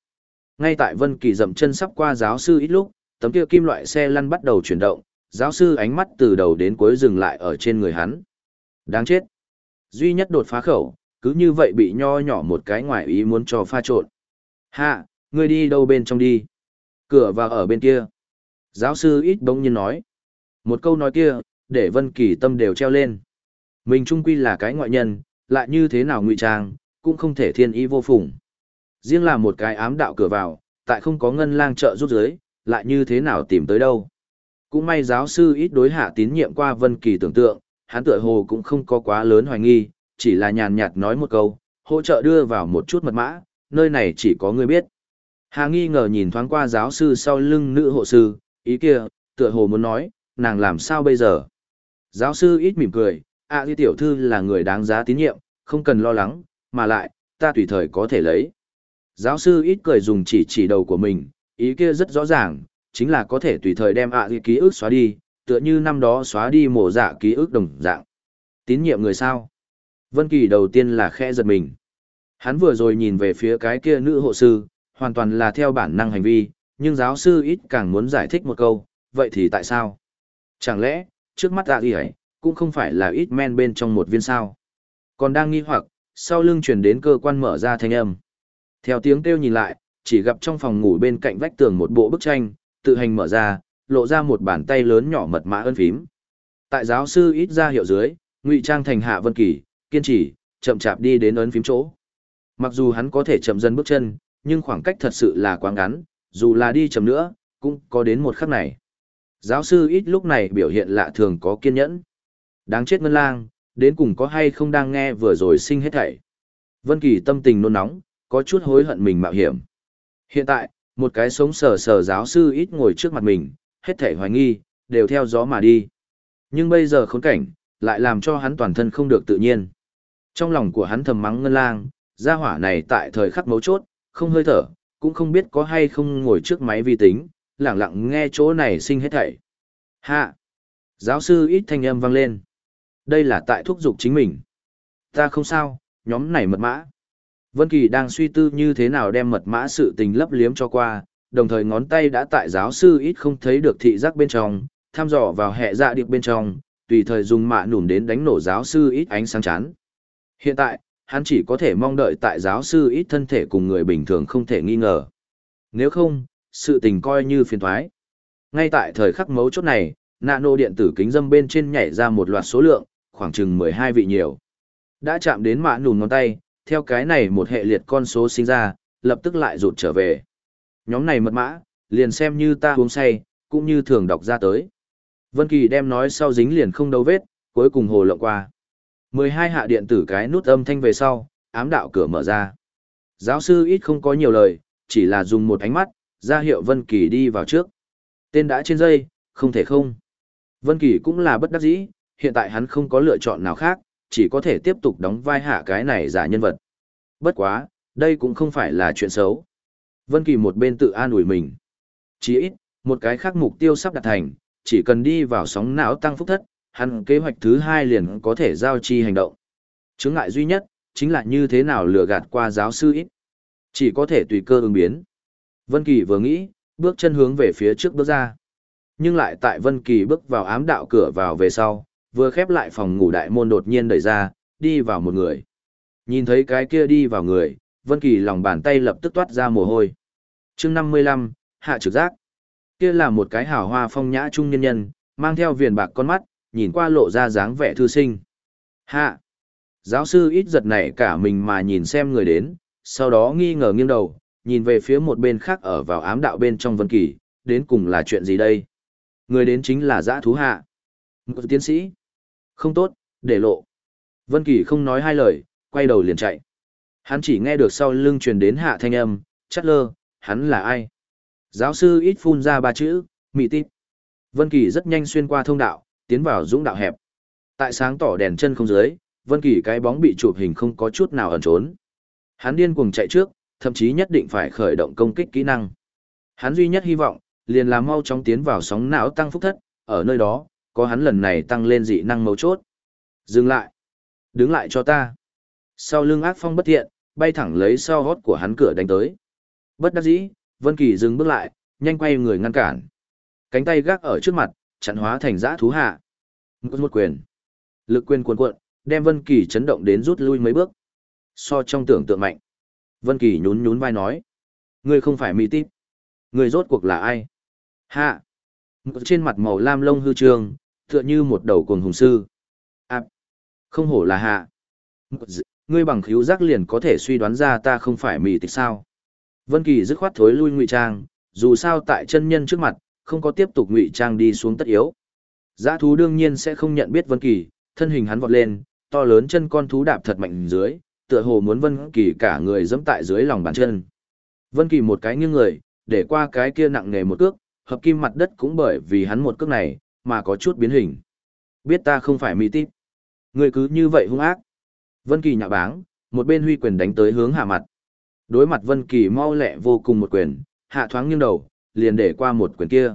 S1: Ngay tại Vân Kỳ dậm chân sắp qua giáo sư ít lúc, tấm kia kim loại xe lăn bắt đầu chuyển động, giáo sư ánh mắt từ đầu đến cuối dừng lại ở trên người hắn. Đáng chết. Duy nhất đột phá khẩu, cứ như vậy bị nho nhỏ một cái ngoại ý muốn cho pha trộn. Hạ, ngươi đi đâu bên trong đi? Cửa vào ở bên kia. Giáo sư ít bỗng nhiên nói. Một câu nói kia, để Vân Kỳ tâm đều treo lên. Mình trung quy là cái ngoại nhân, lại như thế nào ngụy trang, cũng không thể thiên ý vô phùng. Riêng là một cái ám đạo cửa vào, tại không có ngân lang trợ rút dưới, lại như thế nào tìm tới đâu. Cũng may giáo sư ít đối hạ tín nhiệm qua Vân Kỳ tưởng tượng, hắn tựa hồ cũng không có quá lớn hoài nghi, chỉ là nhàn nhạt nói một câu, hỗ trợ đưa vào một chút mật mã, nơi này chỉ có người biết. Hà nghi ngờ nhìn thoáng qua giáo sư sau lưng nữ hộ sư, ý kia, tựa hồ muốn nói, nàng làm sao bây giờ? Giáo sư ít mỉm cười, ạ à, tiểu thư là người đáng giá tín nhiệm, không cần lo lắng, mà lại, ta tùy thời có thể lấy. Giáo sư ít cười dùng chỉ chỉ đầu của mình, ý kia rất rõ ràng, chính là có thể tùy thời đem ạ à ký ức xóa đi, tựa như năm đó xóa đi mổ dạ ký ức đồng dạng. Tín nhiệm người sao? Vân Kỳ đầu tiên là khẽ giật mình. Hắn vừa rồi nhìn về phía cái kia nữ hộ sư, hoàn toàn là theo bản năng hành vi, nhưng giáo sư ít càng muốn giải thích một câu, vậy thì tại sao? Chẳng lẽ, trước mắt dạ gì ấy, cũng không phải là ít men bên trong một viên sao? Còn đang nghi hoặc, sau lưng truyền đến cơ quan mở ra thanh âm. Theo tiếng kêu nhìn lại, chỉ gặp trong phòng ngủ bên cạnh vách tường một bộ bức tranh, tự hành mở ra, lộ ra một bàn tay lớn nhỏ mật mã ân phím. Tại giáo sư ít ra hiệu dưới, ngụy trang thành hạ vân kỳ, kiên trì, chậm chạp đi đến ấn phím chỗ. Mặc dù hắn có thể chậm dần bước chân, nhưng khoảng cách thật sự là quá ngắn, dù là đi chậm nữa, cũng có đến một khắc này. Giáo sư ít lúc này biểu hiện lạ thường có kiên nhẫn. Đáng chết ngân lang, đến cùng có hay không đang nghe vừa rồi sinh hết thảy. Vân Kỳ tâm tình nôn nóng, có chút hối hận mình mạo hiểm. Hiện tại, một cái sống sờ sờ giáo sư ít ngồi trước mặt mình, hết thảy hoài nghi, đều theo gió mà đi. Nhưng bây giờ khốn cảnh, lại làm cho hắn toàn thân không được tự nhiên. Trong lòng của hắn thầm mắng ngân lang, gia hỏa này tại thời khắc mấu chốt, không hơi thở, cũng không biết có hay không ngồi trước máy vi tính, lặng lặng nghe chỗ này sinh hết thảy. Hạ! Giáo sư ít thanh âm vang lên. Đây là tại thúc dục chính mình. Ta không sao, nhóm này mật mã. Vân Kỳ đang suy tư như thế nào đem mật mã sự tình lấp liếm cho qua, đồng thời ngón tay đã tại giáo sư ít không thấy được thị giác bên trong, thăm dò vào hệ dạ điệp bên trong, tùy thời dùng mạ nủm đến đánh nổ giáo sư ít ánh sáng chán. Hiện tại, hắn chỉ có thể mong đợi tại giáo sư ít thân thể cùng người bình thường không thể nghi ngờ. Nếu không, sự tình coi như phiền thoái. Ngay tại thời khắc mấu chốt này, nano điện tử kính dâm bên trên nhảy ra một loạt số lượng, khoảng chừng 12 vị nhiều. Đã chạm đến mạ nùn ngón tay, theo cái này một hệ liệt con số sinh ra, lập tức lại rụt trở về. Nhóm này mật mã, liền xem như ta uống say, cũng như thường đọc ra tới. Vân Kỳ đem nói sau dính liền không đấu vết, cuối cùng hồ lộng qua. 12 hạ điện tử cái nút âm thanh về sau, ám đạo cửa mở ra. Giáo sư ít không có nhiều lời, chỉ là dùng một ánh mắt, ra hiệu Vân Kỳ đi vào trước. Tên đã trên dây, không thể không. Vân Kỳ cũng là bất đắc dĩ, hiện tại hắn không có lựa chọn nào khác, chỉ có thể tiếp tục đóng vai hạ cái này giả nhân vật. Bất quá, đây cũng không phải là chuyện xấu. Vân Kỳ một bên tự an ủi mình. Chỉ ít, một cái khác mục tiêu sắp đạt thành, chỉ cần đi vào sóng não tăng phúc thất, hắn kế hoạch thứ hai liền có thể giao chi hành động. Chứng ngại duy nhất, chính là như thế nào lừa gạt qua giáo sư ít. Chỉ có thể tùy cơ ứng biến. Vân Kỳ vừa nghĩ, bước chân hướng về phía trước bước ra. Nhưng lại tại Vân Kỳ bước vào ám đạo cửa vào về sau, vừa khép lại phòng ngủ đại môn đột nhiên đẩy ra, đi vào một người. Nhìn thấy cái kia đi vào người, Vân Kỳ lòng bàn tay lập tức toát ra mồ hôi. Chương 55, hạ trực giác. Kia là một cái hào hoa phong nhã trung nhân nhân, Mang theo viền bạc con mắt, nhìn qua lộ ra dáng vẻ thư sinh. Hạ! Giáo sư ít giật nảy cả mình mà nhìn xem người đến, sau đó nghi ngờ nghiêng đầu, nhìn về phía một bên khác ở vào ám đạo bên trong Vân Kỳ, đến cùng là chuyện gì đây? Người đến chính là dã thú hạ. Một tiến sĩ. Không tốt, để lộ. Vân Kỳ không nói hai lời, quay đầu liền chạy. Hắn chỉ nghe được sau lưng truyền đến hạ thanh âm, chắt lơ, hắn là ai? Giáo sư ít phun ra ba chữ, mị tít. Vân Kỳ rất nhanh xuyên qua thông đạo, tiến vào dũng đạo hẹp. Tại sáng tỏ đèn chân không dưới, Vân Kỳ cái bóng bị chụp hình không có chút nào ẩn trốn. Hắn điên cuồng chạy trước, thậm chí nhất định phải khởi động công kích kỹ năng. Hắn duy nhất hy vọng, liền là mau chóng tiến vào sóng não tăng phúc thất, ở nơi đó, có hắn lần này tăng lên dị năng mấu chốt. Dừng lại. Đứng lại cho ta. Sau lưng ác phong bất thiện, bay thẳng lấy sau hót của hắn cửa đánh tới. Bất đắc dĩ, Vân Kỳ dừng bước lại, nhanh quay người ngăn cản. Cánh tay gác ở trước mặt, chặn hóa thành dã thú hạ. Một một quyền. Lực quyền cuồn cuộn, đem Vân Kỳ chấn động đến rút lui mấy bước. So trong tưởng tượng mạnh. Vân Kỳ nhún nhún vai nói. Ngươi không phải mỹ tít. Ngươi rốt cuộc là ai? Hạ. Trên mặt màu lam lông hư trường, tựa như một đầu cuồng hùng sư. À. Không hổ là hạ. Ngươi bằng khiếu giác liền có thể suy đoán ra ta không phải mì tịch sao. Vân Kỳ dứt khoát thối lui ngụy trang, dù sao tại chân nhân trước mặt, không có tiếp tục ngụy trang đi xuống tất yếu. Dã thú đương nhiên sẽ không nhận biết Vân Kỳ, thân hình hắn vọt lên, to lớn chân con thú đạp thật mạnh dưới, tựa hồ muốn Vân Kỳ cả người giẫm tại dưới lòng bàn chân. Vân Kỳ một cái nghiêng người, để qua cái kia nặng nề một cước, hợp kim mặt đất cũng bởi vì hắn một cước này mà có chút biến hình. Biết ta không phải mỹ tít. Người cứ như vậy hung ác. Vân Kỳ nhạ báng, một bên huy quyền đánh tới hướng hạ mặt. Đối mặt Vân Kỳ mau lẹ vô cùng một quyền, hạ thoáng nghiêng đầu, liền để qua một quyền kia.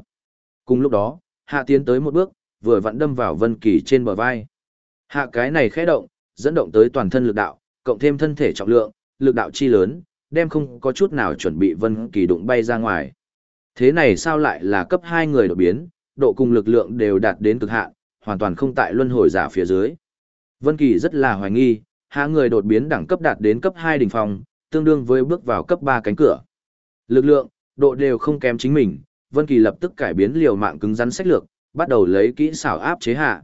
S1: Cùng lúc đó, hạ tiến tới một bước, vừa vặn đâm vào Vân Kỳ trên bờ vai. Hạ cái này khẽ động, dẫn động tới toàn thân lực đạo, cộng thêm thân thể trọng lượng, lực đạo chi lớn, đem không có chút nào chuẩn bị Vân Kỳ đụng bay ra ngoài. Thế này sao lại là cấp 2 người đột biến, độ cùng lực lượng đều đạt đến cực hạn, hoàn toàn không tại luân hồi giả phía dưới. Vân Kỳ rất là hoài nghi, hạ người đột biến đẳng cấp đạt đến cấp 2 đỉnh phong, tương đương với bước vào cấp 3 cánh cửa. Lực lượng, độ đều không kém chính mình, Vân Kỳ lập tức cải biến liều mạng cứng rắn sách lược, bắt đầu lấy kỹ xảo áp chế hạ.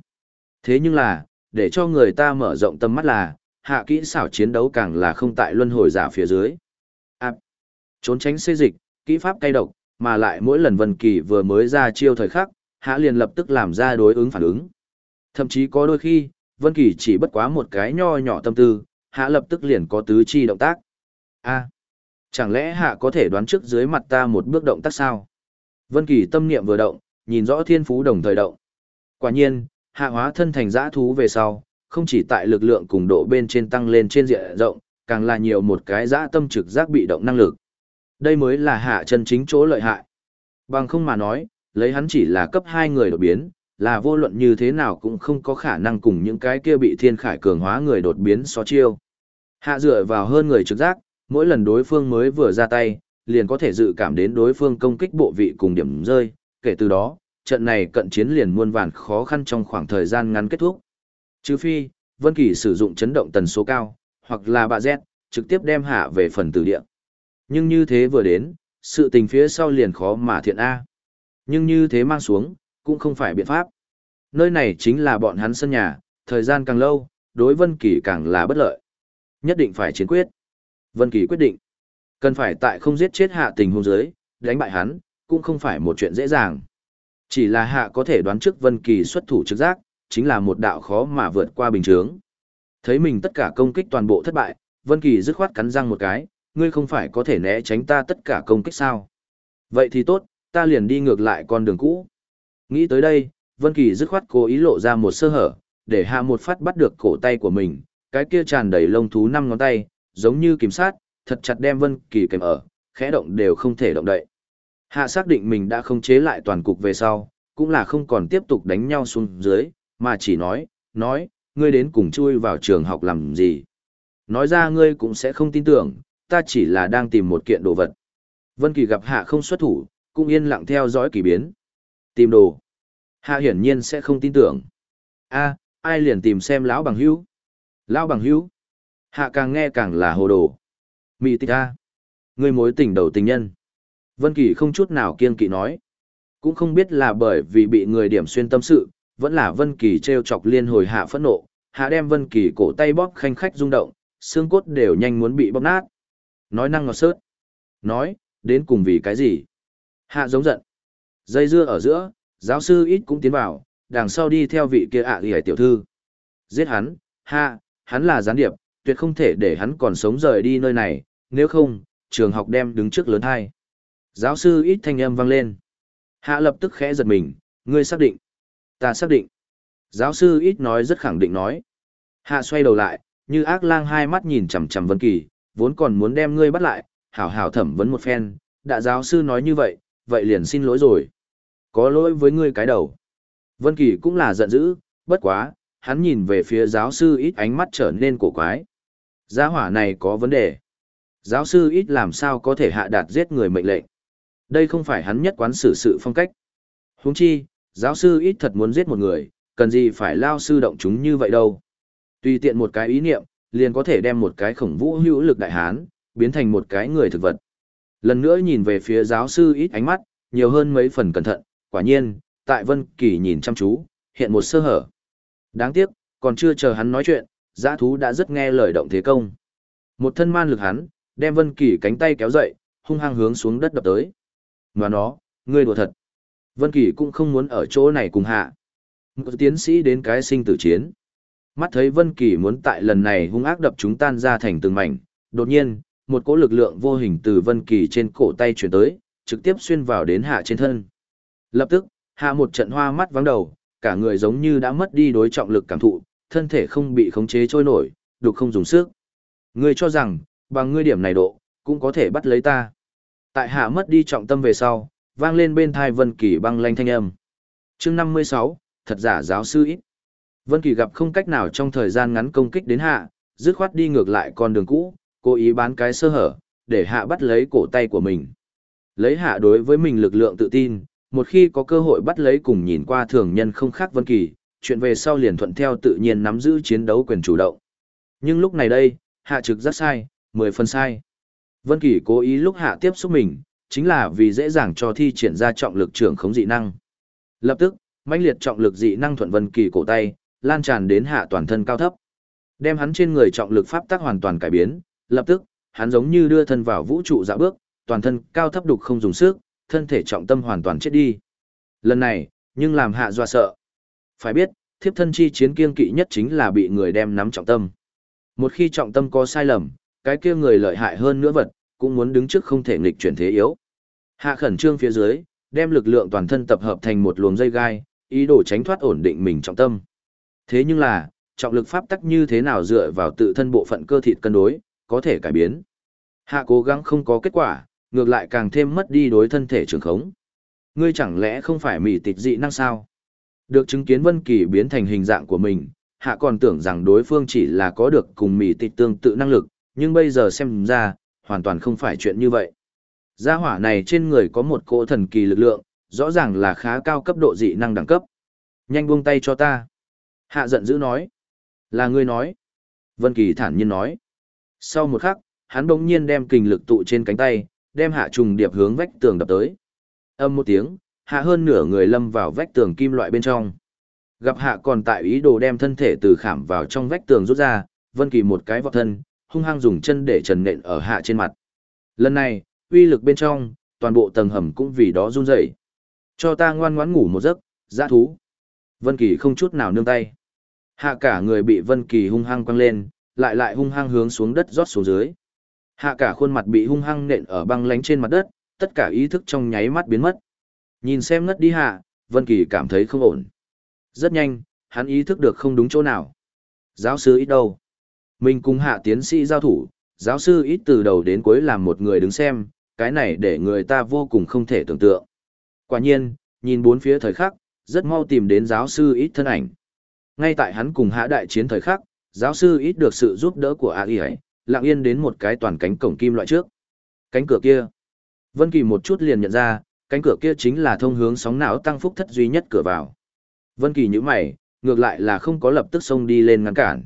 S1: Thế nhưng là, để cho người ta mở rộng tầm mắt là, hạ kỹ xảo chiến đấu càng là không tại luân hồi giả phía dưới. Áp, trốn tránh xê dịch, kỹ pháp cay độc, mà lại mỗi lần Vân Kỳ vừa mới ra chiêu thời khắc, hạ liền lập tức làm ra đối ứng phản ứng. Thậm chí có đôi khi, Vân Kỳ chỉ bất quá một cái nho nhỏ tâm tư, hạ lập tức liền có tứ chi động tác. A, chẳng lẽ hạ có thể đoán trước dưới mặt ta một bước động tác sao? Vân Kỳ tâm niệm vừa động, nhìn rõ thiên phú đồng thời động. Quả nhiên, hạ hóa thân thành dã thú về sau, không chỉ tại lực lượng cùng độ bên trên tăng lên trên diện rộng, càng là nhiều một cái dã tâm trực giác bị động năng lực. Đây mới là hạ chân chính chỗ lợi hại. Bằng không mà nói, lấy hắn chỉ là cấp 2 người đột biến, là vô luận như thế nào cũng không có khả năng cùng những cái kia bị thiên khải cường hóa người đột biến so chiêu. Hạ dựa vào hơn người trực giác, mỗi lần đối phương mới vừa ra tay, liền có thể dự cảm đến đối phương công kích bộ vị cùng điểm rơi, kể từ đó, trận này cận chiến liền muôn vàn khó khăn trong khoảng thời gian ngắn kết thúc. Trừ phi, Vân Kỳ sử dụng chấn động tần số cao, hoặc là bạ Z, trực tiếp đem hạ về phần tử địa. Nhưng như thế vừa đến, sự tình phía sau liền khó mà thiện A. Nhưng như thế mang xuống, cũng không phải biện pháp. Nơi này chính là bọn hắn sân nhà, thời gian càng lâu, đối Vân Kỳ càng là bất lợi. Nhất định phải chiến quyết. Vân Kỳ quyết định, cần phải tại không giết chết hạ tình huống dưới, đánh bại hắn, cũng không phải một chuyện dễ dàng. Chỉ là hạ có thể đoán trước Vân Kỳ xuất thủ trực giác, chính là một đạo khó mà vượt qua bình thường. Thấy mình tất cả công kích toàn bộ thất bại, Vân Kỳ dứt khoát cắn răng một cái, ngươi không phải có thể né tránh ta tất cả công kích sao? Vậy thì tốt, ta liền đi ngược lại con đường cũ. Nghĩ tới đây, Vân Kỳ dứt khoát cố ý lộ ra một sơ hở, để hạ một phát bắt được cổ tay của mình, cái kia tràn đầy lông thú năm ngón tay, giống như kiểm sát, thật chặt đem Vân Kỳ kèm ở, khẽ động đều không thể động đậy. Hạ xác định mình đã không chế lại toàn cục về sau, cũng là không còn tiếp tục đánh nhau xuống dưới, mà chỉ nói, nói, ngươi đến cùng chui vào trường học làm gì. Nói ra ngươi cũng sẽ không tin tưởng, ta chỉ là đang tìm một kiện đồ vật. Vân Kỳ gặp Hạ không xuất thủ, cũng yên lặng theo dõi kỳ biến. Tìm đồ. Hạ hiển nhiên sẽ không tin tưởng. A, ai liền tìm xem lão bằng hữu? Lão bằng hữu? Hạ càng nghe càng là hồ đồ. Mị tịch A. Ngươi mối tình đầu tình nhân. Vân Kỳ không chút nào kiên kỵ nói. Cũng không biết là bởi vì bị người điểm xuyên tâm sự, vẫn là Vân Kỳ treo chọc liên hồi hạ phẫn nộ, hạ đem Vân Kỳ cổ tay bóp khanh khách rung động, xương cốt đều nhanh muốn bị bóp nát. Nói năng ngọt sớt. Nói, đến cùng vì cái gì? Hạ giống giận. Dây dưa ở giữa, giáo sư ít cũng tiến vào, đằng sau đi theo vị kia ạ à tiểu thư. Giết hắn, hạ, hắn là gián điệp, tuyệt không thể để hắn còn sống rời đi nơi này, nếu không, trường học đem đứng trước lớn hai. Giáo sư ít thanh âm vang lên. Hạ lập tức khẽ giật mình, ngươi xác định. Ta xác định. Giáo sư ít nói rất khẳng định nói. Hạ xoay đầu lại, như ác lang hai mắt nhìn chằm chằm Vân Kỳ, vốn còn muốn đem ngươi bắt lại, hảo hảo thẩm vấn một phen, đã giáo sư nói như vậy, vậy liền xin lỗi rồi. Có lỗi với ngươi cái đầu. Vân Kỳ cũng là giận dữ, bất quá, hắn nhìn về phía giáo sư ít ánh mắt trở nên cổ quái. Gia hỏa này có vấn đề. Giáo sư ít làm sao có thể hạ đạt giết người mệnh lệnh. Đây không phải hắn nhất quán xử sự phong cách. Huống chi, giáo sư ít thật muốn giết một người, cần gì phải lao sư động chúng như vậy đâu. Tùy tiện một cái ý niệm, liền có thể đem một cái khổng vũ hữu lực đại hán, biến thành một cái người thực vật. Lần nữa nhìn về phía giáo sư ít ánh mắt, nhiều hơn mấy phần cẩn thận, quả nhiên, tại Vân Kỳ nhìn chăm chú, hiện một sơ hở. Đáng tiếc, còn chưa chờ hắn nói chuyện, giã thú đã rất nghe lời động thế công. Một thân man lực hắn, đem Vân Kỳ cánh tay kéo dậy, hung hăng hướng xuống đất đập tới. Mà nó, ngươi đùa thật. Vân Kỳ cũng không muốn ở chỗ này cùng hạ. Một tiến sĩ đến cái sinh tử chiến. Mắt thấy Vân Kỳ muốn tại lần này hung ác đập chúng tan ra thành từng mảnh, đột nhiên, một cỗ lực lượng vô hình từ Vân Kỳ trên cổ tay truyền tới, trực tiếp xuyên vào đến hạ trên thân. Lập tức, hạ một trận hoa mắt vắng đầu, cả người giống như đã mất đi đối trọng lực cảm thụ, thân thể không bị khống chế trôi nổi, đục không dùng sức. Ngươi cho rằng, bằng ngươi điểm này độ, cũng có thể bắt lấy ta. Tại hạ mất đi trọng tâm về sau, vang lên bên thai Vân Kỳ băng lanh thanh âm. Chương 56, thật giả giáo sư ít. Vân Kỳ gặp không cách nào trong thời gian ngắn công kích đến hạ, dứt khoát đi ngược lại con đường cũ, cố ý bán cái sơ hở, để hạ bắt lấy cổ tay của mình. Lấy hạ đối với mình lực lượng tự tin, một khi có cơ hội bắt lấy cùng nhìn qua thường nhân không khác Vân Kỳ, chuyện về sau liền thuận theo tự nhiên nắm giữ chiến đấu quyền chủ động. Nhưng lúc này đây, hạ trực rất sai, mười phần sai. Vân Kỳ cố ý lúc hạ tiếp xúc mình, chính là vì dễ dàng cho thi triển ra trọng lực trưởng khống dị năng. Lập tức, mãnh liệt trọng lực dị năng thuận Vân Kỳ cổ tay, lan tràn đến hạ toàn thân cao thấp. Đem hắn trên người trọng lực pháp tắc hoàn toàn cải biến, lập tức, hắn giống như đưa thân vào vũ trụ dạ bước, toàn thân cao thấp đục không dùng sức, thân thể trọng tâm hoàn toàn chết đi. Lần này, nhưng làm hạ dọa sợ. Phải biết, thiếp thân chi chiến kiên kỵ nhất chính là bị người đem nắm trọng tâm. Một khi trọng tâm có sai lầm, cái kia người lợi hại hơn nữa vật, cũng muốn đứng trước không thể nghịch chuyển thế yếu. Hạ khẩn trương phía dưới, đem lực lượng toàn thân tập hợp thành một luồng dây gai, ý đồ tránh thoát ổn định mình trọng tâm. Thế nhưng là, trọng lực pháp tắc như thế nào dựa vào tự thân bộ phận cơ thịt cân đối, có thể cải biến. Hạ cố gắng không có kết quả, ngược lại càng thêm mất đi đối thân thể trường khống. Ngươi chẳng lẽ không phải mỉ tịch dị năng sao? Được chứng kiến Vân Kỳ biến thành hình dạng của mình, hạ còn tưởng rằng đối phương chỉ là có được cùng mỉ tịch tương tự năng lực, nhưng bây giờ xem ra, hoàn toàn không phải chuyện như vậy. Gia hỏa này trên người có một cỗ thần kỳ lực lượng, rõ ràng là khá cao cấp độ dị năng đẳng cấp. Nhanh buông tay cho ta. Hạ giận dữ nói. Là ngươi nói. Vân Kỳ thản nhiên nói. Sau một khắc, hắn bỗng nhiên đem kình lực tụ trên cánh tay, đem hạ trùng điệp hướng vách tường đập tới. Âm một tiếng, hạ hơn nửa người lâm vào vách tường kim loại bên trong. Gặp hạ còn tại ý đồ đem thân thể từ khảm vào trong vách tường rút ra, Vân Kỳ một cái vọt thân, hung hăng dùng chân để trần nện ở hạ trên mặt. Lần này, uy lực bên trong, toàn bộ tầng hầm cũng vì đó run rẩy. Cho ta ngoan ngoãn ngủ một giấc, dã thú. Vân Kỳ không chút nào nương tay. Hạ cả người bị Vân Kỳ hung hăng quăng lên, lại lại hung hăng hướng xuống đất rót xuống dưới. Hạ cả khuôn mặt bị hung hăng nện ở băng lánh trên mặt đất, tất cả ý thức trong nháy mắt biến mất. Nhìn xem ngất đi hạ, Vân Kỳ cảm thấy không ổn. Rất nhanh, hắn ý thức được không đúng chỗ nào. Giáo sư ít đâu? Mình cùng hạ tiến sĩ giao thủ, giáo sư ít từ đầu đến cuối làm một người đứng xem, cái này để người ta vô cùng không thể tưởng tượng. Quả nhiên, nhìn bốn phía thời khắc, rất mau tìm đến giáo sư ít thân ảnh. Ngay tại hắn cùng hạ đại chiến thời khắc, giáo sư ít được sự giúp đỡ của A ấy, lặng yên đến một cái toàn cánh cổng kim loại trước. Cánh cửa kia. Vân Kỳ một chút liền nhận ra, cánh cửa kia chính là thông hướng sóng não tăng phúc thất duy nhất cửa vào. Vân Kỳ nhữ mày, ngược lại là không có lập tức xông đi lên ngăn cản.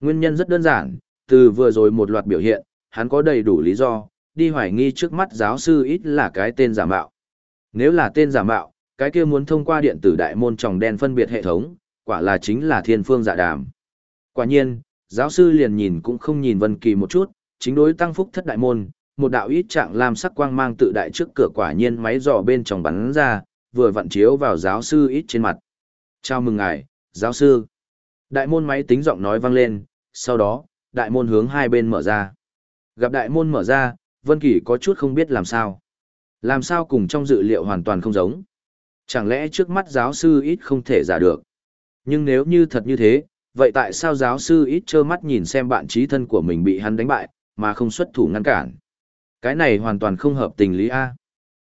S1: Nguyên nhân rất đơn giản, từ vừa rồi một loạt biểu hiện, hắn có đầy đủ lý do, đi hoài nghi trước mắt giáo sư ít là cái tên giả mạo. Nếu là tên giả mạo, Cái kia muốn thông qua điện tử đại môn tròng đen phân biệt hệ thống, quả là chính là thiên phương dạ đàm. Quả nhiên, giáo sư liền nhìn cũng không nhìn Vân Kỳ một chút, chính đối tăng phúc thất đại môn, một đạo ít trạng lam sắc quang mang tự đại trước cửa quả nhiên máy dò bên trong bắn ra, vừa vặn chiếu vào giáo sư ít trên mặt. Chào mừng ngài, giáo sư. Đại môn máy tính giọng nói vang lên, sau đó, đại môn hướng hai bên mở ra. Gặp đại môn mở ra, Vân Kỳ có chút không biết làm sao. Làm sao cùng trong dự liệu hoàn toàn không giống. Chẳng lẽ trước mắt giáo sư ít không thể giả được. Nhưng nếu như thật như thế, vậy tại sao giáo sư ít trơ mắt nhìn xem bạn trí thân của mình bị hắn đánh bại, mà không xuất thủ ngăn cản? Cái này hoàn toàn không hợp tình lý A.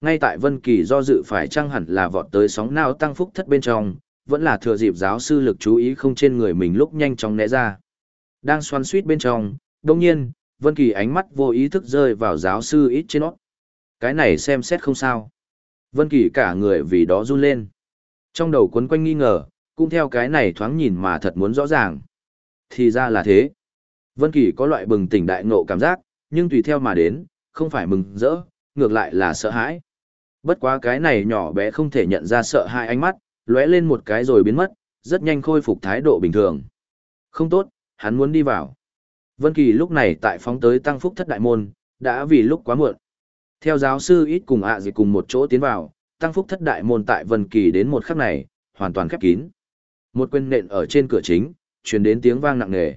S1: Ngay tại Vân Kỳ do dự phải chăng hẳn là vọt tới sóng nào tăng phúc thất bên trong, vẫn là thừa dịp giáo sư lực chú ý không trên người mình lúc nhanh chóng né ra. Đang xoắn suýt bên trong, đồng nhiên, Vân Kỳ ánh mắt vô ý thức rơi vào giáo sư ít trên nó. Cái này xem xét không sao. Vân Kỳ cả người vì đó run lên. Trong đầu quấn quanh nghi ngờ, cũng theo cái này thoáng nhìn mà thật muốn rõ ràng. Thì ra là thế. Vân Kỳ có loại bừng tỉnh đại ngộ cảm giác, nhưng tùy theo mà đến, không phải mừng rỡ, ngược lại là sợ hãi. Bất quá cái này nhỏ bé không thể nhận ra sợ hãi ánh mắt, lóe lên một cái rồi biến mất, rất nhanh khôi phục thái độ bình thường. Không tốt, hắn muốn đi vào. Vân Kỳ lúc này tại phóng tới tăng phúc thất đại môn, đã vì lúc quá muộn. Theo giáo sư ít cùng ạ à gì cùng một chỗ tiến vào, tăng phúc thất đại môn tại Vân Kỳ đến một khắc này, hoàn toàn khép kín. Một quyền nện ở trên cửa chính, truyền đến tiếng vang nặng nề.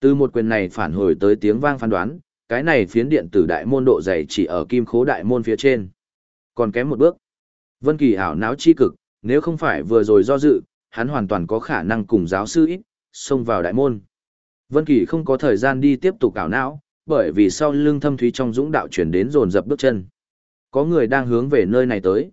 S1: Từ một quyền này phản hồi tới tiếng vang phán đoán, cái này phiến điện tử đại môn độ dày chỉ ở kim khố đại môn phía trên. Còn kém một bước. Vân Kỳ ảo não chi cực, nếu không phải vừa rồi do dự, hắn hoàn toàn có khả năng cùng giáo sư ít, xông vào đại môn. Vân Kỳ không có thời gian đi tiếp tục ảo não, bởi vì sau lưng thâm thúy trong dũng đạo chuyển đến rồn dập bước chân. Có người đang hướng về nơi này tới.